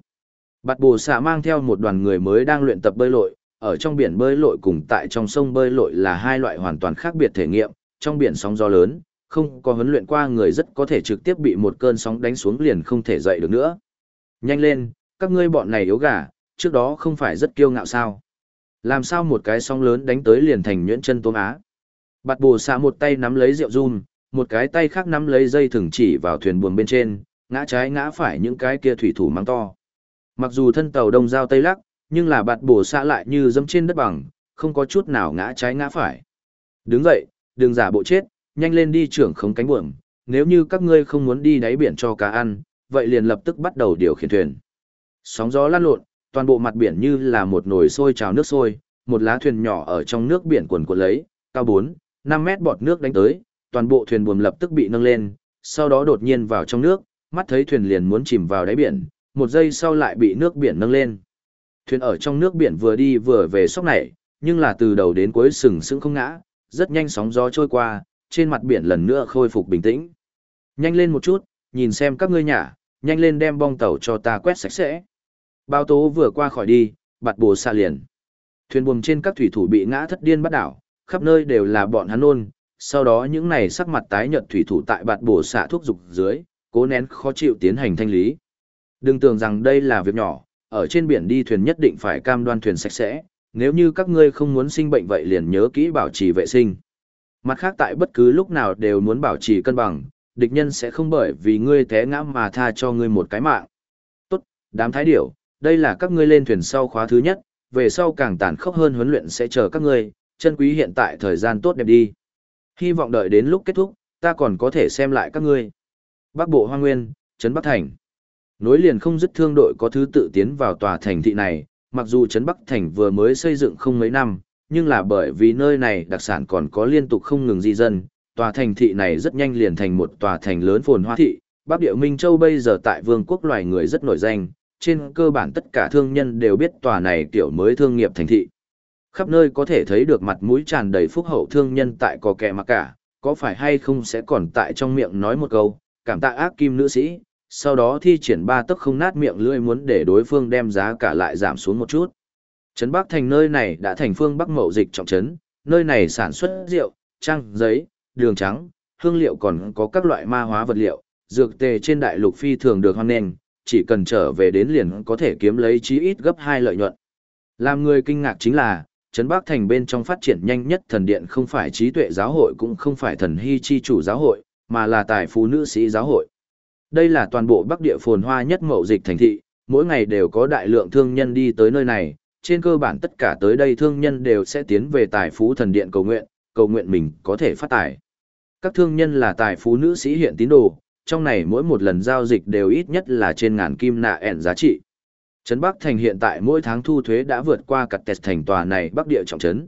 Bạt bồ xạ mang theo một đoàn người mới đang luyện tập bơi lội, ở trong biển bơi lội cùng tại trong sông bơi lội là hai loại hoàn toàn khác biệt thể nghiệm, trong biển sóng gió lớn, không có huấn luyện qua người rất có thể trực tiếp bị một cơn sóng đánh xuống liền không thể dậy được nữa. Nhanh lên, các ngươi bọn này yếu gà, trước đó không phải rất kiêu ngạo sao. Làm sao một cái sóng lớn đánh tới liền thành nhuyễn chân tôm á. Bạt bồ xạ một tay nắm lấy rượu run, một cái tay khác nắm lấy dây thừng chỉ vào thuyền buồm bên trên, ngã trái ngã phải những cái kia thủy thủ mang to. Mặc dù thân tàu đông giao tây lắc, nhưng là bạt bổ xạ lại như dẫm trên đất bằng, không có chút nào ngã trái ngã phải. Đứng dậy, đừng giả bộ chết, nhanh lên đi trưởng không cánh buồm, nếu như các ngươi không muốn đi đáy biển cho cá ăn, vậy liền lập tức bắt đầu điều khiển thuyền. Sóng gió lan lộn, toàn bộ mặt biển như là một nồi sôi trào nước sôi, một lá thuyền nhỏ ở trong nước biển cuồn cuộn lấy, cao 4, 5 mét bọt nước đánh tới, toàn bộ thuyền buồm lập tức bị nâng lên, sau đó đột nhiên vào trong nước, mắt thấy thuyền liền muốn chìm vào đáy biển, một giây sau lại bị nước biển nâng lên. Thuyền ở trong nước biển vừa đi vừa về sóc này, nhưng là từ đầu đến cuối sừng sững không ngã, rất nhanh sóng gió trôi qua, trên mặt biển lần nữa khôi phục bình tĩnh. Nhanh lên một chút, nhìn xem các ngươi nhả, nhanh lên đem bong tàu cho ta quét sạch sẽ. Bao tố vừa qua khỏi đi, bạt bồ xa liền. Thuyền buồm trên các thủy thủ bị ngã thất điên bắt đảo, khắp nơi đều là bọn hắn ôn, sau đó những này sắc mặt tái nhợt thủy thủ tại bạt bổ xạ thuốc dục dưới, cố nén khó chịu tiến hành thanh lý. Đừng tưởng rằng đây là việc nhỏ, ở trên biển đi thuyền nhất định phải cam đoan thuyền sạch sẽ, nếu như các ngươi không muốn sinh bệnh vậy liền nhớ kỹ bảo trì vệ sinh. Mặt khác tại bất cứ lúc nào đều muốn bảo trì cân bằng, địch nhân sẽ không bởi vì ngươi té ngã mà tha cho ngươi một cái mạng. Tốt, đám thái điểu, đây là các ngươi lên thuyền sau khóa thứ nhất, về sau càng tàn khốc hơn huấn luyện sẽ chờ các ngươi, chân quý hiện tại thời gian tốt đẹp đi. Hy vọng đợi đến lúc kết thúc, ta còn có thể xem lại các ngươi. Bắc Bộ Hoa Nguyên, Trấn Bắc Thành. Nối liền không dứt thương đội có thứ tự tiến vào tòa thành thị này, mặc dù Trấn Bắc Thành vừa mới xây dựng không mấy năm, nhưng là bởi vì nơi này đặc sản còn có liên tục không ngừng di dân, tòa thành thị này rất nhanh liền thành một tòa thành lớn phồn hoa thị. Bắc Địa Minh Châu bây giờ tại vương quốc loài người rất nổi danh, trên cơ bản tất cả thương nhân đều biết tòa này kiểu mới thương nghiệp thành thị khắp nơi có thể thấy được mặt mũi tràn đầy phúc hậu thương nhân tại có kẻ mà cả, có phải hay không sẽ còn tại trong miệng nói một câu, cảm tạ ác kim nữ sĩ, sau đó thi triển ba tấc không nát miệng lưỡi muốn để đối phương đem giá cả lại giảm xuống một chút. Trấn Bắc thành nơi này đã thành phương Bắc mậu dịch trọng trấn, nơi này sản xuất rượu, trang, giấy, đường trắng, hương liệu còn có các loại ma hóa vật liệu, dược tề trên đại lục phi thường được hoan nghênh, chỉ cần trở về đến liền có thể kiếm lấy chí ít gấp hai lợi nhuận. Làm người kinh ngạc chính là, Trấn Bắc Thành bên trong phát triển nhanh nhất thần điện không phải trí tuệ giáo hội cũng không phải thần hy chi chủ giáo hội, mà là tài phú nữ sĩ giáo hội. Đây là toàn bộ Bắc địa phồn hoa nhất mậu dịch thành thị, mỗi ngày đều có đại lượng thương nhân đi tới nơi này, trên cơ bản tất cả tới đây thương nhân đều sẽ tiến về tài phú thần điện cầu nguyện, cầu nguyện mình có thể phát tài. Các thương nhân là tài phú nữ sĩ hiện tín đồ, trong này mỗi một lần giao dịch đều ít nhất là trên ngàn kim nạ ẻn giá trị. Trấn Bắc Thành hiện tại mỗi tháng thu thuế đã vượt qua cặt tẹt thành tòa này Bắc địa trọng trấn.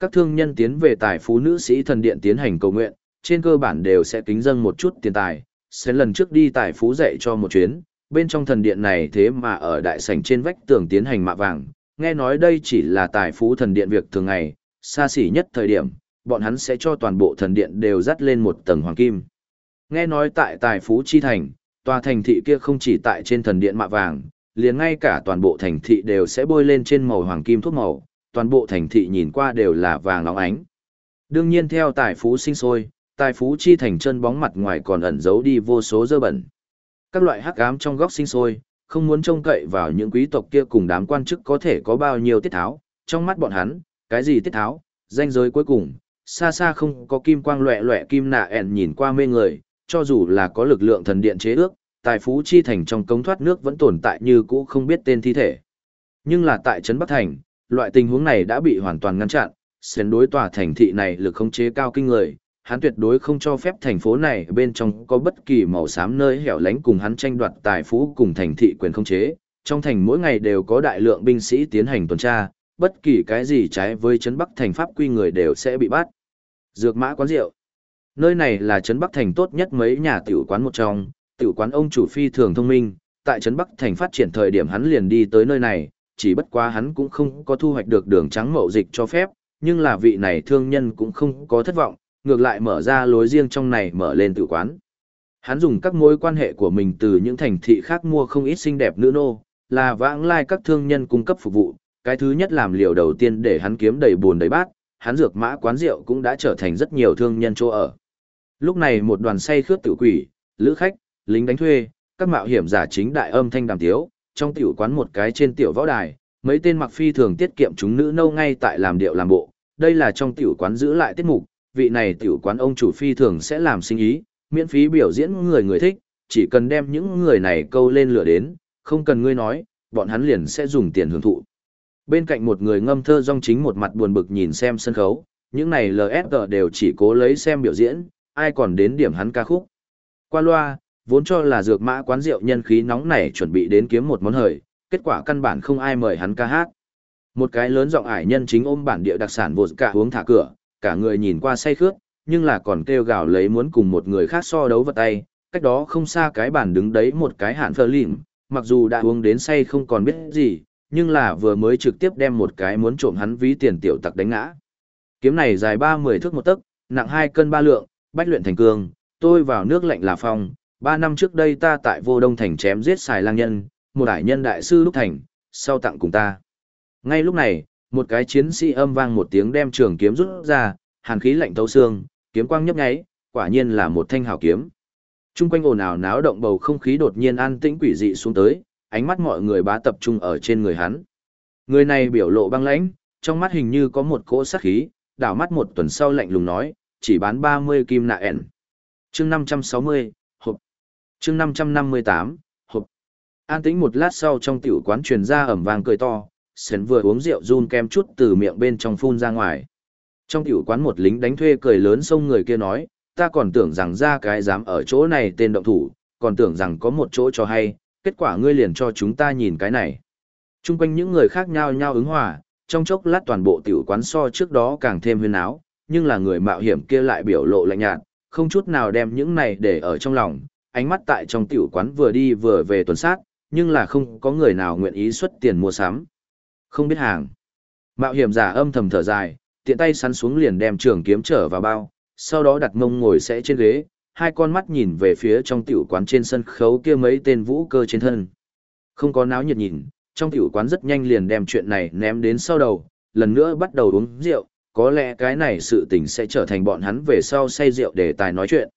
Các thương nhân tiến về tài phú nữ sĩ thần điện tiến hành cầu nguyện, trên cơ bản đều sẽ kính dâng một chút tiền tài. Sẽ lần trước đi tài phú dạy cho một chuyến, bên trong thần điện này thế mà ở đại sảnh trên vách tường tiến hành mạ vàng. Nghe nói đây chỉ là tài phú thần điện việc thường ngày, xa xỉ nhất thời điểm, bọn hắn sẽ cho toàn bộ thần điện đều dắt lên một tầng hoàng kim. Nghe nói tại tài phú chi thành, tòa thành thị kia không chỉ tại trên thần điện mạ vàng, liền ngay cả toàn bộ thành thị đều sẽ bôi lên trên màu hoàng kim thuốc màu, toàn bộ thành thị nhìn qua đều là vàng óng ánh. Đương nhiên theo tài phú sinh sôi, tài phú chi thành chân bóng mặt ngoài còn ẩn giấu đi vô số dơ bẩn. Các loại hắc ám trong góc sinh sôi, không muốn trông cậy vào những quý tộc kia cùng đám quan chức có thể có bao nhiêu tiết tháo, trong mắt bọn hắn, cái gì tiết tháo, danh giới cuối cùng, xa xa không có kim quang loẹ loẹ kim nạ ẹn nhìn qua mê người, cho dù là có lực lượng thần điện chế ước, tài phú chi thành trong cống thoát nước vẫn tồn tại như cũ không biết tên thi thể. Nhưng là tại Trấn Bắc Thành, loại tình huống này đã bị hoàn toàn ngăn chặn, xuyên đối tòa thành thị này lực khống chế cao kinh người, hắn tuyệt đối không cho phép thành phố này bên trong có bất kỳ màu xám nơi hẻo lánh cùng hắn tranh đoạt tài phú cùng thành thị quyền không chế. Trong thành mỗi ngày đều có đại lượng binh sĩ tiến hành tuần tra, bất kỳ cái gì trái với Trấn Bắc Thành pháp quy người đều sẽ bị bắt. Dược mã quán rượu. Nơi này là Trấn Bắc Thành tốt nhất mấy nhà tiểu quán một trong, tiểu quán ông chủ phi thường thông minh, tại Trấn Bắc Thành phát triển thời điểm hắn liền đi tới nơi này, chỉ bất quá hắn cũng không có thu hoạch được đường trắng mậu dịch cho phép, nhưng là vị này thương nhân cũng không có thất vọng, ngược lại mở ra lối riêng trong này mở lên tự quán. Hắn dùng các mối quan hệ của mình từ những thành thị khác mua không ít xinh đẹp nữ nô, là vãng lai các thương nhân cung cấp phục vụ, cái thứ nhất làm liều đầu tiên để hắn kiếm đầy buồn đầy bát, hắn dược mã quán rượu cũng đã trở thành rất nhiều thương nhân chỗ ở. Lúc này một đoàn say khướt tử quỷ, lữ khách, lính đánh thuê, các mạo hiểm giả chính đại âm thanh đàm tiếu, trong tiểu quán một cái trên tiểu võ đài, mấy tên mặc phi thường tiết kiệm chúng nữ nâu ngay tại làm điệu làm bộ, đây là trong tiểu quán giữ lại tiết mục, vị này tiểu quán ông chủ phi thường sẽ làm sinh ý, miễn phí biểu diễn người người thích, chỉ cần đem những người này câu lên lửa đến, không cần ngươi nói, bọn hắn liền sẽ dùng tiền hưởng thụ. Bên cạnh một người ngâm thơ rong chính một mặt buồn bực nhìn xem sân khấu, những này LSG đều chỉ cố lấy xem biểu diễn, ai còn đến điểm hắn ca khúc. Qua loa, vốn cho là dược mã quán rượu nhân khí nóng này chuẩn bị đến kiếm một món hời, kết quả căn bản không ai mời hắn ca hát. Một cái lớn giọng ải nhân chính ôm bản địa đặc sản vột cả uống thả cửa, cả người nhìn qua say khướt, nhưng là còn kêu gào lấy muốn cùng một người khác so đấu vật tay, cách đó không xa cái bàn đứng đấy một cái hạn phơ lìm, mặc dù đã uống đến say không còn biết gì, nhưng là vừa mới trực tiếp đem một cái muốn trộm hắn ví tiền tiểu tặc đánh ngã. Kiếm này dài ba mười thước một tấc, nặng hai cân ba lượng, bách luyện thành cương, tôi vào nước lạnh là phong, ba năm trước đây ta tại vô đông thành chém giết xài lang nhân, một đại nhân đại sư lúc thành, sau tặng cùng ta. Ngay lúc này, một cái chiến sĩ âm vang một tiếng đem trường kiếm rút ra, hàn khí lạnh thấu xương, kiếm quang nhấp nháy, quả nhiên là một thanh hào kiếm. Trung quanh ồn ào náo động bầu không khí đột nhiên an tĩnh quỷ dị xuống tới, ánh mắt mọi người bá tập trung ở trên người hắn. Người này biểu lộ băng lãnh, trong mắt hình như có một cỗ sát khí, đảo mắt một tuần sau lạnh lùng nói, chỉ bán 30 kim nạ ẻn. Chương 560, hộp. Chương 558, hộp. An tĩnh một lát sau trong tiểu quán truyền ra ẩm vang cười to, sến vừa uống rượu run kem chút từ miệng bên trong phun ra ngoài. Trong tiểu quán một lính đánh thuê cười lớn xông người kia nói, ta còn tưởng rằng ra cái dám ở chỗ này tên động thủ, còn tưởng rằng có một chỗ cho hay, kết quả ngươi liền cho chúng ta nhìn cái này. Trung quanh những người khác nhau nhau ứng hòa, trong chốc lát toàn bộ tiểu quán so trước đó càng thêm huyên áo, nhưng là người mạo hiểm kia lại biểu lộ lạnh nhạt, không chút nào đem những này để ở trong lòng, ánh mắt tại trong tiểu quán vừa đi vừa về tuần sát, nhưng là không có người nào nguyện ý xuất tiền mua sắm. Không biết hàng. Mạo hiểm giả âm thầm thở dài, tiện tay sắn xuống liền đem trường kiếm trở vào bao, sau đó đặt mông ngồi sẽ trên ghế, hai con mắt nhìn về phía trong tiểu quán trên sân khấu kia mấy tên vũ cơ trên thân. Không có náo nhiệt nhìn, trong tiểu quán rất nhanh liền đem chuyện này ném đến sau đầu, lần nữa bắt đầu uống rượu, có lẽ cái này sự tình sẽ trở thành bọn hắn về sau say rượu để tài nói chuyện.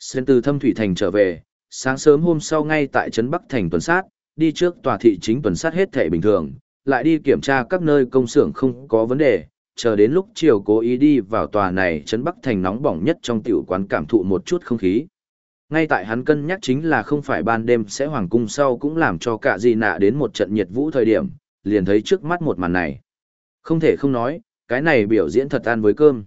Xuyên từ thâm thủy thành trở về, sáng sớm hôm sau ngay tại Trấn Bắc Thành tuần sát, đi trước tòa thị chính tuần sát hết thể bình thường, lại đi kiểm tra các nơi công xưởng không có vấn đề, chờ đến lúc chiều cố ý đi vào tòa này Trấn Bắc Thành nóng bỏng nhất trong tiểu quán cảm thụ một chút không khí. Ngay tại hắn cân nhắc chính là không phải ban đêm sẽ hoàng cung sau cũng làm cho cả gì nạ đến một trận nhiệt vũ thời điểm, liền thấy trước mắt một màn này. Không thể không nói, cái này biểu diễn thật ăn với cơm.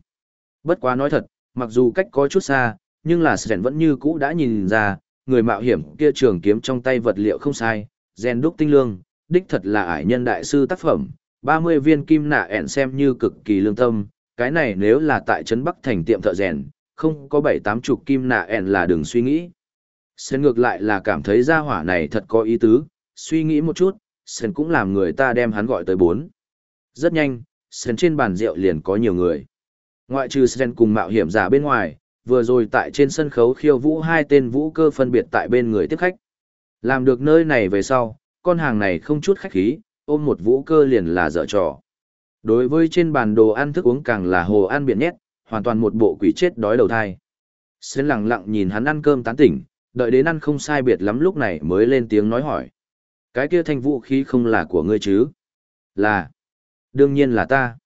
Bất quá nói thật, mặc dù cách có chút xa, nhưng là Sren vẫn như cũ đã nhìn ra, người mạo hiểm kia trường kiếm trong tay vật liệu không sai, gen đúc tinh lương, đích thật là ải nhân đại sư tác phẩm, 30 viên kim nạ ẻn xem như cực kỳ lương tâm, cái này nếu là tại trấn Bắc thành tiệm thợ rèn, không có bảy tám chục kim nạ ẻn là đừng suy nghĩ. sơn ngược lại là cảm thấy gia hỏa này thật có ý tứ, suy nghĩ một chút, sơn cũng làm người ta đem hắn gọi tới bốn. Rất nhanh, sơn trên bàn rượu liền có nhiều người. Ngoại trừ sơn cùng mạo hiểm giả bên ngoài, vừa rồi tại trên sân khấu khiêu vũ hai tên vũ cơ phân biệt tại bên người tiếp khách. Làm được nơi này về sau, con hàng này không chút khách khí, ôm một vũ cơ liền là dở trò. Đối với trên bàn đồ ăn thức uống càng là hồ ăn biển nhét, hoàn toàn một bộ quỷ chết đói đầu thai. Xuyên lặng lặng nhìn hắn ăn cơm tán tỉnh, đợi đến ăn không sai biệt lắm lúc này mới lên tiếng nói hỏi. Cái kia thanh vũ khí không là của ngươi chứ? Là. Đương nhiên là ta.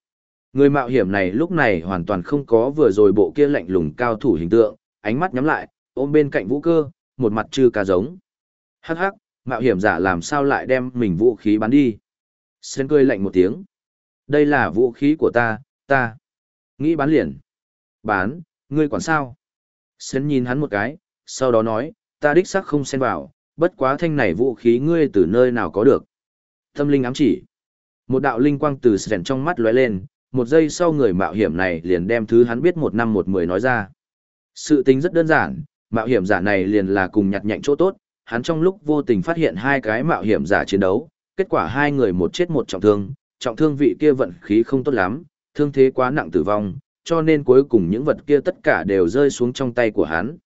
Người mạo hiểm này lúc này hoàn toàn không có vừa rồi bộ kia lạnh lùng cao thủ hình tượng, ánh mắt nhắm lại, ôm bên cạnh vũ cơ, một mặt chư ca giống. Hắc hắc, mạo hiểm giả làm sao lại đem mình vũ khí bắn đi. Sến cười lạnh một tiếng. Đây là vũ khí của ta, ta. Nghĩ bán liền. Bán, ngươi quản sao? Sến nhìn hắn một cái, sau đó nói, ta đích xác không xen vào, bất quá thanh này vũ khí ngươi từ nơi nào có được. Tâm linh ám chỉ. Một đạo linh quang từ Sến trong mắt lóe lên, một giây sau người mạo hiểm này liền đem thứ hắn biết một năm một mười nói ra. Sự tính rất đơn giản, mạo hiểm giả này liền là cùng nhặt nhạnh chỗ tốt, hắn trong lúc vô tình phát hiện hai cái mạo hiểm giả chiến đấu, kết quả hai người một chết một trọng thương, trọng thương vị kia vận khí không tốt lắm, thương thế quá nặng tử vong, cho nên cuối cùng những vật kia tất cả đều rơi xuống trong tay của hắn.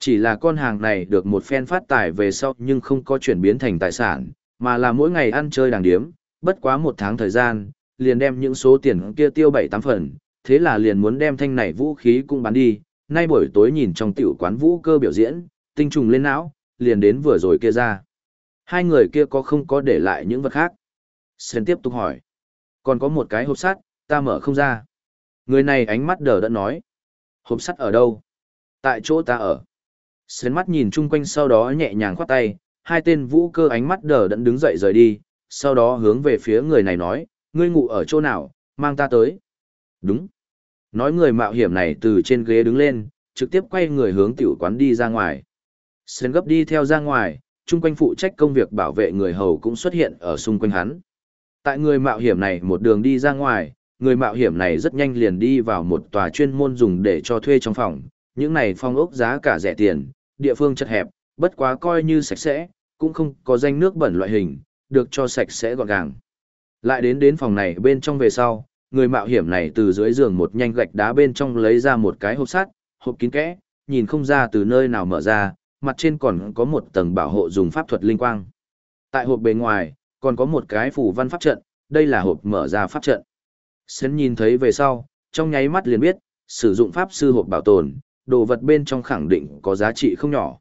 Chỉ là con hàng này được một phen phát tài về sau nhưng không có chuyển biến thành tài sản, mà là mỗi ngày ăn chơi đàng điếm, bất quá một tháng thời gian, liền đem những số tiền kia tiêu bảy tám phần, thế là liền muốn đem thanh này vũ khí cũng bán đi, nay buổi tối nhìn trong tiểu quán vũ cơ biểu diễn, tinh trùng lên não, liền đến vừa rồi kia ra. Hai người kia có không có để lại những vật khác? Sến tiếp tục hỏi. Còn có một cái hộp sắt, ta mở không ra. Người này ánh mắt đờ đẫn nói. Hộp sắt ở đâu? Tại chỗ ta ở. Sến mắt nhìn chung quanh sau đó nhẹ nhàng khoát tay, hai tên vũ cơ ánh mắt đờ đẫn đứng dậy rời đi, sau đó hướng về phía người này nói, ngươi ngủ ở chỗ nào, mang ta tới. Đúng. Nói người mạo hiểm này từ trên ghế đứng lên, trực tiếp quay người hướng tiểu quán đi ra ngoài. Sơn gấp đi theo ra ngoài, chung quanh phụ trách công việc bảo vệ người hầu cũng xuất hiện ở xung quanh hắn. Tại người mạo hiểm này một đường đi ra ngoài, người mạo hiểm này rất nhanh liền đi vào một tòa chuyên môn dùng để cho thuê trong phòng. Những này phong ốc giá cả rẻ tiền, địa phương chật hẹp, bất quá coi như sạch sẽ, cũng không có danh nước bẩn loại hình, được cho sạch sẽ gọn gàng. Lại đến đến phòng này bên trong về sau, người mạo hiểm này từ dưới giường một nhanh gạch đá bên trong lấy ra một cái hộp sắt, hộp kín kẽ, nhìn không ra từ nơi nào mở ra, mặt trên còn có một tầng bảo hộ dùng pháp thuật linh quang. Tại hộp bề ngoài, còn có một cái phủ văn pháp trận, đây là hộp mở ra pháp trận. Sến nhìn thấy về sau, trong nháy mắt liền biết, sử dụng pháp sư hộp bảo tồn, đồ vật bên trong khẳng định có giá trị không nhỏ.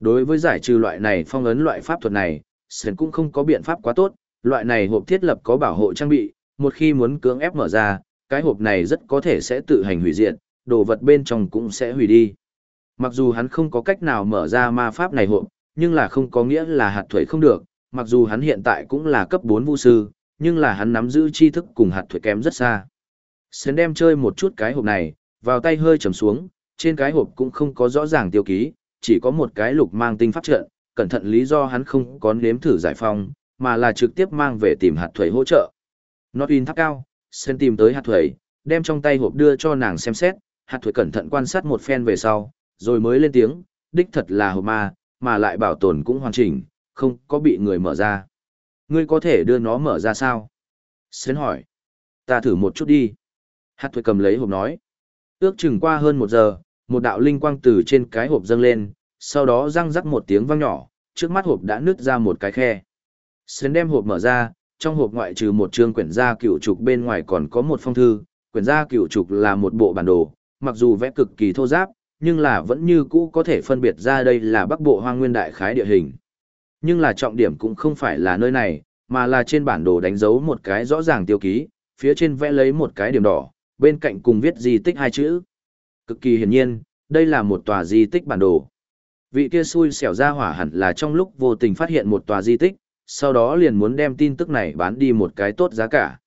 Đối với giải trừ loại này phong ấn loại pháp thuật này, Sến cũng không có biện pháp quá tốt, loại này hộp thiết lập có bảo hộ trang bị, một khi muốn cưỡng ép mở ra, cái hộp này rất có thể sẽ tự hành hủy diệt, đồ vật bên trong cũng sẽ hủy đi. Mặc dù hắn không có cách nào mở ra ma pháp này hộp, nhưng là không có nghĩa là hạt thuế không được, mặc dù hắn hiện tại cũng là cấp 4 vu sư, nhưng là hắn nắm giữ tri thức cùng hạt thuế kém rất xa. Sến đem chơi một chút cái hộp này, vào tay hơi trầm xuống, trên cái hộp cũng không có rõ ràng tiêu ký, chỉ có một cái lục mang tinh pháp trận, cẩn thận lý do hắn không có nếm thử giải phong, mà là trực tiếp mang về tìm hạt thuế hỗ trợ. Nó in tháp cao, Sến tìm tới hạt thuế, đem trong tay hộp đưa cho nàng xem xét, hạt thuế cẩn thận quan sát một phen về sau, rồi mới lên tiếng, đích thật là hộp ma, mà lại bảo tồn cũng hoàn chỉnh, không có bị người mở ra. Ngươi có thể đưa nó mở ra sao? Sến hỏi. Ta thử một chút đi. hạt thuế cầm lấy hộp nói. Ước chừng qua hơn một giờ, một đạo linh quang từ trên cái hộp dâng lên, sau đó răng rắc một tiếng vang nhỏ, trước mắt hộp đã nứt ra một cái khe. Sến đem hộp mở ra, trong hộp ngoại trừ một chương quyển gia cựu trục bên ngoài còn có một phong thư, quyển gia cựu trục là một bộ bản đồ, mặc dù vẽ cực kỳ thô giáp, nhưng là vẫn như cũ có thể phân biệt ra đây là bắc bộ hoang nguyên đại khái địa hình. Nhưng là trọng điểm cũng không phải là nơi này, mà là trên bản đồ đánh dấu một cái rõ ràng tiêu ký, phía trên vẽ lấy một cái điểm đỏ, bên cạnh cùng viết di tích hai chữ. Cực kỳ hiển nhiên, đây là một tòa di tích bản đồ. Vị kia xui xẻo ra hỏa hẳn là trong lúc vô tình phát hiện một tòa di tích, sau đó liền muốn đem tin tức này bán đi một cái tốt giá cả.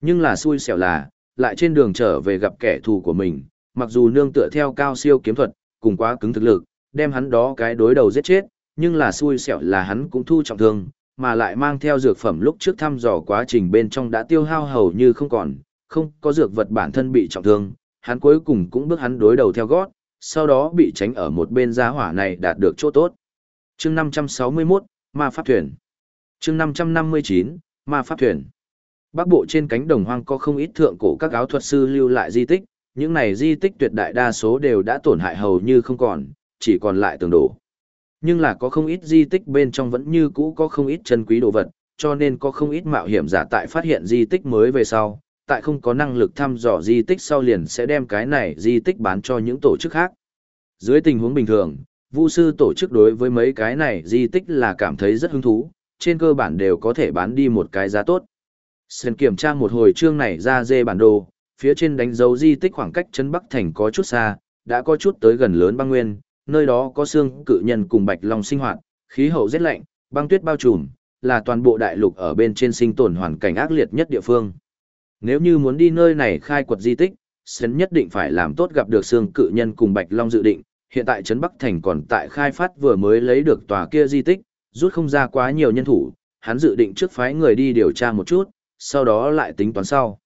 Nhưng là xui xẻo là, lại trên đường trở về gặp kẻ thù của mình, mặc dù nương tựa theo cao siêu kiếm thuật, cùng quá cứng thực lực, đem hắn đó cái đối đầu giết chết, nhưng là xui xẻo là hắn cũng thu trọng thương, mà lại mang theo dược phẩm lúc trước thăm dò quá trình bên trong đã tiêu hao hầu như không còn, không có dược vật bản thân bị trọng thương, hắn cuối cùng cũng bước hắn đối đầu theo gót, sau đó bị tránh ở một bên giá hỏa này đạt được chỗ tốt. Chương 561, Ma Pháp Thuyền Chương 559, Ma Pháp Thuyền Bắc bộ trên cánh đồng hoang có không ít thượng cổ các áo thuật sư lưu lại di tích, những này di tích tuyệt đại đa số đều đã tổn hại hầu như không còn, chỉ còn lại tường đổ. Nhưng là có không ít di tích bên trong vẫn như cũ có không ít chân quý đồ vật, cho nên có không ít mạo hiểm giả tại phát hiện di tích mới về sau, tại không có năng lực thăm dò di tích sau liền sẽ đem cái này di tích bán cho những tổ chức khác. Dưới tình huống bình thường, Vu sư tổ chức đối với mấy cái này di tích là cảm thấy rất hứng thú, trên cơ bản đều có thể bán đi một cái giá tốt. Sơn kiểm tra một hồi chương này ra dê bản đồ, phía trên đánh dấu di tích khoảng cách chân Bắc Thành có chút xa, đã có chút tới gần lớn băng nguyên, nơi đó có xương cự nhân cùng bạch long sinh hoạt, khí hậu rét lạnh, băng tuyết bao trùm, là toàn bộ đại lục ở bên trên sinh tồn hoàn cảnh ác liệt nhất địa phương. Nếu như muốn đi nơi này khai quật di tích, Sến nhất định phải làm tốt gặp được xương cự nhân cùng Bạch Long dự định, hiện tại Trấn Bắc Thành còn tại khai phát vừa mới lấy được tòa kia di tích, rút không ra quá nhiều nhân thủ, hắn dự định trước phái người đi điều tra một chút, sau đó lại tính toán sau.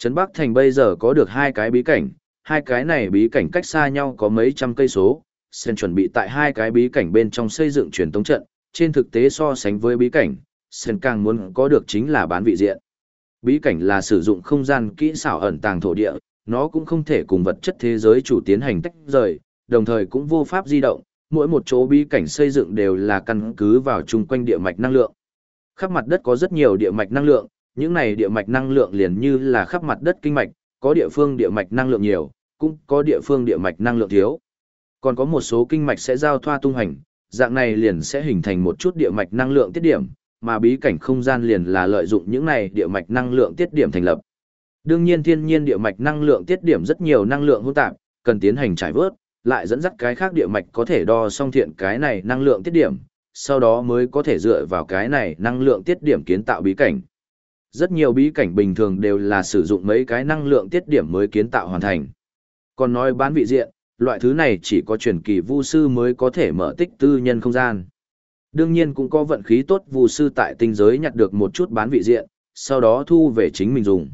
Trấn Bắc Thành bây giờ có được hai cái bí cảnh, hai cái này bí cảnh cách xa nhau có mấy trăm cây số, Sen chuẩn bị tại hai cái bí cảnh bên trong xây dựng truyền tống trận, trên thực tế so sánh với bí cảnh, Sen càng muốn có được chính là bán vị diện. Bí cảnh là sử dụng không gian kỹ xảo ẩn tàng thổ địa, nó cũng không thể cùng vật chất thế giới chủ tiến hành tách rời, đồng thời cũng vô pháp di động, mỗi một chỗ bí cảnh xây dựng đều là căn cứ vào chung quanh địa mạch năng lượng. Khắp mặt đất có rất nhiều địa mạch năng lượng, những này địa mạch năng lượng liền như là khắp mặt đất kinh mạch, có địa phương địa mạch năng lượng nhiều, cũng có địa phương địa mạch năng lượng thiếu. Còn có một số kinh mạch sẽ giao thoa tung hành, dạng này liền sẽ hình thành một chút địa mạch năng lượng tiết điểm, mà bí cảnh không gian liền là lợi dụng những này địa mạch năng lượng tiết điểm thành lập. Đương nhiên thiên nhiên địa mạch năng lượng tiết điểm rất nhiều năng lượng hỗn tạp, cần tiến hành trải vớt, lại dẫn dắt cái khác địa mạch có thể đo song thiện cái này năng lượng tiết điểm, sau đó mới có thể dựa vào cái này năng lượng tiết điểm kiến tạo bí cảnh. Rất nhiều bí cảnh bình thường đều là sử dụng mấy cái năng lượng tiết điểm mới kiến tạo hoàn thành. Còn nói bán vị diện, loại thứ này chỉ có truyền kỳ vu sư mới có thể mở tích tư nhân không gian. Đương nhiên cũng có vận khí tốt vu sư tại tinh giới nhặt được một chút bán vị diện, sau đó thu về chính mình dùng.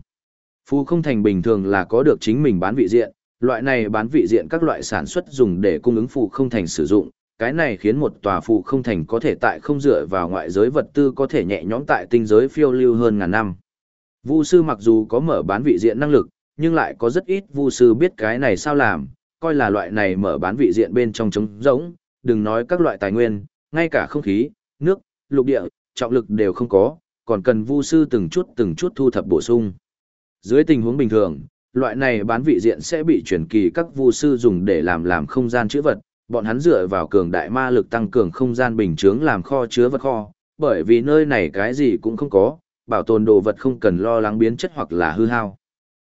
Phu không thành bình thường là có được chính mình bán vị diện, loại này bán vị diện các loại sản xuất dùng để cung ứng phụ không thành sử dụng, cái này khiến một tòa phụ không thành có thể tại không dựa vào ngoại giới vật tư có thể nhẹ nhõm tại tinh giới phiêu lưu hơn ngàn năm. Vu sư mặc dù có mở bán vị diện năng lực, nhưng lại có rất ít vu sư biết cái này sao làm, coi là loại này mở bán vị diện bên trong trống rỗng, đừng nói các loại tài nguyên, ngay cả không khí, nước, lục địa, trọng lực đều không có, còn cần vu sư từng chút từng chút thu thập bổ sung. Dưới tình huống bình thường, loại này bán vị diện sẽ bị chuyển kỳ các vu sư dùng để làm làm không gian chữ vật, bọn hắn dựa vào cường đại ma lực tăng cường không gian bình chướng làm kho chứa vật kho, bởi vì nơi này cái gì cũng không có, bảo tồn đồ vật không cần lo lắng biến chất hoặc là hư hao.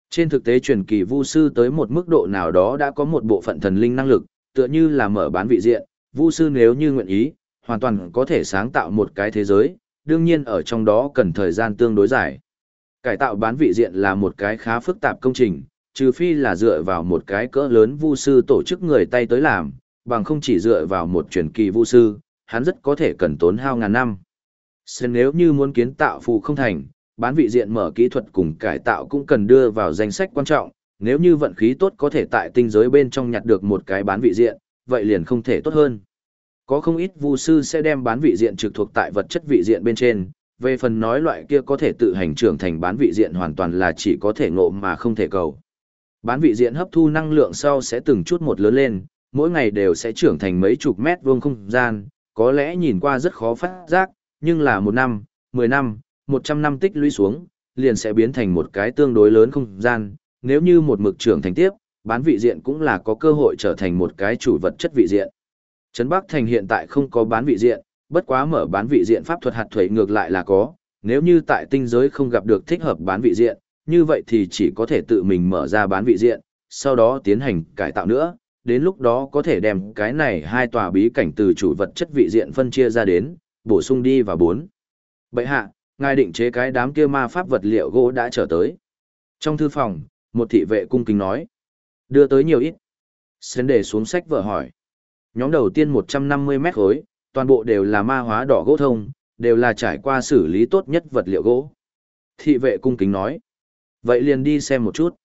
Trên thực tế truyền kỳ vu sư tới một mức độ nào đó đã có một bộ phận thần linh năng lực, tựa như là mở bán vị diện, vu sư nếu như nguyện ý, hoàn toàn có thể sáng tạo một cái thế giới, đương nhiên ở trong đó cần thời gian tương đối dài. Cải tạo bán vị diện là một cái khá phức tạp công trình, trừ phi là dựa vào một cái cỡ lớn vu sư tổ chức người tay tới làm, bằng không chỉ dựa vào một truyền kỳ vu sư, hắn rất có thể cần tốn hao ngàn năm. Xem nếu như muốn kiến tạo phù không thành, bán vị diện mở kỹ thuật cùng cải tạo cũng cần đưa vào danh sách quan trọng, nếu như vận khí tốt có thể tại tinh giới bên trong nhặt được một cái bán vị diện, vậy liền không thể tốt hơn. Có không ít vu sư sẽ đem bán vị diện trực thuộc tại vật chất vị diện bên trên, về phần nói loại kia có thể tự hành trưởng thành bán vị diện hoàn toàn là chỉ có thể ngộ mà không thể cầu. Bán vị diện hấp thu năng lượng sau sẽ từng chút một lớn lên, mỗi ngày đều sẽ trưởng thành mấy chục mét vuông không gian, có lẽ nhìn qua rất khó phát giác, nhưng là một năm, mười năm, một trăm năm tích lũy xuống, liền sẽ biến thành một cái tương đối lớn không gian, nếu như một mực trưởng thành tiếp, bán vị diện cũng là có cơ hội trở thành một cái chủ vật chất vị diện. Trấn Bắc Thành hiện tại không có bán vị diện, bất quá mở bán vị diện pháp thuật hạt thuế ngược lại là có, nếu như tại tinh giới không gặp được thích hợp bán vị diện, như vậy thì chỉ có thể tự mình mở ra bán vị diện, sau đó tiến hành cải tạo nữa, đến lúc đó có thể đem cái này hai tòa bí cảnh từ chủ vật chất vị diện phân chia ra đến, bổ sung đi vào bốn. Bậy hạ, ngài định chế cái đám kia ma pháp vật liệu gỗ đã trở tới. Trong thư phòng, một thị vệ cung kính nói. Đưa tới nhiều ít. Sến để xuống sách vợ hỏi. Nhóm đầu tiên 150 mét khối, toàn bộ đều là ma hóa đỏ gỗ thông, đều là trải qua xử lý tốt nhất vật liệu gỗ. Thị vệ cung kính nói. Vậy liền đi xem một chút.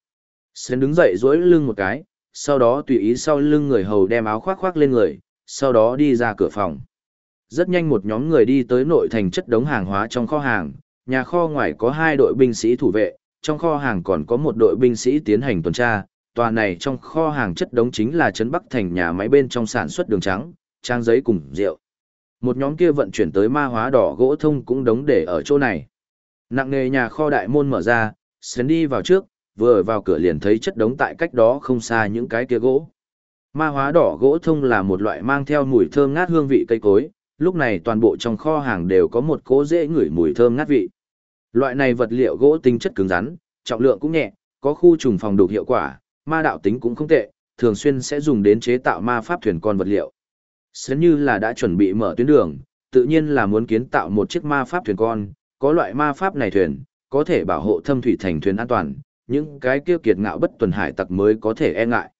Sến đứng dậy duỗi lưng một cái, sau đó tùy ý sau lưng người hầu đem áo khoác khoác lên người, sau đó đi ra cửa phòng. Rất nhanh một nhóm người đi tới nội thành chất đống hàng hóa trong kho hàng, nhà kho ngoài có hai đội binh sĩ thủ vệ, trong kho hàng còn có một đội binh sĩ tiến hành tuần tra. Tòa này trong kho hàng chất đống chính là trấn Bắc thành nhà máy bên trong sản xuất đường trắng, trang giấy cùng rượu. Một nhóm kia vận chuyển tới ma hóa đỏ gỗ thông cũng đống để ở chỗ này. Nặng nề nhà kho đại môn mở ra, Sến đi vào trước, vừa vào cửa liền thấy chất đống tại cách đó không xa những cái kia gỗ. Ma hóa đỏ gỗ thông là một loại mang theo mùi thơm ngát hương vị cây cối, lúc này toàn bộ trong kho hàng đều có một cỗ dễ ngửi mùi thơm ngát vị. Loại này vật liệu gỗ tính chất cứng rắn, trọng lượng cũng nhẹ, có khu trùng phòng đục hiệu quả, ma đạo tính cũng không tệ, thường xuyên sẽ dùng đến chế tạo ma pháp thuyền con vật liệu. Sớm như là đã chuẩn bị mở tuyến đường, tự nhiên là muốn kiến tạo một chiếc ma pháp thuyền con, có loại ma pháp này thuyền, có thể bảo hộ thâm thủy thành thuyền an toàn, những cái kia kiệt ngạo bất tuần hải tặc mới có thể e ngại.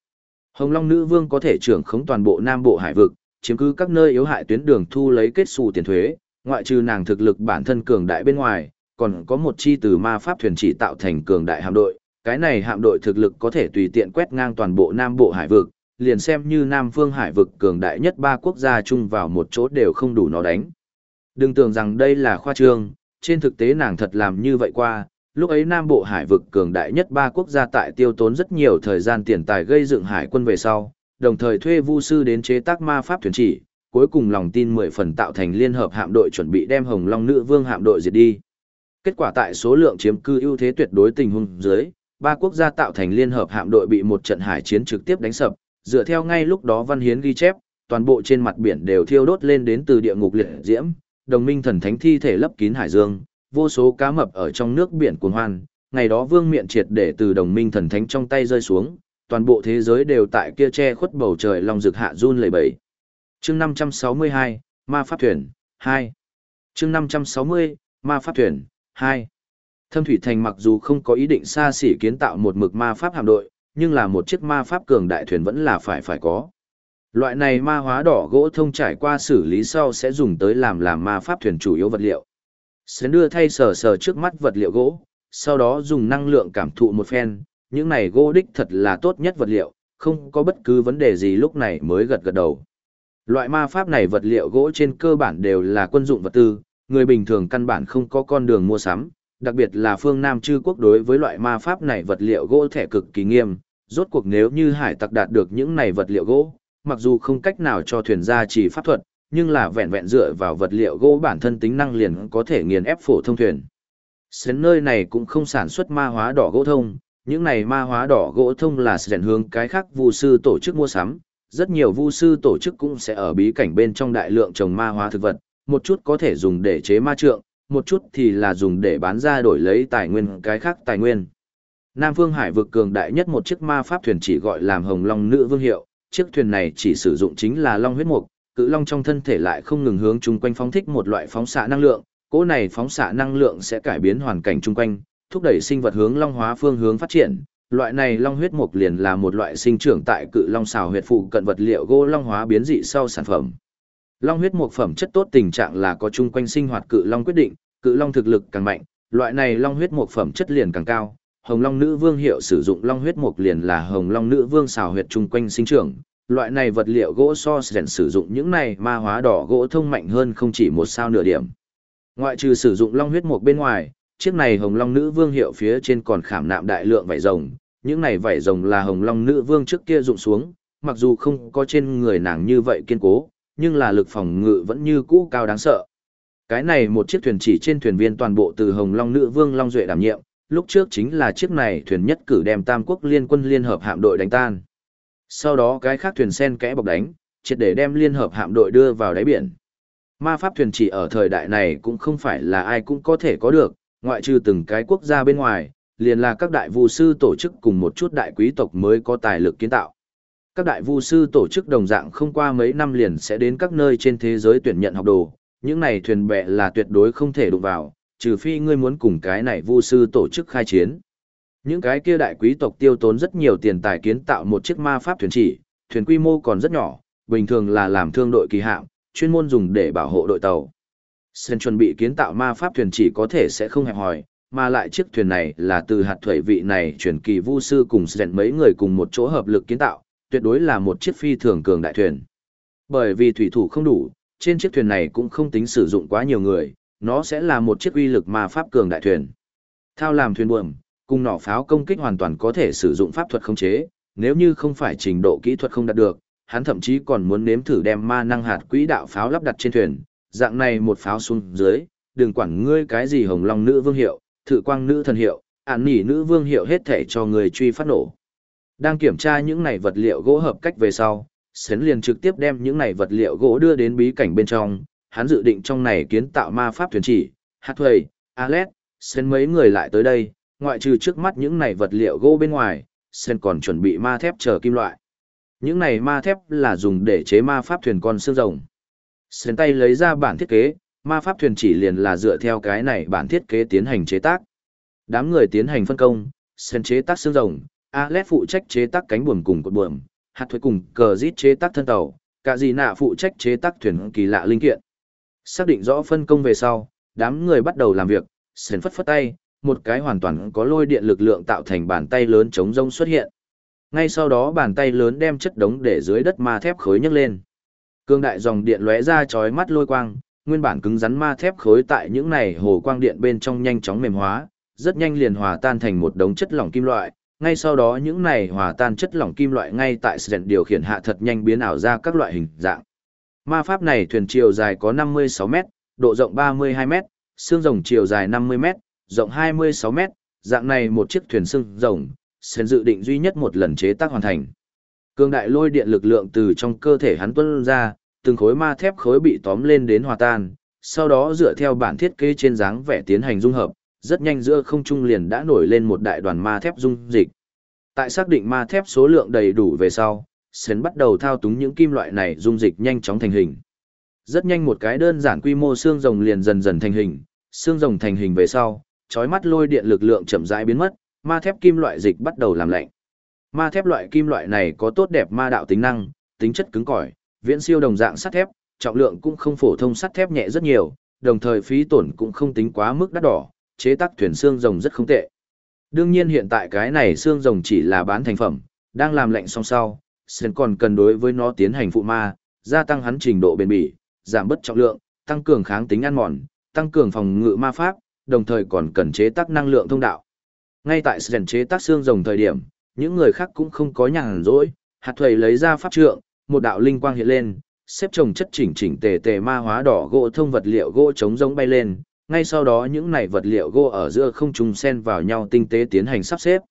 Hồng Long Nữ Vương có thể trưởng khống toàn bộ Nam Bộ hải vực, chiếm cứ các nơi yếu hại tuyến đường thu lấy kết xù tiền thuế, ngoại trừ nàng thực lực bản thân cường đại bên ngoài, còn có một chi từ ma pháp thuyền chỉ tạo thành cường đại hạm đội, cái này hạm đội thực lực có thể tùy tiện quét ngang toàn bộ Nam Bộ hải vực, liền xem như Nam Phương hải vực cường đại nhất ba quốc gia chung vào một chỗ đều không đủ nó đánh. Đừng tưởng rằng đây là khoa trương, trên thực tế nàng thật làm như vậy qua, lúc ấy Nam Bộ hải vực cường đại nhất ba quốc gia tại tiêu tốn rất nhiều thời gian tiền tài gây dựng hải quân về sau, đồng thời thuê vu sư đến chế tác ma pháp thuyền chỉ, cuối cùng lòng tin mười phần tạo thành liên hợp hạm đội chuẩn bị đem Hồng Long Nữ Vương hạm đội diệt đi. Kết quả tại số lượng chiếm cư ưu thế tuyệt đối tình huống dưới, ba quốc gia tạo thành liên hợp hạm đội bị một trận hải chiến trực tiếp đánh sập, dựa theo ngay lúc đó văn hiến ghi chép, toàn bộ trên mặt biển đều thiêu đốt lên đến từ địa ngục liệt diễm, đồng minh thần thánh thi thể lấp kín hải dương, vô số cá mập ở trong nước biển cuồng hoan, ngày đó vương miện triệt để từ đồng minh thần thánh trong tay rơi xuống, toàn bộ thế giới đều tại kia che khuất bầu trời long rực hạ run lẩy bẩy. Chương 562, Ma pháp thuyền 2. Chương 560, Ma pháp thuyền 2. Thâm Thủy Thành mặc dù không có ý định xa xỉ kiến tạo một mực ma pháp hạm đội, nhưng là một chiếc ma pháp cường đại thuyền vẫn là phải phải có. Loại này ma hóa đỏ gỗ thông trải qua xử lý sau sẽ dùng tới làm làm ma pháp thuyền chủ yếu vật liệu. Sẽ đưa thay sờ sờ trước mắt vật liệu gỗ, sau đó dùng năng lượng cảm thụ một phen, những này gỗ đích thật là tốt nhất vật liệu, không có bất cứ vấn đề gì lúc này mới gật gật đầu. Loại ma pháp này vật liệu gỗ trên cơ bản đều là quân dụng vật tư, người bình thường căn bản không có con đường mua sắm, đặc biệt là phương Nam chư quốc đối với loại ma pháp này vật liệu gỗ thẻ cực kỳ nghiêm, rốt cuộc nếu như hải tặc đạt được những này vật liệu gỗ, mặc dù không cách nào cho thuyền gia chỉ pháp thuật, nhưng là vẹn vẹn dựa vào vật liệu gỗ bản thân tính năng liền có thể nghiền ép phổ thông thuyền. Sến nơi này cũng không sản xuất ma hóa đỏ gỗ thông, những này ma hóa đỏ gỗ thông là sến hướng cái khác vu sư tổ chức mua sắm, rất nhiều vu sư tổ chức cũng sẽ ở bí cảnh bên trong đại lượng trồng ma hóa thực vật, một chút có thể dùng để chế ma trượng, một chút thì là dùng để bán ra đổi lấy tài nguyên cái khác tài nguyên. Nam Phương Hải vực cường đại nhất một chiếc ma pháp thuyền chỉ gọi làm Hồng Long Nữ Vương hiệu, chiếc thuyền này chỉ sử dụng chính là long huyết mục, cự long trong thân thể lại không ngừng hướng chung quanh phóng thích một loại phóng xạ năng lượng, cỗ này phóng xạ năng lượng sẽ cải biến hoàn cảnh chung quanh, thúc đẩy sinh vật hướng long hóa phương hướng phát triển. Loại này long huyết mục liền là một loại sinh trưởng tại cự long xào huyệt phụ cận vật liệu gỗ long hóa biến dị sau sản phẩm. Long huyết mục phẩm chất tốt tình trạng là có chung quanh sinh hoạt cự long quyết định, cự long thực lực càng mạnh, loại này long huyết mục phẩm chất liền càng cao. Hồng Long Nữ Vương hiệu sử dụng long huyết mục liền là Hồng Long Nữ Vương xào huyệt chung quanh sinh trưởng, loại này vật liệu gỗ so sánh sử dụng những này ma hóa đỏ gỗ thông mạnh hơn không chỉ một sao nửa điểm. Ngoại trừ sử dụng long huyết mục bên ngoài, chiếc này hồng long nữ vương hiệu phía trên còn khảm nạm đại lượng vảy rồng, những này vảy rồng là hồng long nữ vương trước kia dụng xuống, mặc dù không có trên người nàng như vậy kiên cố, nhưng là lực phòng ngự vẫn như cũ cao đáng sợ. Cái này một chiếc thuyền chỉ trên thuyền viên toàn bộ từ hồng long nữ vương long duệ đảm nhiệm, lúc trước chính là chiếc này thuyền nhất cử đem tam quốc liên quân liên hợp hạm đội đánh tan. Sau đó cái khác thuyền sen kẽ bọc đánh, triệt để đem liên hợp hạm đội đưa vào đáy biển. Ma pháp thuyền chỉ ở thời đại này cũng không phải là ai cũng có thể có được, ngoại trừ từng cái quốc gia bên ngoài, liền là các đại vu sư tổ chức cùng một chút đại quý tộc mới có tài lực kiến tạo. Các đại vu sư tổ chức đồng dạng không qua mấy năm liền sẽ đến các nơi trên thế giới tuyển nhận học đồ, những này thuyền bè là tuyệt đối không thể đụng vào, trừ phi ngươi muốn cùng cái này vu sư tổ chức khai chiến. Những cái kia đại quý tộc tiêu tốn rất nhiều tiền tài kiến tạo một chiếc ma pháp thuyền chỉ, thuyền quy mô còn rất nhỏ, bình thường là làm thương đội kỳ hạm, chuyên môn dùng để bảo hộ đội tàu. Sen chuẩn bị kiến tạo ma pháp thuyền chỉ có thể sẽ không hẹp hòi, mà lại chiếc thuyền này là từ hạt thủy vị này chuyển kỳ vu sư cùng Sen mấy người cùng một chỗ hợp lực kiến tạo, tuyệt đối là một chiếc phi thường cường đại thuyền. Bởi vì thủy thủ không đủ, trên chiếc thuyền này cũng không tính sử dụng quá nhiều người, nó sẽ là một chiếc uy lực ma pháp cường đại thuyền. Thao làm thuyền buồm, cùng nỏ pháo công kích hoàn toàn có thể sử dụng pháp thuật khống chế, nếu như không phải trình độ kỹ thuật không đạt được, hắn thậm chí còn muốn nếm thử đem ma năng hạt quỹ đạo pháo lắp đặt trên thuyền, dạng này một pháo xuống dưới, đừng quản ngươi cái gì hồng long nữ vương hiệu, thử quang nữ thần hiệu, ản nỉ nữ vương hiệu hết thể cho người truy phát nổ. Đang kiểm tra những này vật liệu gỗ hợp cách về sau, Sến liền trực tiếp đem những này vật liệu gỗ đưa đến bí cảnh bên trong, hắn dự định trong này kiến tạo ma pháp thuyền chỉ, hạt thuầy, Alex, sến mấy người lại tới đây, ngoại trừ trước mắt những này vật liệu gỗ bên ngoài, Sen còn chuẩn bị ma thép chờ kim loại. Những này ma thép là dùng để chế ma pháp thuyền con xương rồng. Sen tay lấy ra bản thiết kế, ma pháp thuyền chỉ liền là dựa theo cái này bản thiết kế tiến hành chế tác. Đám người tiến hành phân công, Sen chế tác xương rồng, Alex phụ trách chế tác cánh buồm cùng cột buồm, hạt thuế cùng cờ rít chế tác thân tàu, cả gì nạ phụ trách chế tác thuyền kỳ lạ linh kiện. Xác định rõ phân công về sau, đám người bắt đầu làm việc, sến phất phất tay, một cái hoàn toàn có lôi điện lực lượng tạo thành bàn tay lớn chống rông xuất hiện. Ngay sau đó bàn tay lớn đem chất đống để dưới đất ma thép khối nhấc lên. Cương đại dòng điện lóe ra chói mắt lôi quang, nguyên bản cứng rắn ma thép khối tại những này hồ quang điện bên trong nhanh chóng mềm hóa, rất nhanh liền hòa tan thành một đống chất lỏng kim loại, ngay sau đó những này hòa tan chất lỏng kim loại ngay tại sren điều khiển hạ thật nhanh biến ảo ra các loại hình dạng. Ma pháp này thuyền chiều dài có 56 mét, độ rộng 32 mét, xương rồng chiều dài 50 mét, rộng 26 mét, dạng này một chiếc thuyền xương rồng, sẽ dự định duy nhất một lần chế tác hoàn thành. Cương đại lôi điện lực lượng từ trong cơ thể hắn tuôn ra, từng khối ma thép khối bị tóm lên đến hòa tan, sau đó dựa theo bản thiết kế trên dáng vẻ tiến hành dung hợp, rất nhanh giữa không trung liền đã nổi lên một đại đoàn ma thép dung dịch. Tại xác định ma thép số lượng đầy đủ về sau, Sến bắt đầu thao túng những kim loại này dung dịch nhanh chóng thành hình. Rất nhanh một cái đơn giản quy mô xương rồng liền dần dần thành hình, xương rồng thành hình về sau, chói mắt lôi điện lực lượng chậm rãi biến mất, ma thép kim loại dịch bắt đầu làm lạnh. Ma thép loại kim loại này có tốt đẹp ma đạo tính năng, tính chất cứng cỏi, viễn siêu đồng dạng sắt thép, trọng lượng cũng không phổ thông sắt thép nhẹ rất nhiều, đồng thời phí tổn cũng không tính quá mức đắt đỏ, chế tác thuyền xương rồng rất không tệ. Đương nhiên hiện tại cái này xương rồng chỉ là bán thành phẩm, đang làm lạnh song sau, sơn còn cần đối với nó tiến hành phụ ma, gia tăng hắn trình độ bền bỉ, giảm bất trọng lượng, tăng cường kháng tính ăn mòn, tăng cường phòng ngự ma pháp, đồng thời còn cần chế tác năng lượng thông đạo. Ngay tại Sen chế tác xương rồng thời điểm, những người khác cũng không có nhàn rỗi, hạt thuầy lấy ra pháp trượng, một đạo linh quang hiện lên, xếp chồng chất chỉnh chỉnh tề tề ma hóa đỏ gỗ thông vật liệu gỗ chống giống bay lên, ngay sau đó những này vật liệu gỗ ở giữa không trùng xen vào nhau tinh tế tiến hành sắp xếp.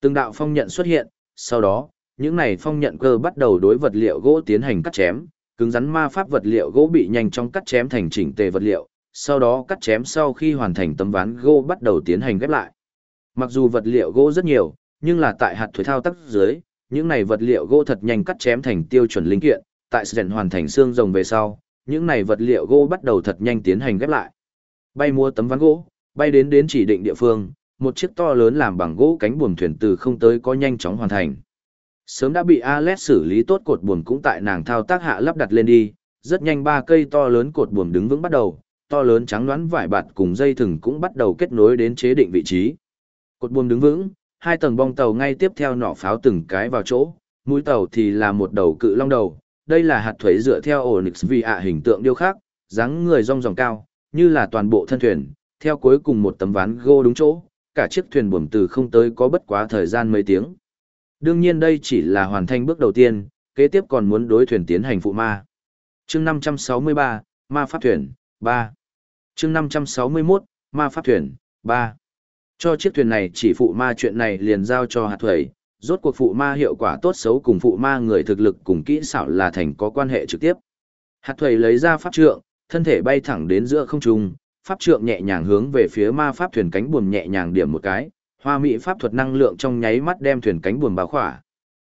Từng đạo phong nhận xuất hiện, sau đó, những này phong nhận cơ bắt đầu đối vật liệu gỗ tiến hành cắt chém, cứng rắn ma pháp vật liệu gỗ bị nhanh chóng cắt chém thành chỉnh tề vật liệu, sau đó cắt chém sau khi hoàn thành tấm ván gỗ bắt đầu tiến hành ghép lại. Mặc dù vật liệu gỗ rất nhiều, nhưng là tại hạt thuế thao tác dưới, những này vật liệu gỗ thật nhanh cắt chém thành tiêu chuẩn linh kiện, tại Sren hoàn thành xương rồng về sau, những này vật liệu gỗ bắt đầu thật nhanh tiến hành ghép lại. Bay mua tấm ván gỗ, bay đến đến chỉ định địa phương, một chiếc to lớn làm bằng gỗ cánh buồm thuyền từ không tới có nhanh chóng hoàn thành. Sớm đã bị Alex xử lý tốt cột buồm cũng tại nàng thao tác hạ lắp đặt lên đi, rất nhanh ba cây to lớn cột buồm đứng vững bắt đầu, to lớn trắng đoán vải bạt cùng dây thừng cũng bắt đầu kết nối đến chế định vị trí. Cột buồm đứng vững, hai tầng bong tàu ngay tiếp theo nỏ pháo từng cái vào chỗ, mũi tàu thì là một đầu cự long đầu. Đây là hạt thuế dựa theo Onyx vì ạ hình tượng điêu khắc, dáng người rong ròng cao, như là toàn bộ thân thuyền, theo cuối cùng một tấm ván gỗ đúng chỗ, cả chiếc thuyền buồm từ không tới có bất quá thời gian mấy tiếng. Đương nhiên đây chỉ là hoàn thành bước đầu tiên, kế tiếp còn muốn đối thuyền tiến hành phụ ma. chương 563, Ma Pháp Thuyền, 3 chương 561, Ma Pháp Thuyền, 3. Cho chiếc thuyền này chỉ phụ ma chuyện này liền giao cho hạt thuẩy, rốt cuộc phụ ma hiệu quả tốt xấu cùng phụ ma người thực lực cùng kỹ xảo là thành có quan hệ trực tiếp. Hạt thuẩy lấy ra pháp trượng, thân thể bay thẳng đến giữa không trung, pháp trượng nhẹ nhàng hướng về phía ma pháp thuyền cánh buồm nhẹ nhàng điểm một cái, hoa mỹ pháp thuật năng lượng trong nháy mắt đem thuyền cánh buồm bao khỏa.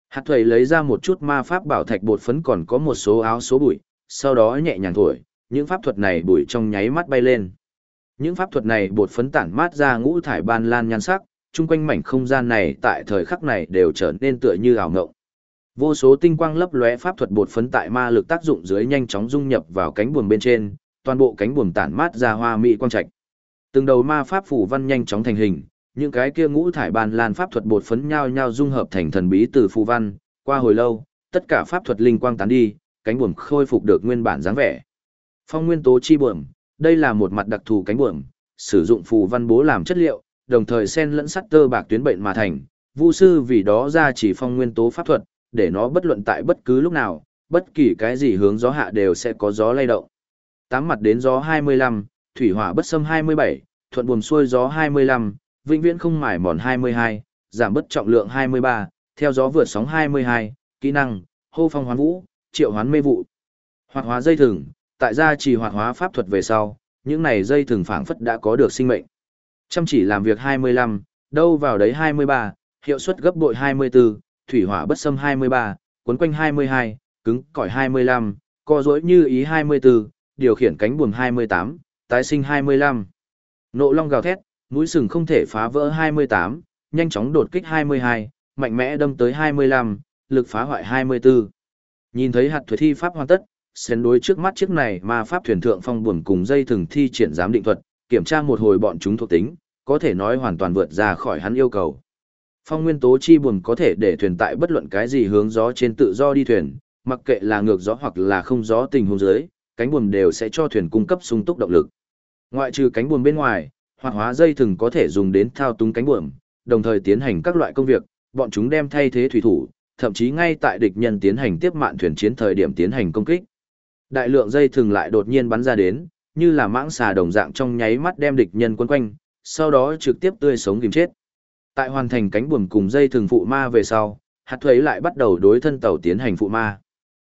Hạt thuầy lấy ra một chút ma pháp bảo thạch bột phấn còn có một số áo số bụi, sau đó nhẹ nhàng thổi, những pháp thuật này bụi trong nháy mắt bay lên. Những pháp thuật này bột phấn tản mát ra ngũ thải ban lan nhan sắc, chung quanh mảnh không gian này tại thời khắc này đều trở nên tựa như ảo ngộng. Vô số tinh quang lấp lóe pháp thuật bột phấn tại ma lực tác dụng dưới nhanh chóng dung nhập vào cánh buồm bên trên, toàn bộ cánh buồm tản mát ra hoa mỹ quang trạch. Từng đầu ma pháp phủ văn nhanh chóng thành hình, những cái kia ngũ thải ban lan pháp thuật bột phấn nhau nhau dung hợp thành thần bí từ phù văn, qua hồi lâu, tất cả pháp thuật linh quang tán đi, cánh buồm khôi phục được nguyên bản dáng vẻ. Phong nguyên tố chi buồm, đây là một mặt đặc thù cánh buồm, sử dụng phù văn bố làm chất liệu, đồng thời xen lẫn sắt tơ bạc tuyến bệnh mà thành. Vu sư vì đó ra chỉ phong nguyên tố pháp thuật, để nó bất luận tại bất cứ lúc nào, bất kỳ cái gì hướng gió hạ đều sẽ có gió lay động. Tám mặt đến gió 25, thủy hỏa bất xâm 27, thuận buồm xuôi gió 25, vĩnh viễn không mải mòn 22, giảm bất trọng lượng 23, theo gió vượt sóng 22, kỹ năng, hô phong hoán vũ, triệu hoán mê vụ. Hoạt hóa dây thừng, Tại gia trì hoạt hóa pháp thuật về sau, những này dây thường phảng phất đã có được sinh mệnh. Chăm chỉ làm việc 25, đâu vào đấy 23, hiệu suất gấp bội 24, thủy hỏa bất xâm 23, cuốn quanh 22, cứng cỏi 25, co dối như ý 24, điều khiển cánh buồm 28, tái sinh 25. Nộ long gào thét, mũi sừng không thể phá vỡ 28, nhanh chóng đột kích 22, mạnh mẽ đâm tới 25, lực phá hoại 24. Nhìn thấy hạt thuế thi pháp hoàn tất, xén đối trước mắt chiếc này mà pháp thuyền thượng phong buồm cùng dây thừng thi triển giám định thuật, kiểm tra một hồi bọn chúng thuộc tính, có thể nói hoàn toàn vượt ra khỏi hắn yêu cầu. Phong nguyên tố chi buồm có thể để thuyền tại bất luận cái gì hướng gió trên tự do đi thuyền, mặc kệ là ngược gió hoặc là không gió tình huống dưới, cánh buồm đều sẽ cho thuyền cung cấp sung túc động lực. Ngoại trừ cánh buồm bên ngoài, hoạt hóa dây thừng có thể dùng đến thao túng cánh buồm, đồng thời tiến hành các loại công việc, bọn chúng đem thay thế thủy thủ, thậm chí ngay tại địch nhân tiến hành tiếp mạn thuyền chiến thời điểm tiến hành công kích. Đại lượng dây thừng lại đột nhiên bắn ra đến, như là mãng xà đồng dạng trong nháy mắt đem địch nhân quấn quanh, sau đó trực tiếp tươi sống kìm chết. Tại hoàn thành cánh buồm cùng dây thừng phụ ma về sau, hạt thuế lại bắt đầu đối thân tàu tiến hành phụ ma.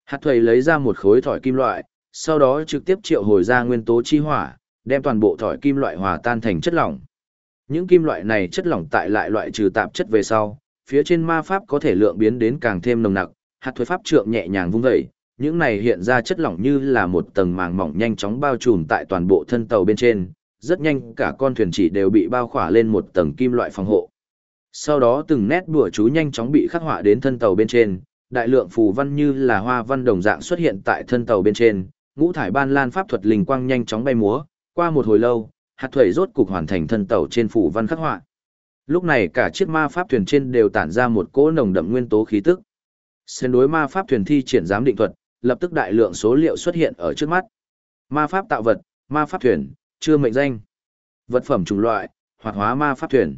Hạt thuế lấy ra một khối thỏi kim loại, sau đó trực tiếp triệu hồi ra nguyên tố chi hỏa, đem toàn bộ thỏi kim loại hòa tan thành chất lỏng. Những kim loại này chất lỏng tại lại loại trừ tạp chất về sau, phía trên ma pháp có thể lượng biến đến càng thêm nồng nặc, hạt thuế pháp trượng nhẹ nhàng vung dậy, những này hiện ra chất lỏng như là một tầng màng mỏng nhanh chóng bao trùm tại toàn bộ thân tàu bên trên, rất nhanh cả con thuyền chỉ đều bị bao khỏa lên một tầng kim loại phòng hộ. Sau đó từng nét đùa chú nhanh chóng bị khắc họa đến thân tàu bên trên, đại lượng phù văn như là hoa văn đồng dạng xuất hiện tại thân tàu bên trên, ngũ thải ban lan pháp thuật linh quang nhanh chóng bay múa, qua một hồi lâu, hạt thuẩy rốt cục hoàn thành thân tàu trên phù văn khắc họa. Lúc này cả chiếc ma pháp thuyền trên đều tản ra một cỗ nồng đậm nguyên tố khí tức. Xen đối ma pháp thuyền thi triển giám định thuật, lập tức đại lượng số liệu xuất hiện ở trước mắt. Ma pháp tạo vật, ma pháp thuyền, chưa mệnh danh. Vật phẩm chủng loại, hoạt hóa ma pháp thuyền.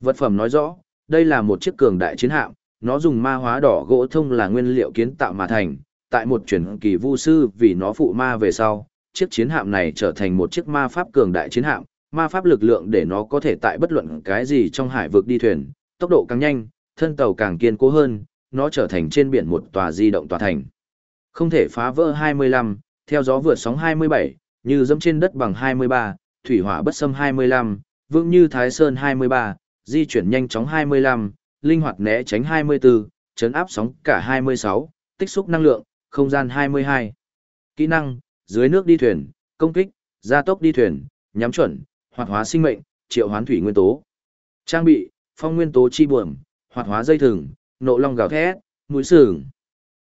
Vật phẩm nói rõ, đây là một chiếc cường đại chiến hạm, nó dùng ma hóa đỏ gỗ thông là nguyên liệu kiến tạo mà thành, tại một chuyển kỳ vu sư vì nó phụ ma về sau, chiếc chiến hạm này trở thành một chiếc ma pháp cường đại chiến hạm, ma pháp lực lượng để nó có thể tại bất luận cái gì trong hải vực đi thuyền, tốc độ càng nhanh, thân tàu càng kiên cố hơn, nó trở thành trên biển một tòa di động tòa thành. Không thể phá vỡ 25, theo gió vượt sóng 27, như dẫm trên đất bằng 23, thủy hỏa bất xâm 25, vững như Thái Sơn 23, di chuyển nhanh chóng 25, linh hoạt né tránh 24, chấn áp sóng cả 26, tích xúc năng lượng, không gian 22. Kỹ năng, dưới nước đi thuyền, công kích, gia tốc đi thuyền, nhắm chuẩn, hoạt hóa sinh mệnh, triệu hoán thủy nguyên tố. Trang bị, phong nguyên tố chi buồm, hoạt hóa dây thừng, nộ long gào thét, mũi sừng.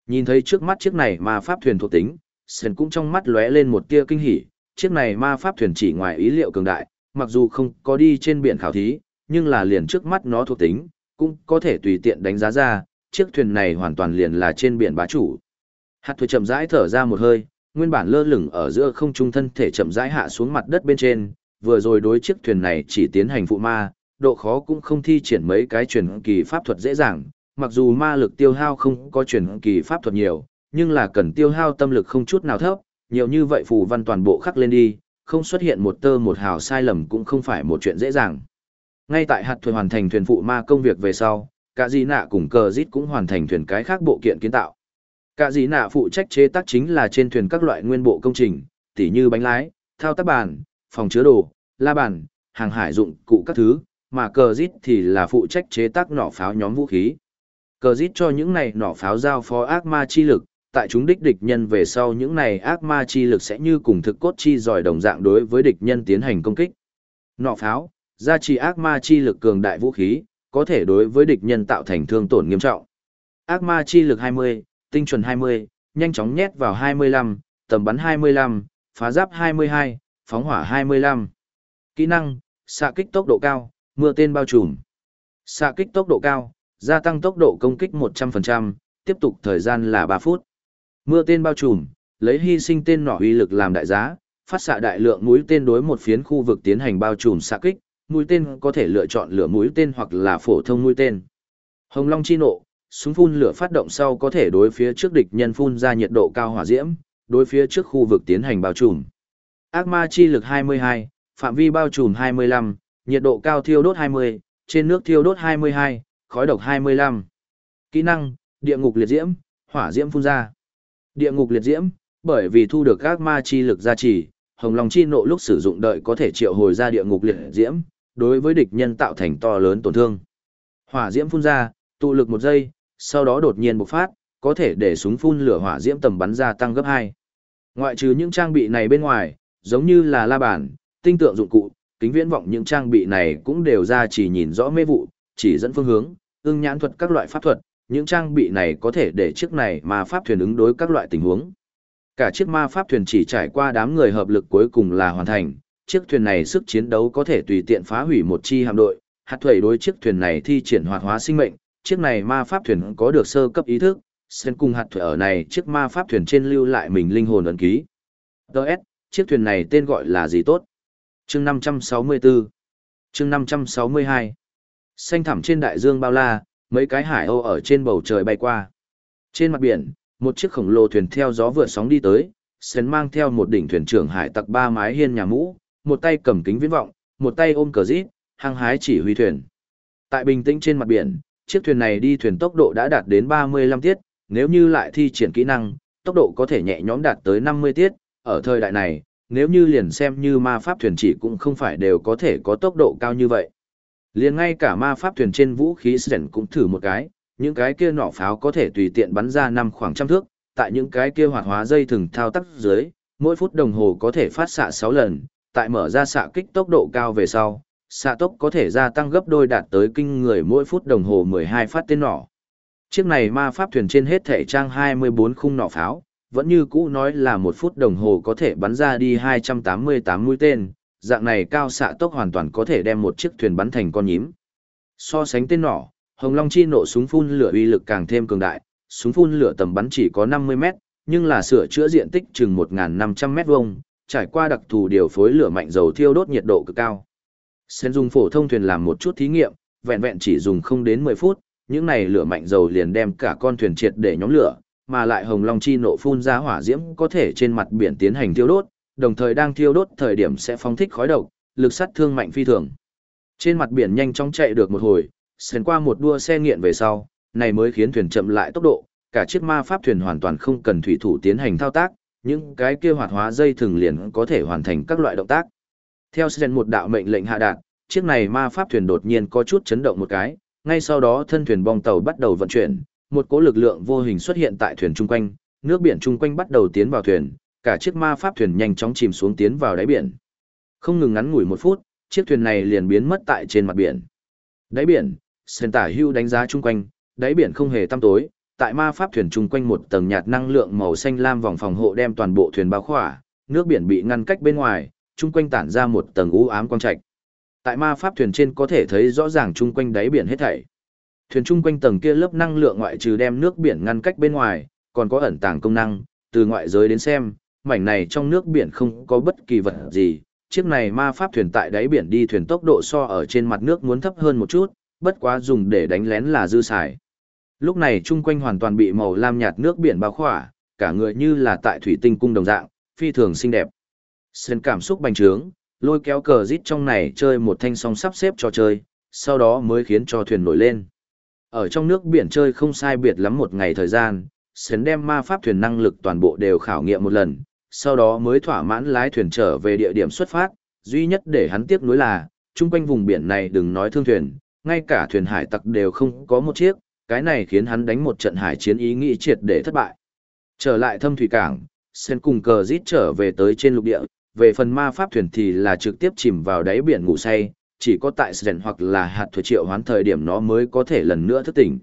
Nhìn thấy trước mắt chiếc này ma pháp thuyền thuộc tính, sơn cũng trong mắt lóe lên một tia kinh hỉ, chiếc này ma pháp thuyền chỉ ngoài ý liệu cường đại, mặc dù không có đi trên biển khảo thí, nhưng là liền trước mắt nó thuộc tính, cũng có thể tùy tiện đánh giá ra, chiếc thuyền này hoàn toàn liền là trên biển bá chủ. Hạt thuế chậm rãi thở ra một hơi, nguyên bản lơ lửng ở giữa không trung thân thể chậm rãi hạ xuống mặt đất bên trên, vừa rồi đối chiếc thuyền này chỉ tiến hành phụ ma, độ khó cũng không thi triển mấy cái truyền kỳ pháp thuật dễ dàng, mặc dù ma lực tiêu hao không có truyền kỳ pháp thuật nhiều, nhưng là cần tiêu hao tâm lực không chút nào thấp, nhiều như vậy phù văn toàn bộ khắc lên đi, không xuất hiện một tơ một hào sai lầm cũng không phải một chuyện dễ dàng. Ngay tại hạt thuyền hoàn thành thuyền phụ ma công việc về sau, cả dì nạ cùng cờ dít cũng hoàn thành thuyền cái khác bộ kiện kiến tạo. Cả dì nạ phụ trách chế tác chính là trên thuyền các loại nguyên bộ công trình, tỉ như bánh lái, thao tác bàn, phòng chứa đồ, la bàn, hàng hải dụng cụ các thứ, mà cờ dít thì là phụ trách chế tác nỏ pháo nhóm vũ khí. Cờ dít cho những này nỏ pháo giao phó ác ma chi lực, tại chúng đích địch nhân về sau những này ác ma chi lực sẽ như cùng thực cốt chi giỏi đồng dạng đối với địch nhân tiến hành công kích. Nỏ pháo, gia trì ác ma chi lực cường đại vũ khí, có thể đối với địch nhân tạo thành thương tổn nghiêm trọng. Ác ma chi lực 20, tinh chuẩn 20, nhanh chóng nhét vào 25, tầm bắn 25, phá giáp 22, phóng hỏa 25. Kỹ năng, xạ kích tốc độ cao, mưa tên bao trùm. Xạ kích tốc độ cao, gia tăng tốc độ công kích 100%, tiếp tục thời gian là 3 phút. Mưa tên bao trùm, lấy hy sinh tên nỏ uy lực làm đại giá, phát xạ đại lượng mũi tên đối một phiến khu vực tiến hành bao trùm xạ kích, mũi tên có thể lựa chọn lửa mũi tên hoặc là phổ thông mũi tên. Hồng Long chi nộ, súng phun lửa phát động sau có thể đối phía trước địch nhân phun ra nhiệt độ cao hỏa diễm, đối phía trước khu vực tiến hành bao trùm. Ác ma chi lực 22, phạm vi bao trùm 25, nhiệt độ cao thiêu đốt 20, trên nước thiêu đốt 22, khói độc 25. Kỹ năng, địa ngục liệt diễm, hỏa diễm phun ra. Địa ngục liệt diễm, Bởi vì thu được các ma chi lực gia trì, Hồng Long chi nộ lúc sử dụng đợi có thể triệu hồi ra địa ngục liệt diễm, đối với địch nhân tạo thành to lớn tổn thương. Hỏa diễm phun ra, tụ lực một giây, sau đó đột nhiên bộc phát, có thể để súng phun lửa hỏa diễm tầm bắn ra tăng gấp 2. Ngoại trừ những trang bị này bên ngoài, giống như là la bàn, tinh tượng dụng cụ, kính viễn vọng những trang bị này cũng đều ra chỉ nhìn rõ mê vụ, chỉ dẫn phương hướng, ưng nhãn thuật các loại pháp thuật, những trang bị này có thể để chiếc này mà pháp thuyền ứng đối các loại tình huống. Cả chiếc ma pháp thuyền chỉ trải qua đám người hợp lực cuối cùng là hoàn thành, chiếc thuyền này sức chiến đấu có thể tùy tiện phá hủy một chi hạm đội, hạt thuẩy đối chiếc thuyền này thi triển hoạt hóa sinh mệnh, chiếc này ma pháp thuyền có được sơ cấp ý thức, sen cùng hạt thuẩy ở này chiếc ma pháp thuyền trên lưu lại mình linh hồn ấn ký. Đợt, chiếc thuyền này tên gọi là gì tốt? chương 564 chương 562 Xanh thẳm trên đại dương bao la, mấy cái hải âu ở trên bầu trời bay qua. Trên mặt biển, một chiếc khổng lồ thuyền theo gió vượt sóng đi tới, Sến mang theo một đỉnh thuyền trưởng hải tặc ba mái hiên nhà mũ, một tay cầm kính viễn vọng, một tay ôm cờ rít, hăng hái chỉ huy thuyền. Tại bình tĩnh trên mặt biển, chiếc thuyền này đi thuyền tốc độ đã đạt đến 35 tiết, nếu như lại thi triển kỹ năng, tốc độ có thể nhẹ nhõm đạt tới 50 tiết, ở thời đại này, nếu như liền xem như ma pháp thuyền chỉ cũng không phải đều có thể có tốc độ cao như vậy. Liền ngay cả ma pháp thuyền trên vũ khí Sren cũng thử một cái, những cái kia nỏ pháo có thể tùy tiện bắn ra năm khoảng trăm thước, tại những cái kia hoạt hóa dây thừng thao tác dưới, mỗi phút đồng hồ có thể phát xạ sáu lần, tại mở ra xạ kích tốc độ cao về sau, xạ tốc có thể gia tăng gấp đôi đạt tới kinh người mỗi phút đồng hồ 12 phát tên nỏ. Chiếc này ma pháp thuyền trên hết thể trang 24 khung nỏ pháo, vẫn như cũ nói là một phút đồng hồ có thể bắn ra đi 288 mũi tên, dạng này cao xạ tốc hoàn toàn có thể đem một chiếc thuyền bắn thành con nhím. So sánh tên nỏ, Hồng Long chi nổ súng phun lửa uy lực càng thêm cường đại, súng phun lửa tầm bắn chỉ có 50 mét, nhưng là sửa chữa diện tích chừng 1.500 mét vuông, trải qua đặc thù điều phối lửa mạnh dầu thiêu đốt nhiệt độ cực cao. Sen dùng phổ thông thuyền làm một chút thí nghiệm, vẹn vẹn chỉ dùng không đến 10 phút, những này lửa mạnh dầu liền đem cả con thuyền triệt để nhóm lửa, mà lại hồng long chi nộ phun ra hỏa diễm có thể trên mặt biển tiến hành thiêu đốt, đồng thời đang thiêu đốt thời điểm sẽ phóng thích khói độc, lực sát thương mạnh phi thường. Trên mặt biển nhanh chóng chạy được một hồi, xuyên qua một đua xe nghiện về sau, này mới khiến thuyền chậm lại tốc độ, cả chiếc ma pháp thuyền hoàn toàn không cần thủy thủ tiến hành thao tác, những cái kia hoạt hóa dây thường liền có thể hoàn thành các loại động tác. Theo xuyên một đạo mệnh lệnh hạ đạt, chiếc này ma pháp thuyền đột nhiên có chút chấn động một cái, ngay sau đó thân thuyền bong tàu bắt đầu vận chuyển, một cỗ lực lượng vô hình xuất hiện tại thuyền chung quanh, nước biển chung quanh bắt đầu tiến vào thuyền, cả chiếc ma pháp thuyền nhanh chóng chìm xuống tiến vào đáy biển. Không ngừng ngắn ngủi một phút, chiếc thuyền này liền biến mất tại trên mặt biển. Đáy biển, Sen tả hưu đánh giá chung quanh, đáy biển không hề tăm tối, tại ma pháp thuyền chung quanh một tầng nhạt năng lượng màu xanh lam vòng phòng hộ đem toàn bộ thuyền bao khỏa, nước biển bị ngăn cách bên ngoài, chung quanh tản ra một tầng u ám quang trạch. Tại ma pháp thuyền trên có thể thấy rõ ràng chung quanh đáy biển hết thảy. Thuyền chung quanh tầng kia lớp năng lượng ngoại trừ đem nước biển ngăn cách bên ngoài, còn có ẩn tàng công năng, từ ngoại giới đến xem, mảnh này trong nước biển không có bất kỳ vật gì. Chiếc này ma pháp thuyền tại đáy biển đi thuyền tốc độ so ở trên mặt nước muốn thấp hơn một chút, bất quá dùng để đánh lén là dư xài. Lúc này chung quanh hoàn toàn bị màu lam nhạt nước biển bao khỏa, cả người như là tại thủy tinh cung đồng dạng, phi thường xinh đẹp. Sơn cảm xúc bành trướng, lôi kéo cờ rít trong này chơi một thanh song sắp xếp cho chơi, sau đó mới khiến cho thuyền nổi lên. Ở trong nước biển chơi không sai biệt lắm một ngày thời gian, sơn đem ma pháp thuyền năng lực toàn bộ đều khảo nghiệm một lần, sau đó mới thỏa mãn lái thuyền trở về địa điểm xuất phát, duy nhất để hắn tiếc nuối là, chung quanh vùng biển này đừng nói thương thuyền, ngay cả thuyền hải tặc đều không có một chiếc, cái này khiến hắn đánh một trận hải chiến ý nghĩ triệt để thất bại. Trở lại thâm thủy cảng, Sen cùng cờ rít trở về tới trên lục địa, về phần ma pháp thuyền thì là trực tiếp chìm vào đáy biển ngủ say, chỉ có tại Sen hoặc là hạt thuế triệu hoán thời điểm nó mới có thể lần nữa thức tỉnh.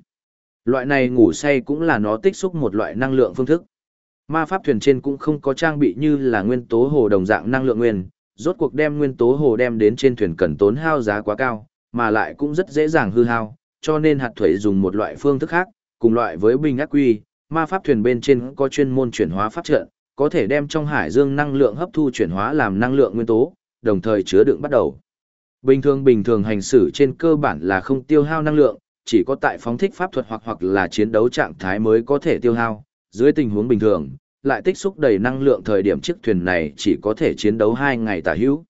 Loại này ngủ say cũng là nó tích xúc một loại năng lượng phương thức. Ma pháp thuyền trên cũng không có trang bị như là nguyên tố hồ đồng dạng năng lượng nguyên, rốt cuộc đem nguyên tố hồ đem đến trên thuyền cần tốn hao giá quá cao, mà lại cũng rất dễ dàng hư hao, cho nên hạt thủy dùng một loại phương thức khác, cùng loại với bình ác quy, ma pháp thuyền bên trên có chuyên môn chuyển hóa pháp trận, có thể đem trong hải dương năng lượng hấp thu chuyển hóa làm năng lượng nguyên tố, đồng thời chứa đựng bắt đầu. Bình thường bình thường hành xử trên cơ bản là không tiêu hao năng lượng, chỉ có tại phóng thích pháp thuật hoặc hoặc là chiến đấu trạng thái mới có thể tiêu hao, dưới tình huống bình thường, lại tích xúc đầy năng lượng thời điểm chiếc thuyền này chỉ có thể chiến đấu 2 ngày tả hữu.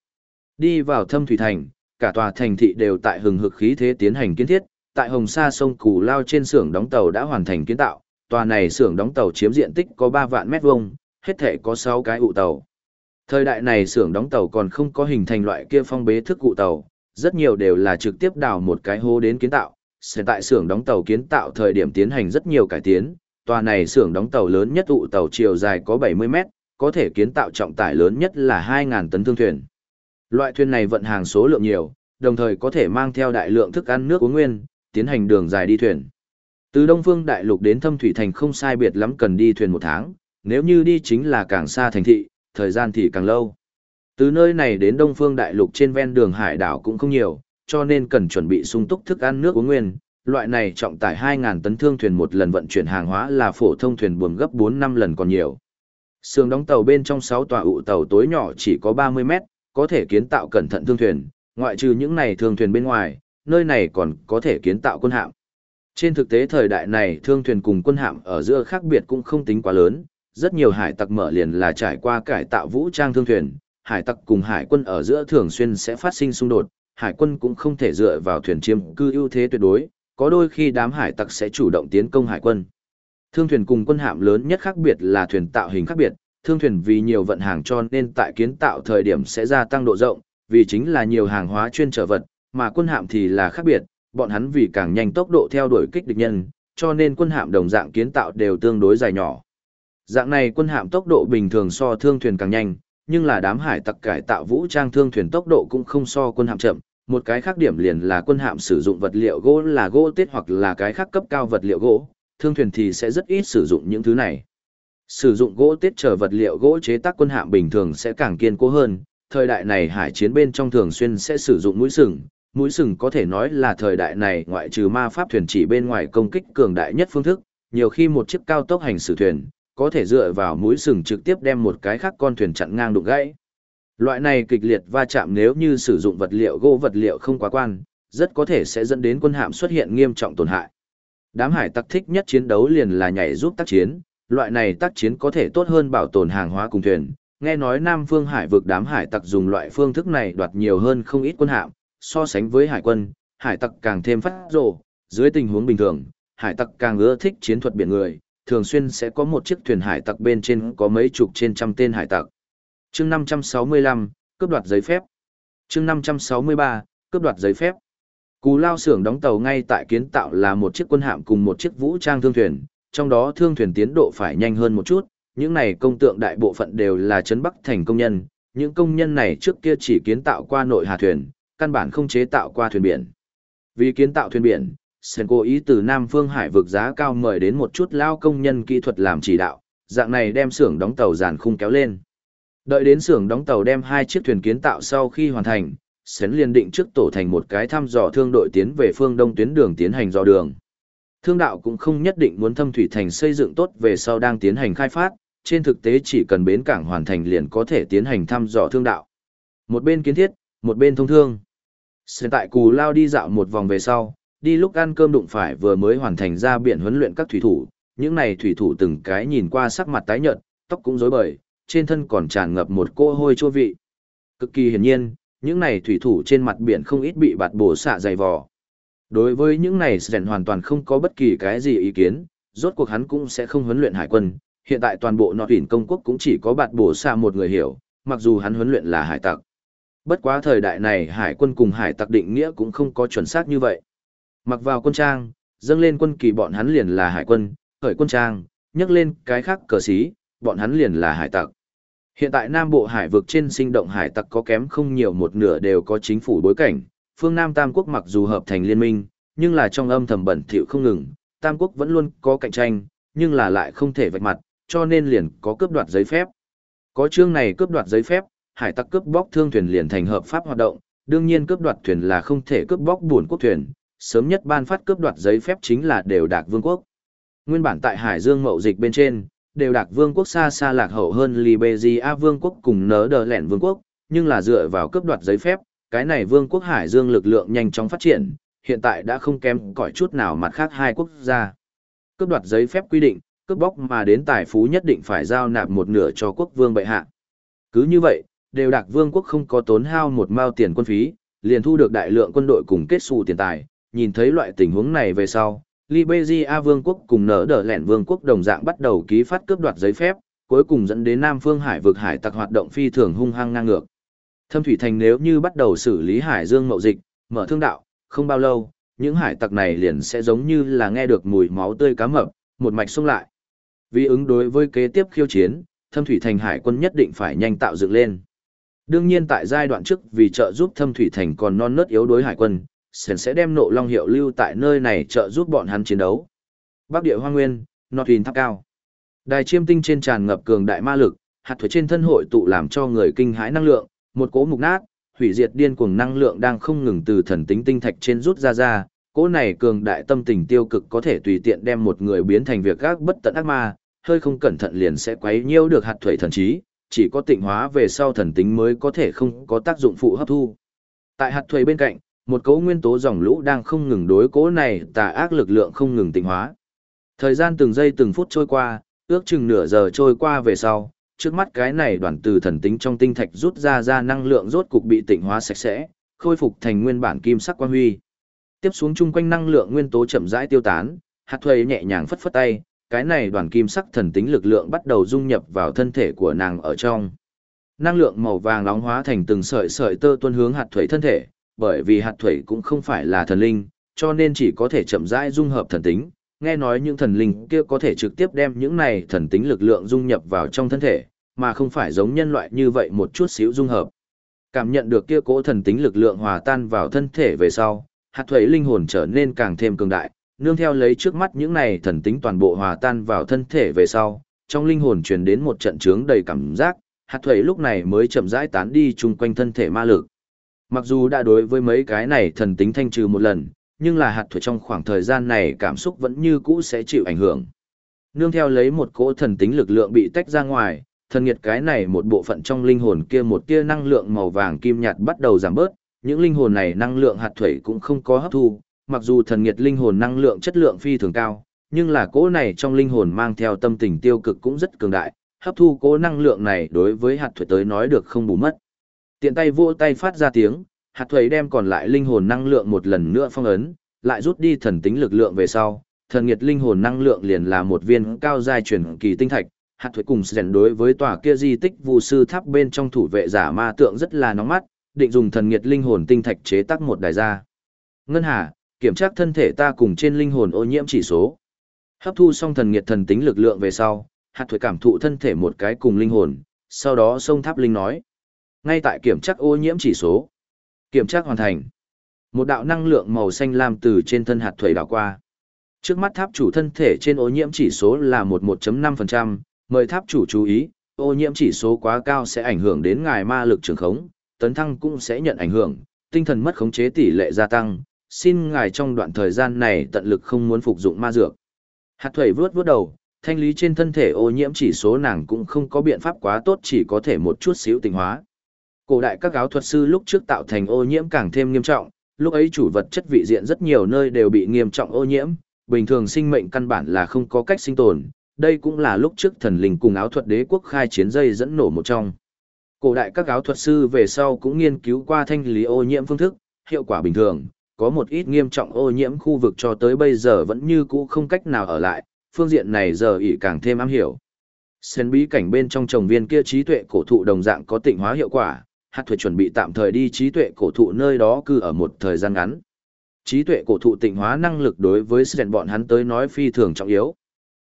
Đi vào thâm thủy thành, cả tòa thành thị đều tại hừng hực khí thế tiến hành kiến thiết, tại Hồng Sa sông Cù Lao trên xưởng đóng tàu đã hoàn thành kiến tạo, tòa này xưởng đóng tàu chiếm diện tích có 3 vạn mét vuông, hết thể có 6 cái ụ tàu. Thời đại này xưởng đóng tàu còn không có hình thành loại kia phong bế thức cụ tàu, rất nhiều đều là trực tiếp đào một cái hố đến kiến tạo. Sẽ tại xưởng đóng tàu kiến tạo thời điểm tiến hành rất nhiều cải tiến, tòa này xưởng đóng tàu lớn nhất tụ tàu chiều dài có 70 mét, có thể kiến tạo trọng tải lớn nhất là 2.000 tấn thương thuyền. Loại thuyền này vận hàng số lượng nhiều, đồng thời có thể mang theo đại lượng thức ăn nước uống nguyên, tiến hành đường dài đi thuyền. Từ Đông Phương Đại Lục đến Thâm Thủy Thành không sai biệt lắm cần đi thuyền một tháng, nếu như đi chính là càng xa thành thị, thời gian thì càng lâu. Từ nơi này đến Đông Phương Đại Lục trên ven đường hải đảo cũng không nhiều, cho nên cần chuẩn bị sung túc thức ăn nước uống nguyên. Loại này trọng tải 2.000 tấn thương thuyền một lần vận chuyển hàng hóa là phổ thông thuyền buồm gấp 4 năm lần còn nhiều. Sườn đóng tàu bên trong 6 tòa ụ tàu tối nhỏ chỉ có 30 mét, có thể kiến tạo cẩn thận thương thuyền, ngoại trừ những này thương thuyền bên ngoài, nơi này còn có thể kiến tạo quân hạm. Trên thực tế thời đại này thương thuyền cùng quân hạm ở giữa khác biệt cũng không tính quá lớn, rất nhiều hải tặc mở liền là trải qua cải tạo vũ trang thương thuyền, hải tặc cùng hải quân ở giữa thường xuyên sẽ phát sinh xung đột, hải quân cũng không thể dựa vào thuyền chiếm cư ưu thế tuyệt đối, có đôi khi đám hải tặc sẽ chủ động tiến công hải quân. Thương thuyền cùng quân hạm lớn nhất khác biệt là thuyền tạo hình khác biệt, thương thuyền vì nhiều vận hàng cho nên tại kiến tạo thời điểm sẽ gia tăng độ rộng, vì chính là nhiều hàng hóa chuyên trở vật, mà quân hạm thì là khác biệt, bọn hắn vì càng nhanh tốc độ theo đuổi kích địch nhân, cho nên quân hạm đồng dạng kiến tạo đều tương đối dài nhỏ. Dạng này quân hạm tốc độ bình thường so thương thuyền càng nhanh, nhưng là đám hải tặc cải tạo vũ trang thương thuyền tốc độ cũng không so quân hạm chậm. Một cái khác điểm liền là quân hạm sử dụng vật liệu gỗ là gỗ tết hoặc là cái khác cấp cao vật liệu gỗ, thương thuyền thì sẽ rất ít sử dụng những thứ này. Sử dụng gỗ tết trở vật liệu gỗ chế tác quân hạm bình thường sẽ càng kiên cố hơn, thời đại này hải chiến bên trong thường xuyên sẽ sử dụng mũi sừng, mũi sừng có thể nói là thời đại này ngoại trừ ma pháp thuyền chỉ bên ngoài công kích cường đại nhất phương thức, nhiều khi một chiếc cao tốc hành xử thuyền, có thể dựa vào mũi sừng trực tiếp đem một cái khác con thuyền chặn ngang đụng gãy. Loại này kịch liệt va chạm nếu như sử dụng vật liệu gỗ vật liệu không quá quan, rất có thể sẽ dẫn đến quân hạm xuất hiện nghiêm trọng tổn hại. Đám hải tặc thích nhất chiến đấu liền là nhảy giúp tác chiến, loại này tác chiến có thể tốt hơn bảo tồn hàng hóa cùng thuyền. Nghe nói Nam Phương Hải vực đám hải tặc dùng loại phương thức này đoạt nhiều hơn không ít quân hạm, so sánh với hải quân, hải tặc càng thêm phát rồ, dưới tình huống bình thường, hải tặc càng ưa thích chiến thuật biển người, thường xuyên sẽ có một chiếc thuyền hải tặc bên trên có mấy chục trên trăm tên hải tặc. Chương 565, cướp đoạt giấy phép. Chương 563, cướp đoạt giấy phép. Cú lao xưởng đóng tàu ngay tại kiến tạo là một chiếc quân hạm cùng một chiếc vũ trang thương thuyền, trong đó thương thuyền tiến độ phải nhanh hơn một chút, những này công tượng đại bộ phận đều là trấn Bắc thành công nhân, những công nhân này trước kia chỉ kiến tạo qua nội hà thuyền, căn bản không chế tạo qua thuyền biển. Vì kiến tạo thuyền biển, Sen cố ý từ Nam Phương Hải vực giá cao mời đến một chút lao công nhân kỹ thuật làm chỉ đạo, dạng này đem xưởng đóng tàu giàn khung kéo lên. Đợi đến xưởng đóng tàu đem hai chiếc thuyền kiến tạo sau khi hoàn thành, Sến liền định trước tổ thành một cái thăm dò thương đội tiến về phương đông tuyến đường tiến hành dò đường. Thương đạo cũng không nhất định muốn thâm thủy thành xây dựng tốt về sau đang tiến hành khai phát, trên thực tế chỉ cần bến cảng hoàn thành liền có thể tiến hành thăm dò thương đạo. Một bên kiến thiết, một bên thông thương. Sến tại cù lao đi dạo một vòng về sau, đi lúc ăn cơm đụng phải vừa mới hoàn thành ra biển huấn luyện các thủy thủ, những này thủy thủ từng cái nhìn qua sắc mặt tái nhợt, tóc cũng rối bời, trên thân còn tràn ngập một cô hôi chua vị. Cực kỳ hiển nhiên, những này thủy thủ trên mặt biển không ít bị bạt bổ xạ dày vò. Đối với những này Sren hoàn toàn không có bất kỳ cái gì ý kiến, rốt cuộc hắn cũng sẽ không huấn luyện hải quân, hiện tại toàn bộ nọ tuyển công quốc cũng chỉ có bạt bổ xạ một người hiểu, mặc dù hắn huấn luyện là hải tặc. Bất quá thời đại này hải quân cùng hải tặc định nghĩa cũng không có chuẩn xác như vậy. Mặc vào quân trang, dâng lên quân kỳ bọn hắn liền là hải quân, khởi quân trang, nhấc lên cái khác cờ xí, bọn hắn liền là hải tặc. Hiện tại Nam Bộ hải vực trên sinh động hải tặc có kém không nhiều một nửa đều có chính phủ bối cảnh, phương Nam Tam Quốc mặc dù hợp thành liên minh, nhưng là trong âm thầm bẩn thỉu không ngừng, Tam Quốc vẫn luôn có cạnh tranh, nhưng là lại không thể vạch mặt, cho nên liền có cướp đoạt giấy phép. Có chương này cướp đoạt giấy phép, hải tặc cướp bóc thương thuyền liền thành hợp pháp hoạt động, đương nhiên cướp đoạt thuyền là không thể cướp bóc buồn quốc thuyền, sớm nhất ban phát cướp đoạt giấy phép chính là đều đạc vương quốc. Nguyên bản tại Hải Dương mậu dịch bên trên, đều đạc vương quốc xa xa lạc hậu hơn Liberia vương quốc cùng nớ đờ lẻn vương quốc, nhưng là dựa vào cướp đoạt giấy phép, cái này vương quốc Hải Dương lực lượng nhanh chóng phát triển, hiện tại đã không kém cỏi chút nào mặt khác hai quốc gia. Cướp đoạt giấy phép quy định, cướp bóc mà đến tài phú nhất định phải giao nạp một nửa cho quốc vương bệ hạ. Cứ như vậy, đều đạc vương quốc không có tốn hao một mao tiền quân phí, liền thu được đại lượng quân đội cùng kết xù tiền tài, nhìn thấy loại tình huống này về sau, Liberia Vương quốc cùng nở đỡ lẻn Vương quốc đồng dạng bắt đầu ký phát cướp đoạt giấy phép, cuối cùng dẫn đến Nam Phương Hải vực hải tặc hoạt động phi thường hung hăng ngang ngược. Thâm Thủy Thành nếu như bắt đầu xử lý hải dương mậu dịch, mở thương đạo, không bao lâu, những hải tặc này liền sẽ giống như là nghe được mùi máu tươi cá mập, một mạch xông lại. Vì ứng đối với kế tiếp khiêu chiến, Thâm Thủy Thành hải quân nhất định phải nhanh tạo dựng lên. Đương nhiên tại giai đoạn trước vì trợ giúp Thâm Thủy Thành còn non nớt yếu đối hải quân, sẽ sẽ đem nộ long hiệu lưu tại nơi này trợ giúp bọn hắn chiến đấu. Bắc địa hoang nguyên, Nọt tháp cao. Đài chiêm tinh trên tràn ngập cường đại ma lực, hạt thuế trên thân hội tụ làm cho người kinh hãi năng lượng, một cỗ mục nát, hủy diệt điên cuồng năng lượng đang không ngừng từ thần tính tinh thạch trên rút ra ra, cỗ này cường đại tâm tình tiêu cực có thể tùy tiện đem một người biến thành việc gác bất tận ác ma, hơi không cẩn thận liền sẽ quấy nhiễu được hạt thuế thần trí, chỉ có tịnh hóa về sau thần tính mới có thể không có tác dụng phụ hấp thu. Tại hạt thuế bên cạnh, một cỗ nguyên tố dòng lũ đang không ngừng đối cỗ này tà ác lực lượng không ngừng tịnh hóa. Thời gian từng giây từng phút trôi qua, ước chừng nửa giờ trôi qua về sau, trước mắt cái này đoàn từ thần tính trong tinh thạch rút ra ra năng lượng rốt cục bị tịnh hóa sạch sẽ, khôi phục thành nguyên bản kim sắc quang huy. Tiếp xuống chung quanh năng lượng nguyên tố chậm rãi tiêu tán, hạt thuê nhẹ nhàng phất phất tay, cái này đoàn kim sắc thần tính lực lượng bắt đầu dung nhập vào thân thể của nàng ở trong. Năng lượng màu vàng nóng hóa thành từng sợi sợi tơ tuôn hướng hạt thuế thân thể, bởi vì hạt thủy cũng không phải là thần linh, cho nên chỉ có thể chậm rãi dung hợp thần tính, nghe nói những thần linh kia có thể trực tiếp đem những này thần tính lực lượng dung nhập vào trong thân thể, mà không phải giống nhân loại như vậy một chút xíu dung hợp. Cảm nhận được kia cỗ thần tính lực lượng hòa tan vào thân thể về sau, hạt thuế linh hồn trở nên càng thêm cường đại, nương theo lấy trước mắt những này thần tính toàn bộ hòa tan vào thân thể về sau, trong linh hồn truyền đến một trận trướng đầy cảm giác, hạt thuế lúc này mới chậm rãi tán đi chung quanh thân thể ma lực. Mặc dù đã đối với mấy cái này thần tính thanh trừ một lần, nhưng là hạt thuế trong khoảng thời gian này cảm xúc vẫn như cũ sẽ chịu ảnh hưởng. Nương theo lấy một cỗ thần tính lực lượng bị tách ra ngoài, thần nghiệt cái này một bộ phận trong linh hồn kia một tia năng lượng màu vàng kim nhạt bắt đầu giảm bớt, những linh hồn này năng lượng hạt thủy cũng không có hấp thu, mặc dù thần nghiệt linh hồn năng lượng chất lượng phi thường cao, nhưng là cỗ này trong linh hồn mang theo tâm tình tiêu cực cũng rất cường đại, hấp thu cỗ năng lượng này đối với hạt thủy tới nói được không bù mất. Tiện tay vỗ tay phát ra tiếng, hạt thuế đem còn lại linh hồn năng lượng một lần nữa phong ấn, lại rút đi thần tính lực lượng về sau, thần nghiệt linh hồn năng lượng liền là một viên cao giai truyền kỳ tinh thạch. Hạt thuế cùng rèn đối với tòa kia di tích vu sư tháp bên trong thủ vệ giả ma tượng rất là nóng mắt, định dùng thần nghiệt linh hồn tinh thạch chế tác một đài ra. Ngân Hà, kiểm tra thân thể ta cùng trên linh hồn ô nhiễm chỉ số. Hấp thu xong thần nghiệt thần tính lực lượng về sau, hạt thuế cảm thụ thân thể một cái cùng linh hồn, sau đó sông tháp linh nói. Ngay tại kiểm tra ô nhiễm chỉ số. Kiểm tra hoàn thành. Một đạo năng lượng màu xanh lam từ trên thân hạt thủy đảo qua. Trước mắt tháp chủ thân thể trên ô nhiễm chỉ số là 11.5%, mời tháp chủ chú ý, ô nhiễm chỉ số quá cao sẽ ảnh hưởng đến ngài ma lực trường khống, tấn thăng cũng sẽ nhận ảnh hưởng, tinh thần mất khống chế tỷ lệ gia tăng, xin ngài trong đoạn thời gian này tận lực không muốn phục dụng ma dược. Hạt thủy vướt vướt đầu, thanh lý trên thân thể ô nhiễm chỉ số nàng cũng không có biện pháp quá tốt chỉ có thể một chút xíu tình hóa. Cổ đại các áo thuật sư lúc trước tạo thành ô nhiễm càng thêm nghiêm trọng, lúc ấy chủ vật chất vị diện rất nhiều nơi đều bị nghiêm trọng ô nhiễm, bình thường sinh mệnh căn bản là không có cách sinh tồn, đây cũng là lúc trước thần linh cùng áo thuật đế quốc khai chiến dây dẫn nổ một trong. Cổ đại các áo thuật sư về sau cũng nghiên cứu qua thanh lý ô nhiễm phương thức, hiệu quả bình thường, có một ít nghiêm trọng ô nhiễm khu vực cho tới bây giờ vẫn như cũ không cách nào ở lại, phương diện này giờ ỉ càng thêm am hiểu. Sen bí cảnh bên trong trồng viên kia trí tuệ cổ thụ đồng dạng có tịnh hóa hiệu quả, hạt Thuật chuẩn bị tạm thời đi trí tuệ cổ thụ nơi đó cư ở một thời gian ngắn. Trí tuệ cổ thụ tịnh hóa năng lực đối với Sen bọn hắn tới nói phi thường trọng yếu.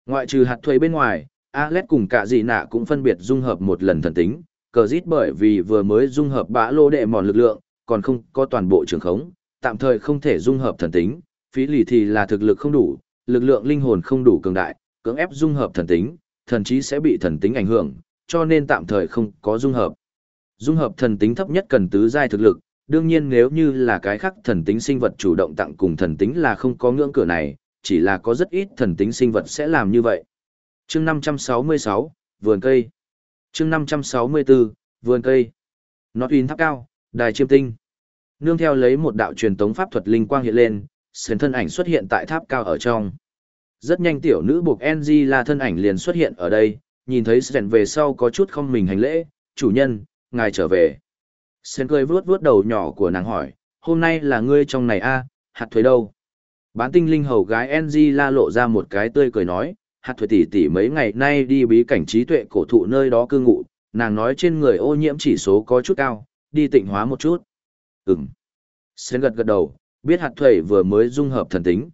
Ngoại trừ hạt thuế bên ngoài, Alet cùng cả dị nạ cũng phân biệt dung hợp một lần thần tính, cờ rít bởi vì vừa mới dung hợp bã lô đệ mòn lực lượng, còn không có toàn bộ trường khống, tạm thời không thể dung hợp thần tính, phí lì thì là thực lực không đủ, lực lượng linh hồn không đủ cường đại, cưỡng ép dung hợp thần tính, thần trí sẽ bị thần tính ảnh hưởng, cho nên tạm thời không có dung hợp. Dung hợp thần tính thấp nhất cần tứ giai thực lực, đương nhiên nếu như là cái khác thần tính sinh vật chủ động tặng cùng thần tính là không có ngưỡng cửa này, chỉ là có rất ít thần tính sinh vật sẽ làm như vậy. Chương 566, vườn cây. Chương 564, vườn cây. Nó uyên tháp cao, đài chiêm tinh. Nương theo lấy một đạo truyền tống pháp thuật linh quang hiện lên, sến thân ảnh xuất hiện tại tháp cao ở trong. Rất nhanh tiểu nữ buộc NG là thân ảnh liền xuất hiện ở đây, nhìn thấy Sến về sau có chút không mình hành lễ, chủ nhân, ngài trở về. Sến cười vuốt vuốt đầu nhỏ của nàng hỏi, hôm nay là ngươi trong này a hạt thuế đâu? Bán tinh linh hầu gái NG la lộ ra một cái tươi cười nói, hạt thuế tỷ tỷ mấy ngày nay đi bí cảnh trí tuệ cổ thụ nơi đó cư ngụ, nàng nói trên người ô nhiễm chỉ số có chút cao, đi tịnh hóa một chút. Ừm. Sến gật gật đầu, biết hạt thuế vừa mới dung hợp thần tính.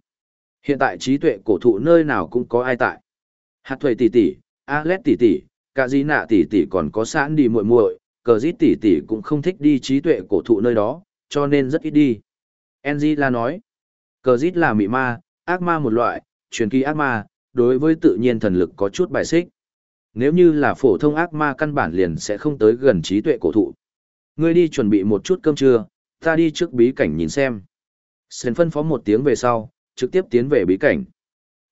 Hiện tại trí tuệ cổ thụ nơi nào cũng có ai tại. Hạt thuế tỷ tỷ, alet tỷ tỷ, cả gì nạ tỷ tỷ còn có sẵn đi muội muội, cờ dít tỷ tỷ cũng không thích đi trí tuệ cổ thụ nơi đó, cho nên rất ít đi. Angela nói, cờ dít là mị ma, ác ma một loại, truyền kỳ ác ma, đối với tự nhiên thần lực có chút bài xích. Nếu như là phổ thông ác ma căn bản liền sẽ không tới gần trí tuệ cổ thụ. Ngươi đi chuẩn bị một chút cơm trưa, ta đi trước bí cảnh nhìn xem. Sen phân phó một tiếng về sau, trực tiếp tiến về bí cảnh.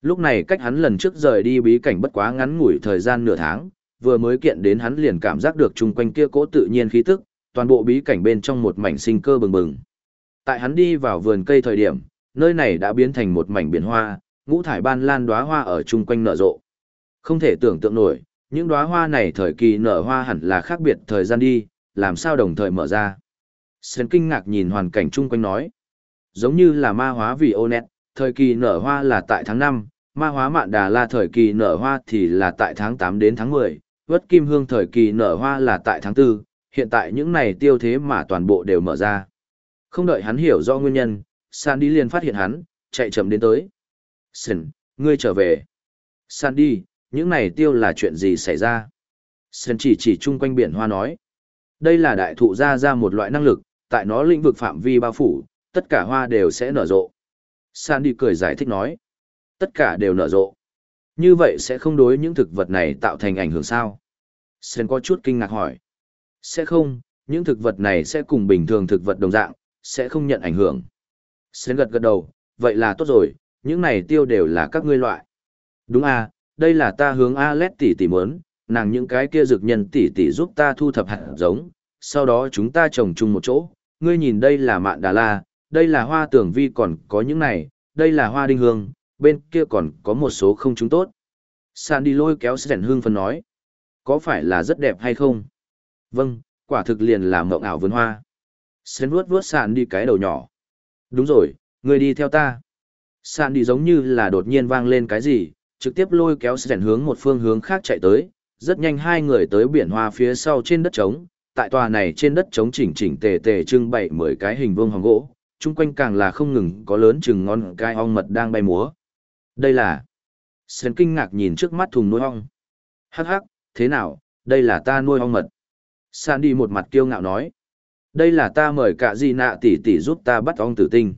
Lúc này cách hắn lần trước rời đi bí cảnh bất quá ngắn ngủi thời gian nửa tháng, vừa mới kiện đến hắn liền cảm giác được chung quanh kia cỗ tự nhiên khí tức, toàn bộ bí cảnh bên trong một mảnh sinh cơ bừng bừng. Tại hắn đi vào vườn cây thời điểm, nơi này đã biến thành một mảnh biển hoa, ngũ thải ban lan đóa hoa ở chung quanh nở rộ. Không thể tưởng tượng nổi, những đóa hoa này thời kỳ nở hoa hẳn là khác biệt thời gian đi, làm sao đồng thời mở ra. Sơn kinh ngạc nhìn hoàn cảnh chung quanh nói. Giống như là ma hóa vì ô nét, thời kỳ nở hoa là tại tháng 5, ma hóa mạn đà la thời kỳ nở hoa thì là tại tháng 8 đến tháng 10, vất kim hương thời kỳ nở hoa là tại tháng 4, hiện tại những này tiêu thế mà toàn bộ đều mở ra. Không đợi hắn hiểu do nguyên nhân, Sandy liền phát hiện hắn, chạy chậm đến tới. Sơn, ngươi trở về. Sandy, những này tiêu là chuyện gì xảy ra? Sơn chỉ chỉ chung quanh biển hoa nói. Đây là đại thụ ra ra một loại năng lực, tại nó lĩnh vực phạm vi bao phủ, tất cả hoa đều sẽ nở rộ. Sandy cười giải thích nói. Tất cả đều nở rộ. Như vậy sẽ không đối những thực vật này tạo thành ảnh hưởng sao? Sen có chút kinh ngạc hỏi. Sẽ không, những thực vật này sẽ cùng bình thường thực vật đồng dạng, sẽ không nhận ảnh hưởng. Sen gật gật đầu, vậy là tốt rồi, những này tiêu đều là các ngươi loại. Đúng à, đây là ta hướng Alet tỷ tỷ muốn, nàng những cái kia dược nhân tỷ tỷ giúp ta thu thập hạt giống, sau đó chúng ta trồng chung một chỗ. Ngươi nhìn đây là mạn đà la, đây là hoa tưởng vi còn có những này, đây là hoa đinh hương, bên kia còn có một số không chúng tốt. Sandy lôi kéo Sren hương phân nói, có phải là rất đẹp hay không? Vâng, quả thực liền là mộng ảo vườn hoa. Sren vuốt vuốt Sandy cái đầu nhỏ. Đúng rồi, người đi theo ta. Sandy giống như là đột nhiên vang lên cái gì, trực tiếp lôi kéo Sren hướng một phương hướng khác chạy tới. Rất nhanh hai người tới biển hoa phía sau trên đất trống, tại tòa này trên đất trống chỉnh chỉnh tề tề trưng bày mười cái hình vuông hòn gỗ, chung quanh càng là không ngừng có lớn chừng ngon cái ong mật đang bay múa. Đây là... Sơn kinh ngạc nhìn trước mắt thùng nuôi ong. Hắc hắc, thế nào, đây là ta nuôi ong mật. Sandy một mặt kiêu ngạo nói. Đây là ta mời cả Di nạ tỷ tỷ giúp ta bắt ong tử tinh.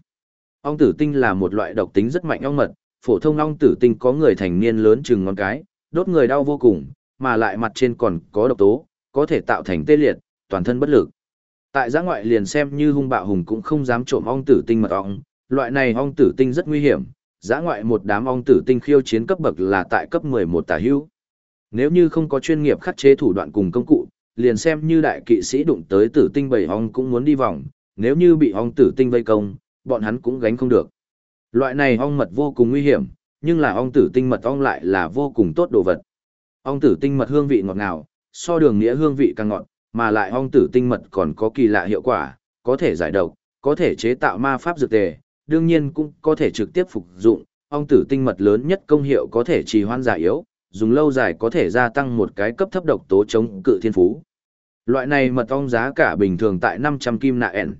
Ong tử tinh là một loại độc tính rất mạnh ong mật, phổ thông ong tử tinh có người thành niên lớn chừng ngón cái, đốt người đau vô cùng, mà lại mặt trên còn có độc tố, có thể tạo thành tê liệt, toàn thân bất lực. Tại giã ngoại liền xem như hung bạo hùng cũng không dám trộm ong tử tinh mật ong, loại này ong tử tinh rất nguy hiểm, giã ngoại một đám ong tử tinh khiêu chiến cấp bậc là tại cấp 11 tả hữu. Nếu như không có chuyên nghiệp khắc chế thủ đoạn cùng công cụ, liền xem như đại kỵ sĩ đụng tới tử tinh bầy ong cũng muốn đi vòng, nếu như bị ong tử tinh vây công, bọn hắn cũng gánh không được. Loại này ong mật vô cùng nguy hiểm, nhưng là ong tử tinh mật ong lại là vô cùng tốt đồ vật. Ong tử tinh mật hương vị ngọt ngào, so đường nghĩa hương vị càng ngọt, mà lại ong tử tinh mật còn có kỳ lạ hiệu quả, có thể giải độc, có thể chế tạo ma pháp dược tề, đương nhiên cũng có thể trực tiếp phục dụng. Ong tử tinh mật lớn nhất công hiệu có thể trì hoãn giả yếu, dùng lâu dài có thể gia tăng một cái cấp thấp độc tố chống cự thiên phú. Loại này mật ong giá cả bình thường tại 500 kim nạ ẻn.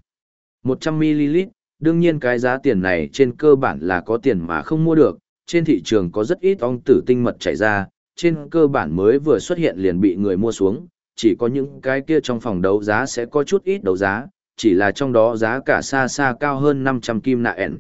100ml, đương nhiên cái giá tiền này trên cơ bản là có tiền mà không mua được, trên thị trường có rất ít ong tử tinh mật chảy ra, trên cơ bản mới vừa xuất hiện liền bị người mua xuống, chỉ có những cái kia trong phòng đấu giá sẽ có chút ít đấu giá, chỉ là trong đó giá cả xa xa cao hơn 500 kim nạ ẻn.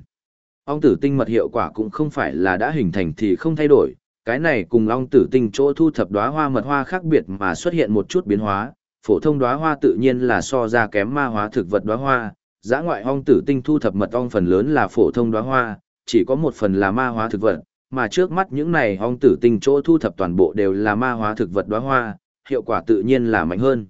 Ong tử tinh mật hiệu quả cũng không phải là đã hình thành thì không thay đổi, cái này cùng ong tử tinh chỗ thu thập đóa hoa mật hoa khác biệt mà xuất hiện một chút biến hóa, phổ thông đóa hoa tự nhiên là so ra kém ma hóa thực vật đóa hoa, giá ngoại ong tử tinh thu thập mật ong phần lớn là phổ thông đóa hoa, chỉ có một phần là ma hóa thực vật, mà trước mắt những này ong tử tinh chỗ thu thập toàn bộ đều là ma hóa thực vật đóa hoa, hiệu quả tự nhiên là mạnh hơn.